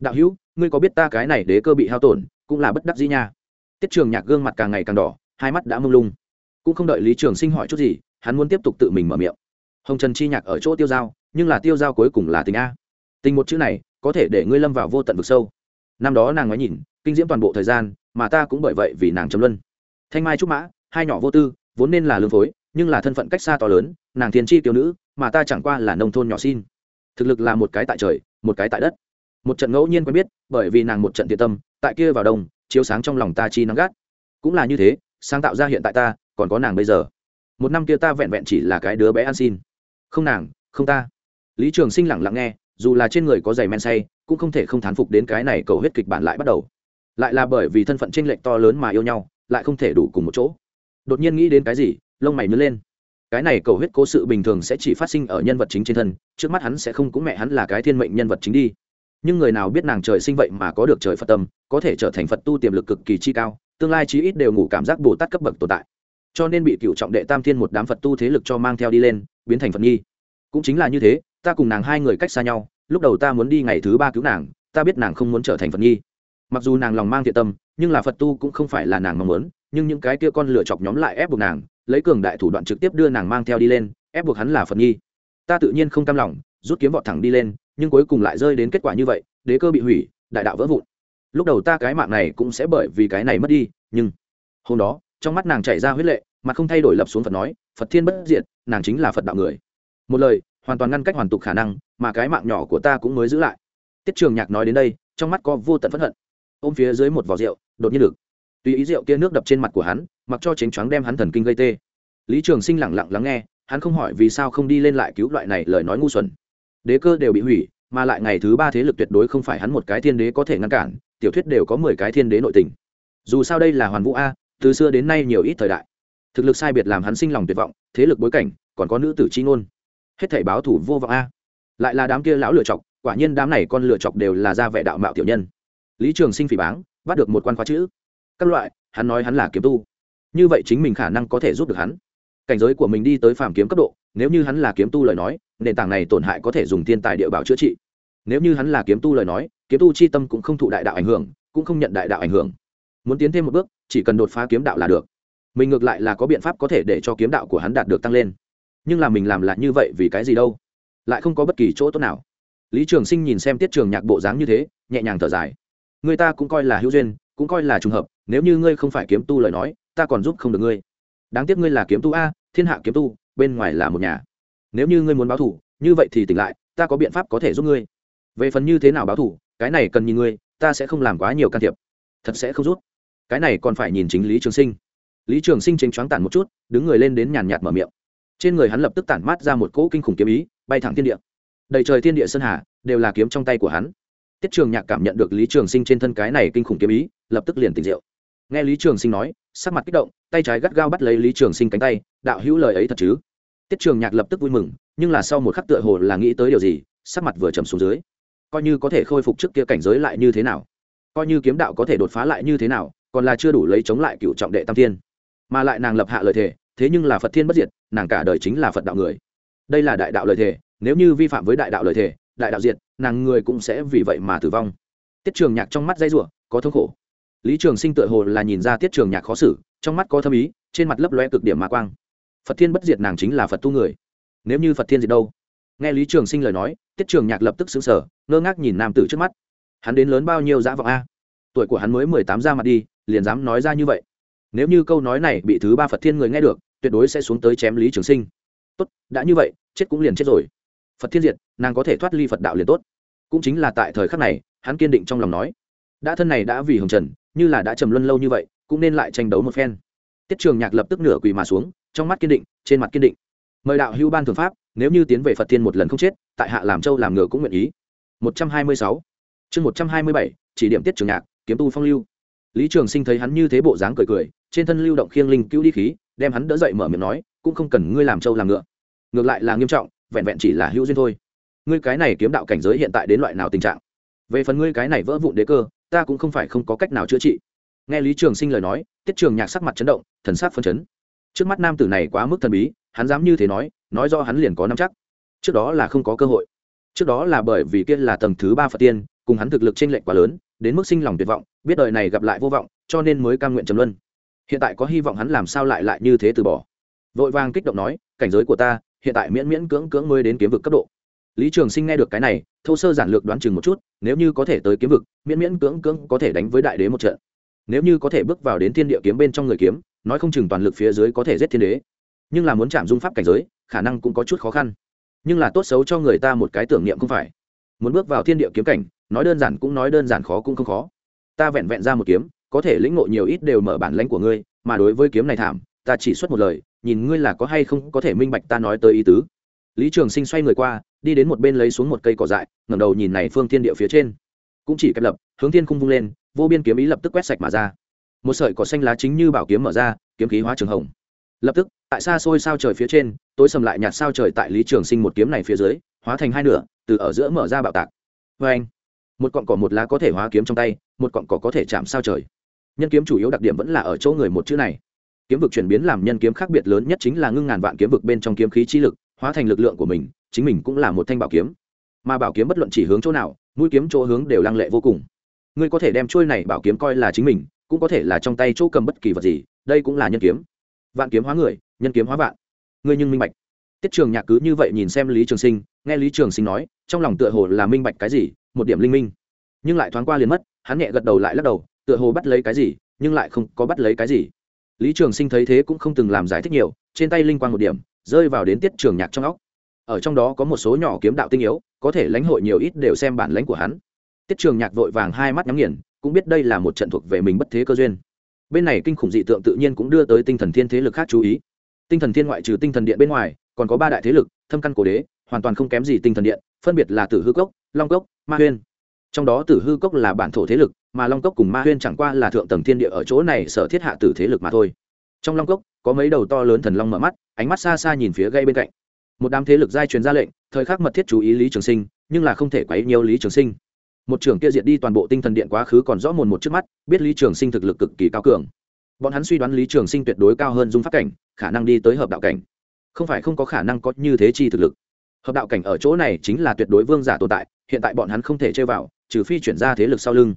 Đạo hữu, ngươi có biết ta cái này đế cơ bị hao tổn, cũng là bất đắc dĩ nha. Tiết trường nhạc gương mặt càng ngày càng đỏ, hai mắt đã mông lung cũng không đợi lý trường sinh hỏi chút gì, hắn muốn tiếp tục tự mình mở miệng. Hồng trần chi nhạc ở chỗ tiêu dao nhưng là tiêu dao cuối cùng là tình a. Tình một chữ này, có thể để ngươi lâm vào vô tận vực sâu. Năm đó nàng nói nhìn, kinh diễm toàn bộ thời gian, mà ta cũng bởi vậy vì nàng chấm luân. Thanh mai trúc mã, hai nhỏ vô tư, vốn nên là lương phối, nhưng là thân phận cách xa to lớn, nàng thiên Chi tiểu nữ, mà ta chẳng qua là nông thôn nhỏ xin. Thực lực là một cái tại trời, một cái tại đất. Một trận ngẫu nhiên quen biết, bởi vì nàng một trận thiện tâm, tại kia vào đông, chiếu sáng trong lòng ta chi nắng gắt. Cũng là như thế, sáng tạo ra hiện tại ta còn có nàng bây giờ. Một năm kia ta vẹn vẹn chỉ là cái đứa bé ăn xin. Không nàng, không ta. Lý trường sinh lẳng lặng nghe, dù là trên người có giày men say, cũng không thể không thán phục đến cái này cầu huyết kịch bản lại bắt đầu. Lại là bởi vì thân phận tranh lệch to lớn mà yêu nhau, lại không thể đủ cùng một chỗ. Đột nhiên nghĩ đến cái gì, lông mày nhớ lên. Cái này cầu huyết cố sự bình thường sẽ chỉ phát sinh ở nhân vật chính trên thân, trước mắt hắn sẽ không cũng mẹ hắn là cái thiên mệnh nhân vật chính đi. Nhưng người nào biết nàng trời sinh vậy mà có được trời phật tâm, có thể trở thành phật tu tiềm lực cực kỳ chi cao, tương lai chí ít đều ngủ cảm giác bồ tát cấp bậc tồn tại cho nên bị cựu trọng đệ tam thiên một đám phật tu thế lực cho mang theo đi lên, biến thành phật nghi. Cũng chính là như thế, ta cùng nàng hai người cách xa nhau, lúc đầu ta muốn đi ngày thứ ba cứu nàng, ta biết nàng không muốn trở thành phật nghi. Mặc dù nàng lòng mang thiện tâm, nhưng là phật tu cũng không phải là nàng mong muốn, nhưng những cái kia con lựa chọc nhóm lại ép buộc nàng, lấy cường đại thủ đoạn trực tiếp đưa nàng mang theo đi lên, ép buộc hắn là phật nghi. Ta tự nhiên không cam lòng, rút kiếm vọt thẳng đi lên, nhưng cuối cùng lại rơi đến kết quả như vậy, đế cơ bị hủy, đại đạo vỡ vụn. Lúc đầu ta cái mạng này cũng sẽ bởi vì cái này mất đi, nhưng hôm đó trong mắt nàng chảy ra huyết lệ, mà không thay đổi lập xuống phật nói, phật thiên bất diệt, nàng chính là phật đạo người. Một lời, hoàn toàn ngăn cách hoàn tục khả năng, mà cái mạng nhỏ của ta cũng mới giữ lại. Tiết trường nhạc nói đến đây, trong mắt có vô tận phẫn hận. Ôm phía dưới một vỏ rượu, đột nhiên được. Tùy ý rượu kia nước đập trên mặt của hắn, mặc cho chính choáng đem hắn thần kinh gây tê. Lý trường sinh lẳng lặng lắng nghe, hắn không hỏi vì sao không đi lên lại cứu loại này lời nói ngu xuẩn. Đế cơ đều bị hủy, mà lại ngày thứ ba thế lực tuyệt đối không phải hắn một cái thiên đế có thể ngăn cản, tiểu thuyết đều có mười cái thiên đế nội tình. Dù sao đây là hoàn vũ a từ xưa đến nay nhiều ít thời đại. Thực lực sai biệt làm hắn sinh lòng tuyệt vọng, thế lực bối cảnh, còn có nữ tử c h i ngôn. Hết thảy báo thủ vô vọng a. Lại là đám kia lão lựa chọc, quả nhiên đám này con lựa chọc đều là ra vẻ đạo mạo tiểu nhân. Lý trường sinh phỉ báng, bắt được một quan khóa chữ. Các loại, hắn nói hắn là kiếm tu. Như vậy chính mình khả năng có thể giúp được hắn. Cảnh giới của mình đi tới phàm kiếm cấp độ, nếu như hắn là kiếm tu lời nói, nền tảng này tổn hại có thể dùng thiên tài địa bảo chữa trị. Nếu như hắn là kiếm tu lời nói, kiếm tu chi tâm cũng không thụ đại đạo ảnh hưởng, cũng không nhận đại đạo ảnh hưởng muốn tiến thêm một bước, chỉ cần đột phá kiếm đạo là được. Mình ngược lại là có biện pháp có thể để cho kiếm đạo của hắn đạt được tăng lên. Nhưng là mình làm lại như vậy vì cái gì đâu? Lại không có bất kỳ chỗ tốt nào. Lý trường sinh nhìn xem tiết trường nhạc bộ dáng như thế, nhẹ nhàng thở dài. Người ta cũng coi là hữu duyên, cũng coi là trùng hợp, nếu như ngươi không phải kiếm tu lời nói, ta còn giúp không được ngươi. Đáng tiếc ngươi là kiếm tu a, thiên hạ kiếm tu, bên ngoài là một nhà. Nếu như ngươi muốn báo thủ, như vậy thì tỉnh lại, ta có biện pháp có thể giúp ngươi. Về phần như thế nào báo thủ, cái này cần nhìn ngươi, ta sẽ không làm quá nhiều can thiệp. Thật sẽ không rút cái này còn phải nhìn chính lý trường sinh. Lý trường sinh chính choáng tản một chút, đứng người lên đến nhàn nhạt mở miệng. Trên người hắn lập tức tản mát ra một cỗ kinh khủng kiếm ý, bay thẳng thiên địa. Đầy trời thiên địa sơn hà, đều là kiếm trong tay của hắn. Tiết trường nhạc cảm nhận được lý trường sinh trên thân cái này kinh khủng kiếm ý, lập tức liền tỉnh rượu. Nghe lý trường sinh nói, sắc mặt kích động, tay trái gắt gao bắt lấy lý trường sinh cánh tay, đạo hữu lời ấy thật chứ? Tiết trường nhạc lập tức vui mừng, nhưng là sau một khắc tựa hồ là nghĩ tới điều gì, sắc mặt vừa trầm xuống dưới. Coi như có thể khôi phục trước kia cảnh giới lại như thế nào? Coi như kiếm đạo có thể đột phá lại như thế nào còn là chưa đủ lấy chống lại cựu trọng đệ tam thiên. Mà lại nàng lập hạ lời thề, thế nhưng là phật thiên bất diệt, nàng cả đời chính là phật đạo người. Đây là đại đạo lời thề, nếu như vi phạm với đại đạo lời thề, đại đạo diệt, nàng người cũng sẽ vì vậy mà tử vong. Tiết trường nhạc trong mắt dây rủa, có thống khổ. Lý trường sinh tựa hồ là nhìn ra tiết trường nhạc khó xử, trong mắt có thâm ý, trên mặt lấp loe cực điểm mà quang. Phật thiên bất diệt nàng chính là phật tu người. Nếu như phật thiên diệt đâu? Nghe lý trường sinh lời nói, tiết trường nhạc lập tức xứng sở ngơ ngác nhìn nam tử trước mắt. Hắn đến lớn bao nhiêu dã vọng a? Tuổi của hắn mới mười tám ra mặt đi liền dám nói ra như vậy. Nếu như câu nói này bị thứ ba phật thiên người nghe được, tuyệt đối sẽ xuống tới chém lý trường sinh. Tốt, đã như vậy, chết cũng liền chết rồi. Phật thiên diệt, nàng có thể thoát ly phật đạo liền tốt. Cũng chính là tại thời khắc này, hắn kiên định trong lòng nói, đã thân này đã vì hồng trần, như là đã trầm luân lâu như vậy, cũng nên lại tranh đấu một phen. Tiết trường nhạc lập tức nửa quỳ mà xuống, trong mắt kiên định, trên mặt kiên định. Mời đạo hưu ban thưởng pháp, nếu như tiến về phật thiên một lần không chết, tại hạ làm châu làm ngựa cũng nguyện ý. Một trăm hai mươi sáu. Chương một trăm hai mươi bảy, chỉ điểm tiết trường nhạc, kiếm tu phong lưu lý trường sinh thấy hắn như thế bộ dáng cười cười, trên thân lưu động khiêng linh cứu đi khí, đem hắn đỡ dậy mở miệng nói, cũng không cần ngươi làm trâu làm ngựa. Ngược lại là nghiêm trọng, vẹn vẹn chỉ là hữu duyên thôi. Ngươi cái này kiếm đạo cảnh giới hiện tại đến loại nào tình trạng? Về phần ngươi cái này vỡ vụn đế cơ, ta cũng không phải không có cách nào chữa trị. Nghe lý trường sinh lời nói, tiết trường nhạc sắc mặt chấn động, thần sắc phân chấn. Trước mắt nam tử này quá mức thần bí, hắn dám như thế nói nói do hắn liền có năm chắc. Trước đó là không có cơ hội. Trước đó là bởi vì kia là tầng thứ ba phật tiên, cùng hắn thực lực t r ê n lệch quá lớn, đến mức sinh lòng tuyệt vọng biết đời này gặp lại vô vọng, cho nên mới cam nguyện trầm luân. Hiện tại có hy vọng hắn làm sao lại lại như thế từ bỏ. Vội vàng kích động nói, cảnh giới của ta, hiện tại miễn miễn cưỡng cưỡng mới đến kiếm vực cấp độ. Lý trường sinh nghe được cái này, thô sơ giản lược đoán chừng một chút, nếu như có thể tới kiếm vực, miễn miễn cưỡng cưỡng có thể đánh với đại đế một trận. Nếu như có thể bước vào đến thiên địa kiếm bên trong người kiếm, nói không chừng toàn lực phía dưới có thể giết thiên đế. Nhưng là muốn chạm dung pháp cảnh giới, khả năng cũng có chút khó khăn. Nhưng là tốt xấu cho người ta một cái tưởng niệm không phải. Muốn bước vào thiên địa kiếm cảnh, nói đơn giản cũng nói đơn giản khó cũng không khó ta vẹn vẹn ra một kiếm, có thể lĩnh ngộ nhiều ít đều mở bản lãnh của ngươi, mà đối với kiếm này thảm, ta chỉ xuất một lời, nhìn ngươi là có hay không có thể minh bạch ta nói tới ý tứ. Lý trường sinh xoay người qua, đi đến một bên lấy xuống một cây cỏ dại, ngẩng đầu nhìn này phương thiên địa phía trên. Cũng chỉ kẹp lập, hướng thiên cung vung lên, vô biên kiếm ý lập tức quét sạch mà ra. Một sợi cỏ xanh lá chính như bảo kiếm mở ra, kiếm khí hóa trường hồng. Lập tức, tại xa xôi sao trời phía trên, tối sầm lại nhạt sao trời tại lý trường sinh một kiếm này phía dưới, hóa thành hai nửa, từ ở giữa mở ra bạo tạc. Vê anh một cọn cỏ một lá có thể hóa kiếm trong tay một cọn cỏ có thể chạm sao trời. Nhân kiếm chủ yếu đặc điểm vẫn là ở chỗ người một chữ này. Kiếm vực chuyển biến làm nhân kiếm khác biệt lớn nhất chính là ngưng ngàn vạn kiếm vực bên trong kiếm khí chi lực, hóa thành lực lượng của mình, chính mình cũng là một thanh bảo kiếm. Mà bảo kiếm bất luận chỉ hướng chỗ nào, mũi kiếm chỗ hướng đều lăng lệ vô cùng. Ngươi có thể đem trôi này bảo kiếm coi là chính mình, cũng có thể là trong tay chỗ cầm bất kỳ vật gì, đây cũng là nhân kiếm. Vạn kiếm hóa người, nhân kiếm hóa vạn. Ngươi nhưng minh bạch. Tiết trường nhạc cứ như vậy nhìn xem lý trường sinh, nghe lý trường sinh nói, trong lòng tựa hồ là minh bạch cái gì, một điểm linh minh. Nhưng lại thoáng qua liền mất hắn nhẹ gật đầu lại lắc đầu, tựa hồ bắt lấy cái gì, nhưng lại không có bắt lấy cái gì. Lý trường sinh thấy thế cũng không từng làm giải thích nhiều, trên tay linh quang một điểm, rơi vào đến tiết trường nhạc trong óc. Ở trong đó có một số nhỏ kiếm đạo tinh yếu, có thể lãnh hội nhiều ít đều xem bản lãnh của hắn. Tiết trường nhạc vội vàng hai mắt nhắm nghiền, cũng biết đây là một trận thuộc về mình bất thế cơ duyên. Bên này kinh khủng dị tượng tự nhiên cũng đưa tới tinh thần thiên thế lực khác chú ý. Tinh thần thiên ngoại trừ tinh thần điện bên ngoài, còn có ba đại thế lực, thâm căn cổ đế, hoàn toàn không kém gì tinh thần điện, phân biệt là tử hư cốc, long cốc, ma huyên trong đó tử hư cốc là bản thổ thế lực, mà long cốc cùng ma huyên chẳng qua là thượng tầng thiên địa ở chỗ này sở thiết hạ tử thế lực mà thôi. Trong long cốc, có mấy đầu to lớn thần long mở mắt, ánh mắt xa xa nhìn phía gây bên cạnh. Một đám thế lực giai truyền ra lệnh, thời khắc mật thiết chú ý lý trường sinh, nhưng là không thể quấy nhiều lý trường sinh. Một trưởng kia diệt đi toàn bộ tinh thần điện quá khứ còn rõ mồn một trước mắt, biết lý trường sinh thực lực cực kỳ cao cường. Bọn hắn suy đoán lý trường sinh tuyệt đối cao hơn dung pháp cảnh, khả năng đi tới hợp đạo cảnh. Không phải không có khả năng có như thế chi thực lực. Hợp đạo cảnh ở chỗ này chính là tuyệt đối vương giả tồn tại, hiện tại bọn hắn không thể chơi vào trừ phi chuyển ra thế lực sau lưng.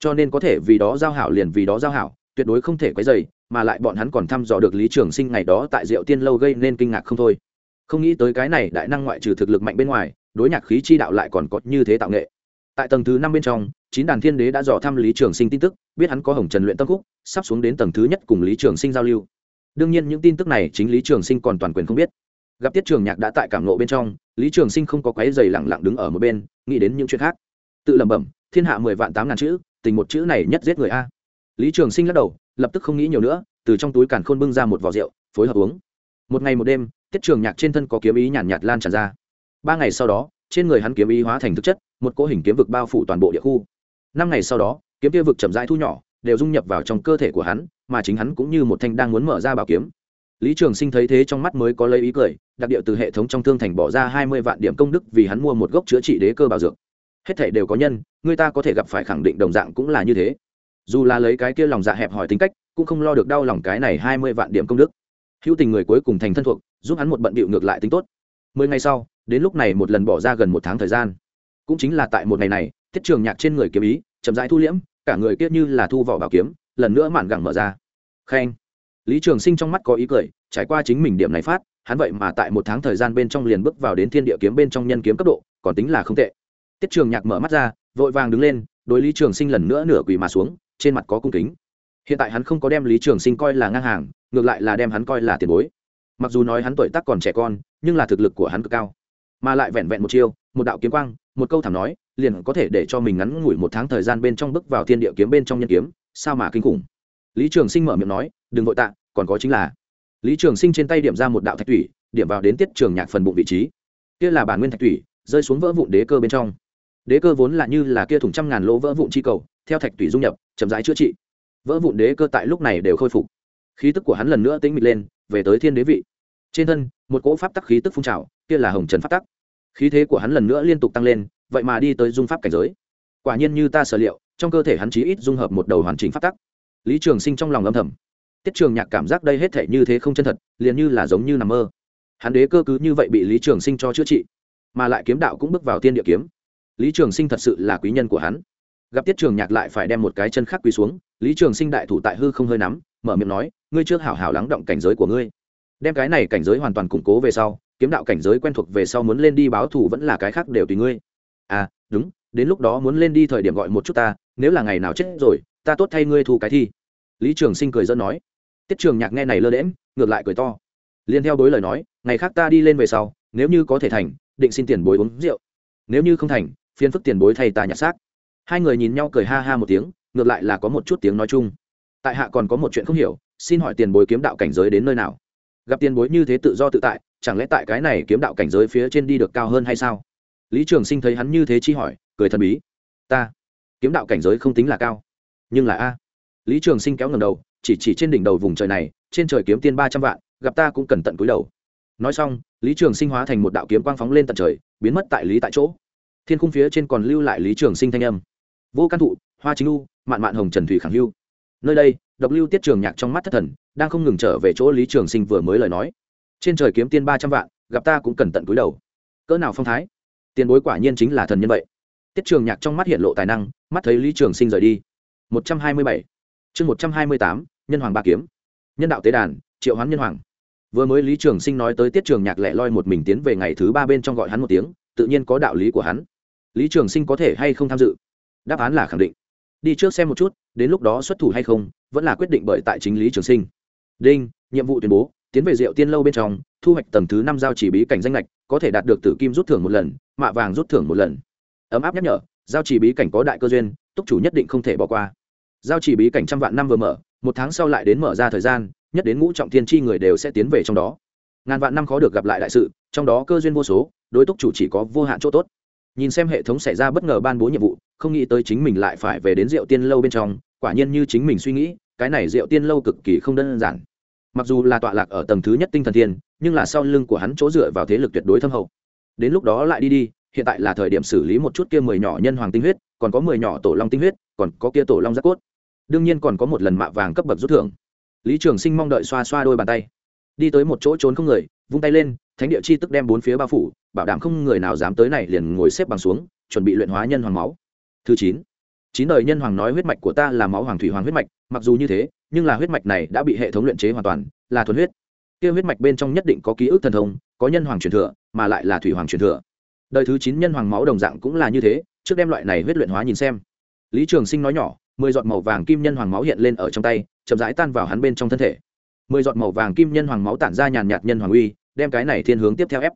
Cho nên có thể vì đó giao hảo liền vì đó giao hảo, tuyệt đối không thể quấy dày mà lại bọn hắn còn thăm dò được lý trường sinh ngày đó tại diệu tiên lâu gây nên kinh ngạc không thôi. Không nghĩ tới cái này đại năng ngoại trừ thực lực mạnh bên ngoài, đối nhạc khí chi đạo lại còn có như thế tạo nghệ. Tại tầng thứ năm bên trong, chín đàn thiên đế đã dò thăm lý trường sinh tin tức, biết hắn có hồng trần luyện tâm khúc, sắp xuống đến tầng thứ nhất cùng lý trường sinh giao lưu. Đương nhiên những tin tức này chính lý trường sinh còn toàn quyền không biết. Gặp tiết trường nhạc đã tại cảm nộ bên trong, lý trường sinh không có quái dày lẳng lặng đứng ở một bên, nghĩ đến những chuyện khác tự lẩm bẩm thiên hạ mười vạn tám ngàn chữ tình một chữ này nhất giết người a. Lý trường sinh lắc đầu lập tức không nghĩ nhiều nữa từ trong túi càn khôn bưng ra một vỏ rượu phối hợp uống. Một ngày một đêm tiết trường nhạc trên thân có kiếm ý nhàn nhạt, nhạt lan tràn ra. Ba ngày sau đó trên người hắn kiếm ý hóa thành thực chất một cỗ hình kiếm vực bao phủ toàn bộ địa khu. Năm ngày sau đó kiếm kia vực chậm rãi thu nhỏ đều dung nhập vào trong cơ thể của hắn mà chính hắn cũng như một thanh đang muốn mở ra bảo kiếm. Lý trường sinh thấy thế trong mắt mới có lấy ý cười đặc điệu từ hệ thống trong thương thành bỏ ra hai mươi vạn điểm công đức vì hắn mua một gốc chữa trị đế cơ bảo dược hết thể đều có nhân, người ta có thể gặp phải khẳng định đồng dạng cũng là như thế. Dù là lấy cái kia lòng dạ hẹp hỏi tính cách, cũng không lo được đau lòng cái này hai mươi vạn điểm công đức. Hữu tình người cuối cùng thành thân thuộc, giúp hắn một bận bịu ngược lại tính tốt. Mười ngày sau, đến lúc này một lần bỏ ra gần một tháng thời gian. Cũng chính là tại một ngày này, thiết trường nhạc trên người kiếm ý, chậm rãi thu liễm, cả người kia như là thu vỏ bảo kiếm, lần nữa mạn gẳng mở ra. Khen. Lý trường sinh trong mắt có ý cười, trải qua chính mình điểm này phát, hắn vậy mà tại một tháng thời gian bên trong liền bước vào đến thiên địa kiếm bên trong nhân kiếm cấp độ, còn tính là không tệ tiết trường nhạc mở mắt ra, vội vàng đứng lên, đối lý trường sinh lần nữa nửa quỳ mà xuống, trên mặt có cung kính. Hiện tại hắn không có đem lý trường sinh coi là ngang hàng, ngược lại là đem hắn coi là tiền bối. Mặc dù nói hắn tuổi tác còn trẻ con, nhưng là thực lực của hắn cực cao. Mà lại vẹn vẹn một chiêu, một đạo kiếm quang, một câu thảm nói, liền có thể để cho mình ngắn ngủi một tháng thời gian bên trong bước vào thiên địa kiếm bên trong nhân kiếm, sao mà kinh khủng. Lý trường sinh mở miệng nói, đừng vội tạ, còn có chính là. Lý trường sinh trên tay điểm ra một đạo thạch thủy, điểm vào đến tiết trường nhạc phần bụng vị trí. Kia là bản nguyên thạch thủy, rơi xuống vỡ vụn đế cơ bên trong đế cơ vốn là như là kia thủng trăm ngàn lỗ vỡ vụn chi cầu, theo thạch thủy dung nhập, chậm rãi chữa trị. Vỡ vụn đế cơ tại lúc này đều khôi phục. Khí tức của hắn lần nữa tính mịt lên, về tới thiên đế vị. Trên thân, một cỗ pháp tắc khí tức phun trào, kia là hồng trần pháp tắc. Khí thế của hắn lần nữa liên tục tăng lên, vậy mà đi tới dung pháp cảnh giới. Quả nhiên như ta sở liệu, trong cơ thể hắn chí ít dung hợp một đầu hoàn chỉnh pháp tắc. Lý trường sinh trong lòng âm thầm. Tiết trường nhạc cảm giác đây hết thể như thế không chân thật, liền như là giống như nằm mơ. Hắn đế cơ cứ như vậy bị lý trường sinh cho chữa trị, mà lại kiếm đạo cũng bước vào tiên địa kiếm lý trường sinh thật sự là quý nhân của hắn. Gặp tiết trường nhạc lại phải đem một cái chân khác quỳ xuống, lý trường sinh đại thủ tại hư không hơi nắm, mở miệng nói, ngươi trước hảo hảo lắng động cảnh giới của ngươi. Đem cái này cảnh giới hoàn toàn củng cố về sau, kiếm đạo cảnh giới quen thuộc về sau muốn lên đi báo thù vẫn là cái khác đều tùy ngươi. À đúng, đến lúc đó muốn lên đi thời điểm gọi một chút ta, nếu là ngày nào chết rồi, ta tốt thay ngươi thu cái thi. Lý trường sinh cười dẫn nói. Tiết trường nhạc nghe này lơ đễm ngược lại cười to. Liên theo đối lời nói, ngày khác ta đi lên về sau, nếu như có thể thành, định xin tiền bồi uống rượu. Nếu như không thành phiên phức tiền bối thay ta nhặt xác. Hai người nhìn nhau cười ha ha một tiếng, ngược lại là có một chút tiếng nói chung. Tại hạ còn có một chuyện không hiểu, xin hỏi tiền bối kiếm đạo cảnh giới đến nơi nào? Gặp tiền bối như thế tự do tự tại, chẳng lẽ tại cái này kiếm đạo cảnh giới phía trên đi được cao hơn hay sao? Lý trường sinh thấy hắn như thế chi hỏi, cười thần bí. Ta, kiếm đạo cảnh giới không tính là cao, nhưng là a. Lý trường sinh kéo ngầm đầu, chỉ chỉ trên đỉnh đầu vùng trời này, trên trời kiếm tiên ba trăm vạn, gặp ta cũng cần tận cúi đầu. Nói xong, lý trường sinh hóa thành một đạo kiếm quang phóng lên tận trời, biến mất tại lý tại chỗ thiên khung phía trên còn lưu lại lý trường sinh thanh âm. Vô căn thụ, hoa chính lu mạn mạn hồng trần thủy khẳng hưu. Nơi đây, độc lưu tiết trường nhạc trong mắt thất thần, đang không ngừng trở về chỗ lý trường sinh vừa mới lời nói. Trên trời kiếm tiên ba trăm vạn, gặp ta cũng cần tận cúi đầu. Cỡ nào phong thái? Tiền bối quả nhiên chính là thần nhân vậy. Tiết trường nhạc trong mắt hiện lộ tài năng, mắt thấy lý trường sinh rời đi. Một trăm hai mươi bảy. Chương một trăm hai mươi tám, nhân hoàng ba kiếm. Nhân đạo tế đàn, triệu hoán nhân hoàng. Vừa mới lý trường sinh nói tới tiết trường nhạc lẻ loi một mình tiến về ngày thứ ba bên trong gọi hắn một tiếng, tự nhiên có đạo lý của hắn lý trường sinh có thể hay không tham dự? Đáp án là khẳng định. Đi trước xem một chút, đến lúc đó xuất thủ hay không, vẫn là quyết định bởi tại chính lý trường sinh. Đinh, nhiệm vụ tuyên bố, tiến về rượu tiên lâu bên trong, thu hoạch tầng thứ năm giao chỉ bí cảnh danh lệch có thể đạt được tử kim rút thưởng một lần, mạ vàng rút thưởng một lần. Ấm áp nhắc nhở, giao chỉ bí cảnh có đại cơ duyên, túc chủ nhất định không thể bỏ qua. Giao chỉ bí cảnh trăm vạn năm vừa mở, một tháng sau lại đến mở ra thời gian, nhất đến ngũ trọng thiên tri người đều sẽ tiến về trong đó. Ngàn vạn năm khó được gặp lại đại sự, trong đó cơ duyên vô số, đối túc chủ chỉ có vô hạn chỗ tốt nhìn xem hệ thống xảy ra bất ngờ ban bố nhiệm vụ, không nghĩ tới chính mình lại phải về đến rượu tiên lâu bên trong, quả nhiên như chính mình suy nghĩ, cái này rượu tiên lâu cực kỳ không đơn giản. Mặc dù là tọa lạc ở tầng thứ nhất tinh thần thiên, nhưng là sau lưng của hắn chỗ dựa vào thế lực tuyệt đối thâm hậu. Đến lúc đó lại đi đi, hiện tại là thời điểm xử lý một chút kia mười nhỏ nhân hoàng tinh huyết, còn có mười nhỏ tổ long tinh huyết, còn có kia tổ long giác cốt. Đương nhiên còn có một lần mạ vàng cấp bậc rút thưởng. Lý trường sinh mong đợi xoa xoa đôi bàn tay. Đi tới một chỗ trốn không người, vung tay lên, thánh địa chi tức đem bốn phía bao phủ bảo đảm không người nào dám tới này liền ngồi xếp bằng xuống, chuẩn bị luyện hóa nhân hoàng máu. Thứ chín chín đời nhân hoàng nói huyết mạch của ta là máu hoàng thủy hoàng huyết mạch, mặc dù như thế, nhưng là huyết mạch này đã bị hệ thống luyện chế hoàn toàn, là thuần huyết. Kia huyết mạch bên trong nhất định có ký ức thần thông, có nhân hoàng truyền thừa, mà lại là thủy hoàng truyền thừa. Đời thứ chín nhân hoàng máu đồng dạng cũng là như thế, trước đem loại này huyết luyện hóa nhìn xem. Lý trường sinh nói nhỏ, mười giọt màu vàng kim nhân hoàng máu hiện lên ở trong tay, chậm rãi tan vào hắn bên trong thân thể. Mười giọt màu vàng kim nhân hoàng máu tản ra nhàn nhạt nhân hoàng uy, đem cái này thiên hướng tiếp theo ép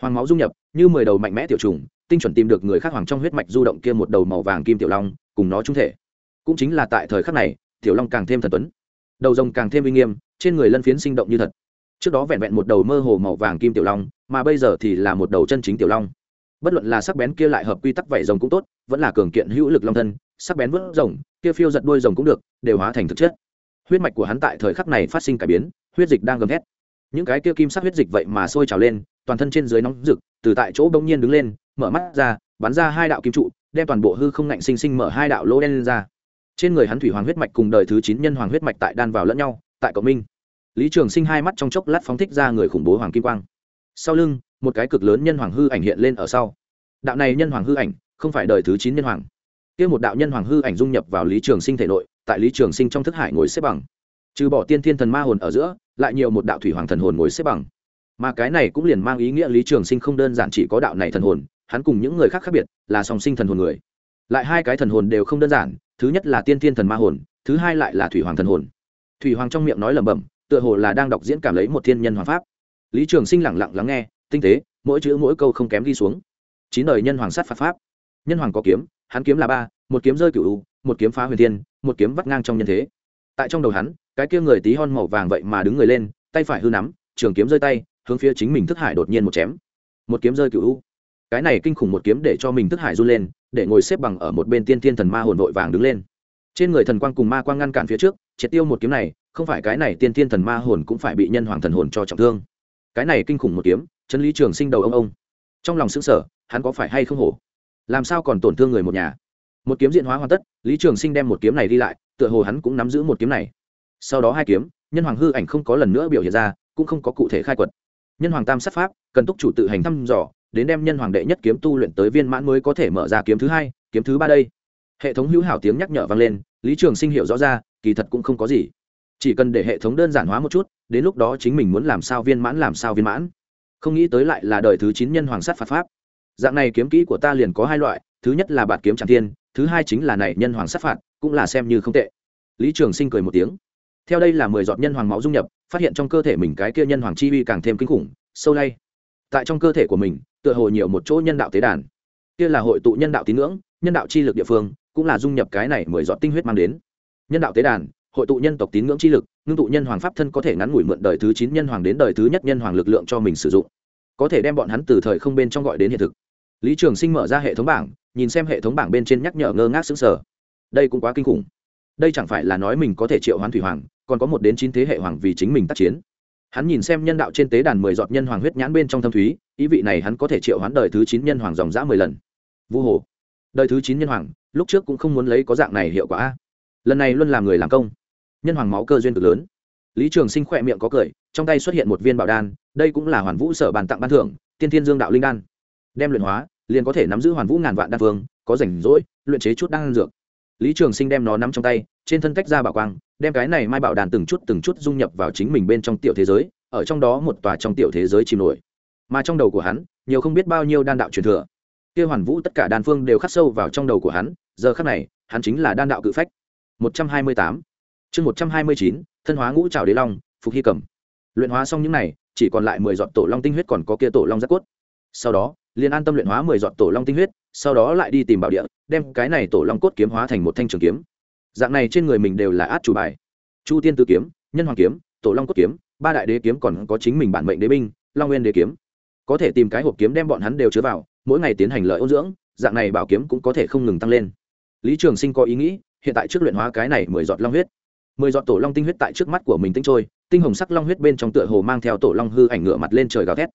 hoàng máu dung nhập, như mười đầu mạnh mẽ tiểu trùng, tinh chuẩn tìm được người khác hoàng trong huyết mạch du động kia một đầu màu vàng kim tiểu long, cùng nó trung thể. Cũng chính là tại thời khắc này, tiểu long càng thêm thần tuấn. Đầu rồng càng thêm uy nghiêm, trên người lân phiến sinh động như thật. Trước đó vẹn vẹn một đầu mơ hồ màu vàng kim tiểu long, mà bây giờ thì là một đầu chân chính tiểu long. Bất luận là sắc bén kia lại hợp quy tắc vảy rồng cũng tốt, vẫn là cường kiện hữu lực long thân, sắc bén vớt rồng, kia phiêu giật đuôi rồng cũng được, đều hóa thành thực chất. Huyết mạch của hắn tại thời khắc này phát sinh cải biến, huyết dịch đang gầm thét. Những cái kia kim sắc huyết dịch vậy mà sôi trào lên toàn thân trên dưới nóng rực, từ tại chỗ bỗng nhiên đứng lên, mở mắt ra, bắn ra hai đạo kim trụ, đem toàn bộ hư không ngạnh sinh sinh mở hai đạo lỗ đen lên ra. Trên người hắn thủy hoàng huyết mạch cùng đời thứ chín nhân hoàng huyết mạch tại đan vào lẫn nhau, tại cộng minh. Lý trường sinh hai mắt trong chốc lát phóng thích ra người khủng bố hoàng kim quang. Sau lưng, một cái cực lớn nhân hoàng hư ảnh hiện lên ở sau. Đạo này nhân hoàng hư ảnh, không phải đời thứ chín nhân hoàng. Kia một đạo nhân hoàng hư ảnh dung nhập vào lý trường sinh thể nội, tại lý trường sinh trong thức hải ngồi xếp bằng. Trừ bỏ tiên thiên thần ma hồn ở giữa, lại nhiều một đạo thủy hoàng thần hồn ngồi xếp bằng mà cái này cũng liền mang ý nghĩa lý trường sinh không đơn giản chỉ có đạo này thần hồn, hắn cùng những người khác khác biệt là song sinh thần hồn người. Lại hai cái thần hồn đều không đơn giản, thứ nhất là tiên thiên thần ma hồn, thứ hai lại là thủy hoàng thần hồn. Thủy hoàng trong miệng nói lẩm bẩm, tựa hồ là đang đọc diễn cảm lấy một thiên nhân hoàng pháp. Lý trường sinh lẳng lặng lắng nghe, tinh tế, mỗi chữ mỗi câu không kém đi xuống. Chín đời nhân hoàng sát phạt pháp. Nhân hoàng có kiếm, hắn kiếm là ba, một kiếm rơi cựu một kiếm phá huyền thiên, một kiếm vắt ngang trong nhân thế. Tại trong đầu hắn, cái kia người tí hon màu vàng vậy mà đứng người lên, tay phải hư nắm, trường kiếm rơi tay hướng phía chính mình thức hải đột nhiên một chém. Một kiếm rơi cựu cái này kinh khủng một kiếm để cho mình thức hải run lên, để ngồi xếp bằng ở một bên tiên tiên thần ma hồn vội vàng đứng lên. Trên người thần quang cùng ma quang ngăn cản phía trước, triệt tiêu một kiếm này, không phải cái này tiên tiên thần ma hồn cũng phải bị nhân hoàng thần hồn cho trọng thương. Cái này kinh khủng một kiếm, chân lý trường sinh đầu ông ông. Trong lòng xứng sở hắn có phải hay không hổ? Làm sao còn tổn thương người một nhà? Một kiếm diện hóa hoàn tất, lý trường sinh đem một kiếm này đi lại, tựa hồ hắn cũng nắm giữ một kiếm này. Sau đó hai kiếm, nhân hoàng hư ảnh không có lần nữa biểu hiện ra, cũng không có cụ thể khai quật nhân hoàng tam sát pháp, cần túc chủ tự hành thăm dò, đến đem nhân hoàng đệ nhất kiếm tu luyện tới viên mãn mới có thể mở ra kiếm thứ hai, kiếm thứ ba đây. Hệ thống hữu hảo tiếng nhắc nhở vang lên, lý trường sinh hiểu rõ ra, kỳ thật cũng không có gì. Chỉ cần để hệ thống đơn giản hóa một chút, đến lúc đó chính mình muốn làm sao viên mãn làm sao viên mãn. Không nghĩ tới lại là đời thứ chín nhân hoàng sát phạt pháp. Dạng này kiếm kỹ của ta liền có hai loại, thứ nhất là bạt kiếm tràng tiên thứ hai chính là này nhân hoàng sát phạt, cũng là xem như không tệ. Lý trường sinh cười một tiếng. Theo đây là mười giọt nhân hoàng máu dung nhập phát hiện trong cơ thể mình cái kia nhân hoàng chi uy càng thêm kinh khủng, sâu lay. Tại trong cơ thể của mình, tựa hồ nhiều một chỗ nhân đạo tế đàn. Kia là hội tụ nhân đạo tín ngưỡng, nhân đạo chi lực địa phương, cũng là dung nhập cái này mười giọt tinh huyết mang đến. Nhân đạo tế đàn, hội tụ nhân tộc tín ngưỡng chi lực, ngưng tụ nhân hoàng pháp thân có thể ngắn ngủi mượn đời thứ chín nhân hoàng đến đời thứ nhất nhân hoàng lực lượng cho mình sử dụng. Có thể đem bọn hắn từ thời không bên trong gọi đến hiện thực. Lý trường sinh mở ra hệ thống bảng, nhìn xem hệ thống bảng bên trên nhắc nhở ngơ ngác xứng sở đây cũng quá kinh khủng đây chẳng phải là nói mình có thể triệu hoán thủy hoàng, còn có một đến chín thế hệ hoàng vì chính mình tác chiến. Hắn nhìn xem nhân đạo trên tế đàn mười giọt nhân hoàng huyết nhãn bên trong thâm thúy, ý vị này hắn có thể triệu hoán đời thứ chín nhân hoàng dòng dã mười lần. Vu hồ, đời thứ chín nhân hoàng, lúc trước cũng không muốn lấy có dạng này hiệu quả lần này luôn làm người làm công. Nhân hoàng máu cơ duyên cực lớn. Lý trường sinh khỏe miệng có cười, trong tay xuất hiện một viên bảo đan, đây cũng là hoàn vũ sở bàn tặng ban thưởng, tiên thiên dương đạo linh đan. Đem luyện hóa, liền có thể nắm giữ hoàn vũ ngàn vạn đan phương, có rảnh rỗi, luyện chế chút đan dược lý trường sinh đem nó nắm trong tay, trên thân cách ra bảo quang, đem cái này mai bảo đàn từng chút từng chút dung nhập vào chính mình bên trong tiểu thế giới, ở trong đó một tòa trong tiểu thế giới chìm nổi. Mà trong đầu của hắn, nhiều không biết bao nhiêu đan đạo truyền thừa. Kia hoàn vũ tất cả đan phương đều khắc sâu vào trong đầu của hắn, giờ khắc này, hắn chính là đan đạo cự phách. Một trăm hai mươi tám. Chương một trăm hai mươi chín, thân hóa ngũ trào đế long, phục hy cầm luyện hóa xong những này, chỉ còn lại mười giọt tổ long tinh huyết còn có kia tổ long giác cốt. Sau đó liền an tâm luyện hóa mười giọt tổ long tinh huyết, sau đó lại đi tìm bảo địa, đem cái này tổ long cốt kiếm hóa thành một thanh trường kiếm. Dạng này trên người mình đều là át chủ bài. Chu tiên tử kiếm, nhân hoàng kiếm, tổ long cốt kiếm, ba đại đế kiếm còn có chính mình bản mệnh đế binh, long nguyên đế kiếm. Có thể tìm cái hộp kiếm đem bọn hắn đều chứa vào, mỗi ngày tiến hành lợi ôn dưỡng, dạng này bảo kiếm cũng có thể không ngừng tăng lên. Lý trường sinh có ý nghĩ, hiện tại trước luyện hóa cái này mười giọt long huyết. Mười giọt tổ long tinh huyết tại trước mắt của mình tinh trôi, tinh hồng sắc long huyết bên trong tựa hồ mang theo tổ long hư ảnh ngựa mặt lên trời gào thét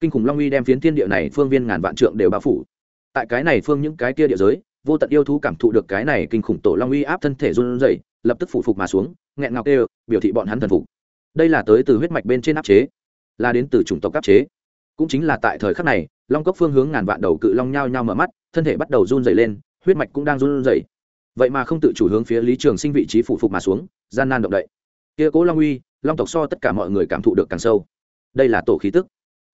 kinh khủng long uy đem phiến thiên địa này phương viên ngàn vạn trượng đều bao phủ. Tại cái này phương những cái kia địa giới, vô tận yêu thú cảm thụ được cái này kinh khủng tổ long uy áp thân thể run rẩy, lập tức phủ phục mà xuống, nghẹn ngào kêu, biểu thị bọn hắn thần phục. Đây là tới từ huyết mạch bên trên áp chế, là đến từ chủng tộc áp chế. Cũng chính là tại thời khắc này, long cốc phương hướng ngàn vạn đầu cự long nhao nhao mở mắt, thân thể bắt đầu run rẩy lên, huyết mạch cũng đang run rẩy. vậy mà không tự chủ hướng phía lý trường sinh vị trí phụ phục mà xuống, gian nan động đậy. Kia cố long uy, long tộc so tất cả mọi người cảm thụ được càng sâu. Đây là tổ khí tức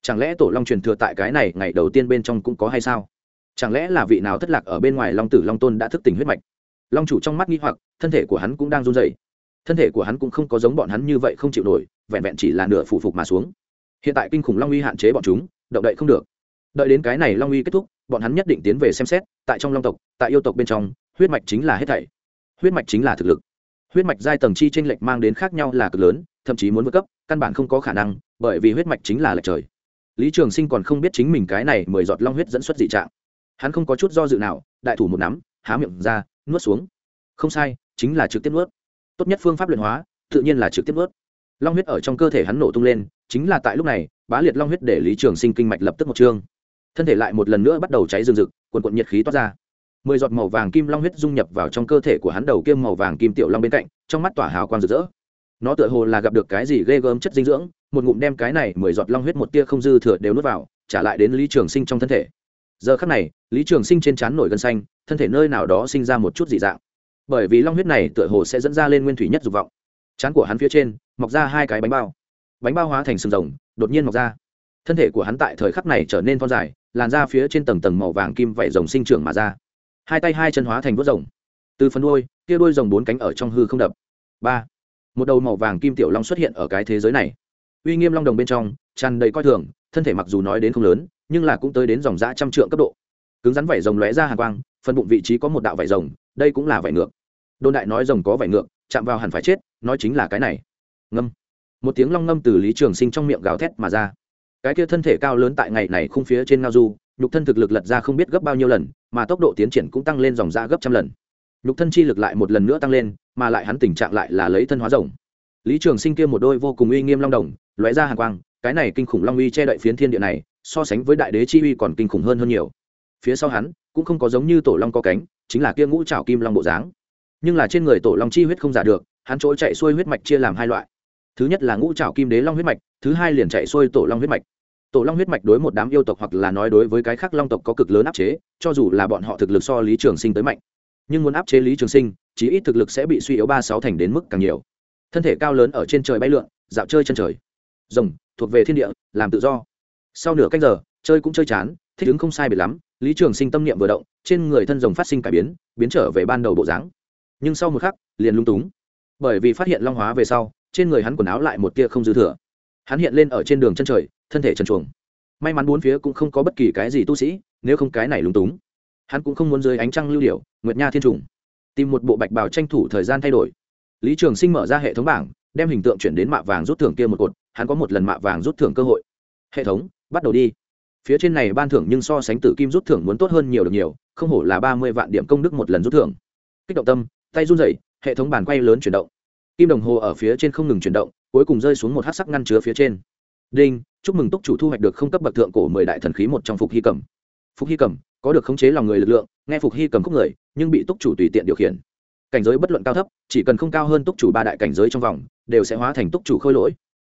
chẳng lẽ tổ long truyền thừa tại cái này ngày đầu tiên bên trong cũng có hay sao? Chẳng lẽ là vị nào thất lạc ở bên ngoài long tử long tôn đã thức tỉnh huyết mạch? Long chủ trong mắt nghi hoặc, thân thể của hắn cũng đang run dày thân thể của hắn cũng không có giống bọn hắn như vậy không chịu nổi, vẹn vẹn chỉ là nửa phụ phục mà xuống. Hiện tại kinh khủng long uy hạn chế bọn chúng, động đậy không được. Đợi đến cái này long uy kết thúc, bọn hắn nhất định tiến về xem xét, tại trong long tộc, tại yêu tộc bên trong, huyết mạch chính là hết thảy. Huyết mạch chính là thực lực. Huyết mạch giai tầng chi tranh lệch mang đến khác nhau là cực lớn, thậm chí muốn vượt cấp, căn bản không có khả năng, bởi vì huyết mạch chính là lệch trời lý trường sinh còn không biết chính mình cái này mười giọt long huyết dẫn xuất dị trạng. Hắn không có chút do dự nào, đại thủ một nắm, há miệng ra, nuốt xuống. Không sai, chính là trực tiếp nuốt. Tốt nhất phương pháp luyện hóa, tự nhiên là trực tiếp nuốt. Long huyết ở trong cơ thể hắn nổ tung lên, chính là tại lúc này, bá liệt long huyết để lý trường sinh kinh mạch lập tức một chương thân thể lại một lần nữa bắt đầu cháy rừng rực quần quận nhiệt khí toát ra. Mười giọt màu vàng kim long huyết dung nhập vào trong cơ thể của hắn đầu kiêm màu vàng kim tiểu long bên cạnh, trong mắt tỏa hào quang rực rỡ. Nó tựa hồ là gặp được cái gì ghê gớm chất dinh dưỡng một ngụm đem cái này mười giọt long huyết một tia không dư thừa đều nuốt vào, trả lại đến lý trường sinh trong thân thể. Giờ khắc này, lý trường sinh trên trán nổi gân xanh, thân thể nơi nào đó sinh ra một chút dị dạng. Bởi vì long huyết này tựa hồ sẽ dẫn ra lên nguyên thủy nhất dục vọng. Chán của hắn phía trên, mọc ra hai cái bánh bao. Bánh bao hóa thành sừng rồng, đột nhiên mọc ra. Thân thể của hắn tại thời khắc này trở nên thon dài, làn ra phía trên tầng tầng màu vàng kim vảy rồng sinh trưởng mà ra. Hai tay hai chân hóa thành vớt rồng. Từ phần đuôi, kia đuôi rồng bốn cánh ở trong hư không đập. Ba. Một đầu màu vàng kim tiểu long xuất hiện ở cái thế giới này uy nghiêm long đồng bên trong, tràn đầy coi thường, thân thể mặc dù nói đến không lớn, nhưng là cũng tới đến dòng dã trăm trượng cấp độ. Cứng rắn vảy rồng lóe ra hàng quang, phần bụng vị trí có một đạo vảy rồng, đây cũng là vảy ngược. Đôn đại nói rồng có vảy ngược, chạm vào hẳn phải chết, nói chính là cái này. Ngâm. Một tiếng long ngâm từ lý trường sinh trong miệng gào thét mà ra. Cái kia thân thể cao lớn tại ngày này khung phía trên ngao du, nhục thân thực lực lật ra không biết gấp bao nhiêu lần, mà tốc độ tiến triển cũng tăng lên dòng ra gấp trăm lần. Nhục thân chi lực lại một lần nữa tăng lên, mà lại hắn tình trạng lại là lấy thân hóa rồng lý trường sinh kia một đôi vô cùng uy nghiêm long đồng, lóe ra hàng quang, cái này kinh khủng long uy che đậy phiến thiên địa này, so sánh với đại đế chi uy còn kinh khủng hơn hơn nhiều. Phía sau hắn, cũng không có giống như tổ long có cánh, chính là kia ngũ trào kim long bộ dáng. Nhưng là trên người tổ long chi huyết không giả được, hắn chỗ chạy xuôi huyết mạch chia làm hai loại. Thứ nhất là ngũ trào kim đế long huyết mạch, thứ hai liền chạy xuôi tổ long huyết mạch. Tổ long huyết mạch đối một đám yêu tộc hoặc là nói đối với cái khác long tộc có cực lớn áp chế, cho dù là bọn họ thực lực so lý trường sinh tới mạnh. Nhưng muốn áp chế lý trường sinh, chí ít thực lực sẽ bị suy yếu ba sáu thành đến mức càng nhiều thân thể cao lớn ở trên trời bay lượn, dạo chơi chân trời. Rồng, thuộc về thiên địa, làm tự do. Sau nửa canh giờ, chơi cũng chơi chán, thích ứng không sai biệt lắm, lý trường sinh tâm niệm vừa động, trên người thân rồng phát sinh cải biến biến trở về ban đầu bộ dáng. Nhưng sau một khắc, liền lung túng. Bởi vì phát hiện long hóa về sau, trên người hắn quần áo lại một tia không dư thừa. Hắn hiện lên ở trên đường chân trời, thân thể trần chuồng may mắn bốn phía cũng không có bất kỳ cái gì tu sĩ, nếu không cái này lung túng. Hắn cũng không muốn dưới ánh trăng lưu điệu nguyệt nha thiên trùng. Tìm một bộ bạch bào tranh thủ thời gian thay đổi lý trường sinh mở ra hệ thống bảng, đem hình tượng chuyển đến mạ vàng rút thưởng kia một cột, hắn có một lần mạ vàng rút thưởng cơ hội. Hệ thống, bắt đầu đi. Phía trên này ban thưởng nhưng so sánh tử kim rút thưởng muốn tốt hơn nhiều được nhiều, không hổ là ba mươi vạn điểm công đức một lần rút thưởng. Kích động tâm, tay run rẩy, hệ thống bàn quay lớn chuyển động. Kim đồng hồ ở phía trên không ngừng chuyển động, cuối cùng rơi xuống một hát sắc ngăn chứa phía trên. Đinh, chúc mừng túc chủ thu hoạch được không cấp bậc thượng cổ mười đại thần khí một trong phục hy cầm phục hy cầm có được khống chế lòng người lực lượng, nghe phục hy cầm khúc người, nhưng bị túc chủ tùy tiện điều khiển cảnh giới bất luận cao thấp, chỉ cần không cao hơn túc chủ ba đại cảnh giới trong vòng, đều sẽ hóa thành túc chủ khôi lỗi.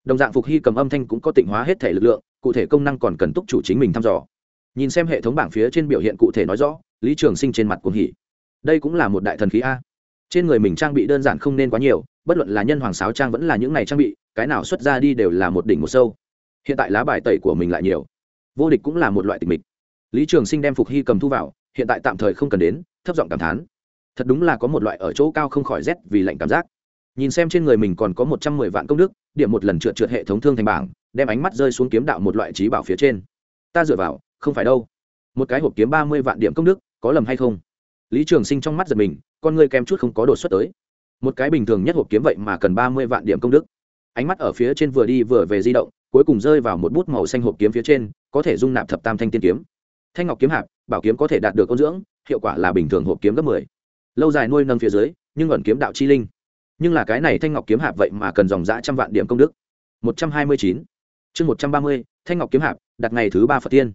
Đồng dạng phục hy cầm âm thanh cũng có tịnh hóa hết thể lực lượng, cụ thể công năng còn cần túc chủ chính mình thăm dò. Nhìn xem hệ thống bảng phía trên biểu hiện cụ thể nói rõ, lý trường sinh trên mặt cuồng hỉ. Đây cũng là một đại thần khí a. Trên người mình trang bị đơn giản không nên quá nhiều, bất luận là nhân hoàng sáo trang vẫn là những này trang bị, cái nào xuất ra đi đều là một đỉnh một sâu. Hiện tại lá bài tẩy của mình lại nhiều. Vô địch cũng là một loại tịch mịch. Lý trường sinh đem phục hy cầm thu vào, hiện tại tạm thời không cần đến, thấp giọng cảm thán thật đúng là có một loại ở chỗ cao không khỏi rét vì lạnh cảm giác. Nhìn xem trên người mình còn có một trăm mười vạn công đức, điểm một lần trượt trượt hệ thống thương thành bảng, đem ánh mắt rơi xuống kiếm đạo một loại trí bảo phía trên. Ta dựa vào, không phải đâu. Một cái hộp kiếm ba mươi vạn điểm công đức, có lầm hay không? Lý trường sinh trong mắt giật mình, con người kèm chút không có đột xuất tới. Một cái bình thường nhất hộp kiếm vậy mà cần ba mươi vạn điểm công đức. Ánh mắt ở phía trên vừa đi vừa về di động, cuối cùng rơi vào một bút màu xanh hộp kiếm phía trên, có thể dung nạp thập tam thanh tiên kiếm. Thanh ngọc kiếm hạp, bảo kiếm có thể đạt được ôn dưỡng, hiệu quả là bình thường hộp kiếm gấp mười lâu dài nuôi nâng phía dưới, nhưng ẩn kiếm đạo chi linh. Nhưng là cái này thanh ngọc kiếm hạp vậy mà cần dòng dã trăm vạn điểm công đức. Một trăm hai mươi chín. Chương một trăm ba mươi, thanh ngọc kiếm hạp, đặt ngày thứ ba phật tiên.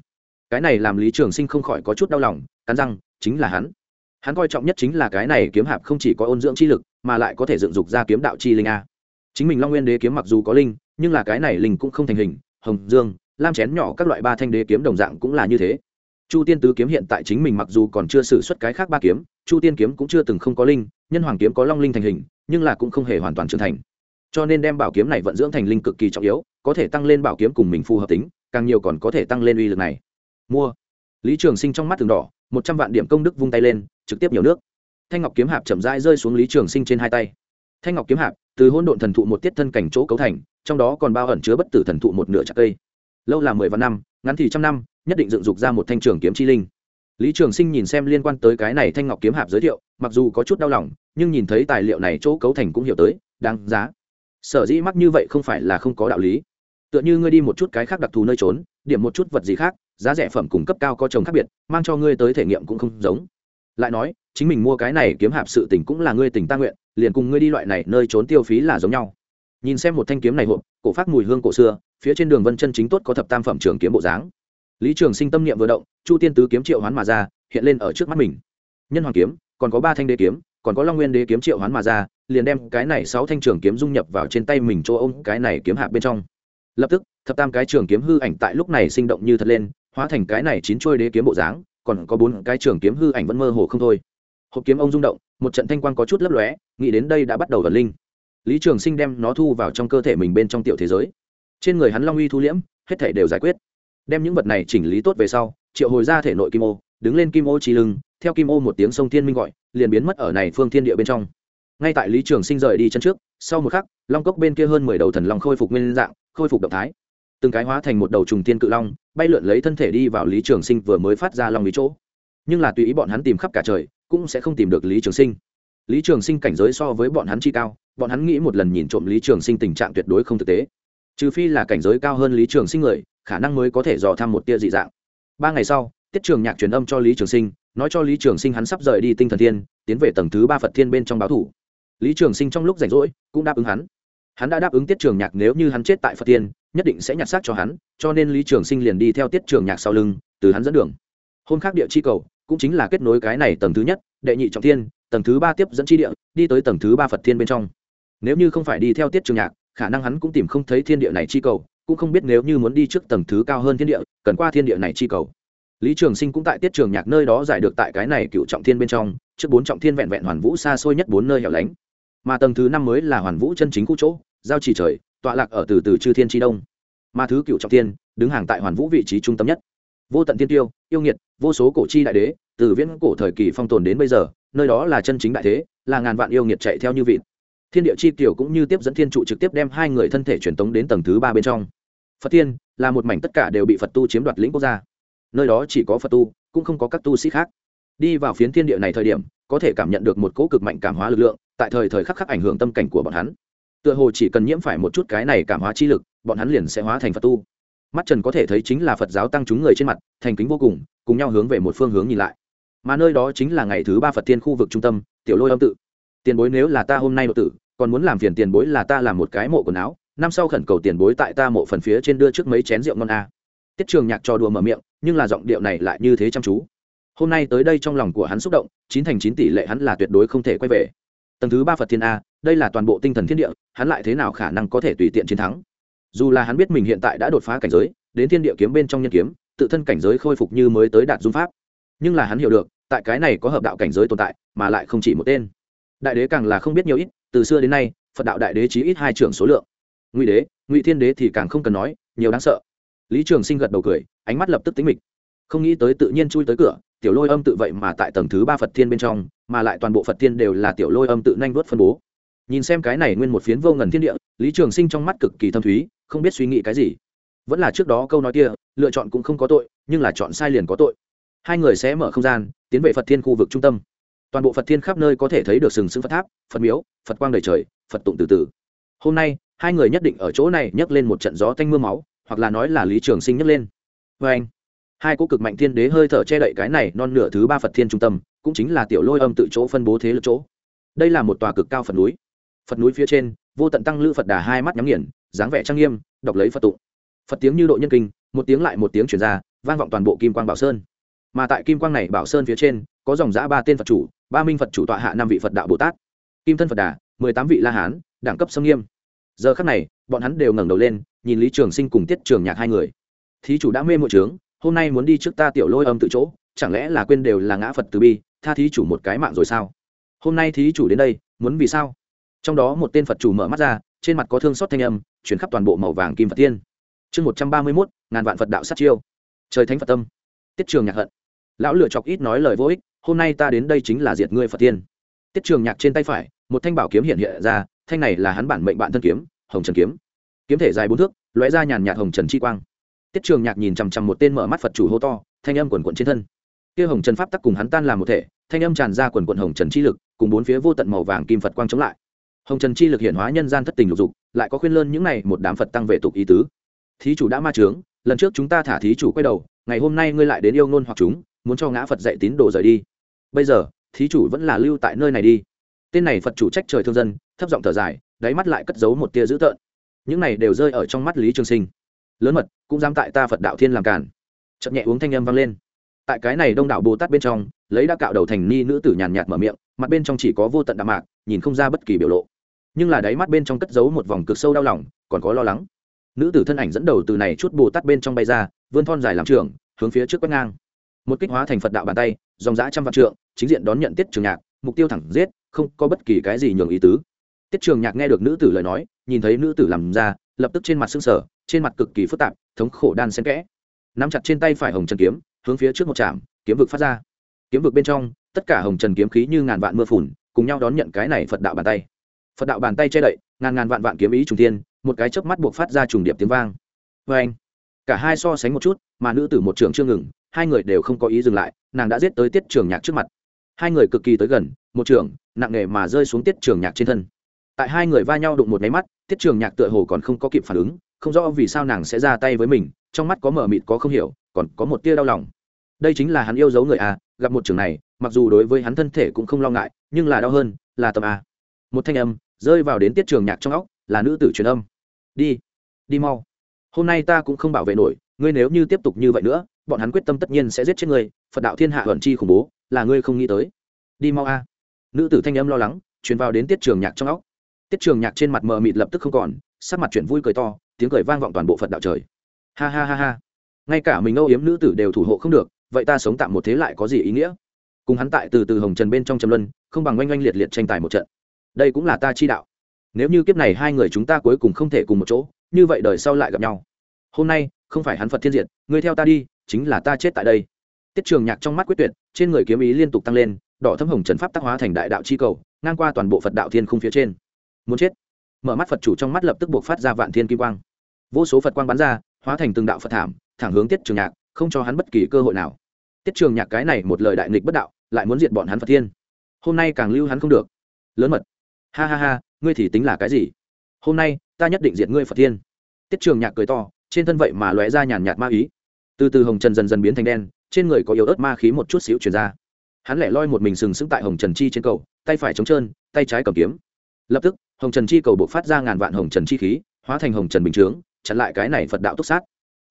Cái này làm lý trường sinh không khỏi có chút đau lòng, cắn răng, chính là hắn. Hắn coi trọng nhất chính là cái này kiếm hạp không chỉ có ôn dưỡng chi lực, mà lại có thể dựng dục ra kiếm đạo chi linh a. Chính mình long nguyên đế kiếm mặc dù có linh, nhưng là cái này linh cũng không thành hình, hồng, dương, lam chén nhỏ các loại ba thanh đế kiếm đồng dạng cũng là như thế. Chu tiên tứ kiếm hiện tại chính mình mặc dù còn chưa xử suất cái khác ba kiếm chu tiên kiếm cũng chưa từng không có linh, nhân hoàng kiếm có long linh thành hình, nhưng là cũng không hề hoàn toàn trưởng thành. Cho nên đem bảo kiếm này vận dưỡng thành linh cực kỳ trọng yếu, có thể tăng lên bảo kiếm cùng mình phù hợp tính, càng nhiều còn có thể tăng lên uy lực này. Mua. Lý trường sinh trong mắt từng đỏ, một trăm vạn điểm công đức vung tay lên, trực tiếp nhiều nước. Thanh ngọc kiếm hạp chậm rãi rơi xuống lý trường sinh trên hai tay. Thanh ngọc kiếm hạp, từ hôn độn thần thụ một tiết thân cảnh chỗ cấu thành, trong đó còn bao ẩn chứa bất tử thần thụ một nửa chặt cây. Lâu là mười vạn năm, ngắn thì trăm năm, nhất định dựng dục ra một thanh trường kiếm chi linh lý trường sinh nhìn xem liên quan tới cái này thanh ngọc kiếm hạp giới thiệu, mặc dù có chút đau lòng, nhưng nhìn thấy tài liệu này chỗ cấu thành cũng hiểu tới, đáng giá. Sở dĩ mắc như vậy không phải là không có đạo lý. Tựa như ngươi đi một chút cái khác đặc thù nơi trốn, điểm một chút vật gì khác, giá rẻ phẩm cùng cấp cao có chồng khác biệt, mang cho ngươi tới thể nghiệm cũng không giống. Lại nói, chính mình mua cái này kiếm hạp sự tình cũng là ngươi tình ta nguyện, liền cùng ngươi đi loại này nơi trốn tiêu phí là giống nhau. Nhìn xem một thanh kiếm này hộp, cổ phát mùi hương cổ xưa, phía trên đường vân chân chính tốt có thập tam phẩm trường kiếm bộ dáng lý trường sinh tâm niệm vừa động, chu tiên tứ kiếm triệu hoán mà ra, hiện lên ở trước mắt mình. Nhân hoàng kiếm, còn có ba thanh đế kiếm, còn có long nguyên đế kiếm triệu hoán mà ra, liền đem cái này sáu thanh trường kiếm dung nhập vào trên tay mình chỗ ông cái này kiếm hạ bên trong. Lập tức, thập tam cái trường kiếm hư ảnh tại lúc này sinh động như thật lên, hóa thành cái này chín trôi đế kiếm bộ dáng, còn có bốn cái trường kiếm hư ảnh vẫn mơ hồ không thôi. Hộp kiếm ông rung động, một trận thanh quang có chút lấp lóe, nghĩ đến đây đã bắt đầu vật linh. Lý trường sinh đem nó thu vào trong cơ thể mình bên trong tiểu thế giới. Trên người hắn long uy thu liễm, hết thể đều giải quyết đem những vật này chỉnh lý tốt về sau, triệu hồi ra thể nội kim ô, đứng lên kim ô trí lưng, theo kim ô một tiếng sông thiên minh gọi, liền biến mất ở này phương thiên địa bên trong. Ngay tại lý trường sinh rời đi chân trước, sau một khắc, long cốc bên kia hơn mười đầu thần long khôi phục nguyên dạng, khôi phục động thái. Từng cái hóa thành một đầu trùng tiên cự long, bay lượn lấy thân thể đi vào lý trường sinh vừa mới phát ra long lý chỗ. Nhưng là tùy ý bọn hắn tìm khắp cả trời, cũng sẽ không tìm được lý trường sinh. Lý trường sinh cảnh giới so với bọn hắn chi cao, bọn hắn nghĩ một lần nhìn trộm lý trường sinh tình trạng tuyệt đối không thực tế. Trừ phi là cảnh giới cao hơn lý trường sinh người khả năng mới có thể dò thăm một tia dị dạng. Ba ngày sau, tiết trường nhạc truyền âm cho lý trường sinh, nói cho lý trường sinh hắn sắp rời đi tinh thần thiên, tiến về tầng thứ ba phật thiên bên trong báo thủ. Lý trường sinh trong lúc rảnh rỗi, cũng đáp ứng hắn. Hắn đã đáp ứng tiết trường nhạc nếu như hắn chết tại phật thiên, nhất định sẽ nhặt xác cho hắn, cho nên lý trường sinh liền đi theo tiết trường nhạc sau lưng, từ hắn dẫn đường. Hôn khác địa chi cầu, cũng chính là kết nối cái này tầng thứ nhất, đệ nhị trọng thiên, tầng thứ ba tiếp dẫn chi địa, đi tới tầng thứ ba phật thiên bên trong. Nếu như không phải đi theo tiết trường nhạc, khả năng hắn cũng tìm không thấy thiên địa này chi cầu cũng không biết nếu như muốn đi trước tầng thứ cao hơn thiên địa, cần qua thiên địa này chi cầu. Lý trường sinh cũng tại tiết trường nhạc nơi đó giải được tại cái này cựu trọng thiên bên trong, trước bốn trọng thiên vẹn vẹn hoàn vũ xa xôi nhất bốn nơi hẻo lánh. Mà tầng thứ năm mới là hoàn vũ chân chính khu chỗ, giao trì trời, tọa lạc ở từ từ chư thiên tri đông. Mà thứ cựu trọng thiên, đứng hàng tại hoàn vũ vị trí trung tâm nhất. Vô tận tiên tiêu, yêu nghiệt, vô số cổ chi đại đế, từ viễn cổ thời kỳ phong tồn đến bây giờ, nơi đó là chân chính đại thế, là ngàn vạn yêu nghiệt chạy theo như vịt. Thiên địa chi tiểu cũng như tiếp dẫn thiên trụ trực tiếp đem hai người thân thể truyền tống đến tầng thứ ba bên trong phật thiên là một mảnh tất cả đều bị phật tu chiếm đoạt lĩnh quốc gia. Nơi đó chỉ có phật tu, cũng không có các tu sĩ khác. Đi vào phiến thiên địa này thời điểm, có thể cảm nhận được một cỗ cực mạnh cảm hóa lực lượng, tại thời thời khắc khắc ảnh hưởng tâm cảnh của bọn hắn. Tựa hồ chỉ cần nhiễm phải một chút cái này cảm hóa chi lực, bọn hắn liền sẽ hóa thành phật tu. Mắt trần có thể thấy chính là phật giáo tăng chúng người trên mặt, thành kính vô cùng cùng nhau hướng về một phương hướng nhìn lại. Mà nơi đó chính là ngày thứ ba phật thiên khu vực trung tâm, tiểu lôi âm tự. Tiền bối nếu là ta hôm nay độ tử, còn muốn làm phiền tiền bối là ta làm một cái mộ quần áo năm sau khẩn cầu tiền bối tại ta mộ phần phía trên đưa trước mấy chén rượu ngon a. Tiết trường nhạc cho đùa mở miệng, nhưng là giọng điệu này lại như thế chăm chú. Hôm nay tới đây trong lòng của hắn xúc động, chín thành chín tỷ lệ hắn là tuyệt đối không thể quay về. Tầng thứ ba phật thiên a, đây là toàn bộ tinh thần thiên địa, hắn lại thế nào khả năng có thể tùy tiện chiến thắng? Dù là hắn biết mình hiện tại đã đột phá cảnh giới, đến thiên địa kiếm bên trong nhân kiếm, tự thân cảnh giới khôi phục như mới tới đạt dung pháp. Nhưng là hắn hiểu được, tại cái này có hợp đạo cảnh giới tồn tại, mà lại không chỉ một tên. Đại đế càng là không biết nhiều ít, từ xưa đến nay, phật đạo đại đế chí ít hai trưởng số lượng ngụy đế, ngụy thiên đế thì càng không cần nói, nhiều đáng sợ. Lý trường sinh gật đầu cười, ánh mắt lập tức tính mịch. Không nghĩ tới tự nhiên chui tới cửa, tiểu lôi âm tự vậy mà tại tầng thứ ba phật thiên bên trong, mà lại toàn bộ phật thiên đều là tiểu lôi âm tự nhanh vớt phân bố. Nhìn xem cái này nguyên một phiến vô ngần thiên địa, lý trường sinh trong mắt cực kỳ thâm thúy, không biết suy nghĩ cái gì. Vẫn là trước đó câu nói kia, lựa chọn cũng không có tội, nhưng là chọn sai liền có tội. Hai người sẽ mở không gian, tiến về phật thiên khu vực trung tâm. Toàn bộ phật thiên khắp nơi có thể thấy được sừng sững phật tháp, phật miếu, phật quang đầy trời, phật tụng từ từ. Hôm nay hai người nhất định ở chỗ này nhấc lên một trận gió tanh mưa máu, hoặc là nói là lý trường sinh nhấc lên. Vê anh, hai cỗ cực mạnh thiên đế hơi thở che đậy cái này non nửa thứ ba phật thiên trung tâm, cũng chính là tiểu lôi âm tự chỗ phân bố thế lực chỗ. Đây là một tòa cực cao phật núi. Phật núi phía trên, vô tận tăng lữ phật đà hai mắt nhắm nghiền, dáng vẻ trang nghiêm, đọc lấy phật tụng. Phật tiếng như độ nhân kinh, một tiếng lại một tiếng chuyển ra, vang vọng toàn bộ kim quang bảo sơn. Mà tại kim quang này bảo sơn phía trên, có dòng giã ba tên phật chủ, ba minh phật chủ tọa hạ năm vị phật đạo bồ tát. Kim thân phật đà, mười tám vị la hán, đẳng cấp sâm nghiêm giờ khắc này, bọn hắn đều ngẩng đầu lên, nhìn lý trường sinh cùng tiết trường nhạc hai người. Thí chủ đã mê mộ trướng, hôm nay muốn đi trước ta tiểu lôi âm tự chỗ, chẳng lẽ là quên đều là ngã phật từ bi, tha thí chủ một cái mạng rồi sao? Hôm nay thí chủ đến đây, muốn vì sao? Trong đó một tên phật chủ mở mắt ra, trên mặt có thương xót thanh âm, chuyển khắp toàn bộ màu vàng kim phật tiên. Chương một trăm ba mươi mốt, ngàn vạn phật đạo sát chiêu. Trời thánh phật tâm. Tiết trường nhạc hận. Lão lựa chọc ít nói lời vô ích, hôm nay ta đến đây chính là diệt ngươi phật tiên. Tiết trường nhạc trên tay phải, một thanh bảo kiếm hiện hiện ra thanh này là hắn bản mệnh bạn thân kiếm, hồng trần kiếm. Kiếm thể dài bốn thước, lóe ra nhàn nhạt hồng trần chi quang. Tiết trường nhạc nhìn chằm chằm một tên mở mắt phật chủ hô to, thanh âm quần quận trên thân. Kia hồng trần pháp tắc cùng hắn tan làm một thể, thanh âm tràn ra quần quận hồng trần chi lực, cùng bốn phía vô tận màu vàng kim phật quang chống lại. Hồng trần chi lực hiện hóa nhân gian thất tình lục dục, lại có khuyên lơn những này một đám phật tăng về tục ý tứ. Thí chủ đã ma trướng lần trước chúng ta thả thí chủ quay đầu, ngày hôm nay ngươi lại đến yêu ngôn hoặc chúng, muốn cho ngã phật dạy tín đồ rời đi. Bây giờ, thí chủ vẫn là lưu tại nơi này đi. Tên này phật chủ trách trời thương dân thấp giọng thở dài, đáy mắt lại cất giấu một tia dữ tợn. Những này đều rơi ở trong mắt lý trường sinh. Lớn mật, cũng dám tại ta phật đạo thiên làm cản chậm nhẹ uống thanh âm vang lên. Tại cái này đông đảo bồ tát bên trong, lấy đã cạo đầu thành ni nữ tử nhàn nhạt mở miệng, mặt bên trong chỉ có vô tận đạm mạc, nhìn không ra bất kỳ biểu lộ. Nhưng là đáy mắt bên trong cất giấu một vòng cực sâu đau lòng, còn có lo lắng. Nữ tử thân ảnh dẫn đầu từ này chút bồ tát bên trong bay ra, vươn thon dài làm trường, hướng phía trước quét ngang. Một kích hóa thành phật đạo bàn tay, dòng dã trăm vạn trượng, chính diện đón nhận tiết trường nhạc, mục tiêu thẳng giết, không có bất kỳ cái gì nhường ý tứ tiết trường nhạc nghe được nữ tử lời nói, nhìn thấy nữ tử làm ra, lập tức trên mặt sưng sở trên mặt cực kỳ phức tạp, thống khổ đan xen kẽ. Nắm chặt trên tay phải hồng trần kiếm, hướng phía trước một trạm kiếm vực phát ra. Kiếm vực bên trong, tất cả hồng trần kiếm khí như ngàn vạn mưa phùn, cùng nhau đón nhận cái này phật đạo bàn tay. Phật đạo bàn tay che đậy, ngàn ngàn vạn vạn kiếm ý trùng tiên một cái chớp mắt buộc phát ra trùng điệp tiếng vang. Vê anh, cả hai so sánh một chút, mà nữ tử một trường chưa ngừng, hai người đều không có ý dừng lại, nàng đã giết tới tiết trường nhạc trước mặt. Hai người cực kỳ tới gần, một trường, nặng nề mà rơi xuống tiết trường nhạc trên thân tại hai người va nhau đụng một máy mắt tiết trường nhạc tựa hồ còn không có kịp phản ứng, không rõ vì sao nàng sẽ ra tay với mình, trong mắt có mờ mịt có không hiểu, còn có một tia đau lòng. Đây chính là hắn yêu dấu người a, gặp một trường này, mặc dù đối với hắn thân thể cũng không lo ngại, nhưng là đau hơn, là tâm a. Một thanh âm rơi vào đến tiết trường nhạc trong óc, là nữ tử truyền âm. Đi đi mau. Hôm nay ta cũng không bảo vệ nổi, ngươi nếu như tiếp tục như vậy nữa, bọn hắn quyết tâm tất nhiên sẽ giết chết ngươi, phật đạo thiên hạ huẩn chi khủng bố, là ngươi không nghĩ tới. Đi mau a. Nữ tử thanh âm lo lắng truyền vào đến tiết trường nhạc trong óc tiết trường nhạc trên mặt mờ mịt lập tức không còn sắc mặt chuyển vui cười to tiếng cười vang vọng toàn bộ phật đạo trời. Ha ha ha ha. Ngay cả mình âu yếm nữ tử đều thủ hộ không được vậy ta sống tạm một thế lại có gì ý nghĩa? Cùng hắn tại từ từ hồng trần bên trong trầm luân không bằng oanh oanh liệt liệt tranh tài một trận. Đây cũng là ta chi đạo. Nếu như kiếp này hai người chúng ta cuối cùng không thể cùng một chỗ như vậy đời sau lại gặp nhau. Hôm nay không phải hắn phật thiên diệt, ngươi theo ta đi chính là ta chết tại đây. Tiết trường nhạc trong mắt quyết tuyệt trên người kiếm ý liên tục tăng lên đỏ thâm hồng trần pháp tác hóa thành đại đạo chi cầu ngang qua toàn bộ phật đạo thiên khung phía trên muốn chết. Mở mắt phật chủ trong mắt lập tức buộc phát ra vạn thiên kim quang. Vô số phật quang bắn ra, hóa thành từng đạo phật thảm, thẳng hướng tiết trường nhạc, không cho hắn bất kỳ cơ hội nào. Tiết trường nhạc cái này một lời đại nghịch bất đạo, lại muốn diệt bọn hắn phật thiên. Hôm nay càng lưu hắn không được. Lớn mật. Ha ha ha, ngươi thì tính là cái gì? Hôm nay, ta nhất định diệt ngươi phật thiên. Tiết trường nhạc cười to, trên thân vậy mà lóe ra nhàn nhạt ma ý. Từ từ hồng trần dần dần biến thành đen, trên người có yếu ớt ma khí một chút xíu chuyển ra. Hắn lẻ loi một mình sừng sững tại hồng trần chi trên cầu, tay phải trống trơn, tay trái cầm kiếm lập tức, hồng trần chi cầu buộc phát ra ngàn vạn hồng trần chi khí, hóa thành hồng trần bình chướng, chặn lại cái này phật đạo túc sát.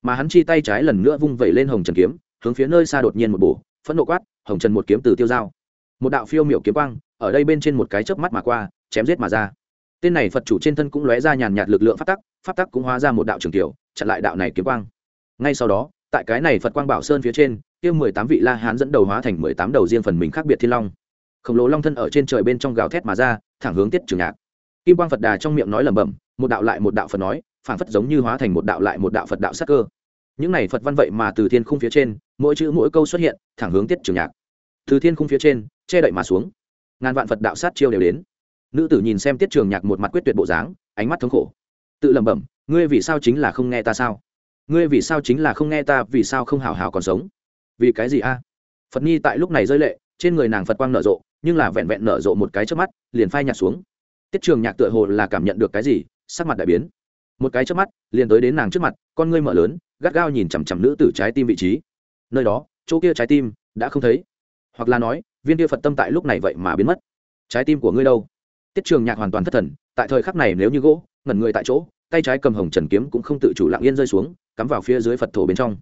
Mà hắn chi tay trái lần nữa vung vẩy lên hồng trần kiếm, hướng phía nơi xa đột nhiên một bổ, phẫn nộ quát, hồng trần một kiếm từ tiêu dao. Một đạo phiêu miểu kiếm quang, ở đây bên trên một cái chớp mắt mà qua, chém giết mà ra. Tên này phật chủ trên thân cũng lóe ra nhàn nhạt lực lượng phát tắc phát tắc cũng hóa ra một đạo trường tiểu chặn lại đạo này kiếm quang. Ngay sau đó, tại cái này phật quang bảo sơn phía trên, kia mười tám vị la hán dẫn đầu hóa thành mười tám đầu riêng phần mình khác biệt thiên long. Khổng lồ long thân ở trên trời bên trong gào thét mà ra thẳng hướng tiết trường nhạc. Kim quang phật đà trong miệng nói lẩm bẩm, một đạo lại một đạo phật nói, phản phất giống như hóa thành một đạo lại một đạo phật đạo sắc cơ. Những này phật văn vậy mà từ thiên khung phía trên, mỗi chữ mỗi câu xuất hiện, thẳng hướng tiết trường nhạc. Từ thiên khung phía trên, che đậy mà xuống. Ngàn vạn phật đạo sát chiêu đều đến. Nữ tử nhìn xem tiết trường nhạc một mặt quyết tuyệt bộ dáng, ánh mắt thống khổ. Tự lẩm bẩm, ngươi vì sao chính là không nghe ta sao? Ngươi vì sao chính là không nghe ta, vì sao không hào hào còn sống? Vì cái gì a? Phật nhi tại lúc này rơi lệ, trên người nàng phật quang nở rộ nhưng là vẹn vẹn nở rộ một cái trước mắt, liền phai nhạt xuống. Tiết trường nhạc tựa hồ là cảm nhận được cái gì, sắc mặt đại biến. Một cái trước mắt, liền tới đến nàng trước mặt, con ngươi mở lớn, gắt gao nhìn chằm chằm nữ tử trái tim vị trí. Nơi đó, chỗ kia trái tim, đã không thấy. Hoặc là nói, viên kia phật tâm tại lúc này vậy mà biến mất. Trái tim của ngươi đâu? Tiết trường nhạc hoàn toàn thất thần, tại thời khắc này nếu như gỗ, ngẩn người tại chỗ, tay trái cầm hồng trần kiếm cũng không tự chủ lặng yên rơi xuống, cắm vào phía dưới phật thổ bên trong.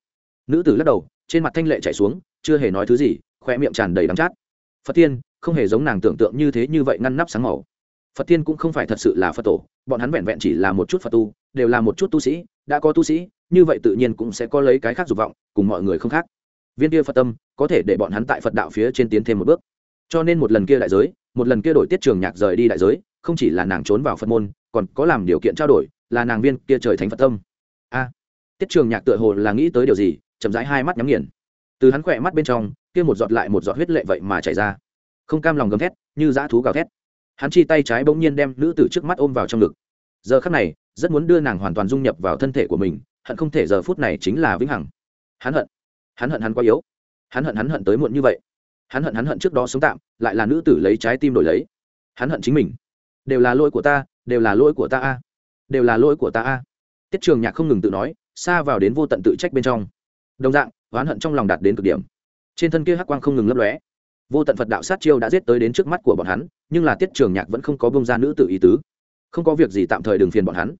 Nữ tử lắc đầu, trên mặt thanh lệ chạy xuống, chưa hề nói thứ gì khoe miệng tràn đầy đắm chát. Phật tiên không hề giống nàng tưởng tượng như thế như vậy ngăn nắp sáng màu. Phật tiên cũng không phải thật sự là phật tổ, bọn hắn vẹn vẹn chỉ là một chút phật tu, đều là một chút tu sĩ, đã có tu sĩ, như vậy tự nhiên cũng sẽ có lấy cái khác dục vọng, cùng mọi người không khác. Viên kia phật tâm, có thể để bọn hắn tại phật đạo phía trên tiến thêm một bước. Cho nên một lần kia đại giới, một lần kia đổi tiết trường nhạc rời đi đại giới, không chỉ là nàng trốn vào phật môn, còn có làm điều kiện trao đổi, là nàng viên kia trời thánh phật tâm. A, tiết trường nhạc tựa hồ là nghĩ tới điều gì, chậm rãi hai mắt nhắm nghiền. Từ hắn khỏe mắt bên trong, kia một giọt lại một giọt huyết lệ vậy mà chảy ra không cam lòng gầm thét, như dã thú gào thét. Hắn chi tay trái bỗng nhiên đem nữ tử trước mắt ôm vào trong ngực. Giờ khắc này, rất muốn đưa nàng hoàn toàn dung nhập vào thân thể của mình, hận không thể giờ phút này chính là vĩnh hằng. Hắn hận. Hắn hận hắn quá yếu. Hắn hận hắn hận tới muộn như vậy. Hắn hận hắn hận trước đó sống tạm, lại là nữ tử lấy trái tim đổi lấy. Hắn hận chính mình. Đều là lỗi của ta, đều là lỗi của ta a. Đều là lỗi của ta a. Tiết trường nhạc không ngừng tự nói, xa vào đến vô tận tự trách bên trong. Đồng dạng, oán hận trong lòng đạt đến cực điểm. Trên thân kia hắc quang không ngừng lấp lóe vô tận phật đạo sát chiêu đã giết tới đến trước mắt của bọn hắn, nhưng là tiết trường nhạc vẫn không có bông ra nữ tự ý tứ. Không có việc gì tạm thời đừng phiền bọn hắn.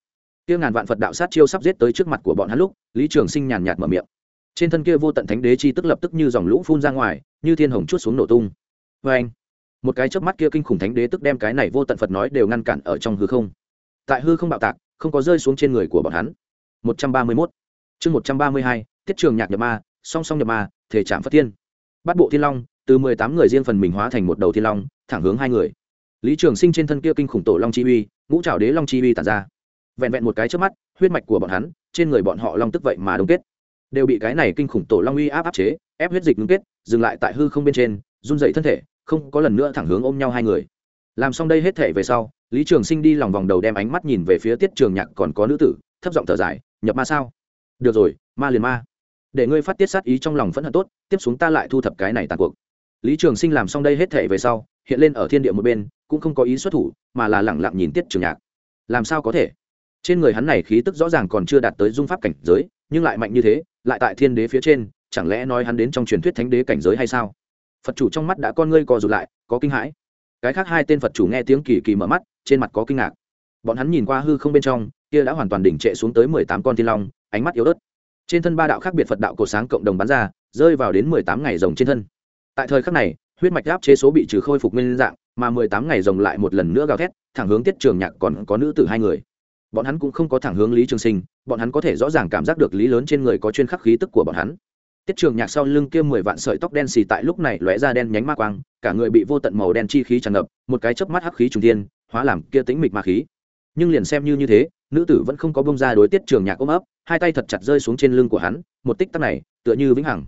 Kia ngàn vạn phật đạo sát chiêu sắp giết tới trước mặt của bọn hắn lúc, lý trường sinh nhàn nhạt mở miệng. Trên thân kia vô tận thánh đế chi tức lập tức như dòng lũ phun ra ngoài, như thiên hồng chút xuống nổ tung. Vê anh một cái chớp mắt kia kinh khủng thánh đế tức đem cái này vô tận phật nói đều ngăn cản ở trong hư không. Tại hư không bạo tạc, không có rơi xuống trên người của bọn hắn. Một trăm ba mươi mốt. Chương một trăm ba mươi hai, tiết trường nhạc nhập ma, song song nhập ma, thể trạm phát thiên. Bắt bộ thiên long từ mười tám người riêng phần mình hóa thành một đầu thiên long, thẳng hướng hai người. Lý trường sinh trên thân kia kinh khủng tổ long chi uy, ngũ trào đế long chi uy tàn ra. Vẹn vẹn một cái trước mắt, huyết mạch của bọn hắn, trên người bọn họ long tức vậy mà đông kết. Đều bị cái này kinh khủng tổ long uy áp áp chế, ép huyết dịch ngưng kết, dừng lại tại hư không bên trên, run dậy thân thể, không có lần nữa thẳng hướng ôm nhau hai người. Làm xong đây hết thể về sau, lý trường sinh đi lòng vòng đầu đem ánh mắt nhìn về phía tiết trường nhạc còn có nữ tử, thấp giọng thở dài, nhập ma sao? Được rồi, ma liền ma. Để ngươi phát tiết sát ý trong lòng phẫn hận tốt, tiếp xuống ta lại thu thập cái này tàn cuộc lý trường sinh làm xong đây hết thể về sau, hiện lên ở thiên địa một bên, cũng không có ý xuất thủ, mà là lẳng lặng nhìn tiết trường nhạc. Làm sao có thể? Trên người hắn này khí tức rõ ràng còn chưa đạt tới dung pháp cảnh giới, nhưng lại mạnh như thế, lại tại thiên đế phía trên, chẳng lẽ nói hắn đến trong truyền thuyết thánh đế cảnh giới hay sao? Phật chủ trong mắt đã con ngươi co rụt lại, có kinh hãi. Cái khác hai tên phật chủ nghe tiếng kỳ kỳ mở mắt, trên mặt có kinh ngạc. Bọn hắn nhìn qua hư không bên trong, kia đã hoàn toàn đỉnh trệ xuống tới mười tám con thiên long, ánh mắt yếu ớt. Trên thân ba đạo khác biệt phật đạo cổ sáng cộng đồng bắn ra, rơi vào đến mười tám ngày rồng trên thân tại thời khắc này, huyết mạch áp chế số bị trừ khôi phục nguyên dạng, mà mười tám ngày rồng lại một lần nữa gào thét, thẳng hướng tiết trường nhạc còn có nữ tử hai người. Bọn hắn cũng không có thẳng hướng lý trường sinh, bọn hắn có thể rõ ràng cảm giác được lý lớn trên người có chuyên khắc khí tức của bọn hắn. Tiết trường nhạc sau lưng kia mười vạn sợi tóc đen xì tại lúc này lóe ra đen nhánh ma quang, cả người bị vô tận màu đen chi khí tràn ngập, một cái chớp mắt hắc khí trùng thiên, hóa làm kia tính mịch ma khí. Nhưng liền xem như như thế, nữ tử vẫn không có bông ra đối tiết trường nhạc ôm ấp, hai tay thật chặt rơi xuống trên lưng của hắn, một tích tắc này, tựa như vĩnh hằng.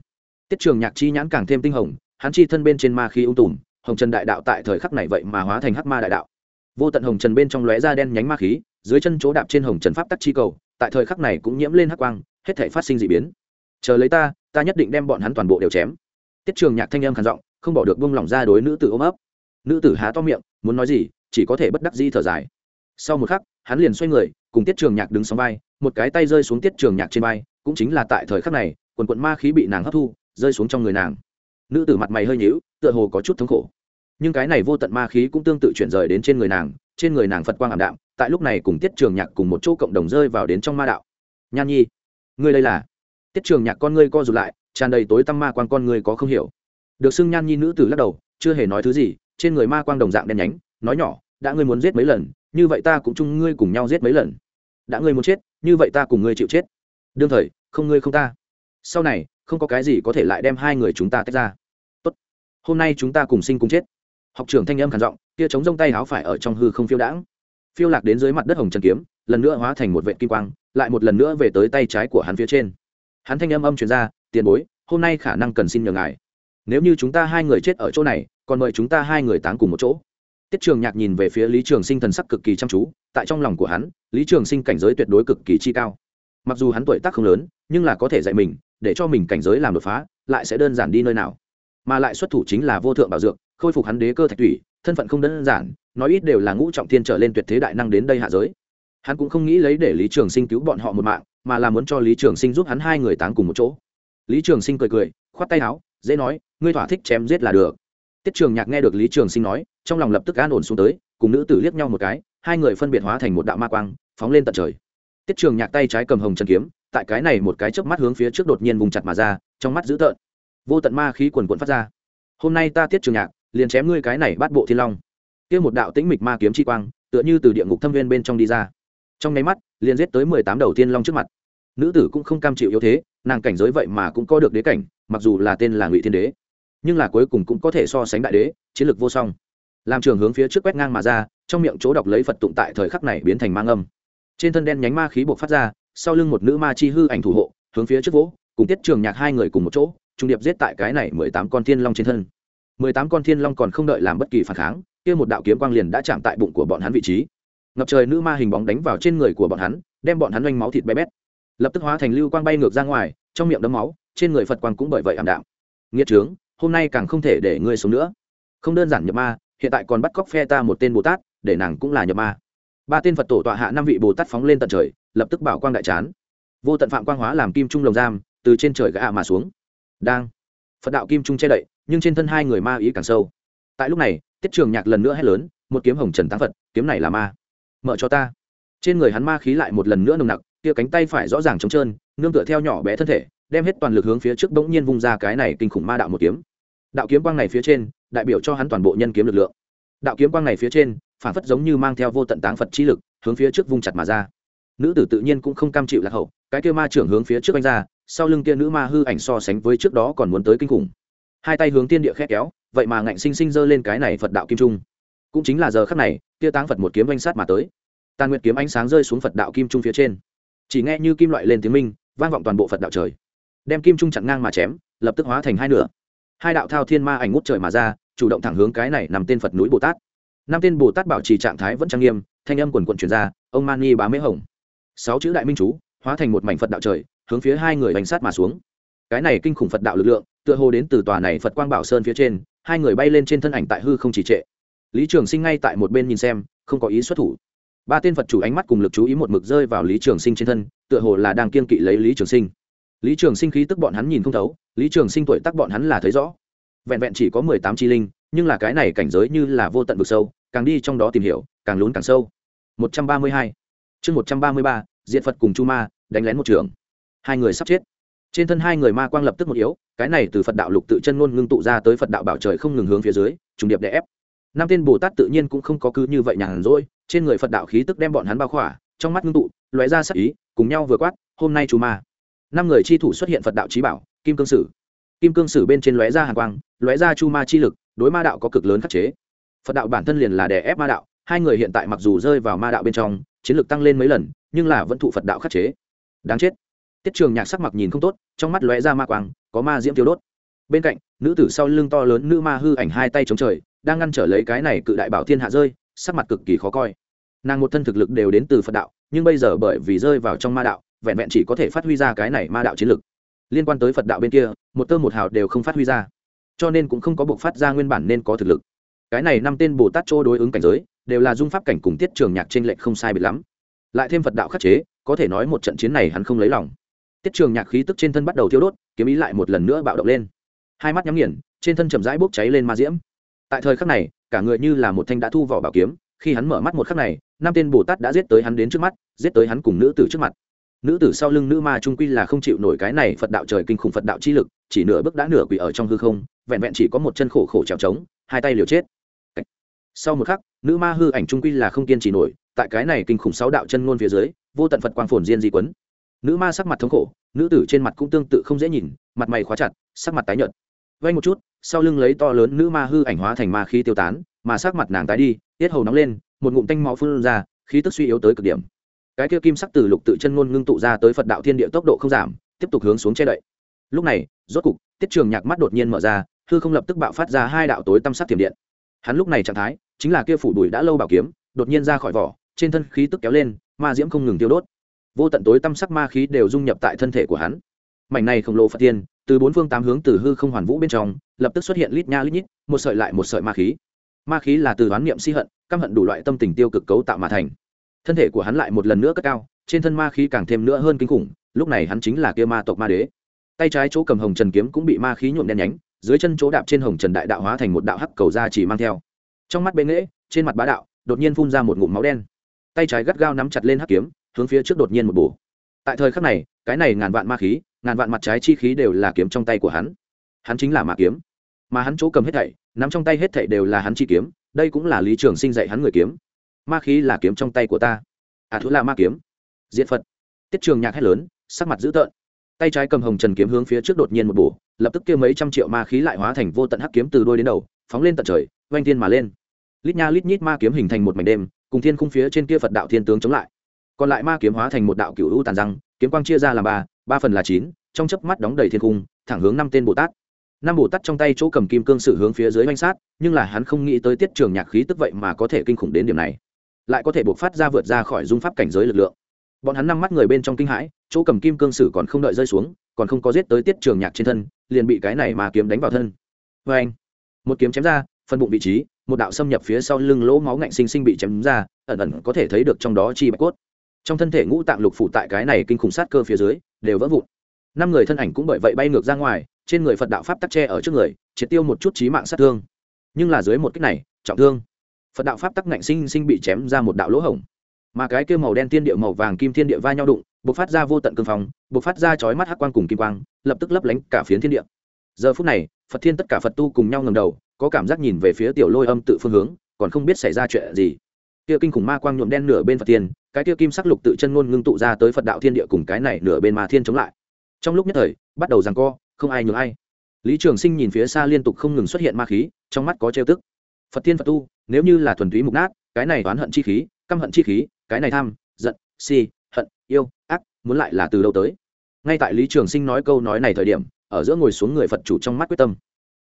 Tiết trường nhạc chi nhãn càng thêm tinh hồng hắn chi thân bên trên ma khí ung tùm, hồng trần đại đạo tại thời khắc này vậy mà hóa thành hắc ma đại đạo. Vô tận hồng trần bên trong lóe ra đen nhánh ma khí, dưới chân chỗ đạp trên hồng trần pháp tắc chi cầu, tại thời khắc này cũng nhiễm lên hắc quang, hết thể phát sinh d ị biến. Chờ lấy ta ta nhất định đem bọn hắn toàn bộ đều chém. Tiết trường nhạc thanh âm khản giọng, không bỏ được bông lỏng ra đối nữ tử ôm ấp. Nữ tử há to miệng, muốn nói gì, chỉ có thể bất đắc di thở dài. Sau một khắc, hắn liền xoay người, cùng tiết trường nhạc đứng sóng vai, một cái tay rơi xuống tiết trường nhạc trên vai, cũng chính là tại thời khắc này, quần quận ma khí bị nàng hấp thu, rơi xuống trong người nàng nữ tử mặt mày hơi nhíu, tựa hồ có chút thống khổ. Nhưng cái này vô tận ma khí cũng tương tự chuyển rời đến trên người nàng, trên người nàng phật quang ảm đạm, tại lúc này cùng tiết trường nhạc cùng một chỗ cộng đồng rơi vào đến trong ma đạo. Nhan nhi, ngươi đây là? Tiết trường nhạc con ngươi co rụt lại, tràn đầy tối tăm ma quan con ngươi có không hiểu. Được xưng nhan nhi nữ tử lắc đầu, chưa hề nói thứ gì, trên người ma quang đồng dạng đen nhánh, nói nhỏ, đã ngươi muốn giết mấy lần, như vậy ta cũng chung ngươi cùng nhau giết mấy lần. Đã ngươi muốn chết, như vậy ta cùng ngươi chịu chết. Đương thời, không ngươi không ta. Sau này không có cái gì có thể lại đem hai người chúng ta tách ra. Tốt. Hôm nay chúng ta cùng sinh cùng chết. Học trưởng thanh âm khản giọng, kia chống rông tay áo phải ở trong hư không phiêu đãng. Phiêu lạc đến dưới mặt đất hồng trần kiếm, lần nữa hóa thành một vệ kim quang, lại một lần nữa về tới tay trái của hắn phía trên. Hắn thanh âm âm truyền ra, tiền bối, hôm nay khả năng cần xin nhờ ngài. Nếu như chúng ta hai người chết ở chỗ này, còn mời chúng ta hai người táng cùng một chỗ. Tiết trường nhạc nhìn về phía lý trường sinh thần sắc cực kỳ chăm chú, tại trong lòng của hắn, lý trường sinh cảnh giới tuyệt đối cực kỳ chi cao. Mặc dù hắn tuổi tác không lớn, nhưng là có thể dạy mình để cho mình cảnh giới làm đột phá, lại sẽ đơn giản đi nơi nào. Mà lại xuất thủ chính là vô thượng bảo dược, khôi phục hắn đế cơ thạch thủy thân phận không đơn giản, nói ít đều là ngũ trọng thiên trở lên tuyệt thế đại năng đến đây hạ giới. Hắn cũng không nghĩ lấy để lý trường sinh cứu bọn họ một mạng, mà là muốn cho lý trường sinh giúp hắn hai người táng cùng một chỗ. Lý trường sinh cười cười, khoát tay áo, dễ nói, ngươi thỏa thích chém giết là được. Tiết trường nhạc nghe được lý trường sinh nói, trong lòng lập tức an ổn xuống tới, cùng nữ tử liếc nhau một cái, hai người phân biệt hóa thành một đạo ma quang, phóng lên tận trời. Tiết trường nhạc tay trái cầm hồng trần kiếm tại cái này một cái chớp mắt hướng phía trước đột nhiên vùng chặt mà ra, trong mắt dữ tợn. Vô tận ma khí quần quận phát ra. Hôm nay ta tiết trường nhạc, liền chém ngươi cái này bắt bộ thiên long. Kia một đạo tĩnh mịch ma kiếm chi quang, tựa như từ địa ngục thâm viên bên trong đi ra. Trong nháy mắt, liền giết tới mười tám đầu tiên long trước mặt. Nữ tử cũng không cam chịu yếu thế, nàng cảnh giới vậy mà cũng có được đế cảnh, mặc dù là tên là ngụy thiên đế, nhưng là cuối cùng cũng có thể so sánh đại đế, chiến lược vô song. Làm trường hướng phía trước quét ngang mà ra, trong miệng chỗ đọc lấy phật tụng tại thời khắc này biến thành mang âm. Trên thân đen nhánh ma khí buộc phát ra sau lưng một nữ ma chi hư ảnh thủ hộ, hướng phía trước vỗ, cùng tiết trường nhạc hai người cùng một chỗ, trung điệp giết tại cái này mười tám con thiên long trên thân. Mười tám con thiên long còn không đợi làm bất kỳ phản kháng, kia một đạo kiếm quang liền đã chạm tại bụng của bọn hắn vị trí. Ngập trời nữ ma hình bóng đánh vào trên người của bọn hắn, đem bọn hắn oanh máu thịt bé bét. Lập tức hóa thành lưu quang bay ngược ra ngoài, trong miệng đấm máu, trên người phật quang cũng bởi vậy ảm đạm. Nghĩa trướng, hôm nay càng không thể để ngươi sống nữa. Không đơn giản nhập ma, hiện tại còn bắt cóc phe ta một tên bồ tát, để nàng cũng là nhập ma. Ba tên phật tổ tọa hạ năm vị bồ tát phóng lên tận trời lập tức bảo quang đại chán. Vô tận phạm quang hóa làm kim trung lồng giam, từ trên trời gã mà xuống. Đang. Phật đạo kim trung che đậy, nhưng trên thân hai người ma ý càng sâu. Tại lúc này, tiết trường nhạc lần nữa hét lớn, một kiếm hồng trần tăng phật, kiếm này là ma. Mở cho ta. Trên người hắn ma khí lại một lần nữa nồng nặc, kia cánh tay phải rõ ràng trống trơn, nương tựa theo nhỏ bé thân thể, đem hết toàn lực hướng phía trước bỗng nhiên vung ra cái này kinh khủng ma đạo một kiếm. Đạo kiếm quang này phía trên, đại biểu cho hắn toàn bộ nhân kiếm lực lượng. Đạo kiếm quang này phía trên, phản phất giống như mang theo vô tận táng phật chi lực, hướng phía trước vung chặt mà ra nữ tử tự nhiên cũng không cam chịu lạc hậu, cái kia ma trưởng hướng phía trước anh ra, sau lưng kia nữ ma hư ảnh so sánh với trước đó còn muốn tới kinh khủng. Hai tay hướng tiên địa khét kéo, vậy mà ngạnh sinh sinh giơ lên cái này phật đạo kim trung. Cũng chính là giờ khắc này, kia táng phật một kiếm oanh sát mà tới. Tàn nguyệt kiếm ánh sáng rơi xuống phật đạo kim trung phía trên. Chỉ nghe như kim loại lên tiếng minh, vang vọng toàn bộ phật đạo trời. Đem kim trung chặn ngang mà chém, lập tức hóa thành hai nửa. Hai đạo thao thiên ma ảnh ngút trời mà ra, chủ động thẳng hướng cái này nằm tên phật núi bồ tát. Năm tên bồ tát bảo trì trạng thái vẫn trang nghiêm, thanh âm quần quận chuyển ra, ông mani bá mễ hồng sáu chữ đại minh chú, hóa thành một mảnh phật đạo trời, hướng phía hai người bánh sát mà xuống. Cái này kinh khủng phật đạo lực lượng, tựa hồ đến từ tòa này phật quang bảo sơn phía trên, hai người bay lên trên thân ảnh tại hư không chỉ trệ. Lý trường sinh ngay tại một bên nhìn xem, không có ý xuất thủ. Ba tên phật chủ ánh mắt cùng lực chú ý một mực rơi vào lý trường sinh trên thân, tựa hồ là đang kiên kỵ lấy lý trường sinh. Lý trường sinh khí tức bọn hắn nhìn không thấu, lý trường sinh tuổi tắc bọn hắn là thấy rõ. Vẹn vẹn chỉ có mười tám chi linh, nhưng là cái này cảnh giới như là vô tận vực sâu, càng đi trong đó tìm hiểu, càng lún càng sâu. Một trăm ba mươi hai chương một trăm ba mươi ba diện phật cùng chu ma, đánh lén một trường. Hai người sắp chết. Trên thân hai người ma quang lập tức một yếu, cái này từ phật đạo lục tự chân ngôn ngưng tụ ra tới phật đạo bảo trời không ngừng hướng phía dưới, trùng điệp đè ép. Năm tên bồ tát tự nhiên cũng không có cứ như vậy nhàn rỗi, trên người phật đạo khí tức đem bọn hắn bao khỏa, trong mắt ngưng tụ, lóe ra sắc ý, cùng nhau vừa quát, hôm nay chú ma. Năm người chi thủ xuất hiện phật đạo trí bảo, kim cương sử. Kim cương sử bên trên lóe ra hàng quang, lóe ra chu ma chi lực, đối ma đạo có cực lớn khắc chế. Phật đạo bản thân liền là đè ép ma đạo, hai người hiện tại mặc dù rơi vào ma đạo bên trong chiến lược tăng lên mấy lần, nhưng là vẫn thụ phật đạo khắc chế. Đáng chết. Tiết trường nhạc sắc mặt nhìn không tốt, trong mắt lóe ra ma quang, có ma diễm tiêu đốt. Bên cạnh, nữ tử sau lưng to lớn nữ ma hư ảnh hai tay chống trời, đang ngăn trở lấy cái này cự đại bảo thiên hạ rơi, sắc mặt cực kỳ khó coi. Nàng một thân thực lực đều đến từ phật đạo, nhưng bây giờ bởi vì rơi vào trong ma đạo, vẹn vẹn chỉ có thể phát huy ra cái này ma đạo chiến lực liên quan tới phật đạo bên kia, một tơ một hào đều không phát huy ra. Cho nên cũng không có buộc phát ra nguyên bản nên có thực lực. Cái này năm tên bồ tát chỗ đối ứng cảnh giới đều là dung pháp cảnh cùng tiết trường nhạc trên lệnh không sai biệt lắm. Lại thêm phật đạo khắc chế, có thể nói một trận chiến này hắn không lấy lòng. Tiết trường nhạc khí tức trên thân bắt đầu thiêu đốt, kiếm ý lại một lần nữa bạo động lên. Hai mắt nhắm nghiền, trên thân chậm rãi bốc cháy lên ma diễm. Tại thời khắc này, cả người như là một thanh đã thu vỏ bảo kiếm, khi hắn mở mắt một khắc này, năm tên bồ tát đã giết tới hắn đến trước mắt, giết tới hắn cùng nữ tử trước mặt. Nữ tử sau lưng nữ ma trung quy là không chịu nổi cái này phật đạo trời kinh khủng phật đạo chi lực, chỉ nửa bước đã nửa quỷ ở trong hư không, vẹn vẹn chỉ có một chân khổ khổ trèo trống, hai tay liều chết. Sau một khắc nữ ma hư ảnh trung quy là không kiên trì nổi, tại cái này kinh khủng sáu đạo chân ngôn phía dưới, vô tận phật quang phồn diên di quấn. Nữ ma sắc mặt thống khổ, nữ tử trên mặt cũng tương tự không dễ nhìn, mặt mày khóa chặt, sắc mặt tái nhợt. Vay một chút, sau lưng lấy to lớn nữ ma hư ảnh hóa thành ma khí tiêu tán, mà sắc mặt nàng tái đi, tiết hầu nóng lên, một ngụm tanh máu phun ra, khí tức suy yếu tới cực điểm. Cái kia kim sắc từ lục tự chân ngôn ngưng tụ ra tới phật đạo thiên địa tốc độ không giảm, tiếp tục hướng xuống che đậy. Lúc này, rốt cục, tiết trường nhạc mắt đột nhiên mở ra, hư không lập tức bạo phát ra hai đạo tối tâm sắc thiểm điện. Hắn lúc này trạng thái chính là kia phủ đùi đã lâu bảo kiếm, đột nhiên ra khỏi vỏ, trên thân khí tức kéo lên, ma diễm không ngừng tiêu đốt. Vô tận tối tâm sắc ma khí đều dung nhập tại thân thể của hắn. Mảnh này khổng lồ phật tiên, từ bốn phương tám hướng từ hư không hoàn vũ bên trong, lập tức xuất hiện lít nha lít nhít, một sợi lại một sợi ma khí. Ma khí là từ đoán niệm si hận, căm hận đủ loại tâm tình tiêu cực cấu tạo mà thành. Thân thể của hắn lại một lần nữa cất cao, trên thân ma khí càng thêm nữa hơn kinh khủng, lúc này hắn chính là kia ma tộc ma đế. Tay trái chỗ cầm hồng trần kiếm cũng bị ma khí nhuộm đen nhánh, dưới chân chỗ đạp trên hồng trần đại đạo hóa thành một đạo hắc cầu ra chỉ mang theo trong mắt bệ nghễ, trên mặt bá đạo, đột nhiên phun ra một ngụm máu đen. Tay trái gắt gao nắm chặt lên hắc kiếm, hướng phía trước đột nhiên một bổ. Tại thời khắc này, cái này ngàn vạn ma khí, ngàn vạn mặt trái chi khí đều là kiếm trong tay của hắn. Hắn chính là ma kiếm. Mà hắn chỗ cầm hết thảy, nắm trong tay hết thảy đều là hắn chi kiếm, đây cũng là lý trường sinh dạy hắn người kiếm. Ma khí là kiếm trong tay của ta. À thứ là ma kiếm. Diện phật. Tiết trường nhạc hét lớn, sắc mặt dữ tợn. Tay trái cầm hồng trần kiếm hướng phía trước đột nhiên một bổ, lập tức kêu mấy trăm triệu ma khí lại hóa thành vô tận hắc kiếm từ đôi đến đầu, phóng lên tận trời oanh thiên mà lên. Lít nha lít nhít ma kiếm hình thành một mảnh đêm, cùng thiên khung phía trên kia phật đạo thiên tướng chống lại. Còn lại ma kiếm hóa thành một đạo cựu u tàn răng, kiếm quang chia ra làm ba ba phần là chín, trong chớp mắt đóng đầy thiên cung thẳng hướng năm tên bồ tát. Năm bồ tát trong tay chỗ cầm kim cương sử hướng phía dưới oanh sát, nhưng là hắn không nghĩ tới tiết trường nhạc khí tức vậy mà có thể kinh khủng đến điểm này. Lại có thể buộc phát ra vượt ra khỏi dung pháp cảnh giới lực lượng. Bọn hắn năm mắt người bên trong kinh hãi, chỗ cầm kim cương sử còn không đợi rơi xuống, còn không có giết tới tiết trường nhạc trên thân, liền bị cái này mà kiếm đánh vào thân. Vê anh một kiếm chém ra phân bụng vị trí, một đạo xâm nhập phía sau lưng lỗ máu ngạnh sinh sinh bị chém ra, ẩn ẩn có thể thấy được trong đó chi bạch cốt. Trong thân thể ngũ tạng lục phủ tại cái này kinh khủng sát cơ phía dưới, đều vỡ vụn. Năm người thân ảnh cũng bởi vậy bay ngược ra ngoài, trên người phật đạo pháp tắc tre ở trước người, triệt tiêu một chút trí mạng sát thương. Nhưng là dưới một cách này, trọng thương. Phật đạo pháp tắc ngạnh sinh sinh bị chém ra một đạo lỗ hổng. Mà cái kia màu đen tiên địa màu vàng kim thiên địa va nhau đụng b ộ c phát ra vô tận cương phong b ộ c phát ra chói mắt hắc quang cùng kim quang, lập tức lấp lánh cả phiến thiên địa. Giờ phút này, phật thiên tất cả phật tu cùng nhau ngầm đầu có cảm giác nhìn về phía tiểu lôi âm tự phương hướng, còn không biết xảy ra chuyện gì. Kia kinh khủng ma quang nhuộm đen nửa bên phật thiên, cái kia kim sắc lục tự chân ngôn ngưng tụ ra tới phật đạo thiên địa cùng cái này nửa bên ma thiên chống lại. Trong lúc nhất thời, bắt đầu rằng co, không ai nhường ai. Lý trường sinh nhìn phía xa liên tục không ngừng xuất hiện ma khí, trong mắt có trêu tức. Phật thiên phật tu, nếu như là thuần túy mục nát, cái này oán hận chi khí, căm hận chi khí, cái này tham, giận, si, hận, yêu, ác, muốn lại là từ đâu tới? Ngay tại lý trường sinh nói câu nói này thời điểm, ở giữa ngồi xuống người phật chủ trong mắt quyết tâm.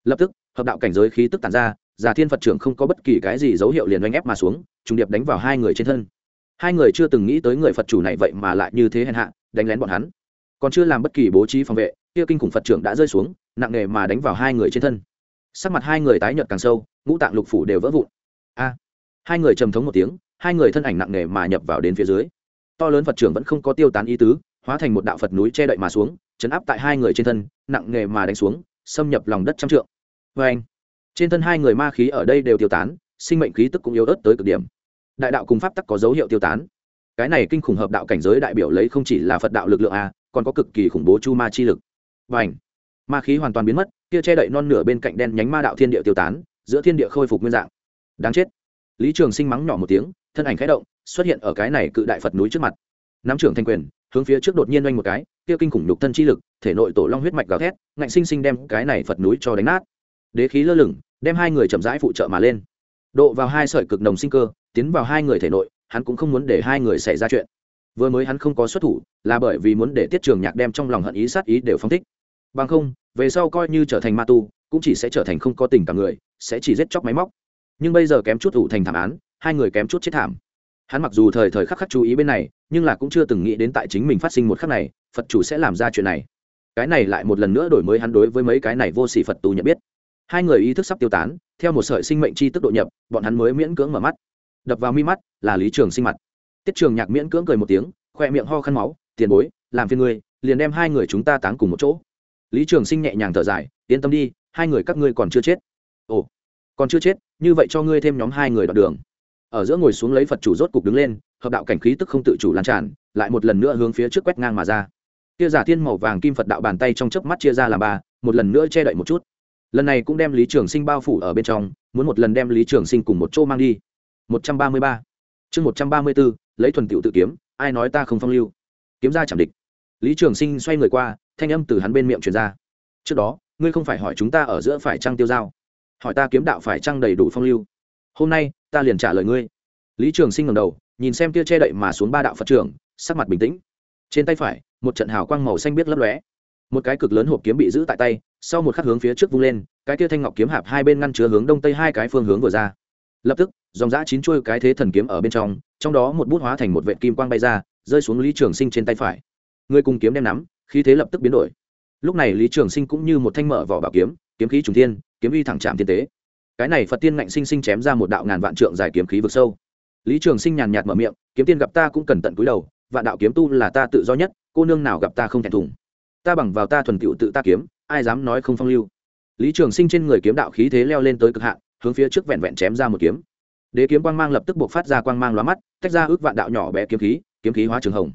Lập tức hợp đạo cảnh giới khí tức tàn ra già thiên phật trưởng không có bất kỳ cái gì dấu hiệu liền oanh ép mà xuống, trùng điệp đánh vào hai người trên thân. Hai người chưa từng nghĩ tới người phật chủ này vậy mà lại như thế hèn hạ, đánh lén bọn hắn. Còn chưa làm bất kỳ bố trí phòng vệ, kia kinh khủng phật trưởng đã rơi xuống, nặng nề mà đánh vào hai người trên thân. Sắc mặt hai người tái nhợt càng sâu, ngũ tạng lục phủ đều vỡ vụn. A! Hai người trầm thống một tiếng, hai người thân ảnh nặng nề mà nhập vào đến phía dưới. To lớn phật trưởng vẫn không có tiêu tán ý tứ, hóa thành một đạo phật núi che đậy mà xuống, chấn áp tại hai người trên thân, nặng nề mà đánh xuống, xâm nhập lòng đất trăm trượng vê anh. Trên thân hai người ma khí ở đây đều tiêu tán, sinh mệnh khí tức cũng yếu ớt tới cực điểm. Đại đạo cùng pháp tắc có dấu hiệu tiêu tán. Cái này kinh khủng hợp đạo cảnh giới đại biểu lấy không chỉ là phật đạo lực lượng a, còn có cực kỳ khủng bố chu ma chi lực. Và ảnh ma khí hoàn toàn biến mất, kia che đậy non nửa bên cạnh đen nhánh ma đạo thiên địa tiêu tán, giữa thiên địa khôi phục nguyên dạng. Đáng chết. Lý trường sinh mắng nhỏ một tiếng, thân ảnh khẽ động, xuất hiện ở cái này cự đại phật núi trước mặt. Nắm trưởng thanh quyền, hướng phía trước đột nhiên oanh một cái, kia kinh khủng nhục thân chi lực, thể nội tổ long huyết mạch gào thét, ngạnh sinh sinh đem cái này phật núi cho đánh nát đế khí lơ lửng, đem hai người chậm rãi phụ trợ mà lên. Độ vào hai sợi cực nồng sinh cơ, tiến vào hai người thể nội, hắn cũng không muốn để hai người xảy ra chuyện. Vừa mới hắn không có xuất thủ, là bởi vì muốn để tiết trường nhạc đem trong lòng hận ý sát ý đều phong thích. Bằng không, về sau coi như trở thành ma tu, cũng chỉ sẽ trở thành không có tình cảm người, sẽ chỉ giết chóc máy móc. Nhưng bây giờ kém chút ủ thành thảm án, hai người kém chút chết thảm. Hắn mặc dù thời thời khắc khắc chú ý bên này, nhưng là cũng chưa từng nghĩ đến tại chính mình phát sinh một khắc này, phật chủ sẽ làm ra chuyện này. Cái này lại một lần nữa đổi mới hắn đối với mấy cái này vô sỉ phật tù nhận biết hai người ý thức sắp tiêu tán, theo một sợi sinh mệnh chi tức độ nhập, bọn hắn mới miễn cưỡng mở mắt. Đập vào mi mắt là lý trường sinh mặt. Tiết trường nhạc miễn cưỡng cười một tiếng, khoe miệng ho khăn máu, tiền bối, làm phiên ngươi, liền đem hai người chúng ta táng cùng một chỗ. Lý trường sinh nhẹ nhàng thở dài, yên tâm đi, hai người các ngươi còn chưa chết. Ồ, còn chưa chết, như vậy cho ngươi thêm nhóm hai người đoạn đường. Ở giữa ngồi xuống lấy phật chủ rốt cục đứng lên, hợp đạo cảnh khí tức không tự chủ lan tràn, lại một lần nữa hướng phía trước quét ngang mà ra. Kia giả thiên màu vàng kim phật đạo bàn tay trong chớp mắt chia ra làm ba, một lần nữa che đậy một chút lần này cũng đem lý trường sinh bao phủ ở bên trong, muốn một lần đem lý trường sinh cùng một chỗ mang đi. Một trăm ba mươi ba. Chương một trăm ba mươi b ố lấy thuần tiệu tự kiếm, ai nói ta không phong lưu? Kiếm ra chẳng địch. Lý trường sinh xoay người qua, thanh âm từ hắn bên miệng truyền ra. Trước đó, ngươi không phải hỏi chúng ta ở giữa phải trăng tiêu dao? Hỏi ta kiếm đạo phải trăng đầy đủ phong lưu? Hôm nay, ta liền trả lời ngươi. Lý trường sinh ngầm đầu, nhìn xem tia che đậy mà xuống ba đạo phật trưởng, sắc mặt bình tĩnh. Trên tay phải, một trận hào quang màu xanh biết lấp lóe. Một cái cực lớn hộp kiếm bị giữ tại tay sau một khắc hướng phía trước vung lên, cái tia thanh ngọc kiếm hạp hai bên ngăn chứa hướng đông tây hai cái phương hướng vừa ra. Lập tức, dòng giã chín chuôi cái thế thần kiếm ở bên trong trong đó một bút hóa thành một vệ kim quang bay ra, rơi xuống lý trường sinh trên tay phải. Người cùng kiếm đem nắm, khí thế lập tức biến đổi. Lúc này lý trường sinh cũng như một thanh mở vỏ bảo kiếm kiếm khí trùng thiên, kiếm uy thẳng trạm thiên tế. Cái này phật tiên ngạnh sinh sinh chém ra một đạo ngàn vạn trượng dài kiếm khí vực sâu. Lý trường sinh nhàn nhạt mở miệng, kiếm tiên gặp ta cũng cần tận cúi đầu, vạn đạo kiếm tu là ta tự do nhất, cô nương nào gặp ta không thèm thùng. Ta bằng vào ta thuần tựu tự ta kiếm ai dám nói không phong lưu. Lý trường sinh trên người kiếm đạo khí thế leo lên tới cực hạn, hướng phía trước vẹn vẹn chém ra một kiếm. Đế kiếm quang mang lập tức buộc phát ra quang mang lóa mắt, tách ra ước vạn đạo nhỏ bé kiếm khí kiếm khí hóa trường hồng.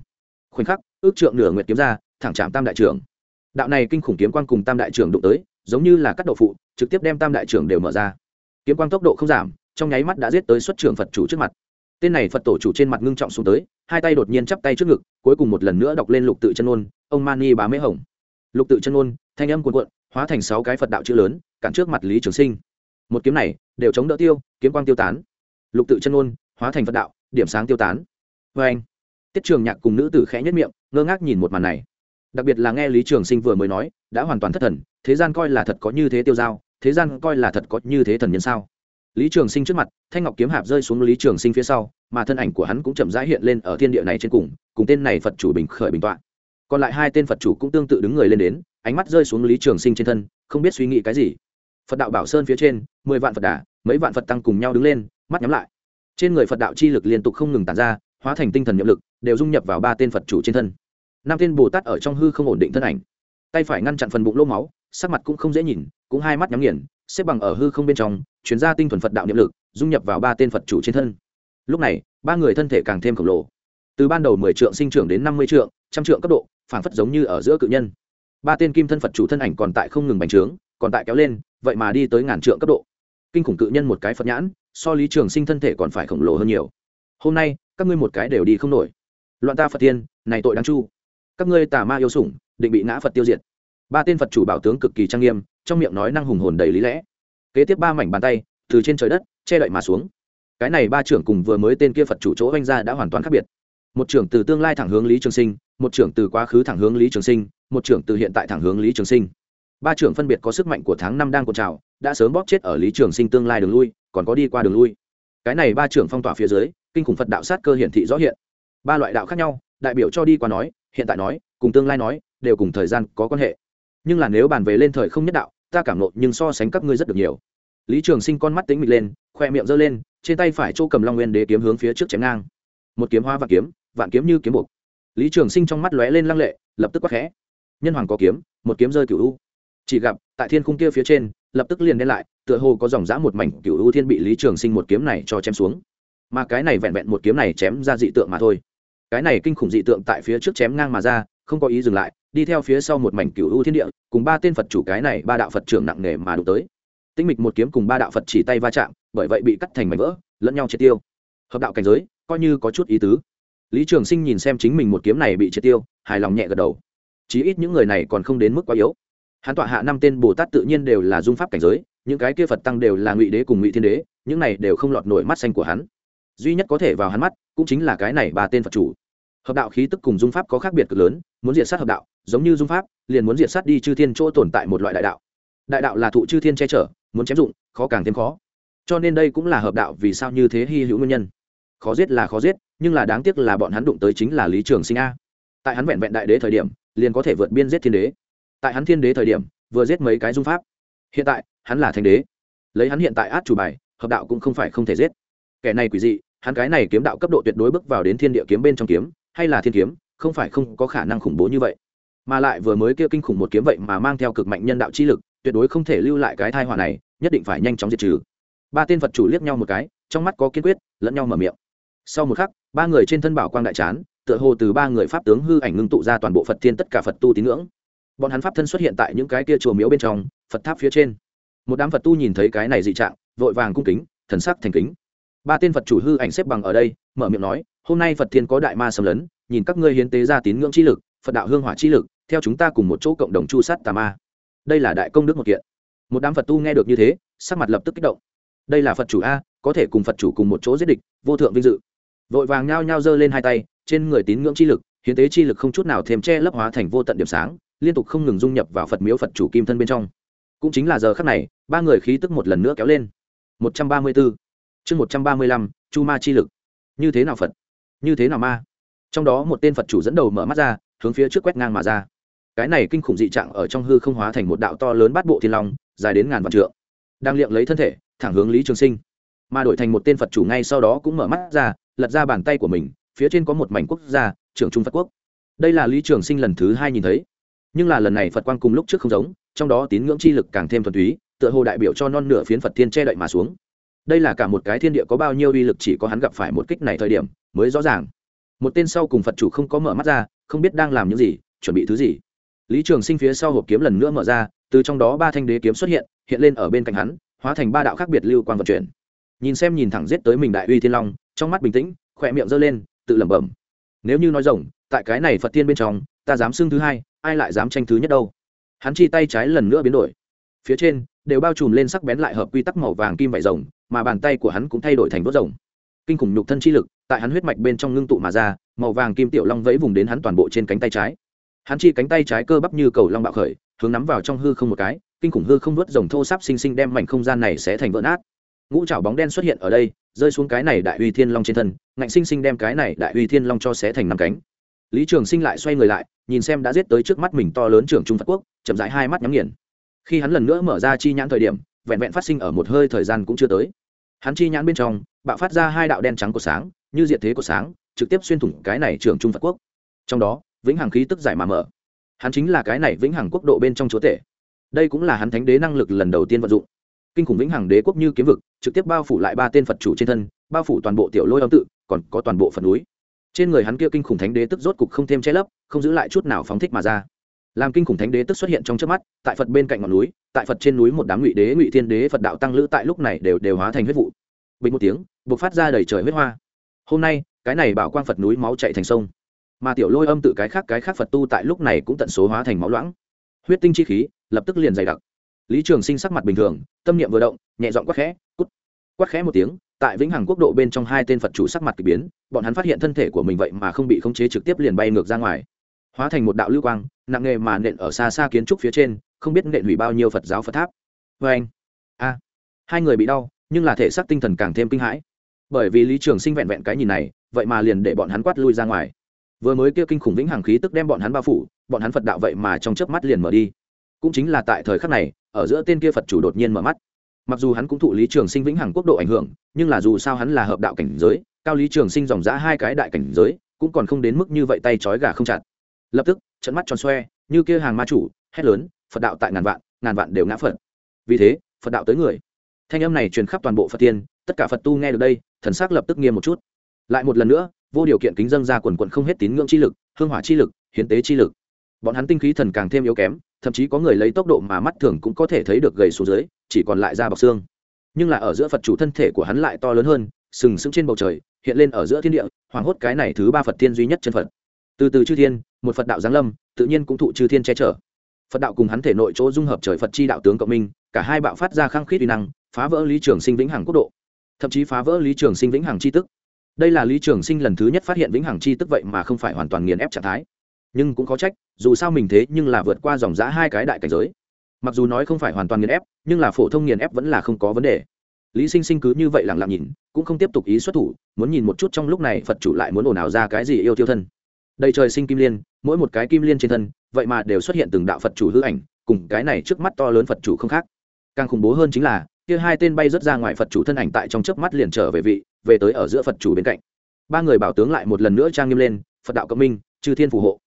Khoảnh khắc, ước trượng nửa nguyệt kiếm ra, thẳng chạm tam đại trưởng. Đạo này kinh khủng kiếm quang cùng tam đại trưởng đụng tới, giống như là cắt độ phụ, trực tiếp đem tam đại trưởng đều mở ra. Kiếm quang tốc độ không giảm, trong nháy mắt đã giết tới xuất trường phật chủ trước mặt. Tên này phật tổ chủ trên mặt ngưng trọng xuống tới, hai tay đột nhiên chắp tay trước ngực, cuối cùng một lần nữa đọc lên lục tự chân ôn ông mani bá mễ hồng. Lục tự chân ôn thanh âm cuồn cuộn, hóa thành sáu cái phật đạo chữ lớn, cản trước mặt lý trường sinh. Một kiếm này, đều chống đỡ tiêu, kiếm quang tiêu tán. Lục tự chân ôn hóa thành phật đạo, điểm sáng tiêu tán. Vê anh, tiết trường nhạc cùng nữ tử khẽ nhất miệng, ngơ ngác nhìn một màn này. Đặc biệt là nghe lý trường sinh vừa mới nói, đã hoàn toàn thất thần, thế gian coi là thật có như thế tiêu dao, thế gian coi là thật có như thế thần nhân sao? Lý trường sinh trước mặt, thanh ngọc kiếm hạp rơi xuống lý trường sinh phía sau, mà thân ảnh của hắn cũng chậm rãi hiện lên ở thiên địa này trên cùng cùng tên này phật chủ bình khởi bình t còn lại hai tên phật chủ cũng tương tự đứng người lên đến ánh mắt rơi xuống lý trường sinh trên thân, không biết suy nghĩ cái gì. Phật đạo bảo sơn phía trên, mười vạn phật đà, mấy vạn phật tăng cùng nhau đứng lên, mắt nhắm lại. Trên người phật đạo chi lực liên tục không ngừng tàn ra, hóa thành tinh thần nhiệm lực, đều dung nhập vào ba tên phật chủ trên thân. Năm tên bồ tát ở trong hư không ổn định thân ảnh. Tay phải ngăn chặn phần bụng lỗ máu, sắc mặt cũng không dễ nhìn, cũng hai mắt nhắm nghiền, xếp bằng ở hư không bên trong chuyển ra tinh thuần phật đạo niệm lực, dung nhập vào ba tên phật chủ trên thân. Lúc này, ba người thân thể càng thêm khổng lồ. Từ ban đầu mười trượng sinh trưởng đến năm mươi trượng, trăm trượng cấp độ, phảng phất giống như ở giữa cự nhân ba tên kim thân phật chủ thân ảnh còn tại không ngừng bành trướng, còn tại kéo lên, vậy mà đi tới ngàn trượng cấp độ. Kinh khủng cự nhân một cái phật nhãn, so lý trường sinh thân thể còn phải khổng lồ hơn nhiều. Hôm nay, các ngươi một cái đều đi không nổi. Loạn ta phật tiên, này tội đáng chu. Các ngươi tà ma yêu sủng, định bị ngã phật tiêu diệt. Ba tên phật chủ bảo tướng cực kỳ trang nghiêm, trong miệng nói năng hùng hồn đầy lý lẽ. Kế tiếp ba mảnh bàn tay, từ trên trời đất, che đậy mà xuống. Cái này ba trưởng cùng vừa mới tên kia phật chủ chỗ oanh ra đã hoàn toàn khác biệt. Một trưởng từ tương lai thẳng hướng lý trường sinh một trưởng từ quá khứ thẳng hướng lý trường sinh, một trưởng từ hiện tại thẳng hướng lý trường sinh. Ba trưởng phân biệt có sức mạnh của tháng năm đang cột trào, đã sớm bóp chết ở lý trường sinh tương lai đường lui, còn có đi qua đường lui. Cái này ba trưởng phong tỏa phía dưới, kinh khủng phật đạo sát cơ hiển thị rõ hiện. Ba loại đạo khác nhau, đại biểu cho đi qua nói, hiện tại nói, cùng tương lai nói, đều cùng thời gian có quan hệ. Nhưng là nếu bàn về lên thời không nhất đạo, ta cảm nộ nhưng so sánh các ngươi rất được nhiều. Lý trường sinh con mắt tính mịt lên, khoe miệng giơ lên, trên tay phải chỗ cầm long nguyên đế kiếm hướng phía trước chém ngang. Một kiếm hoa vạn kiếm vạn kiếm như kiếm buộc lý trường sinh trong mắt lóe lên lăng lệ, lập tức quắc khẽ. Nhân hoàng có kiếm, một kiếm rơi cựu u. Chỉ gặp, tại thiên khung kia phía trên, lập tức liền đen lại, tựa hồ có dòng dã một mảnh cựu u thiên bị lý trường sinh một kiếm này cho chém xuống. Mà cái này vẹn vẹn một kiếm này chém ra dị tượng mà thôi. Cái này kinh khủng dị tượng tại phía trước chém ngang mà ra, không có ý dừng lại, đi theo phía sau một mảnh cựu u thiên địa, cùng ba tên phật chủ cái này ba đạo phật trưởng nặng nề mà đụng tới. Tinh mịch một kiếm cùng ba đạo phật chỉ tay va chạm, bởi vậy bị cắt thành mảnh vỡ, lẫn nhau triệt tiêu. Hợp đạo cảnh giới, coi như có chút ý tứ lý trường sinh nhìn xem chính mình một kiếm này bị triệt tiêu, hài lòng nhẹ gật đầu. Chí ít những người này còn không đến mức quá yếu. Hắn tọa hạ năm tên bồ tát tự nhiên đều là dung pháp cảnh giới, những cái kia phật tăng đều là ngụy đế cùng ngụy thiên đế, những này đều không lọt nổi mắt xanh của hắn. Duy nhất có thể vào hắn mắt, cũng chính là cái này ba tên phật chủ. Hợp đạo khí tức cùng dung pháp có khác biệt cực lớn, muốn diệt sát hợp đạo, giống như dung pháp, liền muốn diệt sát đi chư thiên chỗ tồn tại một loại đại đạo. Đại đạo là thụ chư thiên che chở, muốn chém dụng, khó càng thêm khó. Cho nên đây cũng là hợp đạo vì sao như thế hy hữu nguyên nhân. Khó giết là khó giết nhưng là đáng tiếc là bọn hắn đụng tới chính là lý trường sinh a. Tại hắn vẹn vẹn đại đế thời điểm, liền có thể vượt biên giết thiên đế. Tại hắn thiên đế thời điểm, vừa giết mấy cái dung pháp. Hiện tại, hắn là thanh đế. Lấy hắn hiện tại át chủ bài, hợp đạo cũng không phải không thể giết. Kẻ này quỷ dị, hắn cái này kiếm đạo cấp độ tuyệt đối bước vào đến thiên địa kiếm bên trong kiếm, hay là thiên kiếm, không phải không có khả năng khủng bố như vậy. Mà lại vừa mới kia kinh khủng một kiếm vậy mà mang theo cực mạnh nhân đạo chi lực, tuyệt đối không thể lưu lại cái thai họa này, nhất định phải nhanh chóng diệt trừ. Ba tên phật chủ liếc nhau một cái, trong mắt có kiên quyết, lẫn nhau mở miệng sau một khắc, ba người trên thân bảo quang đại chán, tựa hồ từ ba người pháp tướng hư ảnh ngưng tụ ra toàn bộ phật thiên tất cả phật tu tín ngưỡng. Bọn hắn pháp thân xuất hiện tại những cái kia chùa miếu bên trong, phật tháp phía trên. Một đám phật tu nhìn thấy cái này dị trạng, vội vàng cung kính, thần sắc thành kính. Ba tên phật chủ hư ảnh xếp bằng ở đây, mở miệng nói, hôm nay phật thiên có đại ma xâm lấn, nhìn các ngươi hiến tế ra tín ngưỡng chi lực, phật đạo hương hỏa chi lực, theo chúng ta cùng một chỗ cộng đồng chu sát tà ma. Đây là đại công đức một kiện. Một đám phật tu nghe được như thế, sắc mặt lập tức kích động. Đây là phật chủ a, có thể cùng phật chủ cùng một chỗ giết địch, vô thượng vinh dự vội vàng nhao nhao giơ lên hai tay, trên người tín ngưỡng chi lực, hiến tế chi lực không chút nào thêm che lấp hóa thành vô tận điểm sáng, liên tục không ngừng dung nhập vào phật miếu phật chủ kim thân bên trong. Cũng chính là giờ khắc này, ba người khí tức một lần nữa kéo lên. Một trăm ba mươi bốn chương một trăm ba mươi lăm, chu ma chi lực. Như thế nào phật? Như thế nào ma? Trong đó một tên phật chủ dẫn đầu mở mắt ra, hướng phía trước quét ngang mà ra. Cái này kinh khủng dị trạng ở trong hư không hóa thành một đạo to lớn bát bộ thiên long, dài đến ngàn vạn trượng. Đang liệng lấy thân thể, thẳng hướng lý trường sinh. Mà đổi thành một tên phật chủ ngay sau đó cũng mở mắt ra lật ra bàn tay của mình, phía trên có một mảnh quốc gia, trưởng trung phật quốc. Đây là lý trường sinh lần thứ hai nhìn thấy. Nhưng là lần này phật quang cùng lúc trước không giống, trong đó tín ngưỡng chi lực càng thêm thuần túy, tựa hồ đại biểu cho non nửa phiến phật thiên che đậy mà xuống. Đây là cả một cái thiên địa có bao nhiêu uy lực chỉ có hắn gặp phải một kích này thời điểm mới rõ ràng. Một tên sau cùng phật chủ không có mở mắt ra, không biết đang làm những gì, chuẩn bị thứ gì. Lý trường sinh phía sau hộp kiếm lần nữa mở ra, từ trong đó ba thanh đế kiếm xuất hiện hiện lên ở bên cạnh hắn, hóa thành ba đạo khác biệt lưu quang vận chuyển. Nhìn xem nhìn thẳng giết tới mình đại uy thiên long trong mắt bình tĩnh, khỏe miệng giơ lên, tự lẩm bẩm. Nếu như nói rồng, tại cái này phật tiên bên trong, ta dám xưng thứ hai, ai lại dám tranh thứ nhất đâu? Hắn chi tay trái lần nữa biến đổi. Phía trên, đều bao trùm lên sắc bén lại hợp quy tắc màu vàng kim vải rồng, mà bàn tay của hắn cũng thay đổi thành đốt rồng. Kinh khủng nhục thân chi lực, tại hắn huyết mạch bên trong ngưng tụ mà ra, màu vàng kim tiểu long vẫy vùng đến hắn toàn bộ trên cánh tay trái. Hắn chi cánh tay trái cơ bắp như cầu long bạo khởi, hướng nắm vào trong hư không một cái, kinh khủng hư không vớt rồng thô sáp xinh xinh đem mảnh không gian này sẽ thành vỡ nát. Ngũ trảo bóng đen xuất hiện ở đây rơi xuống cái này đại uy thiên long trên thân, ngạnh sinh sinh đem cái này đại uy thiên long cho xé thành năm cánh. Lý trường sinh lại xoay người lại, nhìn xem đã giết tới trước mắt mình to lớn trưởng trung phật quốc, chậm rãi hai mắt nhắm nghiền. Khi hắn lần nữa mở ra chi nhãn thời điểm, vẹn vẹn phát sinh ở một hơi thời gian cũng chưa tới. Hắn chi nhãn bên trong, bạo phát ra hai đạo đen trắng của sáng, như diện thế của sáng, trực tiếp xuyên thủng cái này trưởng trung phật quốc. Trong đó, vĩnh hằng khí tức giải mà mở. Hắn chính là cái này vĩnh hằng quốc độ bên trong chúa tể. Đây cũng là hắn thánh đế năng lực lần đầu tiên vận dụng kinh khủng vĩnh hằng đế quốc như kiếm vực, trực tiếp bao phủ lại ba tên phật chủ trên thân, bao phủ toàn bộ tiểu lôi âm tự, còn có toàn bộ phần núi. Trên người hắn kia kinh khủng thánh đế tức rốt cục không thêm che lấp, không giữ lại chút nào phóng thích mà ra. Làm kinh khủng thánh đế tức xuất hiện trong trước mắt, tại phật bên cạnh ngọn núi, tại phật trên núi một đám ngụy đế, ngụy thiên đế, phật đạo tăng lữ tại lúc này đều đều hóa thành huyết vụ. Bình một tiếng buộc phát ra đầy trời huyết hoa. Hôm nay, cái này bảo quang phật núi máu chạy thành sông. Mà tiểu lôi âm tự cái khác cái khác phật tu tại lúc này cũng tận số hóa thành máu loãng. Huyết tinh chi khí, lập tức liền dày đặc lý trường sinh sắc mặt bình thường, tâm niệm vừa động, nhẹ dọn quắc khẽ, cút! Quắc khẽ một tiếng, tại vĩnh hằng quốc độ bên trong hai tên phật chủ sắc mặt k ỳ biến, bọn hắn phát hiện thân thể của mình vậy mà không bị khống chế trực tiếp liền bay ngược ra ngoài. Hóa thành một đạo lưu quang, nặng nghề mà nện ở xa xa kiến trúc phía trên, không biết nện hủy bao nhiêu phật giáo phật tháp. Vê anh, a, hai người bị đau, nhưng là thể xác tinh thần càng thêm kinh hãi. Bởi vì lý trường sinh vẹn vẹn cái nhìn này, vậy mà liền để bọn hắn quát lui ra ngoài. Vừa mới kia kinh khủng vĩnh hằng khí tức đem bọn hắn bao phủ, bọn hắn phật đạo vậy mà trong chớp mắt liền mở đi. Cũng chính là tại thời khắc này ở giữa tên kia phật chủ đột nhiên mở mắt. Mặc dù hắn cũng thụ lý trường sinh vĩnh hằng quốc độ ảnh hưởng, nhưng là dù sao hắn là hợp đạo cảnh giới, cao lý trường sinh dòng giã hai cái đại cảnh giới, cũng còn không đến mức như vậy tay trói gà không chặt. Lập tức, trận mắt tròn xoe, như kia hàng ma chủ, hét lớn, phật đạo tại ngàn vạn ngàn vạn đều ngã phật. Vì thế, phật đạo tới người. Thanh âm này truyền khắp toàn bộ phật tiên, tất cả phật tu nghe được đây, thần s ắ c lập tức nghiêm một chút. Lại một lần nữa, vô điều kiện kính dân ra quần quận không hết tín ngưỡng chi lực, hương hỏa chi lực, hiến tế chi lực. Bọn hắn tinh khí thần càng thêm yếu kém thậm chí có người lấy tốc độ mà mắt thường cũng có thể thấy được gầy xuống dưới, chỉ còn lại da bọc xương. Nhưng là ở giữa phật chủ thân thể của hắn lại to lớn hơn, sừng sững trên bầu trời, hiện lên ở giữa thiên địa, hoảng hốt cái này thứ ba phật thiên duy nhất chân phật. Từ từ chư thiên, một phật đạo giáng lâm, tự nhiên cũng thụ chư thiên che chở. Phật đạo cùng hắn thể nội chỗ dung hợp trời phật chi đạo tướng cộng minh, cả hai bạo phát ra khăng khít uy năng, phá vỡ lý trường sinh vĩnh hằng quốc độ. Thậm chí phá vỡ lý trường sinh vĩnh hằng c h i tức. Đây là lý trường sinh lần thứ nhất phát hiện vĩnh hằng c h i tức vậy mà không phải hoàn toàn nghiền ép trạng thái nhưng cũng khó trách, dù sao mình thế nhưng là vượt qua dòng giã hai cái đại cảnh giới. Mặc dù nói không phải hoàn toàn nghiền ép, nhưng là phổ thông nghiền ép vẫn là không có vấn đề. Lý sinh sinh cứ như vậy lặng lặng nhìn, cũng không tiếp tục ý xuất thủ, muốn nhìn một chút trong lúc này phật chủ lại muốn ồn ào ra cái gì yêu tiêu thân. Đầy trời sinh kim liên, mỗi một cái kim liên trên thân, vậy mà đều xuất hiện từng đạo phật chủ hư ảnh, cùng cái này trước mắt to lớn phật chủ không khác. Càng khủng bố hơn chính là, kia hai tên bay rớt ra ngoài phật chủ thân ảnh tại trong chớp mắt liền trở về vị, về tới ở giữa phật chủ bên cạnh. Ba người bảo tướng lại một lần nữa trang nghiêm lên, phật đạo cộng minh, chư thiên phù hộ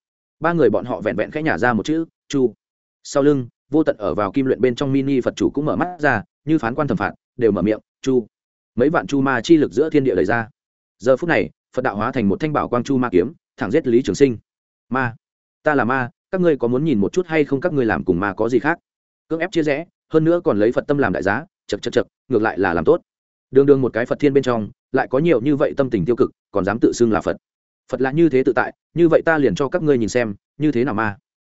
ba người bọn họ vẹn vẹn khẽ nhả ra một chữ, chu. Sau lưng, vô tận ở vào kim luyện bên trong mini phật chủ cũng mở mắt ra, như phán quan thẩm phạt, đều mở miệng, chu. Mấy vạn chu ma chi lực giữa thiên địa lời ra. Giờ phút này, phật đạo hóa thành một thanh bảo quang chu ma kiếm, thẳng giết lý trường sinh. Ma, ta là ma, các ngươi có muốn nhìn một chút hay không? Các ngươi làm cùng ma có gì khác? Cưỡng ép chia rẽ, hơn nữa còn lấy phật tâm làm đại giá chật chật chật ngược lại là làm tốt. Đường đường một cái phật thiên bên trong, lại có nhiều như vậy tâm tình tiêu cực, còn dám tự xưng là phật phật là như thế tự tại, như vậy ta liền cho các ngươi nhìn xem, như thế nào ma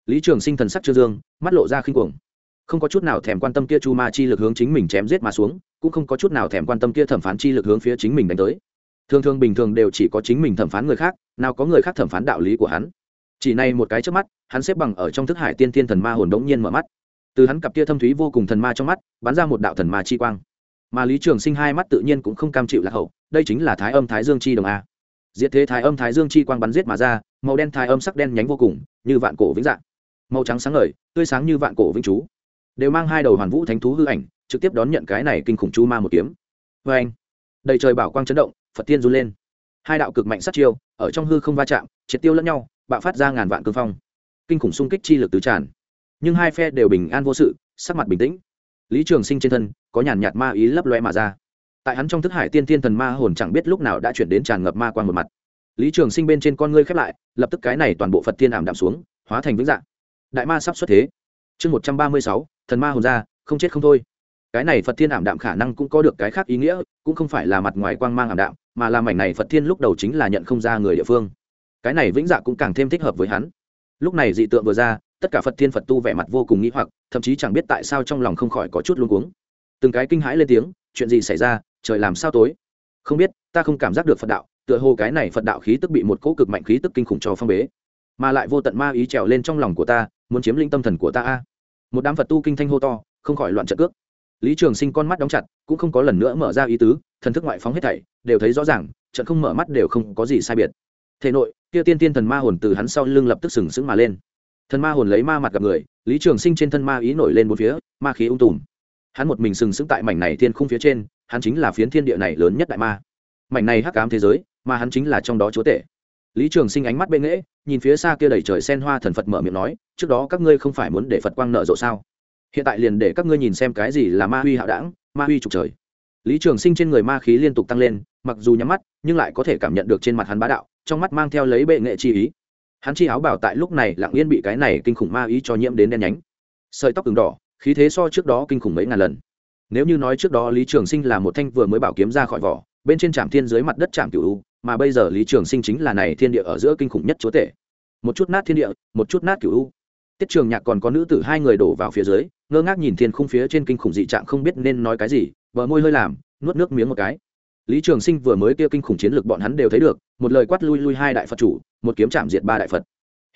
lý trường sinh thần sắc chưa dương, mắt lộ ra khinh cuồng. Không có chút nào thèm quan tâm kia chu ma chi lực hướng chính mình chém giết mà xuống, cũng không có chút nào thèm quan tâm kia thẩm phán chi lực hướng phía chính mình đánh tới. Thường thường bình thường đều chỉ có chính mình thẩm phán người khác, nào có người khác thẩm phán đạo lý của hắn. Chỉ này một cái trước mắt, hắn xếp bằng ở trong thức hải tiên thiên thần ma hồn đống nhiên mở mắt. Từ hắn cặp kia thâm thúy vô cùng thần ma trong mắt, bắn ra một đạo thần ma chi quang. Mà lý trường sinh hai mắt tự nhiên cũng không cam chịu lạc hậu, đây chính là thái âm thái dương chi đồng a diệt thế thái âm thái dương chi quang bắn giết mà ra, màu đen thái âm sắc đen nhánh vô cùng, như vạn cổ vĩnh dạng. Màu trắng sáng ngời, tươi sáng như vạn cổ vĩnh chú. Đều mang hai đầu hoàn vũ thánh thú hư ảnh, trực tiếp đón nhận cái này kinh khủng chu ma một kiếm. Vê anh, đầy trời bảo quang chấn động, phật tiên run lên. Hai đạo cực mạnh sát chiêu, ở trong hư không va chạm, triệt tiêu lẫn nhau, bạo phát ra ngàn vạn cương phong. Kinh khủng xung kích chi lực tứ tràn. Nhưng hai phe đều bình an vô sự, sắc mặt bình tĩnh. Lý trường sinh trên thân, có nhàn nhạt ma ý lấp loe mà ra tại hắn trong thức hải tiên thiên thần ma hồn chẳng biết lúc nào đã chuyển đến tràn ngập ma quan một mặt. Lý trường sinh bên trên con ngươi khép lại, lập tức cái này toàn bộ phật tiên ảm đạm xuống, hóa thành vĩnh dạng. Đại ma sắp xuất thế. Chương một trăm ba mươi sáu, thần ma hồn ra, không chết không thôi. Cái này phật thiên ảm đạm khả năng cũng có được cái khác ý nghĩa, cũng không phải là mặt ngoài quang mang ảm đạm, mà là mảnh này phật thiên lúc đầu chính là nhận không ra người địa phương. Cái này vĩnh dạ cũng càng thêm thích hợp với hắn. Lúc này dị tượng vừa ra, tất cả phật thiên phật tu vẻ mặt vô cùng nghĩ hoặc, thậm chí chẳng biết tại sao trong lòng không khỏi có chút luống cuống. Từng cái kinh hãi lên tiếng, chuyện gì xảy ra trời làm sao tối? Không biết, ta không cảm giác được phật đạo, tựa hồ cái này phật đạo khí tức bị một cỗ cực mạnh khí tức kinh khủng cho phong bế. Mà lại vô tận ma ý trèo lên trong lòng của ta, muốn chiếm lĩnh tâm thần của ta a. Một đám phật tu kinh thanh hô to, không khỏi loạn trận cước. Lý trường sinh con mắt đóng chặt, cũng không có lần nữa mở ra ý tứ, thần thức ngoại phóng hết thảy, đều thấy rõ ràng, trận không mở mắt đều không có gì sai biệt. Thể nội, kia tiên tiên thần ma hồn từ hắn sau lưng lập tức sừng sững mà lên. Thần ma hồn lấy ma mặt gặp người, lý trường sinh trên thân ma ý nổi lên một phía, ma khí ung tùm. Hắn một mình sừng sững tại mảnh này thiên khung phía trên hắn chính là phiến thiên địa này lớn nhất đại ma. Mảnh này hắc ám thế giới, mà hắn chính là trong đó chúa tể. Lý trường sinh ánh mắt bệ nghễ, nhìn phía xa kia đầy trời sen hoa thần phật mở miệng nói, trước đó các ngươi không phải muốn để phật quang nợ rộ sao? Hiện tại liền để các ngươi nhìn xem cái gì là ma huy hạo đảng, ma huy trục trời. Lý trường sinh trên người ma khí liên tục tăng lên, mặc dù nhắm mắt, nhưng lại có thể cảm nhận được trên mặt hắn bá đạo, trong mắt mang theo lấy bệ nghệ chi ý. Hắn chi áo bảo tại lúc này lặng yên bị cái này kinh khủng ma ý cho nhiễm đến đen nhánh. Sợi tóc từng đỏ, khí thế so trước đó kinh khủng mấy ngàn lần nếu như nói trước đó lý trường sinh là một thanh vừa mới bảo kiếm ra khỏi vỏ, bên trên trạm thiên dưới mặt đất trạm cửu mà bây giờ lý trường sinh chính là này thiên địa ở giữa kinh khủng nhất chúa tể. Một chút nát thiên địa, một chút nát cửu tiết trường nhạc còn có nữ tử hai người đổ vào phía dưới, ngơ ngác nhìn thiên khung phía trên kinh khủng dị trạng không biết nên nói cái gì, bờ môi hơi làm, nuốt nước miếng một cái. Lý trường sinh vừa mới kia kinh khủng chiến lược bọn hắn đều thấy được, một lời quát lui lui hai đại phật chủ, một kiếm chạm diệt ba đại phật.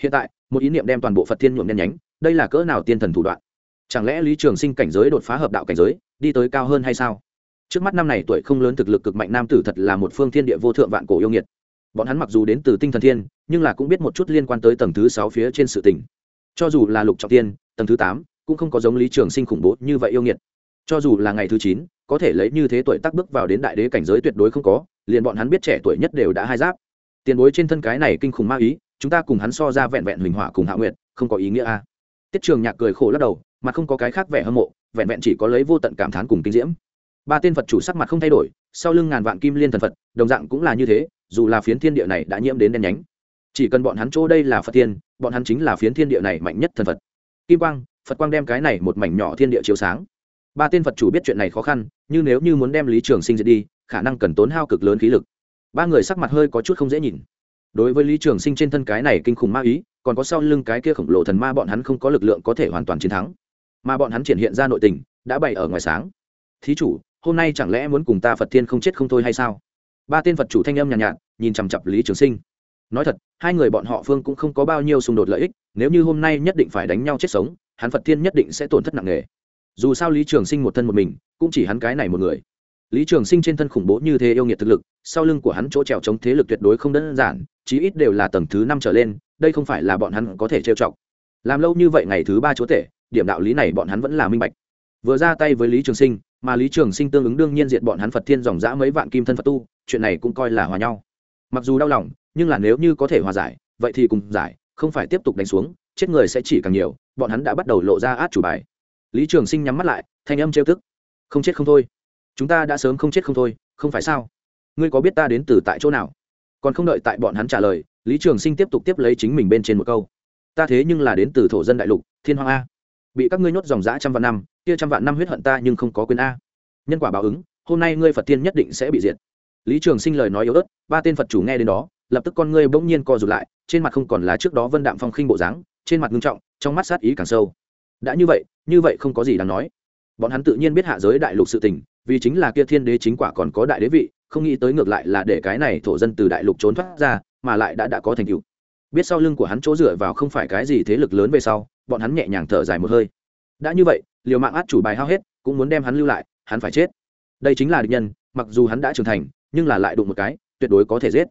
Hiện tại, một ý niệm đem toàn bộ phật thiên nhuộm đen nhánh, đây là cỡ nào tiên thần thủ đoạn? Chẳng lẽ lý trường sinh cảnh giới đột phá hợp đạo cảnh giới? Đi tới cao hơn hay sao? Trước mắt năm này tuổi không lớn thực lực cực mạnh nam tử thật là một phương thiên địa vô thượng vạn cổ yêu nghiệt. Bọn hắn mặc dù đến từ tinh thần thiên, nhưng là cũng biết một chút liên quan tới tầng thứ sáu phía trên sự tỉnh cho dù là lục trọng tiên, tầng thứ tám, cũng không có giống lý trường sinh khủng bố như vậy yêu nghiệt. Cho dù là ngày thứ chín, có thể lấy như thế tuổi tác bước vào đến đại đế cảnh giới tuyệt đối không có, liền bọn hắn biết trẻ tuổi nhất đều đã hai giáp. Tiền bối trên thân cái này kinh khủng ma ý, chúng ta cùng hắn so ra vẹn vẹn huỳnh hỏa cùng hạ nguyện không có ý nghĩa a. Tiết trường nhạc cười khổ lắc đầu, mà không có cái khác vẻ hâm mộ vẹn vẹn chỉ có lấy vô tận cảm thán cùng kinh diễm. Ba tên phật chủ sắc mặt không thay đổi, sau lưng ngàn vạn kim liên thần phật, đồng dạng cũng là như thế, dù là phiến thiên địa này đã nhiễm đến đen nhánh. Chỉ cần bọn hắn chỗ đây là phật tiên, bọn hắn chính là phiến thiên địa này mạnh nhất thần phật. Kim quang, phật quang đem cái này một mảnh nhỏ thiên địa chiếu sáng. Ba tên phật chủ biết chuyện này khó khăn, nhưng nếu như muốn đem lý trường sinh diệt đi, khả năng cần tốn hao cực lớn khí lực. Ba người sắc mặt hơi có chút không dễ nhìn. Đối với lý trường sinh trên thân cái này kinh khủng ma ý, còn có sau lưng cái kia khổng lồ thần ma bọn hắn không có lực lượng có thể hoàn toàn chiến thắng mà bọn hắn triển hiện ra nội tình đã bày ở ngoài sáng. Thí chủ hôm nay chẳng lẽ muốn cùng ta phật thiên không chết không thôi hay sao? Ba tên phật chủ thanh âm nhàn nhạt, nhạt nhìn chằm chặp lý trường sinh. Nói thật hai người bọn họ phương cũng không có bao nhiêu xung đột lợi ích nếu như hôm nay nhất định phải đánh nhau chết sống hắn phật thiên nhất định sẽ tổn thất nặng nề. Dù sao lý trường sinh một thân một mình cũng chỉ hắn cái này một người. Lý trường sinh trên thân khủng bố như thế yêu nghiệt thực lực sau lưng của hắn chỗ trèo chống thế lực tuyệt đối không đơn giản chí ít đều là tầng thứ năm trở lên đây không phải là bọn hắn có thể trêu chọc. Làm lâu như vậy ngày thứ ba chúa tể điểm đạo lý này bọn hắn vẫn là minh bạch. Vừa ra tay với lý trường sinh, mà lý trường sinh tương ứng đương nhiên diện bọn hắn phật thiên dòng dã mấy vạn kim thân phật tu, chuyện này cũng coi là hòa nhau. Mặc dù đau lòng, nhưng là nếu như có thể hòa giải, vậy thì cùng giải, không phải tiếp tục đánh xuống, chết người sẽ chỉ càng nhiều, bọn hắn đã bắt đầu lộ ra át chủ bài. Lý trường sinh nhắm mắt lại, thanh âm trêu tức. Không chết không thôi. Chúng ta đã sớm không chết không thôi, không phải sao? Ngươi có biết ta đến từ tại chỗ nào? Còn không đợi tại bọn hắn trả lời, lý trường sinh tiếp tục tiếp lấy chính mình bên trên một câu. Ta thế nhưng là đến từ thổ dân đại lục, thiên hoàng a bị các ngươi nhốt dòng dã trăm vạn năm, kia trăm vạn năm huyết hận ta nhưng không có quyền a. Nhân quả báo ứng, hôm nay ngươi phật tiên nhất định sẽ bị diệt. Lý trường sinh lời nói yếu ớt, ba tên phật chủ nghe đến đó, lập tức con ngươi bỗng nhiên co rụt lại, trên mặt không còn là trước đó vân đạm phong khinh bộ dáng, trên mặt ngưng trọng, trong mắt sát ý càng sâu. Đã như vậy như vậy không có gì đáng nói. Bọn hắn tự nhiên biết hạ giới đại lục sự tình, vì chính là kia thiên đế chính quả còn có đại đế vị, không nghĩ tới ngược lại là để cái này thổ dân từ đại lục trốn thoát ra, mà lại đã đã có thành tựu. Biết sau lưng của hắn chỗ dựa vào không phải cái gì thế lực lớn về sau bọn hắn nhẹ nhàng thở dài một hơi. Đã như vậy, liều mạng át chủ bài hao hết, cũng muốn đem hắn lưu lại, hắn phải chết. Đây chính là địch nhân, mặc dù hắn đã trưởng thành, nhưng là lại đụng một cái, tuyệt đối có thể giết.